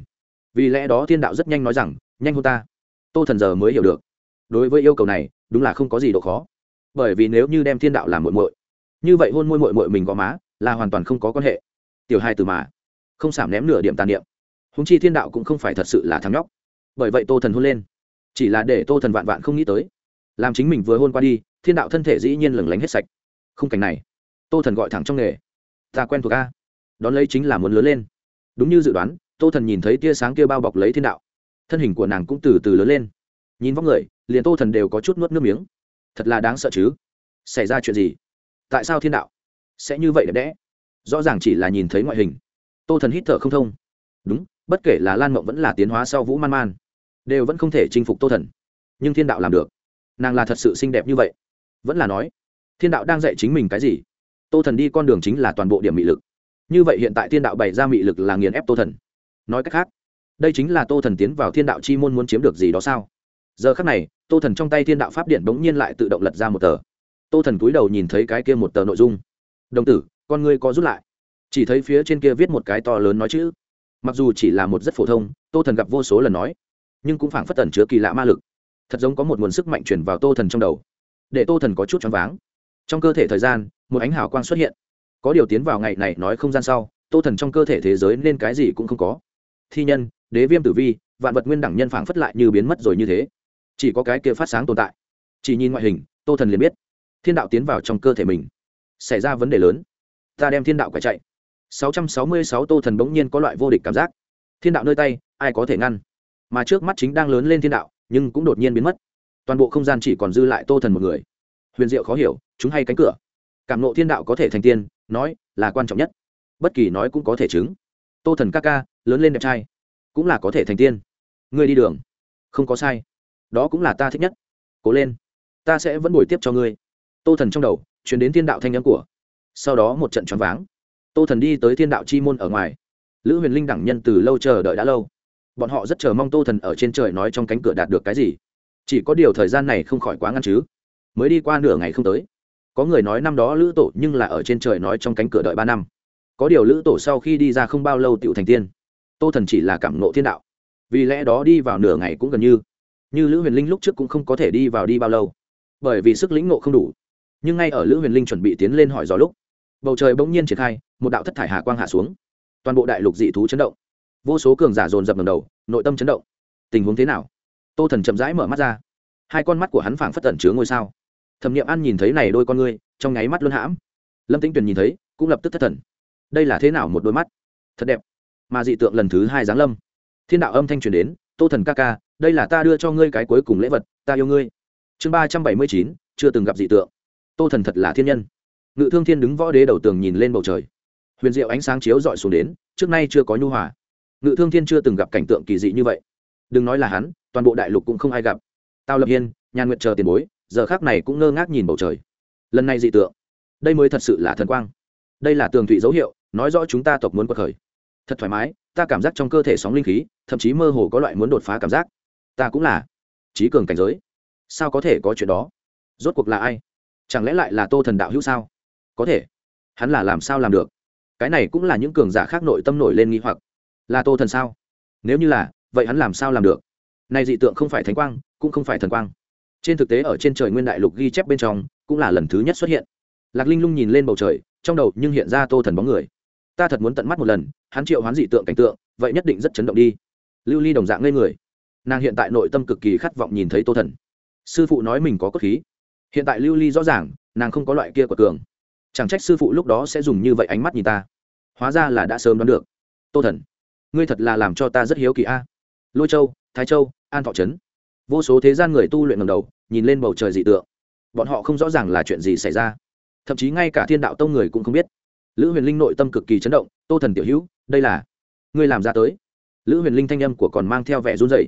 Speaker 1: Vì lẽ đó thiên đạo rất nhanh nói rằng, nhanh hơn ta. Tô thần giờ mới hiểu được. Đối với yêu cầu này, đúng là không có gì độ khó. Bởi vì nếu như đem thiên đạo làm muội muội, như vậy hôn môi muội muội mình có má, là hoàn toàn không có quan hệ. Tiểu hai từ mà, không sảm ném nửa điểm tàn niệm. Húng chi thiên đạo cũng không phải thật sự là thắng nhóc. Bởi vậy tô thần hôn lên. Chỉ là để tô thần vạn vạn không nghĩ tới làm chính mình vừa hôn qua đi, thiên đạo thân thể dĩ nhiên lừng lánh hết sạch. Khung cảnh này, tô thần gọi thẳng trong nghề. Ta quen thuộc a. Đón lấy chính là muốn lớn lên. Đúng như dự đoán, tô thần nhìn thấy tia sáng kia bao bọc lấy thiên đạo. Thân hình của nàng cũng từ từ lớn lên. Nhìn vóc người, liền tô thần đều có chút nuốt nước miếng. Thật là đáng sợ chứ. Xảy ra chuyện gì? Tại sao thiên đạo sẽ như vậy đẹp đẽ? Rõ ràng chỉ là nhìn thấy ngoại hình. Tô thần hít thở không thông. Đúng, bất kể là lan mộng vẫn là tiến hóa sau vũ man man, đều vẫn không thể chinh phục tô thần. Nhưng thiên đạo làm được nàng là thật sự xinh đẹp như vậy. Vẫn là nói, thiên đạo đang dạy chính mình cái gì? Tô thần đi con đường chính là toàn bộ điểm mị lực. Như vậy hiện tại thiên đạo bày ra mị lực là nghiền ép tô thần. Nói cách khác, đây chính là tô thần tiến vào thiên đạo chi môn muốn chiếm được gì đó sao? Giờ khác này, tô thần trong tay thiên đạo pháp điện bỗng nhiên lại tự động lật ra một tờ. Tô thần cúi đầu nhìn thấy cái kia một tờ nội dung. Đồng tử, con ngươi có rút lại. Chỉ thấy phía trên kia viết một cái to lớn nói chữ. Mặc dù chỉ là một rất phổ thông, tô thần gặp vô số lần nói, nhưng cũng phảng phất tẩn chứa kỳ lạ ma lực thật giống có một nguồn sức mạnh chuyển vào tô thần trong đầu, để tô thần có chút choáng váng. Trong cơ thể thời gian, một ánh hào quang xuất hiện. Có điều tiến vào ngày này nói không gian sau, tô thần trong cơ thể thế giới nên cái gì cũng không có. Thi nhân, đế viêm tử vi, vạn vật nguyên đẳng nhân phảng phất lại như biến mất rồi như thế. Chỉ có cái kia phát sáng tồn tại. Chỉ nhìn ngoại hình, tô thần liền biết, thiên đạo tiến vào trong cơ thể mình, xảy ra vấn đề lớn. Ta đem thiên đạo quay chạy. 666 tô thần bỗng nhiên có loại vô địch cảm giác. Thiên đạo nơi tay, ai có thể ngăn? Mà trước mắt chính đang lớn lên thiên đạo nhưng cũng đột nhiên biến mất. Toàn bộ không gian chỉ còn dư lại tô thần một người. Huyền diệu khó hiểu, chúng hay cánh cửa. Cảm nộ thiên đạo có thể thành tiên, nói là quan trọng nhất. Bất kỳ nói cũng có thể chứng. Tô thần ca ca, lớn lên đẹp trai, cũng là có thể thành tiên. Ngươi đi đường. Không có sai. Đó cũng là ta thích nhất. Cố lên. Ta sẽ vẫn bồi tiếp cho ngươi. Tô thần trong đầu chuyển đến thiên đạo thanh nhãn của. Sau đó một trận choáng váng. Tô thần đi tới thiên đạo chi môn ở ngoài. Lữ huyền linh đẳng nhân từ lâu chờ đợi đã lâu bọn họ rất chờ mong tô thần ở trên trời nói trong cánh cửa đạt được cái gì. Chỉ có điều thời gian này không khỏi quá ngăn chứ. Mới đi qua nửa ngày không tới. Có người nói năm đó lữ tổ nhưng là ở trên trời nói trong cánh cửa đợi ba năm. Có điều lữ tổ sau khi đi ra không bao lâu tựu thành tiên. Tô thần chỉ là cảm nộ thiên đạo. Vì lẽ đó đi vào nửa ngày cũng gần như. Như lữ huyền linh lúc trước cũng không có thể đi vào đi bao lâu. Bởi vì sức lĩnh nộ không đủ. Nhưng ngay ở lữ huyền linh chuẩn bị tiến lên hỏi gió lúc, bầu trời bỗng nhiên triển khai, một đạo thất thải hà quang hạ xuống. Toàn bộ đại lục dị thú chấn động vô số cường giả dồn dập ngầm đầu, nội tâm chấn động. Tình huống thế nào? Tô thần chậm rãi mở mắt ra. Hai con mắt của hắn phảng phất tẩn chứa ngôi sao. Thẩm nghiệm an nhìn thấy này đôi con ngươi, trong nháy mắt luân hãm. Lâm tĩnh tuyền nhìn thấy, cũng lập tức thất thần. Đây là thế nào một đôi mắt? Thật đẹp. Mà dị tượng lần thứ hai giáng lâm. Thiên đạo âm thanh truyền đến, tô thần ca ca, đây là ta đưa cho ngươi cái cuối cùng lễ vật, ta yêu ngươi. Chương ba trăm bảy mươi chín, chưa từng gặp dị tượng. Tô thần thật là thiên nhân. Ngự thương thiên đứng võ đế đầu tường nhìn lên bầu trời. Huyền diệu ánh sáng chiếu dọi xuống đến, trước nay chưa có nhu hòa ngự thương thiên chưa từng gặp cảnh tượng kỳ dị như vậy. Đừng nói là hắn, toàn bộ đại lục cũng không ai gặp. Tao lập hiên, nhàn nguyện chờ tiền bối, giờ khác này cũng ngơ ngác nhìn bầu trời. Lần này dị tượng, đây mới thật sự là thần quang. Đây là tường thụy dấu hiệu, nói rõ chúng ta tộc muốn quật khởi. Thật thoải mái, ta cảm giác trong cơ thể sóng linh khí, thậm chí mơ hồ có loại muốn đột phá cảm giác. Ta cũng là. Trí cường cảnh giới. Sao có thể có chuyện đó? Rốt cuộc là ai? Chẳng lẽ lại là tô thần đạo hữu sao? Có thể. Hắn là làm sao làm được? Cái này cũng là những cường giả khác nội tâm nổi lên nghi hoặc là tô thần sao? Nếu như là, vậy hắn làm sao làm được? Này dị tượng không phải thánh quang, cũng không phải thần quang. Trên thực tế ở trên trời nguyên đại lục ghi chép bên trong, cũng là lần thứ nhất xuất hiện. Lạc linh lung nhìn lên bầu trời, trong đầu nhưng hiện ra tô thần bóng người. Ta thật muốn tận mắt một lần, hắn triệu hoán dị tượng cảnh tượng, vậy nhất định rất chấn động đi. Lưu ly đồng dạng ngây người. Nàng hiện tại nội tâm cực kỳ khát vọng nhìn thấy tô thần. Sư phụ nói mình có cốt khí. Hiện tại lưu ly rõ ràng, nàng không có loại kia của cường. Chẳng trách sư phụ lúc đó sẽ dùng như vậy ánh mắt nhìn ta. Hóa ra là đã sớm đoán được. Tô thần ngươi thật là làm cho ta rất hiếu kỳ a. Lôi châu, thái châu, an thọ trấn. Vô số thế gian người tu luyện ngầm đầu, nhìn lên bầu trời dị tượng. Bọn họ không rõ ràng là chuyện gì xảy ra. Thậm chí ngay cả thiên đạo tông người cũng không biết. Lữ huyền linh nội tâm cực kỳ chấn động, tô thần tiểu hữu, đây là ngươi làm ra tới. Lữ huyền linh thanh âm của còn mang theo vẻ run dày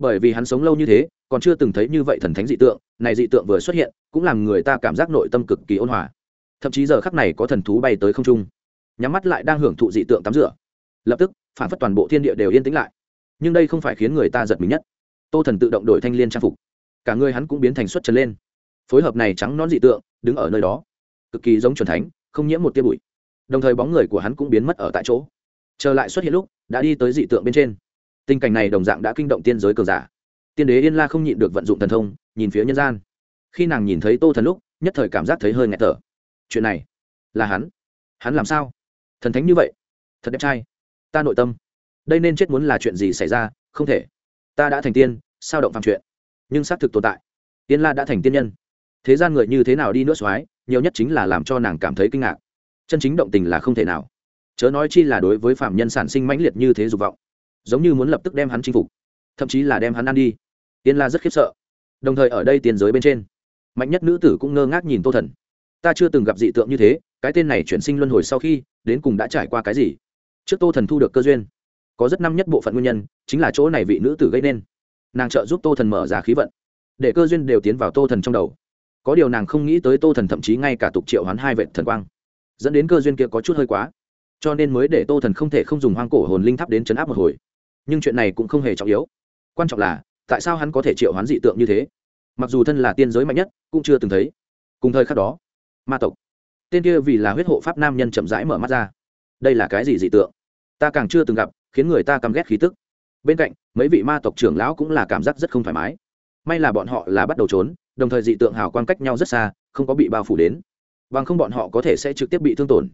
Speaker 1: bởi vì hắn sống lâu như thế, còn chưa từng thấy như vậy thần thánh dị tượng, này dị tượng vừa xuất hiện, cũng làm người ta cảm giác nội tâm cực kỳ ôn hòa. Thậm chí giờ khắc này có thần thú bay tới không trung. Nhắm mắt lại đang hưởng thụ dị tượng tắm rửa. Lập tức phản phất toàn bộ thiên địa đều yên tĩnh lại. Nhưng đây không phải khiến người ta giật mình nhất. Tô thần tự động đổi thanh liên trang phục. Cả người hắn cũng biến thành xuất trần lên. Phối hợp này trắng nón dị tượng, đứng ở nơi đó. Cực kỳ giống c thánh, không nhiễm một tia bụi. Đồng thời bóng người của hắn cũng biến mất ở tại chỗ. Trở lại xuất hiện lúc, đã đi tới dị tượng bên trên. Tình cảnh này đồng dạng đã kinh động tiên giới cường giả. Tiên đế yên la không nhịn được vận dụng thần thông, nhìn phía nhân gian. Khi nàng nhìn thấy tô thần lúc, nhất thời cảm giác thấy hơi ngạt thở. Chuyện này là hắn. Hắn làm sao? Thần thánh như vậy. Thật đẹp trai ta nội tâm. Đây nên chết muốn là chuyện gì xảy ra? Không thể. Ta đã thành tiên, sao động phạm chuyện? Nhưng xác thực tồn tại. Tiên la đã thành tiên nhân. Thế gian người như thế nào đi nữa soái, nhiều nhất chính là làm cho nàng cảm thấy kinh ngạc. Chân chính động tình là không thể nào. Chớ nói chi là đối với phạm nhân sản sinh mãnh liệt như thế dục vọng. Giống như muốn lập tức đem hắn chinh phục. Thậm chí là đem hắn ăn đi. Tiên la rất khiếp sợ. Đồng thời ở đây tiền giới bên trên, mạnh nhất nữ tử cũng ngơ ngác nhìn tô thần. Ta chưa từng gặp dị tượng như thế, cái tên này chuyển sinh luân hồi sau khi, đến cùng đã trải qua cái gì? Trước tô thần thu được cơ duyên. Có rất năm nhất bộ phận nguyên nhân, chính là chỗ này vị nữ tử gây nên. Nàng trợ giúp tô thần mở ra khí vận, để cơ duyên đều tiến vào tô thần trong đầu. Có điều nàng không nghĩ tới tô thần thậm chí ngay cả tục triệu hoán hai vệ thần quang, dẫn đến cơ duyên kia có chút hơi quá. Cho nên mới để tô thần không thể không dùng hoang cổ hồn linh tháp đến chấn áp một hồi. Nhưng chuyện này cũng không hề trọng yếu. Quan trọng là, tại sao hắn có thể triệu hoán dị tượng như thế? Mặc dù thân là tiên giới mạnh nhất, cũng chưa từng thấy. Cùng thời khắc đó, ma tộc, tên kia vì là huyết hộ pháp nam nhân chậm rãi mở mắt ra. Đây là cái gì dị tượng? Ta càng chưa từng gặp, khiến người ta căm ghét khí tức. Bên cạnh, mấy vị ma tộc trưởng lão cũng là cảm giác rất không thoải mái. May là bọn họ là bắt đầu trốn, đồng thời dị tượng hào quan cách nhau rất xa, không có bị bao phủ đến. Bằng không bọn họ có thể sẽ trực tiếp bị thương tổn.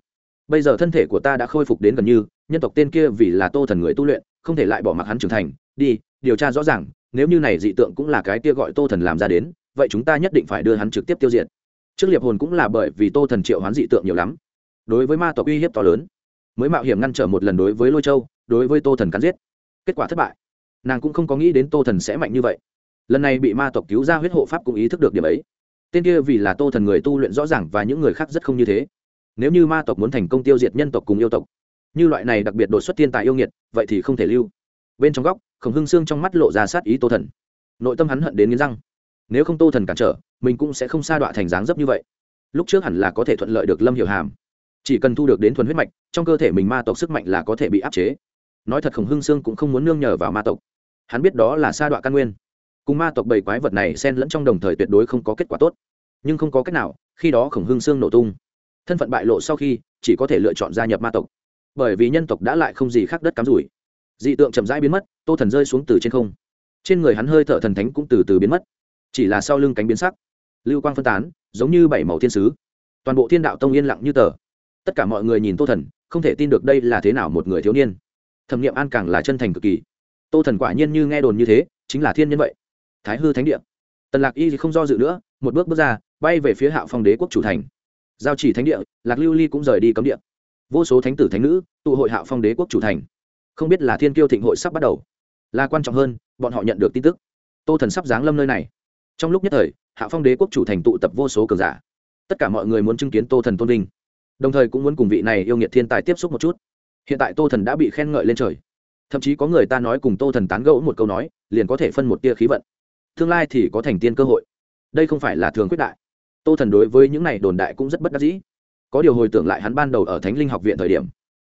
Speaker 1: Bây giờ thân thể của ta đã khôi phục đến gần như, nhân tộc tên kia vì là tô thần người tu luyện, không thể lại bỏ mặc hắn trưởng thành. Đi, điều tra rõ ràng, nếu như này dị tượng cũng là cái kia gọi tô thần làm ra đến, vậy chúng ta nhất định phải đưa hắn trực tiếp tiêu diệt. Trước liệp hồn cũng là bởi vì tô thần triệu hoán dị tượng nhiều lắm. Đối với ma tộc uy hiếp to lớn mới mạo hiểm ngăn trở một lần đối với lôi châu, đối với tô thần cắn giết. Kết quả thất bại. Nàng cũng không có nghĩ đến tô thần sẽ mạnh như vậy. Lần này bị ma tộc cứu ra huyết hộ pháp cũng ý thức được điểm ấy. Tên kia vì là tô thần người tu luyện rõ ràng và những người khác rất không như thế. Nếu như ma tộc muốn thành công tiêu diệt nhân tộc cùng yêu tộc, như loại này đặc biệt đột xuất thiên tài yêu nghiệt, vậy thì không thể lưu. Bên trong góc, khổng hưng xương trong mắt lộ ra sát ý tô thần. Nội tâm hắn hận đến nghiến răng. Nếu không tô thần cản trở, mình cũng sẽ không sa đọa thành dáng dấp như vậy. Lúc trước hẳn là có thể thuận lợi được lâm hiểu hàm chỉ cần thu được đến thuần huyết mạch, trong cơ thể mình ma tộc sức mạnh là có thể bị áp chế. Nói thật khổng hưng sương cũng không muốn nương nhờ vào ma tộc. Hắn biết đó là sa đọa căn nguyên. Cùng ma tộc bảy quái vật này xen lẫn trong đồng thời tuyệt đối không có kết quả tốt. Nhưng không có cách nào, khi đó khổng hưng sương nổ tung. Thân phận bại lộ sau khi, chỉ có thể lựa chọn gia nhập ma tộc. Bởi vì nhân tộc đã lại không gì khác đất cắm rủi. Dị tượng chậm rãi biến mất, tô thần rơi xuống từ trên không. Trên người hắn hơi thở thần thánh cũng từ từ biến mất. Chỉ là sau lưng cánh biến sắc. Lưu quang phân tán, giống như bảy màu thiên sứ. Toàn bộ thiên đạo tông yên lặng như tờ tất cả mọi người nhìn tô thần, không thể tin được đây là thế nào một người thiếu niên. Thẩm nghiệm an càng là chân thành cực kỳ. Tô thần quả nhiên như nghe đồn như thế, chính là thiên nhân vậy. Thái hư thánh địa. Tần lạc y không do dự nữa, một bước bước ra, bay về phía hạo phong đế quốc chủ thành. Giao chỉ thánh địa, lạc lưu ly cũng rời đi cấm địa. Vô số thánh tử thánh nữ, tụ hội hạo phong đế quốc chủ thành. Không biết là thiên kiêu thịnh hội sắp bắt đầu, là quan trọng hơn, bọn họ nhận được tin tức. Tô thần sắp giáng lâm nơi này. Trong lúc nhất thời hạ phong đế quốc chủ thành tụ tập vô số cường giả. Tất cả mọi người muốn chứng kiến tô thần tôn vinh đồng thời cũng muốn cùng vị này yêu nghiệt thiên tài tiếp xúc một chút. Hiện tại tô thần đã bị khen ngợi lên trời. Thậm chí có người ta nói cùng tô thần tán gẫu một câu nói, liền có thể phân một tia khí vận. Tương lai thì có thành tiên cơ hội. Đây không phải là thường quyết đại. Tô thần đối với những này đồn đại cũng rất bất đắc dĩ. Có điều hồi tưởng lại hắn ban đầu ở thánh linh học viện thời điểm,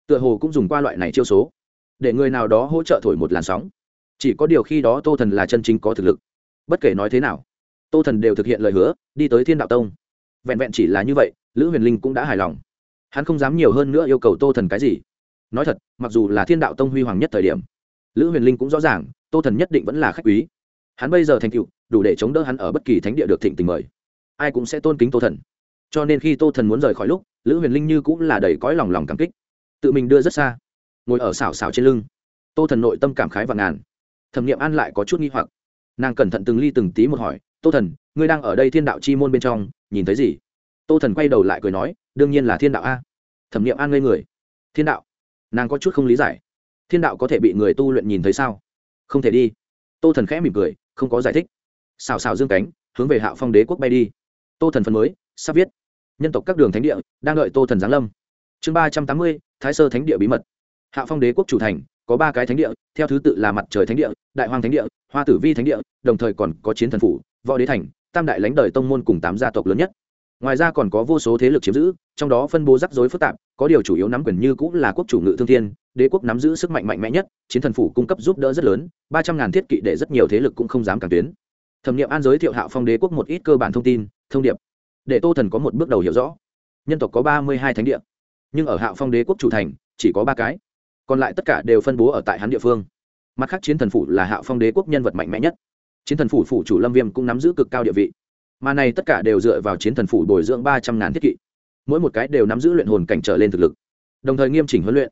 Speaker 1: tựa hồ cũng dùng qua loại này chiêu số. Để người nào đó hỗ trợ thổi một làn sóng. Chỉ có điều khi đó tô thần là chân chính có thực lực. Bất kể nói thế nào, tô thần đều thực hiện lời hứa, đi tới thiên đạo tông. Vẹn vẹn chỉ là như vậy, lữ huyền linh cũng đã hài lòng hắn không dám nhiều hơn nữa yêu cầu tô thần cái gì. Nói thật, mặc dù là thiên đạo tông huy hoàng nhất thời điểm, lữ huyền linh cũng rõ ràng, tô thần nhất định vẫn là khách quý. Hắn bây giờ thành cựu đủ để chống đỡ hắn ở bất kỳ thánh địa được thịnh tình mời. Ai cũng sẽ tôn kính tô thần. Cho nên khi tô thần muốn rời khỏi lúc, lữ huyền linh như cũng là đầy cõi lòng lòng cảm kích. Tự mình đưa rất xa, ngồi ở xảo xảo trên lưng. Tô thần nội tâm cảm khái và ngàn. Thẩm nghiệm an lại có chút nghi hoặc. Nàng cẩn thận từng ly từng tí một hỏi, tô thần, ngươi đang ở đây thiên đạo chi môn bên trong, nhìn thấy gì? Tô thần quay đầu lại cười nói, đương nhiên là thiên đạo a. Thẩm nghiệm an ngây người. Thiên đạo? Nàng có chút không lý giải. Thiên đạo có thể bị người tu luyện nhìn thấy sao? Không thể đi. Tô thần khẽ mỉm cười, không có giải thích. Xào xào dương cánh, hướng về hạo phong đế quốc bay đi. Tô thần phần mới, sắp viết. Nhân tộc các đường thánh địa, đang đợi tô thần giáng lâm. Chương ba trăm tám mươi, thái sơ thánh địa bí mật. Hạo phong đế quốc chủ thành, có ba cái thánh địa, theo thứ tự là mặt trời thánh địa, đại hoàng thánh địa, hoa tử vi thánh địa, đồng thời còn có chiến thần phủ, võ đế thành, tam đại lãnh đời tông môn cùng tám gia tộc lớn nhất ngoài ra còn có vô số thế lực chiếm giữ, trong đó phân bố rắc rối phức tạp, có điều chủ yếu nắm quyền như cũng là quốc chủ ngự thương thiên, đế quốc nắm giữ sức mạnh mạnh mẽ nhất, chiến thần phủ cung cấp giúp đỡ rất lớn, ba trăm ngàn thiết kỵ để rất nhiều thế lực cũng không dám càng tuyến. Thẩm nghiệm an giới thiệu hạo phong đế quốc một ít cơ bản thông tin, thông điệp. Để tô thần có một bước đầu hiểu rõ. Nhân tộc có ba mươi hai thánh địa, nhưng ở hạo phong đế quốc chủ thành, chỉ có ba cái. Còn lại tất cả đều phân bố ở tại hắn địa phương. Mặt khác chiến thần phủ là hạo phong đế quốc nhân vật mạnh mẽ nhất. Chiến thần phủ phủ chủ lâm viêm cũng nắm giữ cực cao địa vị mà này tất cả đều dựa vào chiến thần phủ bồi dưỡng ba trăm ngàn thiết kỵ. Mỗi một cái đều nắm giữ luyện hồn cảnh trở lên thực lực, đồng thời nghiêm chỉnh huấn luyện.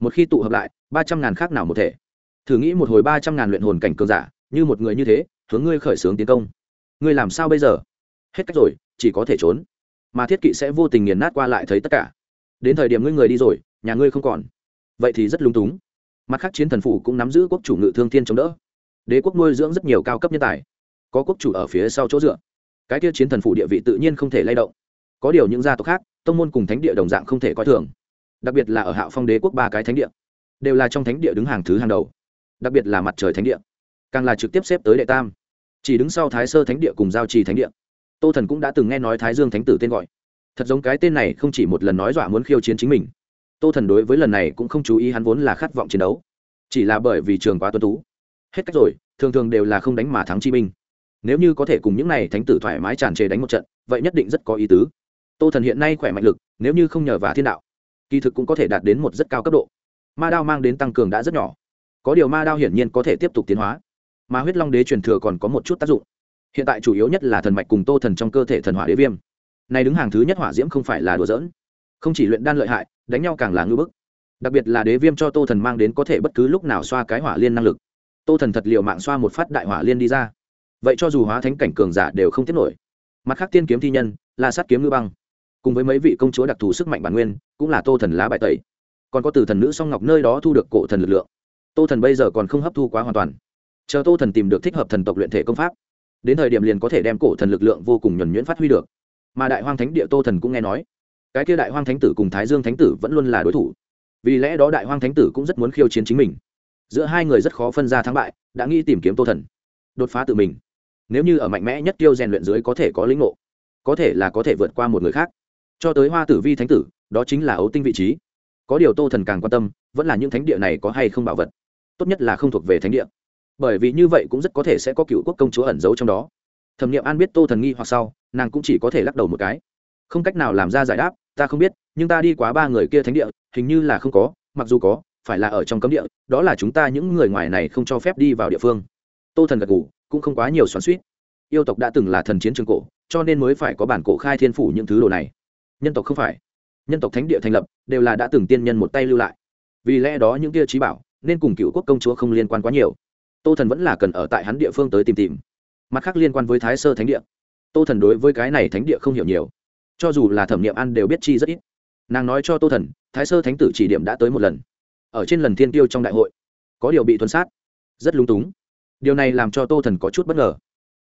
Speaker 1: Một khi tụ hợp lại, ba trăm ngàn khác nào một thể. Thử nghĩ một hồi ba trăm ngàn luyện hồn cảnh cường giả, như một người như thế, hướng ngươi khởi xướng tiến công. Ngươi làm sao bây giờ? Hết cách rồi, chỉ có thể trốn. Mà thiết kỵ sẽ vô tình nghiền nát qua lại thấy tất cả. Đến thời điểm ngươi người đi rồi, nhà ngươi không còn. Vậy thì rất lung túng. Mặt khác chiến thần phủ cũng nắm giữ quốc chủ ngự thương thiên chống đỡ. Đế quốc nuôi dưỡng rất nhiều cao cấp nhân tài. Có quốc chủ ở phía sau chỗ dựa cái kia chiến thần phủ địa vị tự nhiên không thể lay động. Có điều những gia tộc khác, tông môn cùng thánh địa đồng dạng không thể coi thường. Đặc biệt là ở hạo phong đế quốc ba cái thánh địa, đều là trong thánh địa đứng hàng thứ hàng đầu. Đặc biệt là mặt trời thánh địa, càng là trực tiếp xếp tới đệ tam. Chỉ đứng sau thái sơ thánh địa cùng giao trì thánh địa. Tô thần cũng đã từng nghe nói thái dương thánh tử tên gọi. Thật giống cái tên này không chỉ một lần nói dọa muốn khiêu chiến chính mình. Tô thần đối với lần này cũng không chú ý, hắn vốn là khát vọng chiến đấu. Chỉ là bởi vì trường quá tuân tú. Hết cách rồi, thường thường đều là không đánh mà thắng chi binh nếu như có thể cùng những này thánh tử thoải mái tràn trề đánh một trận, vậy nhất định rất có ý tứ. Tô thần hiện nay khỏe mạnh lực, nếu như không nhờ vào thiên đạo, kỳ thực cũng có thể đạt đến một rất cao cấp độ. Ma đao mang đến tăng cường đã rất nhỏ. Có điều ma đao hiển nhiên có thể tiếp tục tiến hóa. Mà huyết long đế truyền thừa còn có một chút tác dụng. Hiện tại chủ yếu nhất là thần mạch cùng tô thần trong cơ thể thần hỏa đế viêm. Này đứng hàng thứ nhất hỏa diễm không phải là đùa giỡn. Không chỉ luyện đan lợi hại, đánh nhau càng là ngưỡng bức. Đặc biệt là đế viêm cho tô thần mang đến có thể bất cứ lúc nào xoa cái hỏa liên năng lực. Tô thần thật liệu mạng xoa một phát đại hỏa liên đi ra vậy cho dù hóa thánh cảnh cường giả đều không tiếp nổi. Mặt khác tiên kiếm thi nhân là sát kiếm ngư băng, cùng với mấy vị công chúa đặc thù sức mạnh bản nguyên, cũng là tô thần lá bài tẩy. Còn có từ thần nữ song ngọc nơi đó thu được cổ thần lực lượng. Tô thần bây giờ còn không hấp thu quá hoàn toàn. Chờ tô thần tìm được thích hợp thần tộc luyện thể công pháp, đến thời điểm liền có thể đem cổ thần lực lượng vô cùng nhuẩn nhuyễn phát huy được. Mà đại hoang thánh địa tô thần cũng nghe nói, cái kia đại hoang thánh tử cùng thái dương thánh tử vẫn luôn là đối thủ. Vì lẽ đó đại hoang thánh tử cũng rất muốn khiêu chiến chính mình. Giữa hai người rất khó phân ra thắng bại, đã nghĩ tìm kiếm tô thần, đột phá tự mình nếu như ở mạnh mẽ nhất tiêu rèn luyện dưới có thể có lĩnh ngộ, có thể là có thể vượt qua một người khác. Cho tới hoa tử vi thánh tử, đó chính là ấu tinh vị trí. Có điều tô thần càng quan tâm, vẫn là những thánh địa này có hay không bảo vật. Tốt nhất là không thuộc về thánh địa. Bởi vì như vậy cũng rất có thể sẽ có cựu quốc công chúa ẩn giấu trong đó. Thẩm n i ệ m an biết tô thần nghi hoặc sau, nàng cũng chỉ có thể lắc đầu một cái. Không cách nào làm ra giải đáp, ta không biết, nhưng ta đi quá ba người kia thánh địa, hình như là không có, mặc dù có, phải là ở trong cấm địa, đó là chúng ta những người ngoài này không cho phép đi vào địa phương. Tô thần gật g ủ cũng không quá nhiều xoắn suýt. Yêu tộc đã từng là thần chiến trường cổ, cho nên mới phải có bản cổ khai thiên phủ những thứ đồ này. Nhân tộc không phải. Nhân tộc thánh địa thành lập, đều là đã từng tiên nhân một tay lưu lại. Vì lẽ đó những kia trí bảo, nên cùng cựu quốc công chúa không liên quan quá nhiều. Tô thần vẫn là cần ở tại hắn địa phương tới tìm tìm. Mặt khác liên quan với thái sơ thánh địa. Tô thần đối với cái này thánh địa không hiểu nhiều. Cho dù là thẩm nghiệm ăn đều biết chi rất ít. Nàng nói cho tô thần, thái sơ thánh tử chỉ điểm đã tới một lần. Ở trên lần thiên tiêu trong đại hội, có điều bị thuần sát. Rất lung túng điều này làm cho tô thần có chút bất ngờ.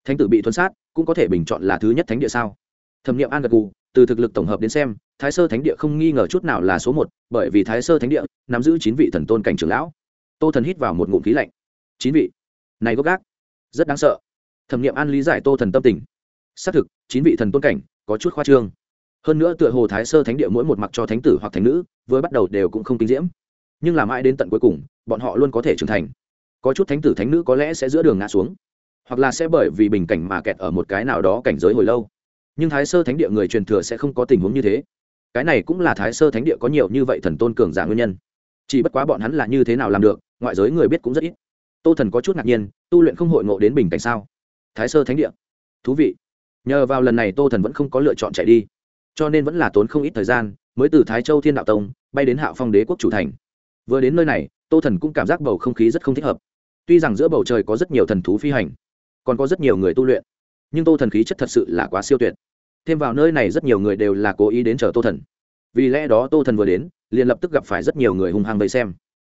Speaker 1: Thánh tử bị thuấn sát, cũng có thể bình chọn là thứ nhất thánh địa sao? Thẩm nghiệm an gật gù, từ thực lực tổng hợp đến xem, thái sơ thánh địa không nghi ngờ chút nào là số một, bởi vì thái sơ thánh địa nắm giữ chín vị thần tôn cảnh trưởng lão. Tô thần hít vào một ngụm khí lạnh. Chín vị? Này gốc gác, rất đáng sợ. Thẩm nghiệm an lý giải tô thần tâm tình. Xác thực, chín vị thần tôn cảnh, có chút khoa trương. Hơn nữa tựa hồ thái sơ thánh địa mỗi một mặc cho thánh tử hoặc thánh nữ, vừa bắt đầu đều cũng không kinh diễm. Nhưng làm mãi đến tận cuối cùng, bọn họ luôn có thể trưởng thành có chút thánh tử thánh nữ có lẽ sẽ giữa đường ngã xuống, hoặc là sẽ bởi vì bình cảnh mà kẹt ở một cái nào đó cảnh giới hồi lâu. Nhưng thái sơ thánh địa người truyền thừa sẽ không có tình huống như thế. Cái này cũng là thái sơ thánh địa có nhiều như vậy thần tôn cường giả nguyên nhân. Chỉ bất quá bọn hắn là như thế nào làm được, ngoại giới người biết cũng rất ít. Tô thần có chút ngạc nhiên, tu luyện không hội ngộ đến bình cảnh sao? Thái sơ thánh địa. Thú vị. Nhờ vào lần này tô thần vẫn không có lựa chọn chạy đi. Cho nên vẫn là tốn không ít thời gian, mới từ thái châu thiên đạo tông bay đến hạo phong đế quốc chủ thành. Vừa đến nơi này, tô thần cũng cảm giác bầu không khí rất không thích hợp tuy rằng giữa bầu trời có rất nhiều thần thú phi hành, còn có rất nhiều người tu luyện, nhưng tô thần khí chất thật sự là quá siêu tuyệt. Thêm vào nơi này rất nhiều người đều là cố ý đến chờ tô thần. Vì lẽ đó tô thần vừa đến, liền lập tức gặp phải rất nhiều người hung hăng vây xem.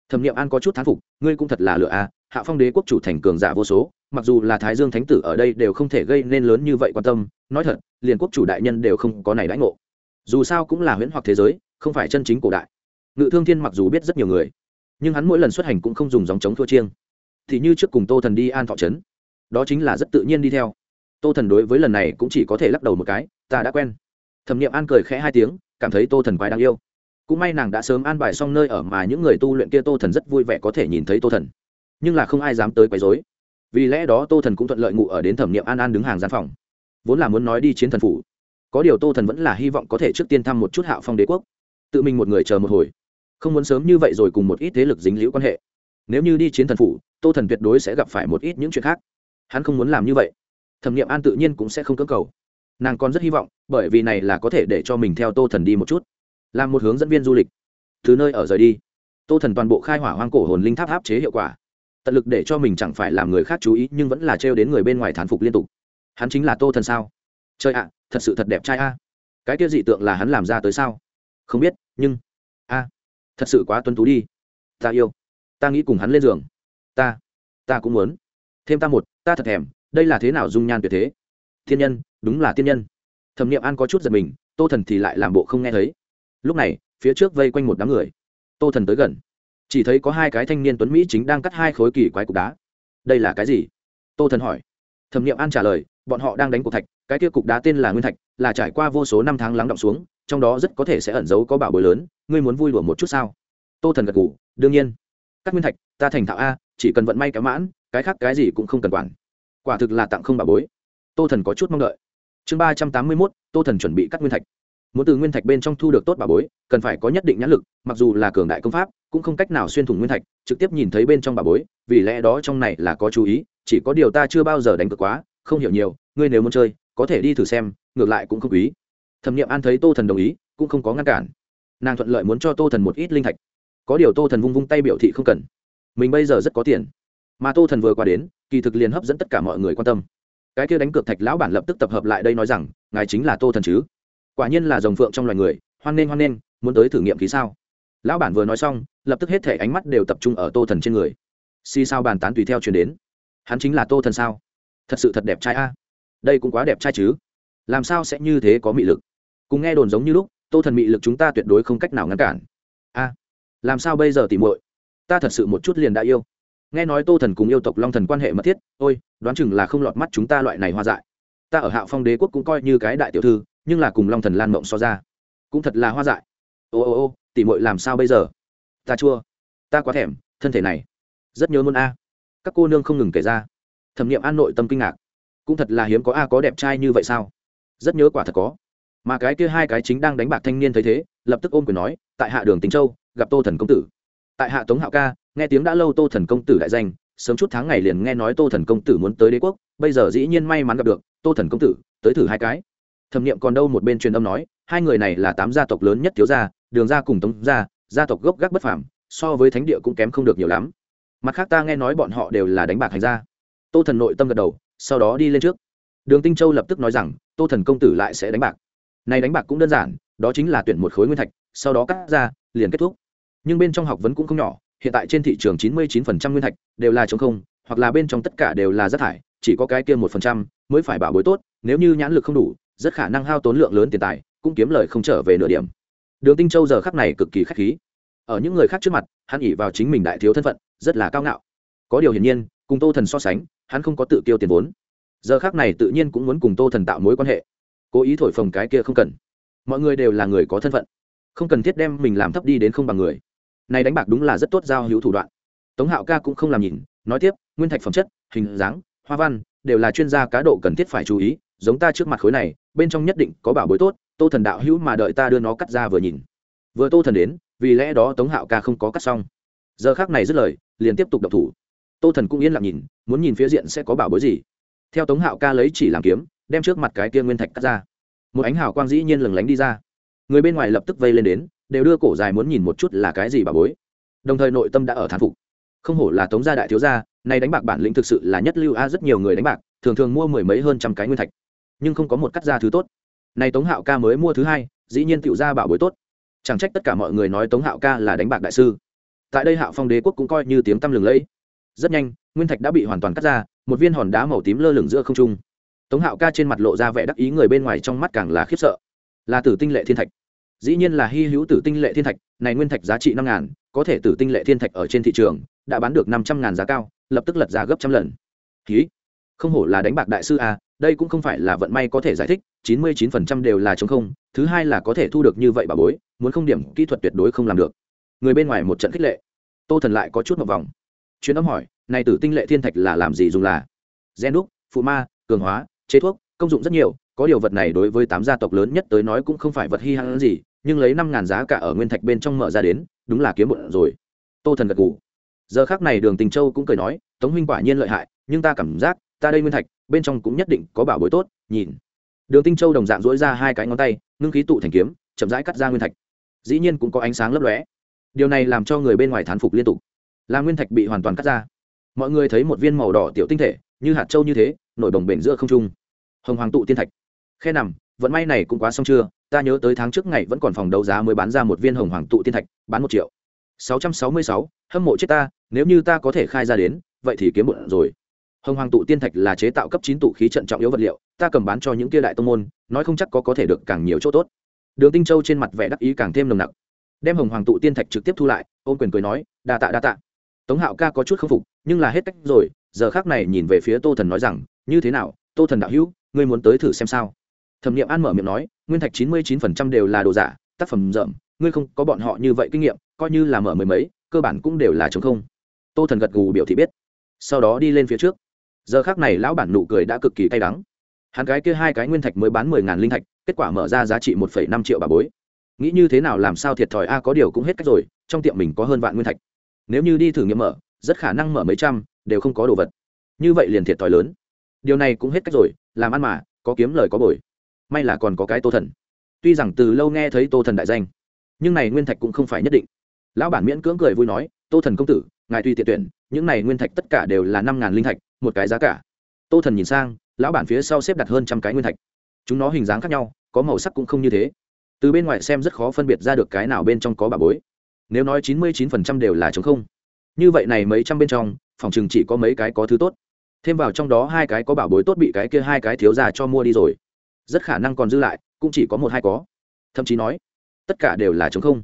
Speaker 1: Thẩm nghiệm an có chút thán phục, ngươi cũng thật là lựa a, hạ phong đế quốc chủ thành cường giả vô số, mặc dù là thái dương thánh tử ở đây đều không thể gây nên lớn như vậy quan tâm, nói thật, liền quốc chủ đại nhân đều không có này đãi ngộ. Dù sao cũng là huyễn hoặc thế giới, không phải chân chính cổ đại. Ngự thương thiên mặc dù biết rất nhiều người, nhưng hắn mỗi lần xuất hành cũng không dùng dòng chống thua chiêng thì như trước cùng tô thần đi an thọ trấn. Đó chính là rất tự nhiên đi theo. Tô thần đối với lần này cũng chỉ có thể lắc đầu một cái, ta đã quen. Thẩm nghiệm an cười khẽ hai tiếng, cảm thấy tô thần quái đáng yêu. Cũng may nàng đã sớm an bài xong nơi ở mà những người tu luyện kia tô thần rất vui vẻ có thể nhìn thấy tô thần. Nhưng là không ai dám tới quấy dối vì lẽ đó tô thần cũng thuận lợi ngụ ở đến thẩm nghiệm an an đứng hàng gian phòng. Vốn là muốn nói đi chiến thần phủ. Có điều tô thần vẫn là hy vọng có thể trước tiên thăm một chút hạo phong đế quốc. Tự mình một người chờ một hồi. Không muốn sớm như vậy rồi cùng một ít thế lực dính liễu quan hệ nếu như đi chiến thần phủ, tô thần tuyệt đối sẽ gặp phải một ít những chuyện khác. Hắn không muốn làm như vậy. Thẩm nghiệm an tự nhiên cũng sẽ không cưỡng cầu. Nàng còn rất hy vọng, bởi vì này là có thể để cho mình theo tô thần đi một chút. Làm một hướng dẫn viên du lịch. Từ nơi ở rời đi. Tô thần toàn bộ khai hỏa hoang cổ hồn linh tháp áp chế hiệu quả. Tận lực để cho mình chẳng phải làm người khác chú ý, nhưng vẫn là trêu đến người bên ngoài thán phục liên tục. Hắn chính là tô thần sao? Chơi ạ à, thật sự thật đẹp trai a. Cái kia dị tượng là hắn làm ra tới sao? Không biết, nhưng, a, thật sự quá tuân tú đi. Ta yêu ta nghĩ cùng hắn lên giường. Ta ta cũng muốn. Thêm ta một, ta thật thèm, đây là thế nào dung nhan tuyệt thế? Thiên nhân, đúng là thiên nhân. Thẩm n i ệ m an có chút giật mình, tô thần thì lại làm bộ không nghe thấy. Lúc này, phía trước vây quanh một đám người. Tô thần tới gần. Chỉ thấy có hai cái thanh niên tuấn mỹ chính đang cắt hai khối kỳ quái cục đá. Đây là cái gì? Tô thần hỏi. Thẩm n i ệ m an trả lời, bọn họ đang đánh cục thạch, cái kia cục đá tên là nguyên thạch, là trải qua vô số năm tháng lắng động xuống, trong đó rất có thể sẽ ẩn giấu có bảo bối lớn, ngươi muốn vui đùa một chút sao? Tô thần gật ngủ đương nhiên các nguyên thạch, ta thành thạo a, chỉ cần vận may kéo mãn, cái khác cái gì cũng không cần quản. Quả thực là tặng không bà bối. Tô thần có chút mong đợi. Chương ba trăm tám mươi mốt, tô thần chuẩn bị cắt nguyên thạch. Muốn từ nguyên thạch bên trong thu được tốt bà bối, cần phải có nhất định nhãn lực, mặc dù là cường đại công pháp, cũng không cách nào xuyên thủng nguyên thạch, trực tiếp nhìn thấy bên trong bà bối, vì lẽ đó trong này là có chú ý, chỉ có điều ta chưa bao giờ đánh cược quá, không hiểu nhiều, ngươi nếu muốn chơi, có thể đi thử xem, ngược lại cũng không quý. Thẩm nghiệm an thấy tô thần đồng ý, cũng không có ngăn cản. Nàng thuận lợi muốn cho tô thần một ít linh thạch có điều tô thần vung vung tay biểu thị không cần. Mình bây giờ rất có tiền. Mà tô thần vừa qua đến, kỳ thực liền hấp dẫn tất cả mọi người quan tâm. Cái kia đánh cược thạch lão bản lập tức tập hợp lại đây nói rằng, ngài chính là tô thần chứ? Quả nhiên là dòng phượng trong loài người, hoan nghênh hoan nghênh, muốn tới thử nghiệm khí sao? Lão bản vừa nói xong, lập tức hết thể ánh mắt đều tập trung ở tô thần trên người. Si sao bàn tán tùy theo chuyển đến. Hắn chính là tô thần sao? Thật sự thật đẹp trai a. Đây cũng quá đẹp trai chứ. Làm sao sẽ như thế có mị lực? Cùng nghe đồn giống như lúc, tô thần mị lực chúng ta tuyệt đối không cách nào ngăn cản. A làm sao bây giờ tìm muội? Ta thật sự một chút liền đã yêu. Nghe nói tô thần cùng yêu tộc long thần quan hệ mật thiết, ôi, đoán chừng là không lọt mắt chúng ta loại này hoa dại. Ta ở hạo phong đế quốc cũng coi như cái đại tiểu thư, nhưng là cùng long thần lan mộng so ra, cũng thật là hoa dại. Ô ô ô, tỉ mội làm sao bây giờ? Ta chua. Ta quá thèm, thân thể này. Rất nhớ môn a. Các cô nương không ngừng kể ra. Thẩm nghiệm an nội tâm kinh ngạc. Cũng thật là hiếm có a, có đẹp trai như vậy sao? Rất nhớ quả thật có. Mà cái kia hai cái chính đang đánh bạc thanh niên thấy thế, lập tức ôm quyền nói, tại hạ đường tính châu gặp tô thần công tử. Tại hạ tống hạo ca, nghe tiếng đã lâu tô thần công tử đại danh, sớm chút tháng ngày liền nghe nói tô thần công tử muốn tới đế quốc, bây giờ dĩ nhiên may mắn gặp được tô thần công tử, tới thử hai cái. Thẩm nghiệm còn đâu một bên truyền âm nói, hai người này là tám gia tộc lớn nhất thiếu gia, đường gia cùng tống gia gia tộc gốc gác bất phảm so với thánh địa cũng kém không được nhiều lắm. Mặt khác ta nghe nói bọn họ đều là đánh bạc hành gia. Tô thần nội tâm gật đầu, sau đó đi lên trước. Đường tinh châu lập tức nói rằng, tô thần công tử lại sẽ đánh bạc. Này đánh bạc cũng đơn giản, đó chính là tuyển một khối nguyên thạch, sau đó cắt ra, liền kết thúc nhưng bên trong học vấn cũng không nhỏ, hiện tại trên thị trường 99% nguyên thạch đều là trống không, hoặc là bên trong tất cả đều là rác thải, chỉ có cái kia một phần trăm mới phải bảo bối tốt, nếu như nhãn lực không đủ, rất khả năng hao tốn lượng lớn tiền tài, cũng kiếm lời không trở về nửa điểm. Đường tinh châu giờ khắc này cực kỳ khách khí. Ở những người khác trước mặt, hắn ỉ vào chính mình đại thiếu thân phận, rất là cao ngạo. Có điều hiển nhiên, cùng tô thần so sánh, hắn không có tự kiêu tiền vốn. Giờ khác này tự nhiên cũng muốn cùng tô thần tạo mối quan hệ. Cố ý thổi phồng cái kia không cần. Mọi người đều là người có thân phận. Không cần thiết đem mình làm thấp đi đến không bằng người này đánh bạc đúng là rất tốt giao hữu thủ đoạn. Tống hạo ca cũng không làm nhìn, nói tiếp, nguyên thạch phẩm chất, hình dáng, hoa văn, đều là chuyên gia cá độ cần thiết phải chú ý, giống ta trước mặt khối này, bên trong nhất định có bảo bối tốt, tô thần đạo hữu mà đợi ta đưa nó cắt ra vừa nhìn. Vừa tô thần đến, vì lẽ đó tống hạo ca không có cắt xong. Giờ khác này dứt lời, liền tiếp tục đập thủ. Tô thần cũng yên lặng nhìn, muốn nhìn phía diện sẽ có bảo bối gì. Theo tống hạo ca lấy chỉ làm kiếm, đem trước mặt cái kia nguyên thạch cắt ra. Một ánh hào quang dĩ nhiên lừng lánh đi ra. Người bên ngoài lập tức vây lên đến đều đưa cổ dài muốn nhìn một chút là cái gì bà bối. Đồng thời nội tâm đã ở thán phục. Không hổ là tống gia đại thiếu gia, nay đánh bạc bản lĩnh thực sự là nhất lưu a, rất nhiều người đánh bạc, thường thường mua mười mấy hơn trăm cái nguyên thạch. Nhưng không có một cắt ra thứ tốt. Này tống hạo ca mới mua thứ hai, dĩ nhiên tiểu ra bảo bối tốt. Chẳng trách tất cả mọi người nói tống hạo ca là đánh bạc đại sư. Tại đây hạo phong đế quốc cũng coi như tiếng tăm lừng lẫy. Rất nhanh, nguyên thạch đã bị hoàn toàn cắt ra, một viên hòn đá màu tím lơ lửng giữa không trung. Tống hạo ca trên mặt lộ ra vẻ đắc ý, người bên ngoài trong mắt càng là khiếp sợ. Là tử tinh lệ thiên thạch dĩ nhiên là hy hữu tử tinh lệ thiên thạch, này nguyên thạch giá trị năm ngàn, có thể tử tinh lệ thiên thạch ở trên thị trường, đã bán được năm trăm ngàn giá cao, lập tức lật ra gấp trăm lần. Ký. Không hổ là đánh bạc đại sư a, đây cũng không phải là vận may có thể giải thích, chín mươi chín phần trăm đều là chống không, thứ hai là có thể thu được như vậy bà bối, muốn không điểm kỹ thuật tuyệt đối không làm được. Người bên ngoài một trận khích lệ. Tô thần lại có chút một vòng. Chuyến âm hỏi, này tử tinh lệ thiên thạch là làm gì dùng là? Gen đúc, phụ ma, cường hóa, chế thuốc, công dụng rất nhiều, có điều vật này đối với tám gia tộc lớn nhất tới nói cũng không phải vật hy hãn gì nhưng lấy năm ngàn giá cả ở nguyên thạch bên trong mở ra đến, đúng là kiếm một rồi. Tô thần gật gù. Giờ khác này đường tình châu cũng cười nói, tống huynh quả nhiên lợi hại, nhưng ta cảm giác, ta đây nguyên thạch, bên trong cũng nhất định có bảo bối tốt, nhìn. Đường tinh châu đồng dạng dỗi ra hai cái ngón tay, ngưng khí tụ thành kiếm, chậm rãi cắt ra nguyên thạch. Dĩ nhiên cũng có ánh sáng lấp lóe. Điều này làm cho người bên ngoài thán phục liên tục. Là nguyên thạch bị hoàn toàn cắt ra. Mọi người thấy một viên màu đỏ tiểu tinh thể, như hạt trâu như thế, nổi bồng bềnh giữa không trung. Hồng hoàng tụ tiên thạch. Khe nằm, vận may này cũng quá xong chưa? Ta nhớ tới tháng trước ngày vẫn còn phòng đấu giá mới bán ra một viên hồng hoàng tụ tiên thạch, bán một triệu. Sáu trăm sáu mươi sáu, hâm mộ chết ta, nếu như ta có thể khai ra đến, vậy thì kiếm bụng rồi. Hồng hoàng tụ tiên thạch là chế tạo cấp chín tụ khí trận trọng yếu vật liệu, ta cầm bán cho những kia đại tông môn, nói không chắc có có thể được càng nhiều chỗ tốt. Đường tinh châu trên mặt vẻ đắc ý càng thêm nồng nặc. Đem hồng hoàng tụ tiên thạch trực tiếp thu lại ôm quyền cười nói, đa tạ đa tạ. Tống hạo ca có chút k phục, nhưng là hết cách rồi, giờ khác này nhìn về phía tô thần nói rằng, như thế nào, tô thần đạo hữu, ngươi muốn tới thử xem sao? Thẩm niệm an mở miệng nói nguyên thạch chín mươi chín phần trăm đều là đồ giả, tác phẩm rậm, ngươi không có bọn họ như vậy kinh nghiệm, coi như là mở mười mấy, cơ bản cũng đều là chống không. Tô thần gật gù biểu thị biết. Sau đó đi lên phía trước. Giờ khác này lão bản nụ cười đã cực kỳ cay đắng. Hắn cái kia hai cái nguyên thạch mới bán mười ngàn linh thạch, kết quả mở ra giá trị một phẩy năm triệu bà bối. Nghĩ như thế nào làm sao thiệt thòi a, có điều cũng hết cách rồi, trong tiệm mình có hơn vạn nguyên thạch. Nếu như đi thử nghiệm mở, rất khả năng mở mấy trăm, đều không có đồ vật. Như vậy liền thiệt thòi lớn. Điều này cũng hết cách rồi, làm ăn mà, có kiếm lời có bồi may là còn có cái tô thần. Tuy rằng từ lâu nghe thấy tô thần đại danh, nhưng này nguyên thạch cũng không phải nhất định. Lão bản miễn cưỡng cười vui nói, tô thần công tử, ngài tuy tiện tuyển, những này nguyên thạch tất cả đều là năm ngàn linh thạch, một cái giá cả. Tô thần nhìn sang, lão bản phía sau xếp đặt hơn trăm cái nguyên thạch. Chúng nó hình dáng khác nhau, có màu sắc cũng không như thế. Từ bên ngoài xem rất khó phân biệt ra được cái nào bên trong có bà bối. Nếu nói chín mươi chín phần trăm đều là chống không, như vậy này mấy trăm bên trong, phòng chừng chỉ có mấy cái có thứ tốt. Thêm vào trong đó hai cái có bảo bối tốt bị cái kia hai cái thiếu ra cho mua đi rồi rất khả năng còn dư lại, cũng chỉ có một hai có. Thậm chí nói, tất cả đều là chống không.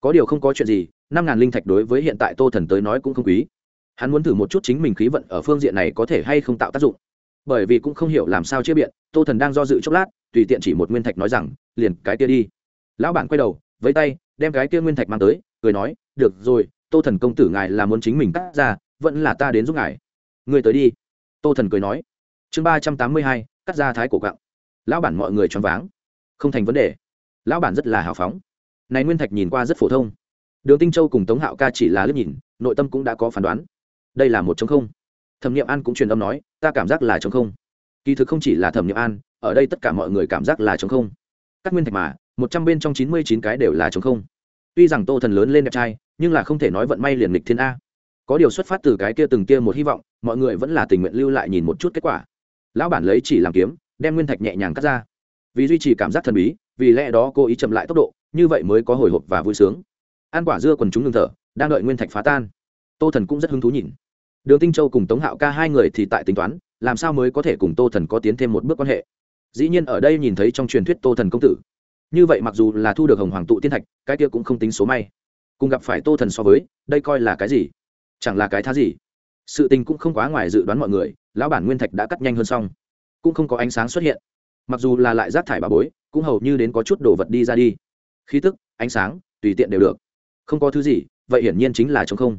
Speaker 1: Có điều không có chuyện gì, năm ngàn linh thạch đối với hiện tại tô thần tới nói cũng không quý. Hắn muốn thử một chút chính mình khí vận ở phương diện này có thể hay không tạo tác dụng. Bởi vì cũng không hiểu làm sao chia biện, tô thần đang do dự chốc lát, tùy tiện chỉ một nguyên thạch nói rằng, liền cái kia đi. Lão bản quay đầu với tay, đem cái kia nguyên thạch mang tới, cười nói, được rồi, tô thần công tử ngài là muốn chính mình cắt ra, vẫn là ta đến giúp ngài. Người tới đi. Tô thần cười nói. Chương ba trăm tám mươi hai, cắt ra thái cổ cặng lão bản mọi người choáng váng. Không thành vấn đề. Lão bản rất là hào phóng. Này nguyên thạch nhìn qua rất phổ thông. Đường tinh châu cùng tống hạo ca chỉ là liếc nhìn, nội tâm cũng đã có phán đoán. Đây là một chống không. Thẩm nghiệm an cũng truyền âm nói, ta cảm giác là chống không. Kỳ thực không chỉ là thẩm nghiệm an, ở đây tất cả mọi người cảm giác là chống không. Các nguyên thạch mà, một trăm bên trong chín mươi chín cái đều là chống không. Tuy rằng tô thần lớn lên đẹp trai, nhưng là không thể nói vận may liền lịch thiên a. Có điều xuất phát từ cái kia từng kia một hy vọng, mọi người vẫn là tình nguyện lưu lại nhìn một chút kết quả. Lão bản lấy chỉ làm kiếm đem nguyên thạch nhẹ nhàng cắt ra. Vì duy trì cảm giác thần bí, vì lẽ đó cô ý chậm lại tốc độ, như vậy mới có hồi hộp và vui sướng. Ăn quả dưa quần chúng ngừng thở, đang đợi nguyên thạch phá tan. Tô thần cũng rất hứng thú nhìn. Đường tinh châu cùng tống hạo ca hai người thì tại tính toán, làm sao mới có thể cùng tô thần có tiến thêm một bước quan hệ. Dĩ nhiên ở đây nhìn thấy trong truyền thuyết tô thần công tử. Như vậy mặc dù là thu được hồng hoàng tụ tiên thạch, cái kia cũng không tính số may. Cùng gặp phải tô thần so với, đây coi là cái gì? Chẳng là cái thá gì. Sự tình cũng không quá ngoài dự đoán mọi người, lão bản nguyên thạch đã cắt nhanh hơn xong cũng không có ánh sáng xuất hiện. Mặc dù là lại rác thải bà bối, cũng hầu như đến có chút đồ vật đi ra đi. Khí tức, ánh sáng, tùy tiện đều được. Không có thứ gì, vậy hiển nhiên chính là chống không.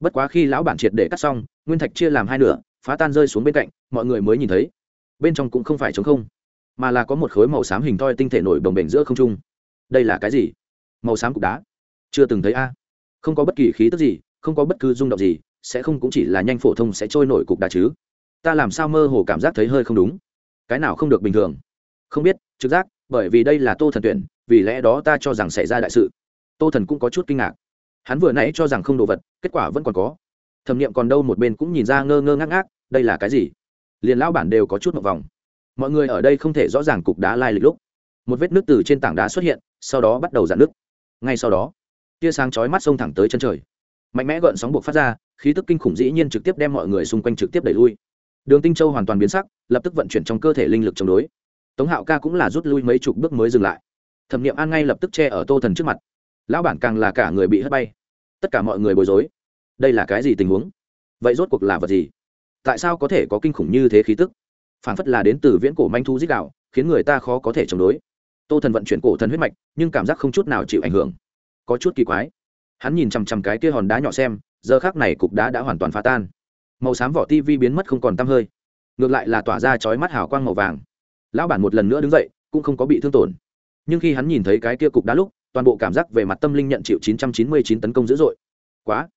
Speaker 1: Bất quá khi lão bản triệt để cắt xong, nguyên thạch chia làm hai nửa, phá tan rơi xuống bên cạnh, mọi người mới nhìn thấy, bên trong cũng không phải chống không, mà là có một khối màu xám hình thoi tinh thể nổi bồng bềnh giữa không trung. Đây là cái gì? Màu xám cục đá. Chưa từng thấy a. Không có bất kỳ khí tức gì, không có bất cứ rung động gì, sẽ không cũng chỉ là nhanh phổ thông sẽ trôi nổi cục đá chứ ta làm sao mơ hồ cảm giác thấy hơi không đúng? Cái nào không được bình thường? Không biết, trực giác, bởi vì đây là tô thần tuyển, vì lẽ đó ta cho rằng xảy ra đại sự. Tô thần cũng có chút kinh ngạc. Hắn vừa nãy cho rằng không đồ vật, kết quả vẫn còn có. Thẩm nghiệm còn đâu một bên cũng nhìn ra ngơ ngơ ngác ngác, đây là cái gì? Liền lão bản đều có chút một vòng. Mọi người ở đây không thể rõ ràng cục đá lai lịch lúc. Một vết nước từ trên tảng đá xuất hiện, sau đó bắt đầu dạn nước ngay sau đó, tia sáng chói mắt xông thẳng tới chân trời. Mạnh mẽ gợn sóng buộc phát ra, khí tức kinh khủng dĩ nhiên trực tiếp đem mọi người xung quanh trực tiếp đẩy lui đường tinh châu hoàn toàn biến sắc, lập tức vận chuyển trong cơ thể linh lực chống đối. Tống hạo ca cũng là rút lui mấy chục bước mới dừng lại. Thẩm Niệm an ngay lập tức che ở tô thần trước mặt. Lão bản càng là cả người bị hất bay. Tất cả mọi người bối rối. Đây là cái gì tình huống? Vậy rốt cuộc là vật gì? Tại sao có thể có kinh khủng như thế khí tức? Phản phất là đến từ viễn cổ manh thu dích đạo, khiến người ta khó có thể chống đối. Tô thần vận chuyển cổ thần huyết mạch, nhưng cảm giác không chút nào chịu ảnh hưởng. Có chút kỳ quái. Hắn nhìn chằm chằm cái kia hòn đá nhỏ xem, giờ khác này cục đá đã hoàn toàn phá tan màu xám vỏ tivi biến mất không còn t hơi. Ngược lại là tỏa ra chói mắt hào quang màu vàng. Lão bản một lần nữa đứng dậy, cũng không có bị thương tổn. Nhưng khi hắn nhìn thấy cái kia cục đá lúc, toàn bộ cảm giác về mặt tâm linh nhận chịu 999 tấn công dữ dội. Quá!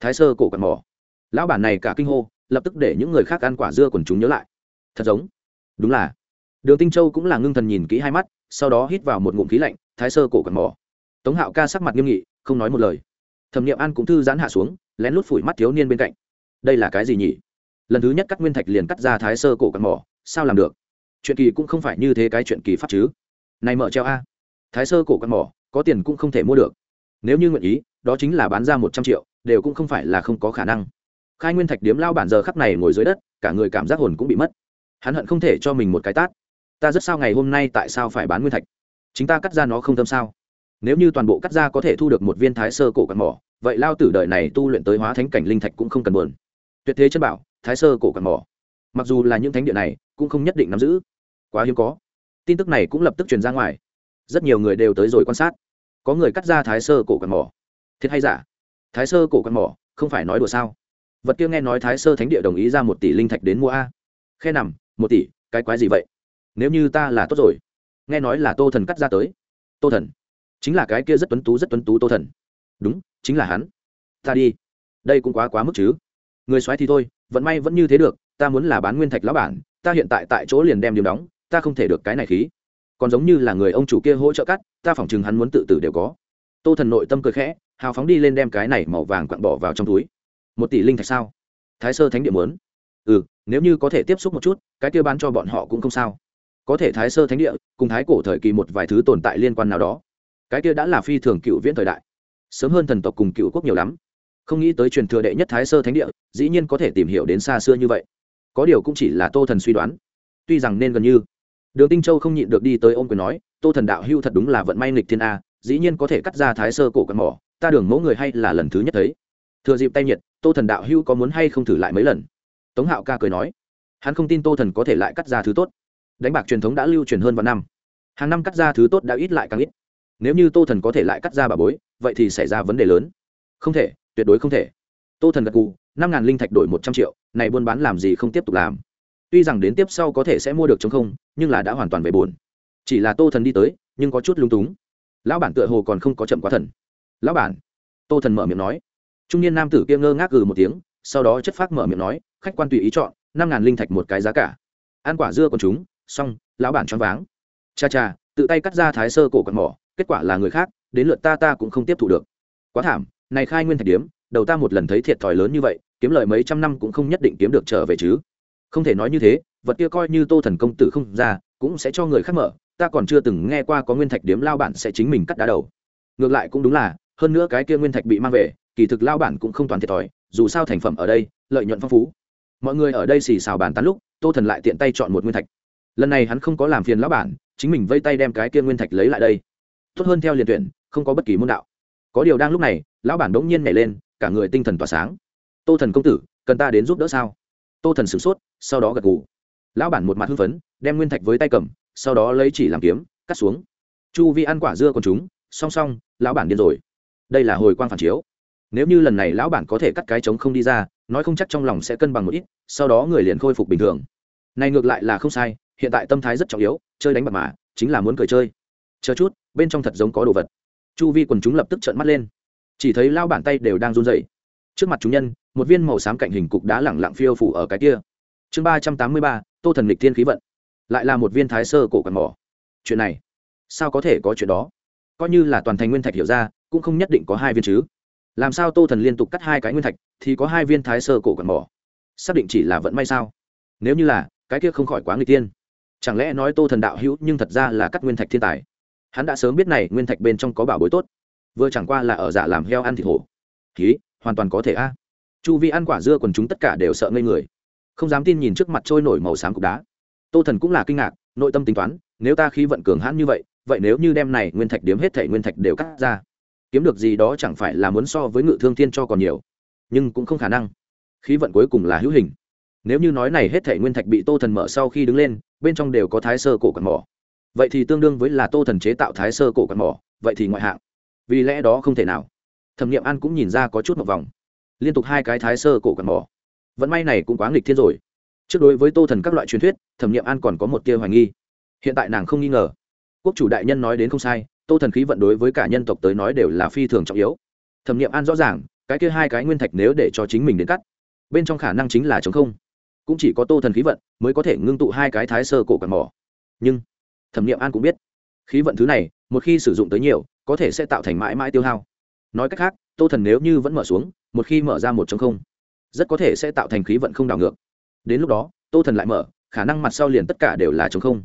Speaker 1: Thái sơ cổ quạt mỏ. Lão bản này cả kinh hô, lập tức để những người khác ăn quả dưa quần chúng nhớ lại. Thật giống. Đúng là. Đường tinh châu cũng là ngưng thần nhìn kỹ hai mắt, sau đó hít vào một ngụm khí lạnh, thái sơ cổ quạt mỏ. Tống hạo ca sắc mặt nghiêm nghị, không nói một lời. Thẩm Niệm an cũng thư giãn hạ xuống, lén lút phủi mắt thiếu niên bên cạnh đây là cái gì nhỉ? Lần thứ nhất cắt nguyên thạch liền cắt ra thái sơ cổ quạt mỏ, sao làm được? Chuyện kỳ cũng không phải như thế cái chuyện kỳ pháp chứ. Này mở treo a. Thái sơ cổ quạt mỏ, có tiền cũng không thể mua được. Nếu như nguyện ý, đó chính là bán ra một trăm triệu, đều cũng không phải là không có khả năng. Khai nguyên thạch điếm lao bản giờ khắp này ngồi dưới đất, cả người cảm giác hồn cũng bị mất. Hắn hận không thể cho mình một cái tát. Ta rất sao ngày hôm nay tại sao phải bán nguyên thạch? Chính ta cắt ra nó không tâm sao? Nếu như toàn bộ cắt ra có thể thu được một viên thái sơ cổ quạt mỏ, vậy lao tử đời này tu luyện tới hóa thánh cảnh linh thạch cũng không cần buồn tuyệt thế chân bảo, thái sơ cổ cằn mỏ. Mặc dù là những thánh địa này, cũng không nhất định nắm giữ. Quá hiếm có. Tin tức này cũng lập tức truyền ra ngoài. Rất nhiều người đều tới rồi quan sát. Có người cắt ra thái sơ cổ cằn mỏ. Thiệt hay giả? Thái sơ cổ cằn mỏ, không phải nói đùa sao? Vật kia nghe nói thái sơ thánh địa đồng ý ra một tỷ linh thạch đến mua a. Khe nằm, một tỷ, cái quái gì vậy? Nếu như ta là tốt rồi. Nghe nói là tô thần cắt ra tới. Tô thần. Chính là cái kia rất tuấn tú, rất tuấn tú tô thần. Đúng, chính là hắn. Ta đi. Đây cũng quá quá mức chứ người xoáy thì thôi, vận may vẫn như thế được, ta muốn là bán nguyên thạch lão bản, ta hiện tại tại chỗ liền đem điểm đóng, ta không thể được cái này khí. Còn giống như là người ông chủ kia hỗ trợ cắt, ta phỏng chừng hắn muốn tự tử đều có. Tô thần nội tâm cười khẽ, hào phóng đi lên đem cái này màu vàng quặn bỏ vào trong túi. Một tỷ linh thạch sao? Thái sơ thánh địa muốn. Ừ nếu như có thể tiếp xúc một chút, cái kia bán cho bọn họ cũng không sao. Có thể thái sơ thánh địa, cùng thái cổ thời kỳ một vài thứ tồn tại liên quan nào đó. Cái kia đã là phi thường cựu viễn thời đại. Sớm hơn thần tộc cùng cựu quốc nhiều lắm không nghĩ tới truyền thừa đệ nhất thái sơ thánh địa, dĩ nhiên có thể tìm hiểu đến xa xưa như vậy. Có điều cũng chỉ là tô thần suy đoán. Tuy rằng nên gần như, đường tinh châu không nhịn được đi tới ôm quyền nói, tô thần đạo hưu thật đúng là vận may nghịch thiên a, dĩ nhiên có thể cắt ra thái sơ cổ cặn mỏ, ta đường mẫu người hay là lần thứ nhất thấy. Thừa dịp tay nhiệt, tô thần đạo hưu có muốn hay không thử lại mấy lần? Tống hạo ca cười nói, hắn không tin tô thần có thể lại cắt ra thứ tốt. Đánh bạc truyền thống đã lưu truyền hơn vài năm. Hàng năm cắt ra thứ tốt đã ít lại càng ít. Nếu như tô thần có thể lại cắt ra bà bối, vậy thì xảy ra vấn đề lớn. Không thể tuyệt đối không thể. Tô thần gật cù năm ngàn linh thạch đổi một trăm triệu, này buôn bán làm gì không tiếp tục làm. Tuy rằng đến tiếp sau có thể sẽ mua được chống không, nhưng là đã hoàn toàn về buồn. Chỉ là tô thần đi tới, nhưng có chút lung túng. Lão bản tựa hồ còn không có chậm quá thần. Lão bản. Tô thần mở miệng nói. Trung niên nam tử kia ngơ ngác gừ một tiếng, sau đó chất phác mở miệng nói, khách quan tùy ý chọn, năm ngàn linh thạch một cái giá cả. Ăn quả dưa còn chúng, xong, lão bản choáng váng. Cha cha, tự tay cắt ra thái sơ cổ còn mỏ, kết quả là người khác, đến lượt ta ta cũng không tiếp thu được. Quá thảm này khai nguyên thạch điếm, đầu ta một lần thấy thiệt thòi lớn như vậy, kiếm lời mấy trăm năm cũng không nhất định kiếm được trở về chứ. Không thể nói như thế, vật kia coi như tô thần công tử không ra, cũng sẽ cho người khác mở, ta còn chưa từng nghe qua có nguyên thạch điếm lao bản sẽ chính mình cắt đá đầu. Ngược lại cũng đúng là, hơn nữa cái kia nguyên thạch bị mang về, kỳ thực lao bản cũng không toàn thiệt thòi, dù sao thành phẩm ở đây, lợi nhuận phong phú. Mọi người ở đây xì xào bàn tán lúc, tô thần lại tiện tay chọn một nguyên thạch. Lần này hắn không có làm phiền lão bản, chính mình vây tay đem cái kia nguyên thạch lấy lại đây. Tốt hơn theo liền tuyển, không có bất kỳ môn đạo. Có điều đang lúc này lão bản đống nhiên nhảy lên, cả người tinh thần tỏa sáng. Tô thần công tử, cần ta đến giúp đỡ sao? Tô thần sửng sốt, sau đó gật gù. Lão bản một mặt hưng phấn, đem nguyên thạch với tay cầm, sau đó lấy chỉ làm kiếm, cắt xuống. Chu vi ăn quả dưa còn chúng, song song, lão bản điên rồi. Đây là hồi quang phản chiếu. Nếu như lần này lão bản có thể cắt cái trống không đi ra, nói không chắc trong lòng sẽ cân bằng một ít, sau đó người liền khôi phục bình thường. Này ngược lại là không sai, hiện tại tâm thái rất trọng yếu, chơi đánh bạc mà, chính là muốn cười chơi. Chờ chút, bên trong thật giống có đồ vật. Chu vi quần chúng lập tức trợn mắt lên chỉ thấy lao bàn tay đều đang run dậy trước mặt chúng nhân, một viên màu xám cạnh hình cục đá lẳng lặng phiêu phủ ở cái kia. Chương ba trăm tám mươi ba, tô thần lịch thiên khí vận. Lại là một viên thái sơ cổ quần mỏ. Chuyện này, sao có thể có chuyện đó? Coi như là toàn thành nguyên thạch hiểu ra, cũng không nhất định có hai viên chứ. Làm sao tô thần liên tục cắt hai cái nguyên thạch, thì có hai viên thái sơ cổ quần mỏ? Xác định chỉ là vận may sao? Nếu như là, cái kia không khỏi quá người tiên chẳng lẽ nói tô thần đạo hữu nhưng thật ra là cắt nguyên thạch thiên tài? Hắn đã sớm biết này, nguyên thạch bên trong có bảo bối tốt vừa chẳng qua là ở giả làm heo ăn thịt hổ. Ký, hoàn toàn có thể a. Chu vi ăn quả dưa quần chúng tất cả đều sợ ngây người. Không dám tin nhìn trước mặt trôi nổi màu xám cục đá. Tô thần cũng là kinh ngạc, nội tâm tính toán, nếu ta khí vận cường hãn như vậy vậy nếu như đem này nguyên thạch điếm hết thể nguyên thạch đều cắt ra, kiếm được gì đó chẳng phải là muốn so với ngự thương thiên cho còn nhiều. Nhưng cũng không khả năng. Khí vận cuối cùng là hữu hình. Nếu như nói này hết thể nguyên thạch bị tô thần mở sau khi đứng lên, bên trong đều có thái sơ cổ quạt mỏ. Vậy thì tương đương với là tô thần chế tạo thái sơ cổ quạt mỏ, vậy thì ngoại hạng vì lẽ đó không thể nào. Thẩm nghiệm an cũng nhìn ra có chút một vòng. Liên tục hai cái thái sơ cổ cằn mỏ. Vận may này cũng quá nghịch thiên rồi. Trước đối với tô thần các loại truyền thuyết, thẩm nghiệm an còn có một tia hoài nghi. Hiện tại nàng không nghi ngờ. Quốc chủ đại nhân nói đến không sai, tô thần khí vận đối với cả nhân tộc tới nói đều là phi thường trọng yếu. Thẩm nghiệm an rõ ràng, cái kia hai cái nguyên thạch nếu để cho chính mình đến cắt, bên trong khả năng chính là chống không. Cũng chỉ có tô thần khí vận mới có thể ngưng tụ hai cái thái sơ cổ cằn mỏ. Nhưng, thẩm nghiệm an cũng biết, khí vận thứ này, một khi sử dụng tới nhiều có thể sẽ tạo thành mãi mãi tiêu hao. Nói cách khác, tô thần nếu như vẫn mở xuống, một khi mở ra một trong không, rất có thể sẽ tạo thành khí vận không đảo ngược. Đến lúc đó, tô thần lại mở, khả năng mặt sau liền tất cả đều là chống không.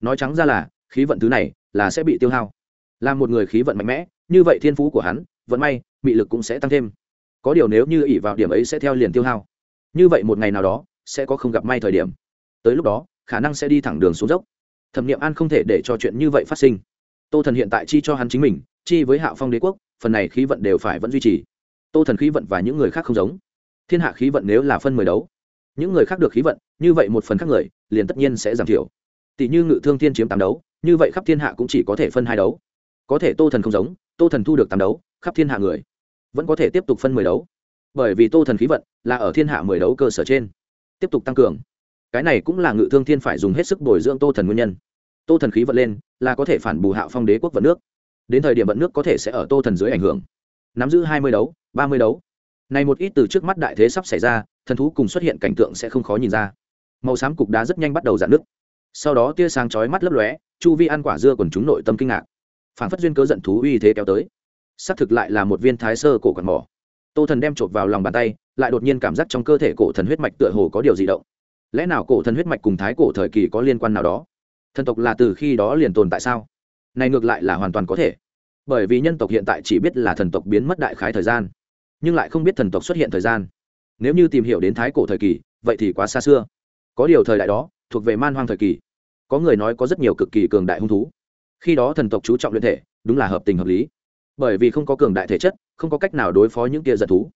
Speaker 1: Nói trắng ra là, khí vận thứ này là sẽ bị tiêu hao. Là một người khí vận mạnh mẽ, như vậy thiên phú của hắn, vận may bị lực cũng sẽ tăng thêm. Có điều nếu như ỉ vào điểm ấy sẽ theo liền tiêu hao. Như vậy một ngày nào đó, sẽ có không gặp may thời điểm. Tới lúc đó, khả năng sẽ đi thẳng đường xuống dốc. Thẩm nghiệm an không thể để cho chuyện như vậy phát sinh tô thần hiện tại chi cho hắn chính mình, chi với hạ phong đế quốc, phần này khí vận đều phải vẫn duy trì. Tô thần khí vận và những người khác không giống. Thiên hạ khí vận nếu là phân mười đấu, những người khác được khí vận, như vậy một phần khác người, liền tất nhiên sẽ giảm thiểu. Tỷ như ngự thương thiên chiếm tám đấu, như vậy khắp thiên hạ cũng chỉ có thể phân hai đấu. Có thể tô thần không giống, tô thần thu được tám đấu, khắp thiên hạ người vẫn có thể tiếp tục phân mười đấu. Bởi vì tô thần khí vận là ở thiên hạ mười đấu cơ sở trên, tiếp tục tăng cường. Cái này cũng là ngự thương thiên phải dùng hết sức bồi dưỡng tô thần nguyên nhân tô thần khí vận lên, là có thể phản bù hạo phong đế quốc vận nước. Đến thời điểm vận nước có thể sẽ ở tô thần dưới ảnh hưởng. Nắm giữ hai mươi đấu, ba mươi đấu. Này một ít từ trước mắt đại thế sắp xảy ra, thần thú cùng xuất hiện cảnh tượng sẽ không khó nhìn ra. Màu xám cục đá rất nhanh bắt đầu dạn nước. Sau đó tia sáng chói mắt lấp lóe, chu vi ăn quả dưa còn chúng nội tâm kinh ngạc. Phản phất duyên cớ giận thú uy thế kéo tới. Xác thực lại là một viên thái sơ cổ quạt mỏ. Tô thần đem chộp vào lòng bàn tay, lại đột nhiên cảm giác trong cơ thể cổ thần huyết mạch tựa hồ có điều gì động. Lẽ nào cổ thần huyết mạch cùng thái cổ thời kỳ có liên quan nào đó? Thần tộc là từ khi đó liền tồn tại sao? Này ngược lại là hoàn toàn có thể. Bởi vì nhân tộc hiện tại chỉ biết là thần tộc biến mất đại khái thời gian, nhưng lại không biết thần tộc xuất hiện thời gian. Nếu như tìm hiểu đến thái cổ thời kỳ, vậy thì quá xa xưa. Có điều thời đại đó, thuộc về man hoang thời kỳ. Có người nói có rất nhiều cực kỳ cường đại hung thú. Khi đó thần tộc chú trọng luyện thể, đúng là hợp tình hợp lý. Bởi vì không có cường đại thể chất, không có cách nào đối phó những tia giật thú.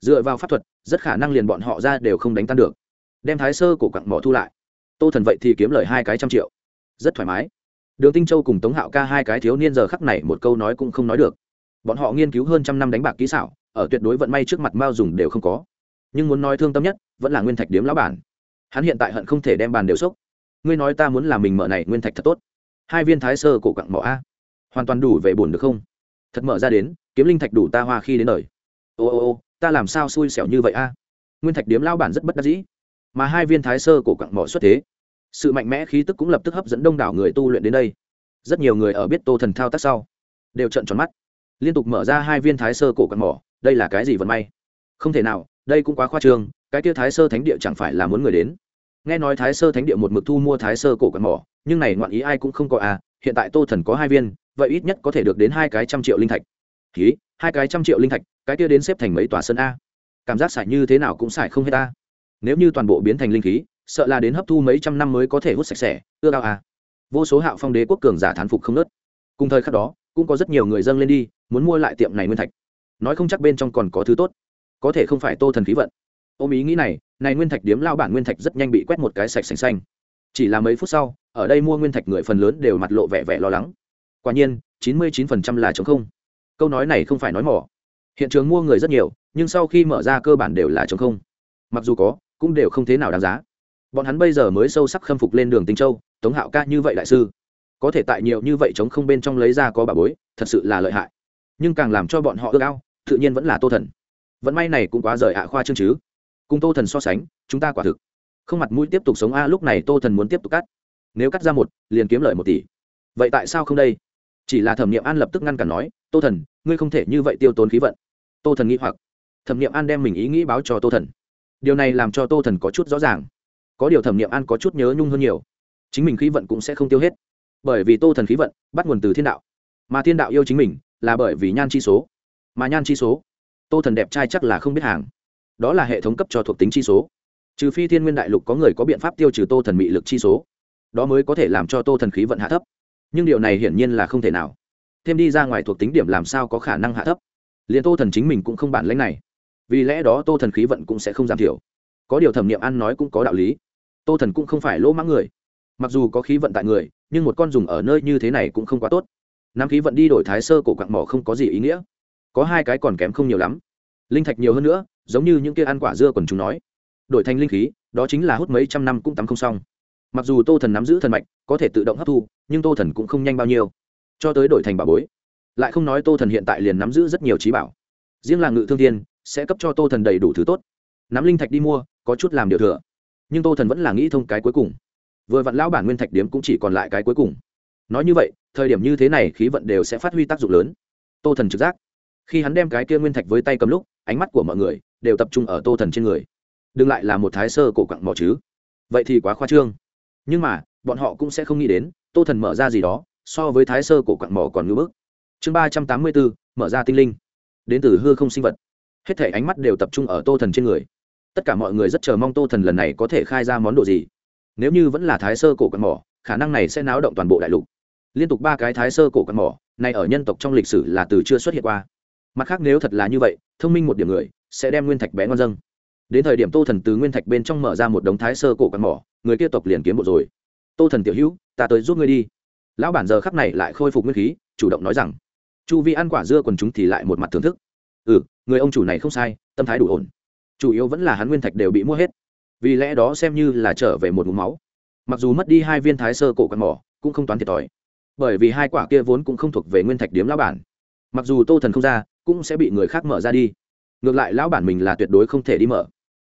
Speaker 1: Dựa vào pháp thuật, rất khả năng liền bọn họ ra đều không đánh tan được. Đem thái sơ cổ quặng mỏ thu lại. Tô thần vậy thì kiếm lời hai cái trăm triệu rất thoải mái. Đường tinh châu cùng tống hạo ca hai cái thiếu niên giờ khắc này một câu nói cũng không nói được. Bọn họ nghiên cứu hơn trăm năm đánh bạc kỹ xảo, ở tuyệt đối vận may trước mặt mao dùng đều không có. Nhưng muốn nói thương tâm nhất, vẫn là nguyên thạch điếm lão bản. Hắn hiện tại hận không thể đem bàn đều sốc ngươi nói ta muốn làm mình mở này, nguyên thạch thật tốt. Hai viên thái sơ cổ quặng mỏ a. Hoàn toàn đủ về bổn được không? Thật mở ra đến, kiếm linh thạch đủ ta hoa khi đến đời. Ô ô ô, ta làm sao xui xẻo như vậy a? Nguyên thạch điếm lao bản rất bất đắc dĩ. Mà hai viên thái sơ cổ quặng mỏ xuất thế sự mạnh mẽ khí tức cũng lập tức hấp dẫn đông đảo người tu luyện đến đây. Rất nhiều người ở biết tô thần thao tác sau, đều trận tròn mắt. Liên tục mở ra hai viên thái sơ cổ quặng mỏ, đây là cái gì vận may? Không thể nào, đây cũng quá khoa trương, cái kia thái sơ thánh địa chẳng phải là muốn người đến. Nghe nói thái sơ thánh địa một mực thu mua thái sơ cổ quặng mỏ, nhưng này ngoạn ý ai cũng không có à hiện tại tô thần có hai viên, vậy ít nhất có thể được đến hai cái trăm triệu linh thạch. Ký hai cái trăm triệu linh thạch, cái kia đến xếp thành mấy tòa sân a. Cảm giác xài như thế nào cũng xài không hết ta nếu như toàn bộ biến thành linh khí sợ là đến hấp thu mấy trăm năm mới có thể hút sạch sẽ, ưa cao à? vô số hạo phong đế quốc cường giả thán phục không nớt. Cùng thời khắc đó, cũng có rất nhiều người dâng lên đi, muốn mua lại tiệm này nguyên thạch. Nói không chắc bên trong còn có thứ tốt. Có thể không phải tô thần khí vận. Ôm ý nghĩ này này nguyên thạch điếm lao bản nguyên thạch rất nhanh bị quét một cái sạch sành xanh. Chỉ là mấy phút sau, ở đây mua nguyên thạch người phần lớn đều mặt lộ vẻ vẻ lo lắng. Quả nhiên, chín mươi chín phần trăm là chống không. Câu nói này không phải nói mỏ. Hiện trường mua người rất nhiều, nhưng sau khi mở ra cơ bản đều là chống không. Mặc dù có, cũng đều không thế nào đáng giá bọn hắn bây giờ mới sâu sắc khâm phục lên đường tinh châu, tống hạo ca như vậy đại sư, có thể tại nhiều như vậy chống không bên trong lấy ra có bà bối, thật sự là lợi hại. Nhưng càng làm cho bọn họ ước ao, tự nhiên vẫn là tô thần. Vận may này cũng quá rời ạ khoa chương chứ. Cùng tô thần so sánh, chúng ta quả thực. Không mặt mũi tiếp tục sống a, lúc này tô thần muốn tiếp tục cắt. Nếu cắt ra một, liền kiếm lợi một tỷ. Vậy tại sao không đây? Chỉ là thẩm nghiệm an lập tức ngăn cản nói, tô thần, ngươi không thể như vậy tiêu tốn khí vận. Tô thần nghĩ hoặc. Thẩm nghiệm an đem mình ý nghĩ báo cho tô thần. Điều này làm cho tô thần có chút rõ ràng có điều thẩm nghiệm an có chút nhớ nhung hơn nhiều. Chính mình khí vận cũng sẽ không tiêu hết. Bởi vì tô thần khí vận bắt nguồn từ thiên đạo. Mà thiên đạo yêu chính mình là bởi vì nhan chi số. Mà nhan chi số, tô thần đẹp trai chắc là không biết hàng. Đó là hệ thống cấp cho thuộc tính chi số. Trừ phi thiên nguyên đại lục có người có biện pháp tiêu trừ tô thần mị lực chi số, đó mới có thể làm cho tô thần khí vận hạ thấp. Nhưng điều này hiển nhiên là không thể nào. Thêm đi ra ngoài thuộc tính điểm làm sao có khả năng hạ thấp. Liền tô thần chính mình cũng không bản lãnh này. Vì lẽ đó tô thần khí vận cũng sẽ không giảm thiểu. Có điều thẩm nghiệm ăn nói cũng có đạo lý tô thần cũng không phải lỗ mãng người. Mặc dù có khí vận tại người, nhưng một con dùng ở nơi như thế này cũng không quá tốt. Nam khí vận đi đổi thái sơ cổ quặng mỏ không có gì ý nghĩa. Có hai cái còn kém không nhiều lắm. Linh thạch nhiều hơn nữa, giống như những kia ăn quả dưa còn chúng nói. Đổi thành linh khí, đó chính là hút mấy trăm năm cũng tắm không xong. Mặc dù tô thần nắm giữ thần mạch, có thể tự động hấp thu, nhưng tô thần cũng không nhanh bao nhiêu. Cho tới đổi thành bảo bối. Lại không nói tô thần hiện tại liền nắm giữ rất nhiều trí bảo. Riêng là ngự thương thiên, sẽ cấp cho tô thần đầy đủ thứ tốt. Nắm linh thạch đi mua, có chút làm điều thừa nhưng tô thần vẫn là nghĩ thông cái cuối cùng. Vừa vặn lão bản nguyên thạch điếm cũng chỉ còn lại cái cuối cùng. Nói như vậy, thời điểm như thế này khí vận đều sẽ phát huy tác dụng lớn. Tô thần trực giác. Khi hắn đem cái kia nguyên thạch với tay cầm lúc, ánh mắt của mọi người đều tập trung ở tô thần trên người. Đừng lại là một thái sơ cổ quặng mỏ chứ. Vậy thì quá khoa trương. Nhưng mà, bọn họ cũng sẽ không nghĩ đến, tô thần mở ra gì đó, so với thái sơ cổ quặng mỏ còn ngưỡng bức. Chương ba trăm tám mươi bốn mở ra tinh linh. Đến từ hư không sinh vật. Hết thể ánh mắt đều tập trung ở tô thần trên người tất cả mọi người rất chờ mong tô thần lần này có thể khai ra món đồ gì. Nếu như vẫn là thái sơ cổ quạt mỏ, khả năng này sẽ náo động toàn bộ đại lục. Liên tục ba cái thái sơ cổ quạt mỏ, này ở nhân tộc trong lịch sử là từ chưa xuất hiện qua. Mặt khác nếu thật là như vậy, thông minh một điểm người sẽ đem nguyên thạch bé ngon dâng. Đến thời điểm tô thần từ nguyên thạch bên trong mở ra một đống thái sơ cổ quạt mỏ, người kia tộc liền kiếm bộ rồi. Tô thần tiểu hữu, ta tới giúp ngươi đi. Lão bản giờ khắc này lại khôi phục nguyên khí, chủ động nói rằng, chu vi ăn quả dưa quần chúng thì lại một mặt thưởng thức. Ừ người ông chủ này không sai, tâm thái đủ ổn chủ yếu vẫn là hắn nguyên thạch đều bị mua hết. Vì lẽ đó xem như là trở về một mũ máu. Mặc dù mất đi hai viên thái sơ cổ quạt mỏ, cũng không toán thiệt thòi. Bởi vì hai quả kia vốn cũng không thuộc về nguyên thạch điếm lão bản. Mặc dù tô thần không ra, cũng sẽ bị người khác mở ra đi. Ngược lại lão bản mình là tuyệt đối không thể đi mở.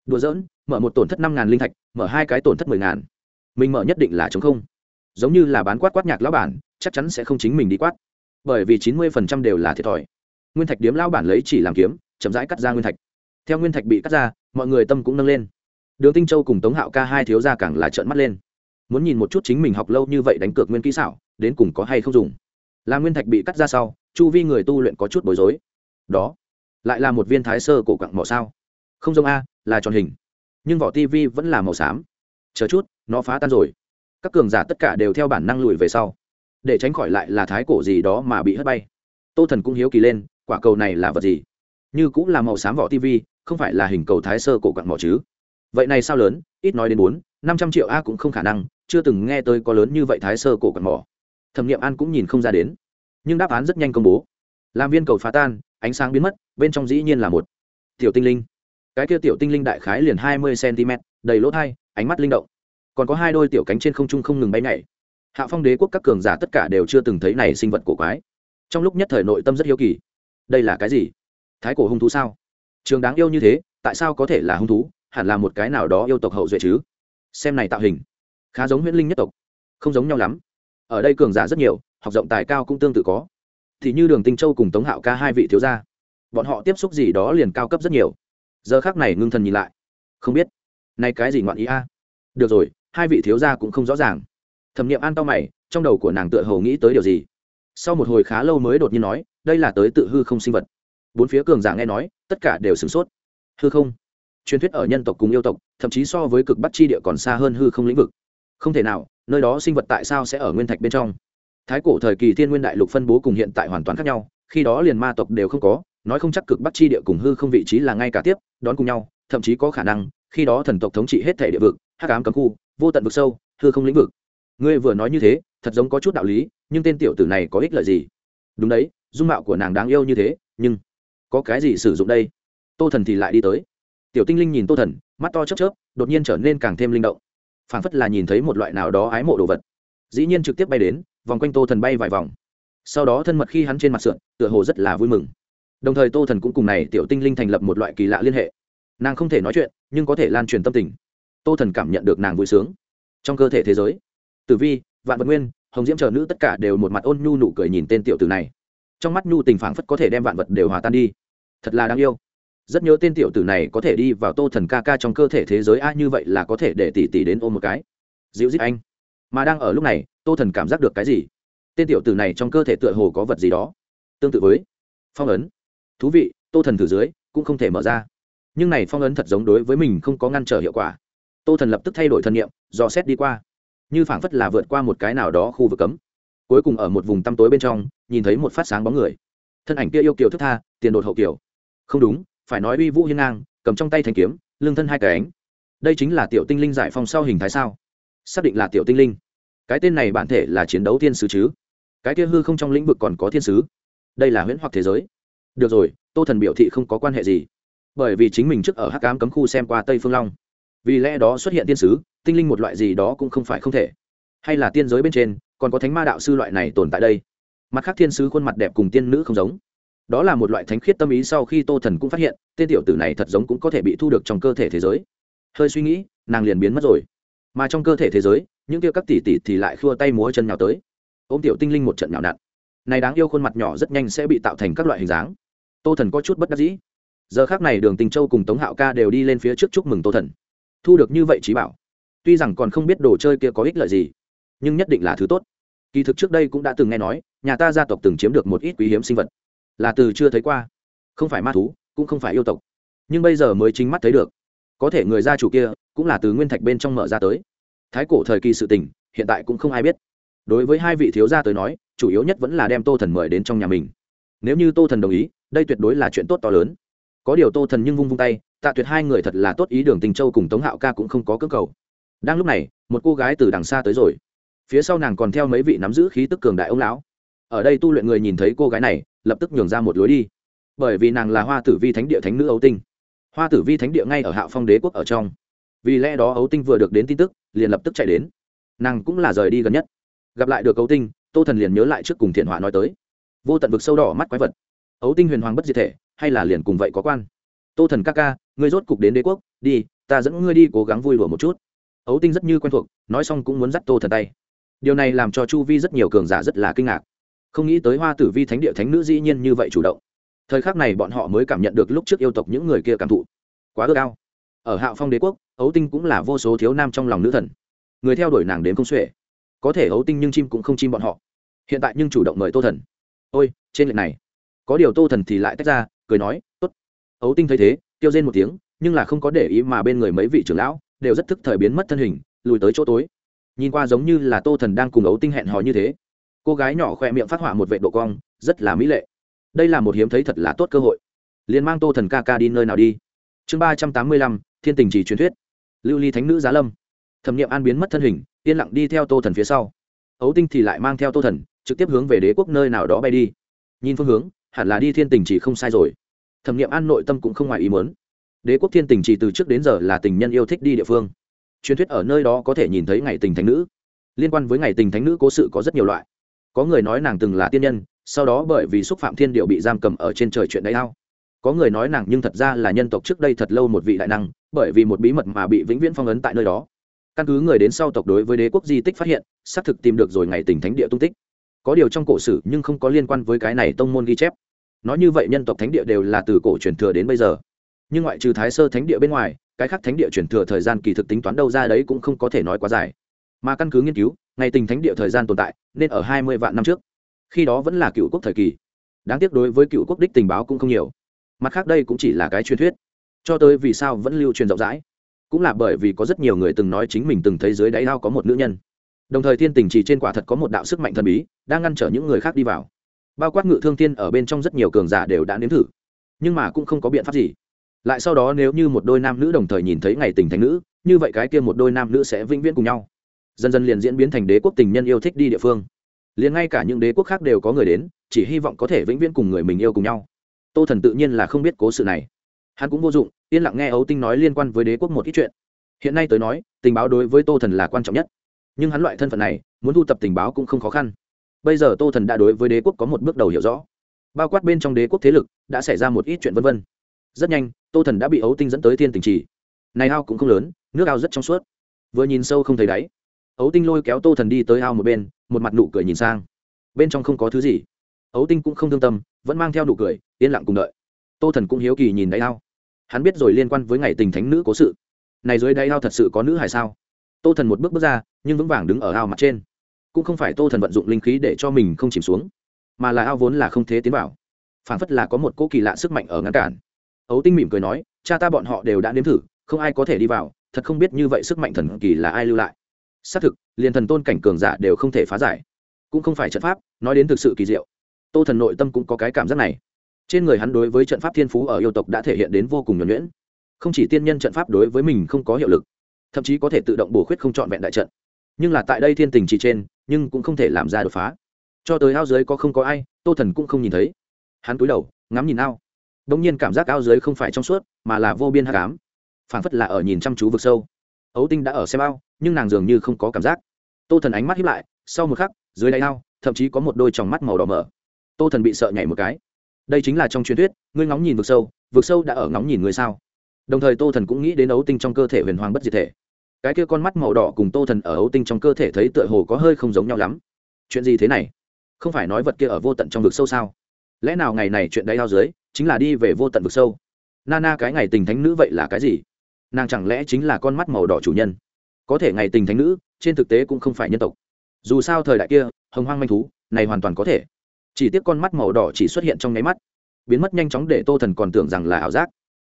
Speaker 1: Đùa giỡn, mở một tổn thất năm ngàn linh thạch, mở hai cái tổn thất mười ngàn. Mình mở nhất định là chống không. Giống như là bán quát quát nhạc lão bản, chắc chắn sẽ không chính mình đi quát. Bởi vì chín mươi phần trăm đều là thiệt thòi. Nguyên thạch điếm lão bản lấy chỉ làm kiếm, chậm rãi cắt ra nguyên thạch theo nguyên thạch bị cắt ra, mọi người tâm cũng nâng lên. Đường tinh châu cùng tống hạo ca hai thiếu gia càng là trợn mắt lên. Muốn nhìn một chút chính mình học lâu như vậy đánh cược nguyên kỹ xảo, đến cùng có hay không dùng. Là nguyên thạch bị cắt ra sau, chu vi người tu luyện có chút bối rối. Đó, lại là một viên thái sơ cổ quặng mỏ sao? Không giống a, là tròn hình. Nhưng vỏ tivi vẫn là màu xám. Chờ chút, nó phá tan rồi. Các cường giả tất cả đều theo bản năng lùi về sau. Để tránh khỏi lại là thái cổ gì đó mà bị hất bay. Tô thần cũng hiếu kỳ lên, quả cầu này là vật gì? Như cũng là màu xám vỏ tivi không phải là hình cầu thái sơ cổ quặng mỏ chứ? Vậy này sao lớn? Ít nói đến bốn, năm trăm triệu a cũng không khả năng, chưa từng nghe tới có lớn như vậy thái sơ cổ quặng mỏ. Thẩm nghiệm an cũng nhìn không ra đến. Nhưng đáp án rất nhanh công bố. Làm viên cầu phá tan, ánh sáng biến mất, bên trong dĩ nhiên là một tiểu tinh linh. Cái kia tiểu tinh linh đại khái liền hai mươi cm đầy lỗ thai, ánh mắt linh động. Còn có hai đôi tiểu cánh trên không trung không ngừng bay nhảy. Hạ phong đế quốc các cường giả tất cả đều chưa từng thấy này sinh vật cổ quái. Trong lúc nhất thời nội tâm rất hiếu kỳ. Đây là cái gì? Thái cổ hung thú sao? Trường đáng yêu như thế, tại sao có thể là hung thú, hẳn là một cái nào đó yêu tộc hậu duệ chứ? Xem này tạo hình. Khá giống huyễn linh nhất tộc. Không giống nhau lắm. Ở đây cường giả rất nhiều, học rộng tài cao cũng tương tự có. Thì như đường tinh châu cùng tống hạo ca hai vị thiếu gia. Bọn họ tiếp xúc gì đó liền cao cấp rất nhiều. Giờ khác này ngưng thần nhìn lại. Không biết. Nay cái gì ngoạn ý a? Được rồi, hai vị thiếu gia cũng không rõ ràng. Thẩm nghiệm an to mày, trong đầu của nàng tựa hầu nghĩ tới điều gì. Sau một hồi khá lâu mới đột nhiên nói, đây là tới tự hư không sinh vật bốn phía cường giả nghe nói, tất cả đều sửng sốt. Hư không? Truyền thuyết ở nhân tộc cùng yêu tộc, thậm chí so với cực bắc chi địa còn xa hơn hư không lĩnh vực. Không thể nào, nơi đó sinh vật tại sao sẽ ở nguyên thạch bên trong? Thái cổ thời kỳ thiên nguyên đại lục phân bố cùng hiện tại hoàn toàn khác nhau, khi đó liền ma tộc đều không có, nói không chắc cực bắc chi địa cùng hư không vị trí là ngay cả tiếp, đón cùng nhau, thậm chí có khả năng, khi đó thần tộc thống trị hết thể địa vực, hắc ám cấm khu, vô tận vực sâu, hư không lĩnh vực. Ngươi vừa nói như thế, thật giống có chút đạo lý, nhưng tên tiểu tử này có ích lợi gì? Đúng đấy, dung mạo của nàng đáng yêu như thế, nhưng có cái gì sử dụng đây? Tô thần thì lại đi tới. Tiểu tinh linh nhìn tô thần, mắt to chớp chớp, đột nhiên trở nên càng thêm linh động. Phảng phất là nhìn thấy một loại nào đó ái mộ đồ vật. Dĩ nhiên trực tiếp bay đến, vòng quanh tô thần bay vài vòng. Sau đó thân mật khi hắn trên mặt sượn tựa hồ rất là vui mừng. Đồng thời tô thần cũng cùng này tiểu tinh linh thành lập một loại kỳ lạ liên hệ. Nàng không thể nói chuyện, nhưng có thể lan truyền tâm tình. Tô thần cảm nhận được nàng vui sướng. Trong cơ thể thế giới, tử vi, vạn vật nguyên, hồng diễm chờ nữ tất cả đều một mặt ôn nhu nụ cười nhìn tên tiểu tử này. Trong mắt nhu tình phảng phất có thể đem vạn vật đều hòa tan đi thật là đáng yêu. Rất nhớ tên tiểu tử này có thể đi vào tô thần ca ca trong cơ thể thế giới a, như vậy là có thể để tỷ tỷ đến ôm một cái. Dịu dít anh. Mà đang ở lúc này, tô thần cảm giác được cái gì? Tên tiểu tử này trong cơ thể tựa hồ có vật gì đó. Tương tự với phong ấn. Thú vị, tô thần thử dưới, cũng không thể mở ra. Nhưng này phong ấn thật giống đối với mình không có ngăn trở hiệu quả. Tô thần lập tức thay đổi thân nhiệm do xét đi qua. Như phảng phất là vượt qua một cái nào đó khu vực cấm. Cuối cùng ở một vùng tăm tối bên trong, nhìn thấy một phát sáng bóng người. Thân ảnh kia yêu kiều thức tha, tiền đột hậu kiều không đúng, phải nói uy vũ hiên ngang, cầm trong tay thanh kiếm lương thân hai cái ánh. Đây chính là tiểu tinh linh giải phong sau hình thái sao? Xác định là tiểu tinh linh. Cái tên này bản thể là chiến đấu thiên sứ chứ? Cái kia hư không trong lĩnh vực còn có thiên sứ? Đây là huyễn hoặc thế giới. Được rồi, tô thần biểu thị không có quan hệ gì. Bởi vì chính mình trước ở hắc cám cấm khu xem qua tây phương long. Vì lẽ đó xuất hiện thiên sứ, tinh linh một loại gì đó cũng không phải không thể. Hay là tiên giới bên trên, còn có thánh ma đạo sư loại này tồn tại đây? Mặt khác thiên sứ khuôn mặt đẹp cùng tiên nữ không giống đó là một loại thánh khiết tâm ý sau khi tô thần cũng phát hiện, tên tiểu tử này thật giống cũng có thể bị thu được trong cơ thể thế giới. Hơi suy nghĩ, nàng liền biến mất rồi. Mà trong cơ thể thế giới, những kia các tỷ tỷ thì lại khua tay múa chân nhào tới. Ôm tiểu tinh linh một trận nhào nặn. Này đáng yêu khuôn mặt nhỏ rất nhanh sẽ bị tạo thành các loại hình dáng. Tô thần có chút bất đắc dĩ. Giờ khác này đường tình châu cùng tống hạo ca đều đi lên phía trước chúc mừng tô thần. Thu được như vậy trí bảo, tuy rằng còn không biết đồ chơi kia có ích lợi gì, nhưng nhất định là thứ tốt. Kỳ thực trước đây cũng đã từng nghe nói, nhà ta gia tộc từng chiếm được một ít quý hiếm sinh vật là từ chưa thấy qua. Không phải ma thú, cũng không phải yêu tộc. Nhưng bây giờ mới chính mắt thấy được. Có thể người gia chủ kia cũng là từ nguyên thạch bên trong mở ra tới. Thái cổ thời kỳ sự tình, hiện tại cũng không ai biết. Đối với hai vị thiếu gia tới nói, chủ yếu nhất vẫn là đem tô thần mời đến trong nhà mình. Nếu như tô thần đồng ý, đây tuyệt đối là chuyện tốt to lớn. Có điều tô thần nhưng vung vung tay, tạ tuyệt hai người thật là tốt ý đường tình châu cùng tống hạo ca cũng không có cơ cầu. Đang lúc này, một cô gái từ đằng xa tới rồi. Phía sau nàng còn theo mấy vị nắm giữ khí tức cường đại ông lão. Ở đây tu luyện người nhìn thấy cô gái này lập tức nhường ra một lối đi. Bởi vì nàng là hoa tử vi thánh địa thánh nữ ấu tinh. Hoa tử vi thánh địa ngay ở hạo phong đế quốc ở trong. Vì lẽ đó ấu tinh vừa được đến tin tức, liền lập tức chạy đến. Nàng cũng là rời đi gần nhất. Gặp lại được ấu tinh, tô thần liền nhớ lại trước cùng thiện họa nói tới. Vô tận vực sâu đỏ mắt quái vật. Ấu tinh huyền hoàng bất diệt thể, hay là liền cùng vậy có quan? Tô thần ca ca, ngươi rốt cục đến đế quốc, đi, ta dẫn ngươi đi cố gắng vui lùa một chút. Ấu tinh rất như quen thuộc, nói xong cũng muốn dắt tô thần tay. Điều này làm cho chu vi rất nhiều cường giả rất là kinh ngạc không nghĩ tới hoa tử vi thánh địa thánh nữ dĩ nhiên như vậy chủ động. Thời khắc này bọn họ mới cảm nhận được lúc trước yêu tộc những người kia cảm thụ. Quá ước ao. Ở hạo phong đế quốc, ấu tinh cũng là vô số thiếu nam trong lòng nữ thần. Người theo đuổi nàng đến không xuể. Có thể ấu tinh nhưng chim cũng không chim bọn họ. Hiện tại nhưng chủ động mời tô thần. Ôi, trên lệnh này. Có điều tô thần thì lại tách ra, cười nói t ố t ấu tinh thấy thế, kêu rên một tiếng, nhưng là không có để ý mà bên người mấy vị trưởng lão đều rất thức thời biến mất thân hình, lùi tới chỗ tối. Nhìn qua giống như là tô thần đang cùng ấu tinh hẹn hò như thế cô gái nhỏ khoe miệng phát họa một vệ độ cong, rất là mỹ lệ. Đây là một hiếm thấy thật là tốt cơ hội. Liền mang tô thần ca ca đi nơi nào đi? Chương ba trăm tám mươi lăm, thiên tình chỉ truyền thuyết. Lưu ly thánh nữ giá lâm. Thẩm nghiệm an biến mất thân hình, yên lặng đi theo tô thần phía sau. Ấu tinh thì lại mang theo tô thần, trực tiếp hướng về đế quốc nơi nào đó bay đi. Nhìn phương hướng, hẳn là đi thiên tình chỉ không sai rồi. Thẩm nghiệm an nội tâm cũng không ngoài ý muốn. Đế quốc thiên tình chỉ từ trước đến giờ là tình nhân yêu thích đi địa phương. Truyền thuyết ở nơi đó có thể nhìn thấy ngày tình thánh nữ. Liên quan với ngày tình thánh nữ cố sự có rất nhiều loại có người nói nàng từng là tiên nhân, sau đó bởi vì xúc phạm thiên điệu bị giam cầm ở trên trời chuyện đấy ao. Có người nói nàng nhưng thật ra là nhân tộc trước đây thật lâu một vị đại năng, bởi vì một bí mật mà bị vĩnh viễn phong ấn tại nơi đó. Căn cứ người đến sau tộc đối với đế quốc di tích phát hiện, xác thực tìm được rồi ngày tỉnh thánh địa tung tích. Có điều trong cổ sử nhưng không có liên quan với cái này tông môn ghi chép. Nói như vậy nhân tộc thánh địa đều là từ cổ truyền thừa đến bây giờ. Nhưng ngoại trừ thái sơ thánh địa bên ngoài, cái khác thánh địa truyền thừa thời gian kỳ thực tính toán đâu ra đấy cũng không có thể nói quá dài mà căn cứ nghiên cứu, ngày tình thánh địa thời gian tồn tại, nên ở hai mươi vạn năm trước. Khi đó vẫn là cựu quốc thời kỳ. Đáng tiếc đối với cựu quốc đích tình báo cũng không nhiều. Mặt khác đây cũng chỉ là cái truyền thuyết. Cho tới vì sao vẫn lưu truyền rộng rãi. Cũng là bởi vì có rất nhiều người từng nói chính mình từng thấy dưới đáy ao có một nữ nhân. Đồng thời thiên tình chỉ trên quả thật có một đạo sức mạnh thần bí, đang ngăn trở những người khác đi vào. Bao quát ngự thương tiên ở bên trong rất nhiều cường giả đều đã nếm thử. Nhưng mà cũng không có biện pháp gì. Lại sau đó nếu như một đôi nam nữ đồng thời nhìn thấy ngày tình thánh nữ, như vậy cái kia một đôi nam nữ sẽ vĩnh viễn cùng nhau dần dần liền diễn biến thành đế quốc tình nhân yêu thích đi địa phương. Liền ngay cả những đế quốc khác đều có người đến, chỉ hy vọng có thể vĩnh viễn cùng người mình yêu cùng nhau. Tô thần tự nhiên là không biết cố sự này. Hắn cũng vô dụng, yên lặng nghe ấu tinh nói liên quan với đế quốc một ít chuyện. Hiện nay tới nói, tình báo đối với tô thần là quan trọng nhất. Nhưng hắn loại thân phận này, muốn thu tập tình báo cũng không khó khăn. Bây giờ tô thần đã đối với đế quốc có một bước đầu hiểu rõ. Bao quát bên trong đế quốc thế lực, đã xảy ra một ít chuyện vân vân. Rất nhanh, tô thần đã bị ấu tinh dẫn tới thiên tình trì. Này ao cũng không lớn, nước ao rất trong suốt. Vừa nhìn sâu không thấy đáy ấu tinh lôi kéo tô thần đi tới ao một bên, một mặt nụ cười nhìn sang. Bên trong không có thứ gì. Ấu tinh cũng không thương tâm, vẫn mang theo nụ cười, yên lặng cùng đợi. Tô thần cũng hiếu kỳ nhìn đáy ao. Hắn biết rồi liên quan với ngày tình thánh nữ cố sự. Này dưới đáy ao thật sự có nữ hải sao? Tô thần một bước bước ra, nhưng vững vàng đứng ở ao mặt trên. Cũng không phải tô thần vận dụng linh khí để cho mình không chìm xuống, mà là ao vốn là không thế tiến vào. Phản phất là có một cỗ kỳ lạ sức mạnh ở ngăn cản. Ấu tinh mỉm cười nói, cha ta bọn họ đều đã nếm thử, không ai có thể đi vào, thật không biết như vậy sức mạnh thần kỳ là ai lưu lại xác thực, liền thần tôn cảnh cường giả đều không thể phá giải. Cũng không phải trận pháp, nói đến thực sự kỳ diệu. Tô thần nội tâm cũng có cái cảm giác này. Trên người hắn đối với trận pháp thiên phú ở yêu tộc đã thể hiện đến vô cùng nhuẩn nhuyễn. Không chỉ tiên nhân trận pháp đối với mình không có hiệu lực, thậm chí có thể tự động bổ khuyết không trọn vẹn đại trận. Nhưng là tại đây thiên tình chỉ trên, nhưng cũng không thể làm ra đột phá. Cho tới ao dưới có không có ai, tô thần cũng không nhìn thấy. Hắn cúi đầu, ngắm nhìn ao. Đ ỗ n g nhiên cảm giác ao dưới không phải trong suốt, mà là vô biên hạ cám phảng phất là ở nhìn chăm chú vực sâu. Ấu tinh đã ở xem ao nhưng nàng dường như không có cảm giác. Tô thần ánh mắt hiếp lại, sau một khắc, dưới đáy ao, thậm chí có một đôi tròng mắt màu đỏ mở. Tô thần bị sợ nhảy một cái. Đây chính là trong truyền thuyết, ngươi ngóng nhìn vực sâu vực sâu đã ở ngóng nhìn ngươi sao? Đồng thời tô thần cũng nghĩ đến ấu tinh trong cơ thể huyền hoàng bất diệt thể. Cái kia con mắt màu đỏ cùng tô thần ở ấu tinh trong cơ thể thấy tựa hồ có hơi không giống nhau lắm. Chuyện gì thế này? Không phải nói vật kia ở vô tận trong vực sâu sao? Lẽ nào ngày này chuyện đáy ao dưới chính là đi về vô tận vực sâu? Nana cái ngày tình thánh nữ vậy là cái gì? Nàng chẳng lẽ chính là con mắt màu đỏ chủ nhân? Có thể ngày tình thánh nữ, trên thực tế cũng không phải nhân tộc. Dù sao thời đại kia, hồng hoang manh thú, này hoàn toàn có thể. Chỉ tiếc con mắt màu đỏ chỉ xuất hiện trong nháy mắt. Biến mất nhanh chóng để tô thần còn tưởng rằng là ảo giác.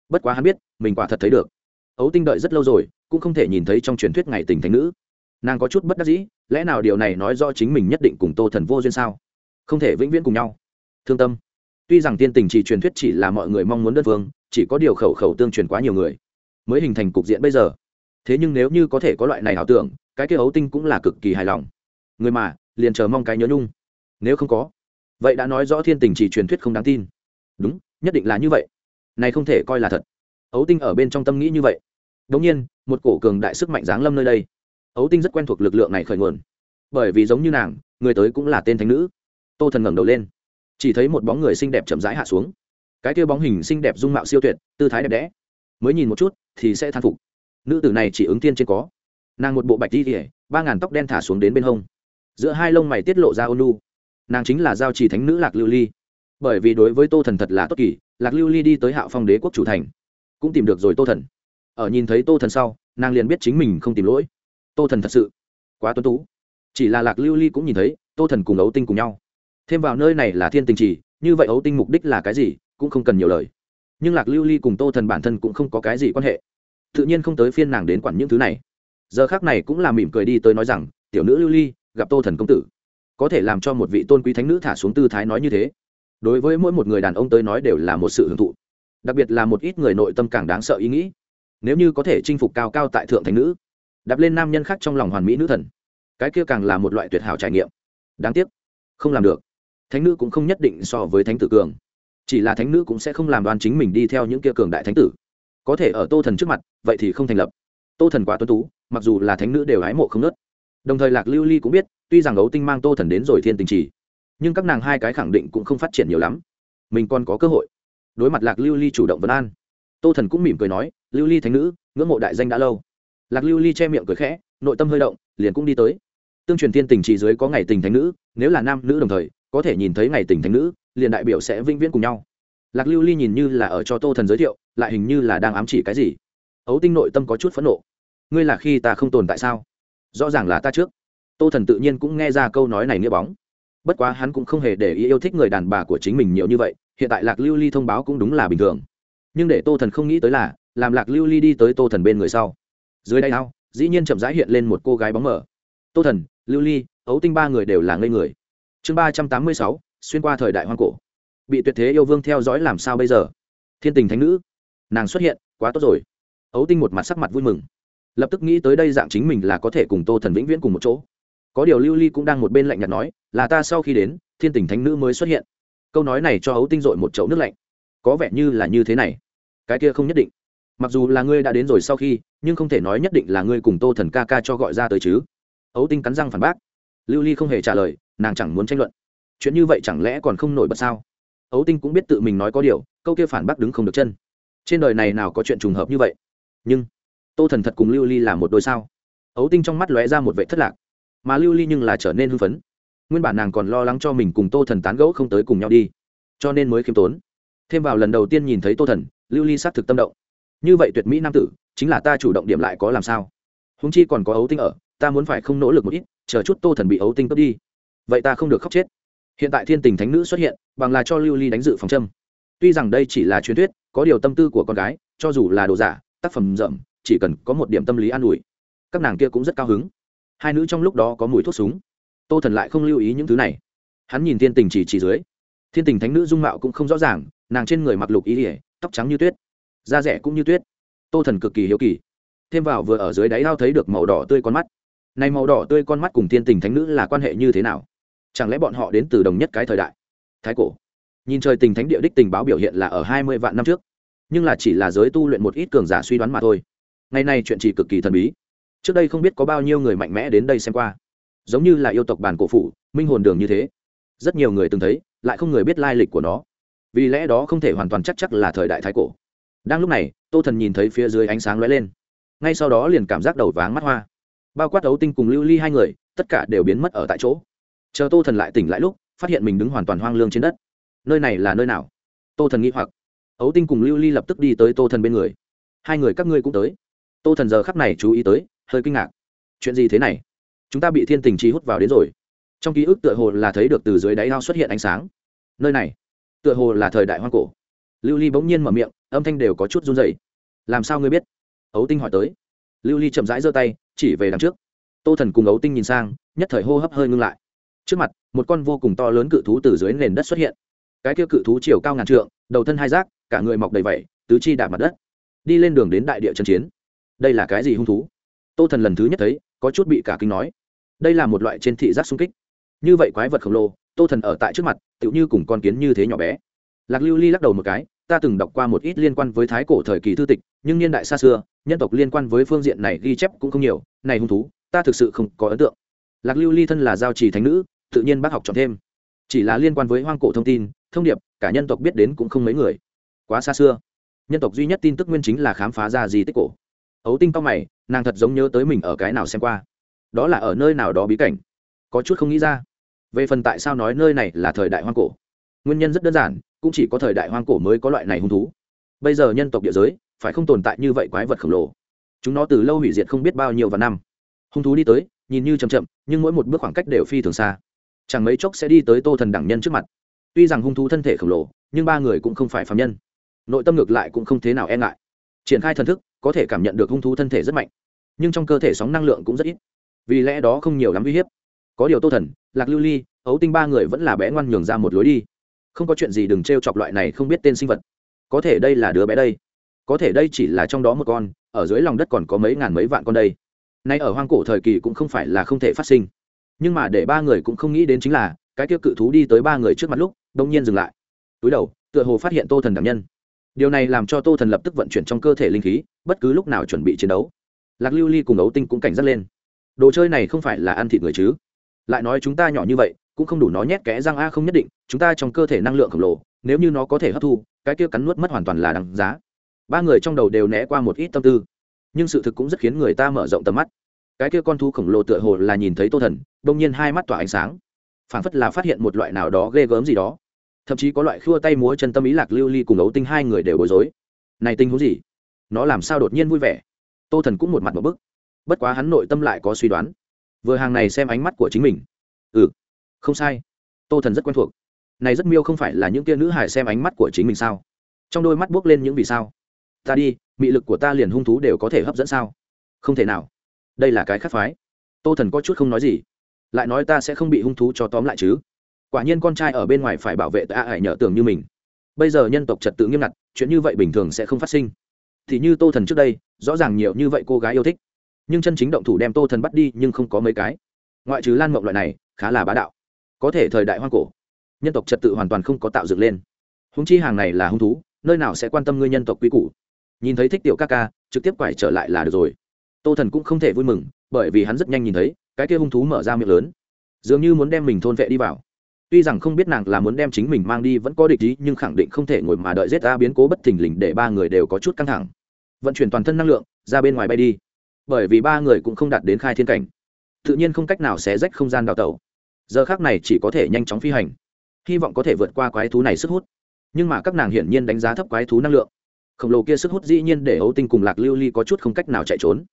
Speaker 1: Bất quá hắn biết, mình quả thật thấy được. Ấu tinh đợi rất lâu rồi, cũng không thể nhìn thấy trong truyền thuyết ngày tình thánh nữ. Nàng có chút bất đắc dĩ, lẽ nào điều này nói do chính mình nhất định cùng tô thần vô duyên sao? Không thể vĩnh viễn cùng nhau. Thương tâm. Tuy rằng tiên tình chỉ truyền thuyết chỉ là mọi người mong muốn đất vương chỉ có điều khẩu khẩu tương truyền quá nhiều người. Mới hình thành cục diện bây giờ thế nhưng nếu như có thể có loại này ảo tưởng, cái kia ấu tinh cũng là cực kỳ hài lòng. Người mà, liền chờ mong cái nhớ nhung. Nếu không có, vậy đã nói rõ thiên tình chỉ truyền thuyết không đáng tin. Đúng, nhất định là như vậy. Này không thể coi là thật. Ấu tinh ở bên trong tâm nghĩ như vậy. Đ ỗ n g nhiên, một cổ cường đại sức mạnh giáng lâm nơi đây. Ấu tinh rất quen thuộc lực lượng này khởi nguồn. Bởi vì giống như nàng, người tới cũng là tên thánh nữ. Tô thần ngẩng đầu lên. Chỉ thấy một bóng người xinh đẹp chậm rãi hạ xuống. Cái kia bóng hình xinh đẹp dung mạo siêu tuyệt, tư thái đẹp đẽ. Mới nhìn một chút, thì sẽ thán phục nữ tử này chỉ ứng tiên trên có. Nàng một bộ bạch đi kỉa ba ngàn tóc đen thả xuống đến bên hông. Giữa hai lông mày tiết lộ ra ôn lu nàng chính là giao trì thánh nữ lạc lưu ly. Bởi vì đối với tô thần thật là tốt kỳ, lạc lưu ly đi tới hạo phong đế quốc chủ thành. Cũng tìm được rồi tô thần. Ở nhìn thấy tô thần sau, nàng liền biết chính mình không tìm lỗi. Tô thần thật sự quá tuân tú. Chỉ là lạc lưu ly cũng nhìn thấy, tô thần cùng ấu tinh cùng nhau. Thêm vào nơi này là thiên tình trì như vậy ấu tinh mục đích là cái gì, cũng không cần nhiều lời. Nhưng lạc lưu ly cùng tô thần bản thân cũng không có cái gì quan hệ tự nhiên không tới phiên nàng đến quản những thứ này. Giờ khác này cũng là mỉm cười đi tới nói rằng, tiểu nữ lưu ly, gặp tô thần công tử. Có thể làm cho một vị tôn quý thánh nữ thả xuống tư thái nói như thế. Đối với mỗi một người đàn ông tới nói đều là một sự hưởng thụ. Đặc biệt là một ít người nội tâm càng đáng sợ ý nghĩ. Nếu như có thể chinh phục cao cao tại thượng thánh nữ, đạp lên nam nhân khác trong lòng hoàn mỹ nữ thần, cái kia càng là một loại tuyệt hảo trải nghiệm. Đáng tiếc, không làm được. Thánh nữ cũng không nhất định so với thánh tử cường. Chỉ là thánh nữ cũng sẽ không làm đoan chính mình đi theo những kia cường đại thánh tử có thể ở tô thần trước mặt, vậy thì không thành lập. Tô thần quá tuân tú, mặc dù là thánh nữ đều hái mộ không nớt. Đồng thời lạc lưu ly cũng biết, tuy rằng ấu tinh mang tô thần đến rồi thiên tình trì, nhưng các nàng hai cái khẳng định cũng không phát triển nhiều lắm. Mình còn có cơ hội. Đối mặt lạc lưu ly chủ động vấn an, tô thần cũng mỉm cười nói, lưu ly thánh nữ, ngưỡng mộ đại danh đã lâu. Lạc lưu ly che miệng cười khẽ, nội tâm hơi động, liền cũng đi tới. Tương truyền thiên tình trì dưới có ngày tình thánh nữ, nếu là nam nữ đồng thời, có thể nhìn thấy ngày tình thánh nữ, liền đại biểu sẽ vĩnh viễn cùng nhau lạc lưu ly nhìn như là ở cho tô thần giới thiệu, lại hình như là đang ám chỉ cái gì. Ấu tinh nội tâm có chút phẫn nộ. Ngươi là khi ta không tồn tại sao? Rõ ràng là ta trước. Tô thần tự nhiên cũng nghe ra câu nói này nghĩa bóng. Bất quá hắn cũng không hề để ý yêu thích người đàn bà của chính mình nhiều như vậy, hiện tại lạc lưu ly thông báo cũng đúng là bình thường. Nhưng để tô thần không nghĩ tới là, làm lạc lưu ly đi tới tô thần bên người sau. Dưới đây ao, dĩ nhiên chậm rãi hiện lên một cô gái bóng mở tô thần, lưu ly, ấu tinh ba người đều là ngây người. Chương ba trăm tám mươi sáu, xuyên qua thời đại hoang cổ bị tuyệt thế yêu vương theo dõi làm sao bây giờ? Thiên tình thánh nữ, nàng xuất hiện, quá tốt rồi. Ấu tinh một mặt sắc mặt vui mừng. Lập tức nghĩ tới đây dạng chính mình là có thể cùng tô thần vĩnh viễn cùng một chỗ. Có điều lưu ly cũng đang một bên lạnh nhạt nói, là ta sau khi đến, thiên tình thánh nữ mới xuất hiện. Câu nói này cho ấu tinh dội một chậu nước lạnh. Có vẻ như là như thế này. Cái kia không nhất định. Mặc dù là ngươi đã đến rồi sau khi, nhưng không thể nói nhất định là ngươi cùng tô thần ca ca cho gọi ra tới chứ. Ấu tinh cắn răng phản bác. Lưu ly không hề trả lời, nàng chẳng muốn tranh luận. Chuyện như vậy chẳng lẽ còn không nổi bật sao? Ấu tinh cũng biết tự mình nói có điều, câu kia phản bác đứng không được chân. Trên đời này nào có chuyện trùng hợp như vậy? Nhưng, tô thần thật cùng lưu ly là một đôi sao? Ấu tinh trong mắt lóe ra một vệ thất lạc. Mà lưu ly nhưng là trở nên hưng phấn. Nguyên bản nàng còn lo lắng cho mình cùng tô thần tán gẫu không tới cùng nhau đi, cho nên mới khiêm tốn. Thêm vào lần đầu tiên nhìn thấy tô thần, lưu ly s á t thực tâm động. Như vậy tuyệt mỹ nam tử, chính là ta chủ động điểm lại có làm sao? Húng chi còn có ấu tinh ở, ta muốn phải không nỗ lực một ít, chờ chút tô thần bị ấu tinh cướp đi. Vậy ta không được khóc chết hiện tại thiên tình thánh nữ xuất hiện, bằng là cho lưu ly đánh dự phòng châm. Tuy rằng đây chỉ là truyền thuyết, có điều tâm tư của con gái, cho dù là đồ giả, tác phẩm rậm, chỉ cần có một điểm tâm lý an ủi, các nàng kia cũng rất cao hứng. Hai nữ trong lúc đó có mùi thuốc súng. Tô thần lại không lưu ý những thứ này. Hắn nhìn thiên tình chỉ chỉ dưới. Thiên tình thánh nữ dung mạo cũng không rõ ràng, nàng trên người mặc lục ý ỉa tóc trắng như tuyết, da rẻ cũng như tuyết. Tô thần cực kỳ hiếu kỳ. Thêm vào vừa ở dưới đáy ao thấy được màu đỏ tươi con mắt. Này màu đỏ tươi con mắt cùng thiên tình thánh nữ là quan hệ như thế nào? Chẳng lẽ bọn họ đến từ đồng nhất cái thời đại? Thái cổ. Nhìn trời tình thánh địa đích tình báo biểu hiện là ở hai mươi vạn năm trước. Nhưng là chỉ là giới tu luyện một ít cường giả suy đoán mà thôi. Ngày nay chuyện chỉ cực kỳ thần bí. Trước đây không biết có bao nhiêu người mạnh mẽ đến đây xem qua. Giống như là yêu tộc bản cổ phủ, minh hồn đường như thế. Rất nhiều người từng thấy, lại không người biết lai lịch của nó. Vì lẽ đó không thể hoàn toàn chắc chắc là thời đại thái cổ. Đang lúc này, tô thần nhìn thấy phía dưới ánh sáng lóe lên. Ngay sau đó liền cảm giác đầu váng mắt hoa. Bao quát ấu tinh cùng lưu ly hai người, tất cả đều biến mất ở tại chỗ chờ tô thần lại tỉnh lại lúc, phát hiện mình đứng hoàn toàn hoang lương trên đất. Nơi này là nơi nào? Tô thần nghĩ hoặc. Ấu tinh cùng lưu ly lập tức đi tới tô thần bên người. Hai người các ngươi cũng tới. Tô thần giờ khắp này chú ý tới, hơi kinh ngạc. Chuyện gì thế này? Chúng ta bị thiên tình trí hút vào đến rồi. Trong ký ức tựa hồ là thấy được từ dưới đáy ao xuất hiện ánh sáng. Nơi này, tựa hồ là thời đại hoang cổ. Lưu ly bỗng nhiên mở miệng, âm thanh đều có chút run dày làm sao ngươi biết? Ấu tinh hỏi tới. Lưu ly chậm rãi giơ tay, chỉ về đằng trước. Tô thần cùng ấu tinh nhìn sang, nhất thời hô hấp hơi ngưng lại trước mặt, một con vô cùng to lớn cự thú từ dưới nền đất xuất hiện. Cái kia cự thú chiều cao ngàn trượng, đầu thân hai rác cả người mọc đầy vẩy tứ chi đạp mặt đất. Đi lên đường đến đại địa trần chiến. Đây là cái gì hung thú? Tô thần lần thứ nhất thấy, có chút bị cả kinh nói. Đây là một loại trên thị giác xung kích. Như vậy quái vật khổng lồ, tô thần ở tại trước mặt, tựu như cùng con kiến như thế nhỏ bé. Lạc lưu ly lắc đầu một cái, ta từng đọc qua một ít liên quan với thái cổ thời kỳ thư tịch, nhưng niên đại xa xưa, nhân tộc liên quan với phương diện này ghi chép cũng không nhiều, này hung thú, ta thực sự không có ấn tượng. Lạc lưu ly thân là giao trì thánh nữ tự nhiên bác học chọn thêm. Chỉ là liên quan với hoang cổ thông tin, thông điệp, cả nhân tộc biết đến cũng không mấy người. Quá xa xưa. Nhân tộc duy nhất tin tức nguyên chính là khám phá ra di tích cổ. Ấu tinh to mày, nàng thật giống nhớ tới mình ở cái nào xem qua. Đó là ở nơi nào đó bí cảnh. Có chút không nghĩ ra. Về phần tại sao nói nơi này là thời đại hoang cổ, nguyên nhân rất đơn giản, cũng chỉ có thời đại hoang cổ mới có loại này hung thú. Bây giờ nhân tộc địa giới, phải không tồn tại như vậy quái vật khổng lồ? Chúng nó từ lâu hủy diệt không biết bao nhiêu và năm. Hung thú đi tới, nhìn như chậm chậm, nhưng mỗi một bước khoảng cách đều phi thường xa chẳng mấy chốc sẽ đi tới tô thần đẳng nhân trước mặt. Tuy rằng hung thú thân thể khổng lồ, nhưng ba người cũng không phải phạm nhân. Nội tâm ngược lại cũng không thế nào e ngại. Triển khai thần thức, có thể cảm nhận được hung thú thân thể rất mạnh. Nhưng trong cơ thể sóng năng lượng cũng rất ít. Vì lẽ đó không nhiều lắm uy hiếp. Có điều tô thần, lạc lưu ly, ấu tinh ba người vẫn là bé ngoan nhường ra một lối đi. Không có chuyện gì đừng t r e o chọc loại này không biết tên sinh vật. Có thể đây là đứa bé đây. Có thể đây chỉ là trong đó một con, ở dưới lòng đất còn có mấy ngàn mấy vạn con đây. Nay ở hoang cổ thời kỳ cũng không phải là không thể phát sinh nhưng mà để ba người cũng không nghĩ đến chính là, cái kia cự thú đi tới ba người trước mặt lúc, đông nhiên dừng lại. Túi đầu, tựa hồ phát hiện tô thần đảm nhân. Điều này làm cho tô thần lập tức vận chuyển trong cơ thể linh khí, bất cứ lúc nào chuẩn bị chiến đấu. Lạc lưu ly cùng ấu tinh cũng cảnh giác lên. Đồ chơi này không phải là ăn thịt người chứ? Lại nói chúng ta nhỏ như vậy, cũng không đủ nó nhét kẽ răng a, không nhất định, chúng ta trong cơ thể năng lượng khổng lồ, nếu như nó có thể hấp thu, cái kia cắn nuốt mất hoàn toàn là đằng giá. Ba người trong đầu đều né qua một ít tâm tư. Nhưng sự thực cũng rất khiến người ta mở rộng tầm mắt cái kia con thú khổng lồ tựa hồ là nhìn thấy tô thần đông nhiên hai mắt tỏa ánh sáng. Phảng phất là phát hiện một loại nào đó ghê gớm gì đó. Thậm chí có loại khua tay múa chân tâm ý lạc lưu ly cùng ấu tinh hai người đều bối rối. Này tinh huống gì? Nó làm sao đột nhiên vui vẻ? Tô thần cũng một mặt một bức. Bất quá hắn nội tâm lại có suy đoán. Vừa hàng này xem ánh mắt của chính mình. Ừ không sai. Tô thần rất quen thuộc. Này rất miêu không phải là những kia nữ hải xem ánh mắt của chính mình sao? Trong đôi mắt buốc lên những vì sao. Ta đi, mị lực của ta liền hung thú đều có thể hấp dẫn sao? Không thể nào đây là cái khác phái. Tô thần có chút không nói gì. Lại nói ta sẽ không bị hung thú cho tóm lại chứ. Quả nhiên con trai ở bên ngoài phải bảo vệ ta ải nhở tưởng như mình. Bây giờ nhân tộc trật tự nghiêm ngặt, chuyện như vậy bình thường sẽ không phát sinh. Thì như tô thần trước đây, rõ ràng nhiều như vậy cô gái yêu thích. Nhưng chân chính động thủ đem tô thần bắt đi, nhưng không có mấy cái. Ngoại trừ lan mộng loại này, khá là bá đạo. Có thể thời đại hoang cổ, nhân tộc trật tự hoàn toàn không có tạo dựng lên. Húng chi hàng này là hung thú, nơi nào sẽ quan tâm ngươi nhân tộc quý củ? Nhìn thấy thích tiểu ca ca, trực tiếp quải trở lại là được rồi tô thần cũng không thể vui mừng, bởi vì hắn rất nhanh nhìn thấy, cái kia hung thú mở ra miệng lớn. Dường như muốn đem mình thôn vệ đi vào. Tuy rằng không biết nàng là muốn đem chính mình mang đi vẫn có địch ý, nhưng khẳng định không thể ngồi mà đợi giết ra biến cố bất thình lình để ba người đều có chút căng thẳng. Vận chuyển toàn thân năng lượng, ra bên ngoài bay đi. Bởi vì ba người cũng không đạt đến khai thiên cảnh. Tự nhiên không cách nào xé rách không gian đào tẩu. Giờ khác này chỉ có thể nhanh chóng phi hành. Hy vọng có thể vượt qua quái thú này sức hút. Nhưng mà các nàng hiển nhiên đánh giá thấp quái thú năng lượng. Khổng lồ kia sức hút dĩ nhiên để ấu tinh cùng lạc lưu ly có chút không cách nào chạy trốn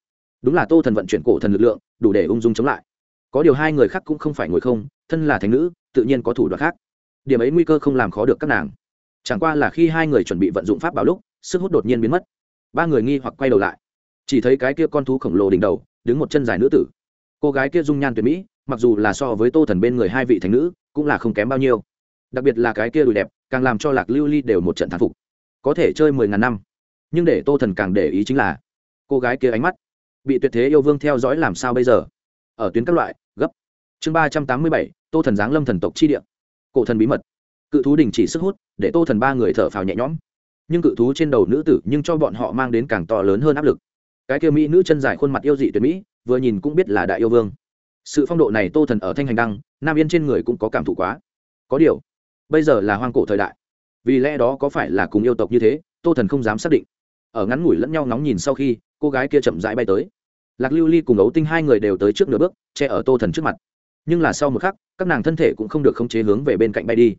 Speaker 1: đúng là tô thần vận chuyển cổ thần lực lượng, đủ để ung dung chống lại. Có điều hai người khác cũng không phải ngồi không, thân là thành nữ, tự nhiên có thủ đoạn khác. Điểm ấy nguy cơ không làm khó được các nàng. Chẳng qua là khi hai người chuẩn bị vận dụng pháp bảo lúc, sức hút đột nhiên biến mất. Ba người nghi hoặc quay đầu lại. Chỉ thấy cái kia con thú khổng lồ đỉnh đầu, đứng một chân dài nữ tử. Cô gái kia dung nhan tuyệt mỹ, mặc dù là so với tô thần bên người hai vị thành nữ, cũng là không kém bao nhiêu. Đặc biệt là cái kia đùi đẹp, càng làm cho lạc lưu ly đều một trận thán phục. Có thể chơi mười ngàn năm. Nhưng để tô thần càng để ý chính là, cô gái kia ánh mắt bị tuyệt thế yêu vương theo dõi làm sao bây giờ? Ở tuyến các loại, gấp. Chương ba trăm tám mươi bảy, tô thần giáng lâm thần tộc chi địa. Cổ thần bí mật. Cự thú đình chỉ sức hút, để tô thần ba người thở phào nhẹ nhõm. Nhưng cự thú trên đầu nữ tử nhưng cho bọn họ mang đến càng to lớn hơn áp lực. Cái kia mỹ nữ chân dài khuôn mặt yêu dị tuyệt mỹ, vừa nhìn cũng biết là đại yêu vương. Sự phong độ này tô thần ở thanh hành đăng, nam yên trên người cũng có cảm thụ quá. Có điều, bây giờ là hoang cổ thời đại. Vì lẽ đó có phải là cùng yêu tộc như thế, tô thần không dám xác định. Ở ngắn ngủi lẫn nhau nóng nhìn sau khi cô gái kia chậm rãi bay tới. Lạc lưu ly cùng ấu tinh hai người đều tới trước nửa bước, che ở tô thần trước mặt. Nhưng là sau một khắc, các nàng thân thể cũng không được khống chế hướng về bên cạnh bay đi.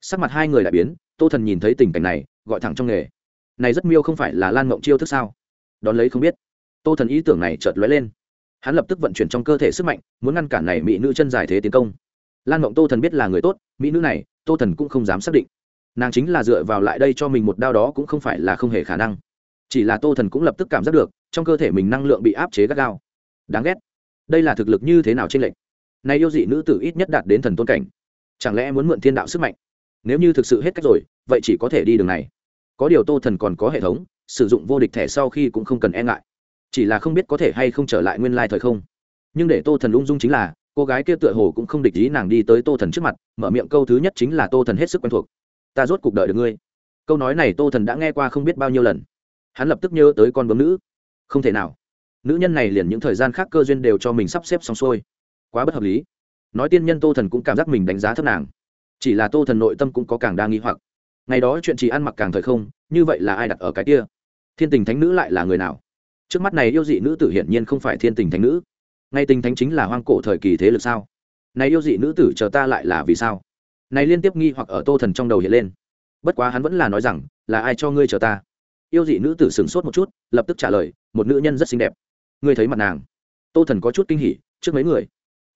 Speaker 1: Sắc mặt hai người lại biến, tô thần nhìn thấy tình cảnh này, gọi thẳng trong nghề. Này rất miêu không phải là lan mộng chiêu thức sao? Đón lấy không biết. Tô thần ý tưởng này chợt lóe lên. Hắn lập tức vận chuyển trong cơ thể sức mạnh, muốn ngăn cản này mỹ nữ chân dài thế tiến công. Lan mộng tô thần biết là người tốt, mỹ nữ này, tô thần cũng không dám xác định. Nàng chính là dựa vào lại đây cho mình một đao đó cũng không phải là không hề khả năng chỉ là tô thần cũng lập tức cảm giác được, trong cơ thể mình năng lượng bị áp chế gắt gao. Đáng ghét. Đây là thực lực như thế nào trên lệnh nay yêu dị nữ tử ít nhất đạt đến thần tôn cảnh. Chẳng lẽ muốn mượn thiên đạo sức mạnh? Nếu như thực sự hết cách rồi, vậy chỉ có thể đi đường này. Có điều tô thần còn có hệ thống, sử dụng vô địch thẻ sau khi cũng không cần e ngại. Chỉ là không biết có thể hay không trở lại nguyên lai thời không. Nhưng để tô thần ung dung chính là, cô gái kia tựa hồ cũng không địch ý nàng đi tới tô thần trước mặt, mở miệng câu thứ nhất chính là tô thần hết sức quen thuộc. Ta rốt cuộc đợi được ngươi. Câu nói này tô thần đã nghe qua không biết bao nhiêu lần hắn lập tức nhớ tới con bướm nữ. Không thể nào. Nữ nhân này liền những thời gian khác cơ duyên đều cho mình sắp xếp xong xuôi. Quá bất hợp lý. Nói tiên nhân tô thần cũng cảm giác mình đánh giá thấp nàng. Chỉ là tô thần nội tâm cũng có càng đa nghi hoặc. Ngày đó chuyện chỉ ăn mặc càng thời không, như vậy là ai đặt ở cái kia? Thiên tình thánh nữ lại là người nào? Trước mắt này yêu dị nữ tử hiển nhiên không phải thiên tình thánh nữ. Ngay tình thánh chính là hoang cổ thời kỳ thế lực sao? Này yêu dị nữ tử chờ ta lại là vì sao? Này liên tiếp nghi hoặc ở tô thần trong đầu hiện lên. Bất quá hắn vẫn là nói rằng, là ai cho ngươi chờ ta? Yêu dị nữ tử sửng sốt một chút lập tức trả lời một nữ nhân rất xinh đẹp. Ngươi thấy mặt nàng? Tô thần có chút kinh hỉ trước mấy người?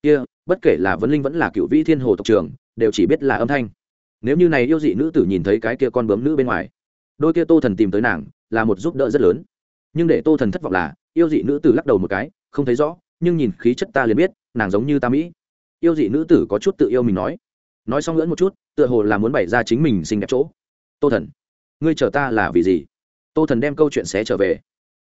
Speaker 1: Kia、yeah, bất kể là vấn linh vẫn là cựu vĩ thiên hồ tộc trường đều chỉ biết là âm thanh. Nếu như này yêu dị nữ tử nhìn thấy cái kia con bướm nữ bên ngoài đôi kia tô thần tìm tới nàng là một giúp đỡ rất lớn. Nhưng để tô thần thất vọng là yêu dị nữ tử lắc đầu một cái không thấy rõ nhưng nhìn khí chất ta liền biết nàng giống như ta mỹ. Yêu dị nữ tử có chút tự yêu mình nói. Nói xong ngỡn một chút tựa hồ là muốn bày ra chính mình xinh đẹp chỗ. Tô thần ngươi chờ ta là vì gì? Tô thần đem câu chuyện xé trở về.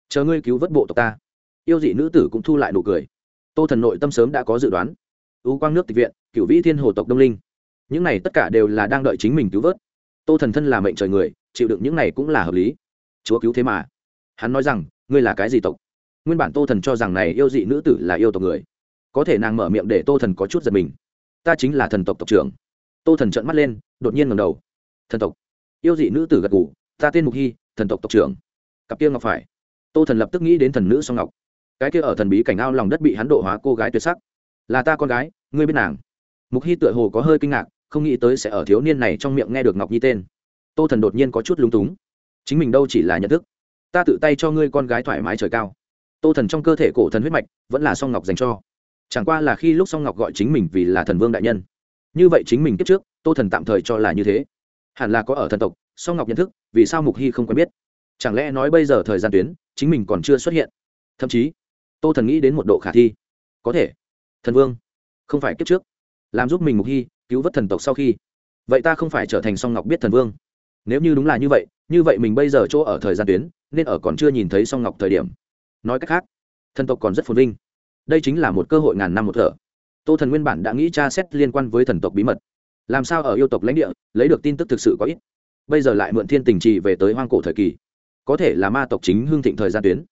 Speaker 1: Chờ ngươi cứu vớt bộ tộc ta. Yêu dị nữ tử cũng thu lại nụ cười. Tô thần nội tâm sớm đã có dự đoán. Ưu quang nước tịch viện cựu vĩ thiên hồ tộc đông linh. Những này tất cả đều là đang đợi chính mình cứu vớt. Tô thần thân là mệnh trời người, chịu đựng những này cũng là hợp lý. Chúa cứu thế mà. Hắn nói rằng, ngươi là cái gì tộc? Nguyên bản tô thần cho rằng này yêu dị nữ tử là yêu tộc người. Có thể nàng mở miệng để tô thần có chút giật mình. Ta chính là thần tộc tộc trưởng. Tô thần trợn mắt lên, đột nhiên ngầm đầu. Thần tộc. Yêu dị nữ tử gật ngủ ta tên mục hy thần tộc tộc trưởng. Cặp kia ngọc phải. Tô thần lập tức nghĩ đến thần nữ song ngọc. Cái kia ở thần bí cảnh ao lòng đất bị hắn độ hóa cô gái tuyệt sắc. Là ta con gái, ngươi biết nàng. Mục hy tựa hồ có hơi kinh ngạc, không nghĩ tới sẽ ở thiếu niên này trong miệng nghe được ngọc nhi tên. Tô thần đột nhiên có chút lúng túng. Chính mình đâu chỉ là nhận thức. Ta tự tay cho ngươi con gái thoải mái trời cao. Tô thần trong cơ thể cổ thần huyết mạch vẫn là song ngọc dành cho. Chẳng qua là khi lúc song ngọc gọi chính mình vì là thần vương đại nhân. Như vậy chính mình kiếp trước, tô thần tạm thời cho là như thế hẳn là có ở thần tộc, song ngọc nhận thức, vì sao mục hy không quen biết? Chẳng lẽ nói bây giờ thời gian tuyến, chính mình còn chưa xuất hiện? Thậm chí, tô thần nghĩ đến một độ khả thi. Có thể. Thần vương, không phải kiếp trước. Làm giúp mình mục hy, cứu vớt thần tộc sau khi. Vậy ta không phải trở thành song ngọc biết thần vương. Nếu như đúng là như vậy như vậy mình bây giờ chỗ ở thời gian tuyến, nên ở còn chưa nhìn thấy song ngọc thời điểm. Nói cách khác, thần tộc còn rất phồn vinh. Đây chính là một cơ hội ngàn năm một thở. Tô thần nguyên bản đã nghĩ tra xét liên quan với thần tộc bí mật làm sao ở yêu tộc lãnh địa, lấy được tin tức thực sự có ít? Bây giờ lại mượn thiên tình trì về tới hoang cổ thời kỳ. Có thể là ma tộc chính hương thịnh thời gian tuyến.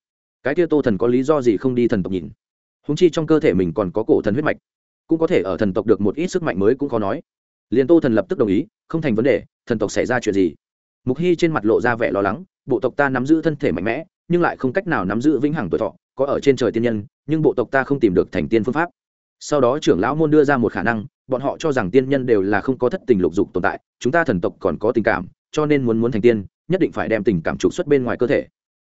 Speaker 1: Cái kia tô thần có lý do gì không đi thần tộc nhìn? Húng chi trong cơ thể mình còn có cổ thần huyết mạch. Cũng có thể ở thần tộc được một ít sức mạnh mới cũng khó nói. Liền tô thần lập tức đồng ý, không thành vấn đề, thần tộc xảy ra chuyện gì? Mục hy trên mặt lộ ra vẻ lo lắng, bộ tộc ta nắm giữ thân thể mạnh mẽ, nhưng lại không cách nào nắm giữ vĩnh hằng tuổi thọ, có ở trên trời tiên nhân, nhưng bộ tộc ta không tìm được thành tiên phương pháp sau đó trưởng lão môn đưa ra một khả năng, bọn họ cho rằng tiên nhân đều là không có thất tình lục dục tồn tại, chúng ta thần tộc còn có tình cảm, cho nên muốn muốn thành tiên, nhất định phải đem tình cảm trục xuất bên ngoài cơ thể.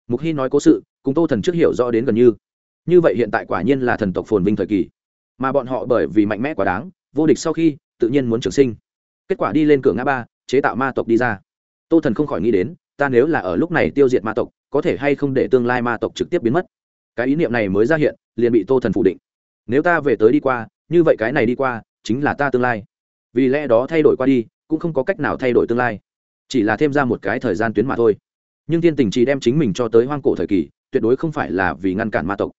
Speaker 1: Mục hy nói cố sự, cùng tô thần trước hiểu rõ đến gần như. Như vậy hiện tại quả nhiên là thần tộc phồn vinh thời kỳ. Mà bọn họ bởi vì mạnh mẽ quá đáng, vô địch sau khi, tự nhiên muốn trường sinh. Kết quả đi lên cửa ngã ba, chế tạo ma tộc đi ra. Tô thần không khỏi nghĩ đến, ta nếu là ở lúc này tiêu diệt ma tộc, có thể hay không để tương lai ma tộc trực tiếp biến mất? Cái ý niệm này mới ra hiện, liền bị tô thần phủ định nếu ta về tới đi qua, như vậy cái này đi qua, chính là ta tương lai. Vì lẽ đó thay đổi qua đi, cũng không có cách nào thay đổi tương lai. Chỉ là thêm ra một cái thời gian tuyến mà thôi. Nhưng thiên tình chỉ đem chính mình cho tới hoang cổ thời kỳ, tuyệt đối không phải là vì ngăn cản ma tộc.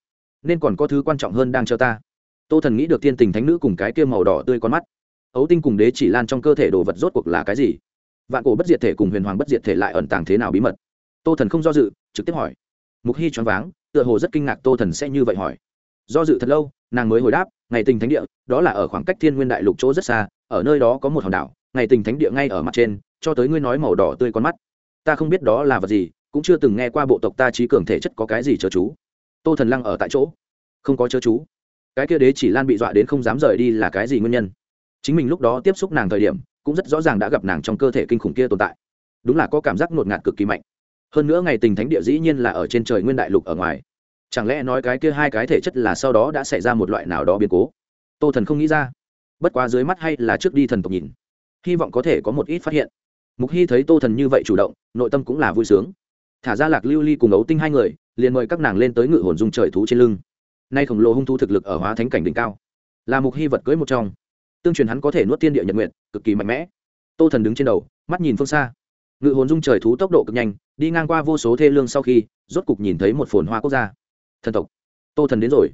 Speaker 1: Nên còn có thứ quan trọng hơn đang cho ta. Tô thần nghĩ được thiên tình thánh nữ cùng cái kia màu đỏ tươi con mắt. Ấu tinh cùng đế chỉ lan trong cơ thể đồ vật rốt cuộc là cái gì? Vạn cổ bất diệt thể cùng huyền hoàng bất diệt thể lại ẩn tàng thế nào bí mật? Tô thần không do dự, trực tiếp hỏi. Mục hy choáng váng, tựa hồ rất kinh ngạc tô thần sẽ như vậy hỏi. Do dự thật lâu nàng mới hồi đáp, ngày tình thánh địa, đó là ở khoảng cách thiên nguyên đại lục chỗ rất xa, ở nơi đó có một hòn đảo, ngày tình thánh địa ngay ở mặt trên, cho tới ngươi nói màu đỏ tươi con mắt. Ta không biết đó là vật gì, cũng chưa từng nghe qua bộ tộc ta trí cường thể chất có cái gì chớ chú. Tô thần lăng ở tại chỗ. Không có chớ chú. Cái kia đế chỉ lan bị dọa đến không dám rời đi là cái gì nguyên nhân? Chính mình lúc đó tiếp xúc nàng thời điểm, cũng rất rõ ràng đã gặp nàng trong cơ thể kinh khủng kia tồn tại. Đúng là có cảm giác ngột ngạt cực kỳ mạnh. Hơn nữa ngày tình thánh địa dĩ nhiên là ở trên trời nguyên đại lục ở ngoài chẳng lẽ nói cái kia hai cái thể chất là sau đó đã xảy ra một loại nào đó biến cố? Tô thần không nghĩ ra. Bất quá dưới mắt hay là trước đi thần tộc nhìn. Hy vọng có thể có một ít phát hiện. Mục hy thấy tô thần như vậy chủ động, nội tâm cũng là vui sướng. Thả ra lạc lưu ly cùng ấu tinh hai người, liền mời các nàng lên tới ngự hồn dung trời thú trên lưng. Nay khổng lồ hung thu thực lực ở hóa thánh cảnh đỉnh cao. Là mục hy vật cưới một trong. Tương truyền hắn có thể nuốt tiên địa nhật nguyện cực kỳ mạnh mẽ. Tô thần đứng trên đầu, mắt nhìn phương xa. Ngự hồn dung trời thú tốc độ cực nhanh, đi ngang qua vô số thê lương sau khi, rốt cục nhìn thấy một phồn hoa quốc gia thần tộc. Tô thần đến rồi.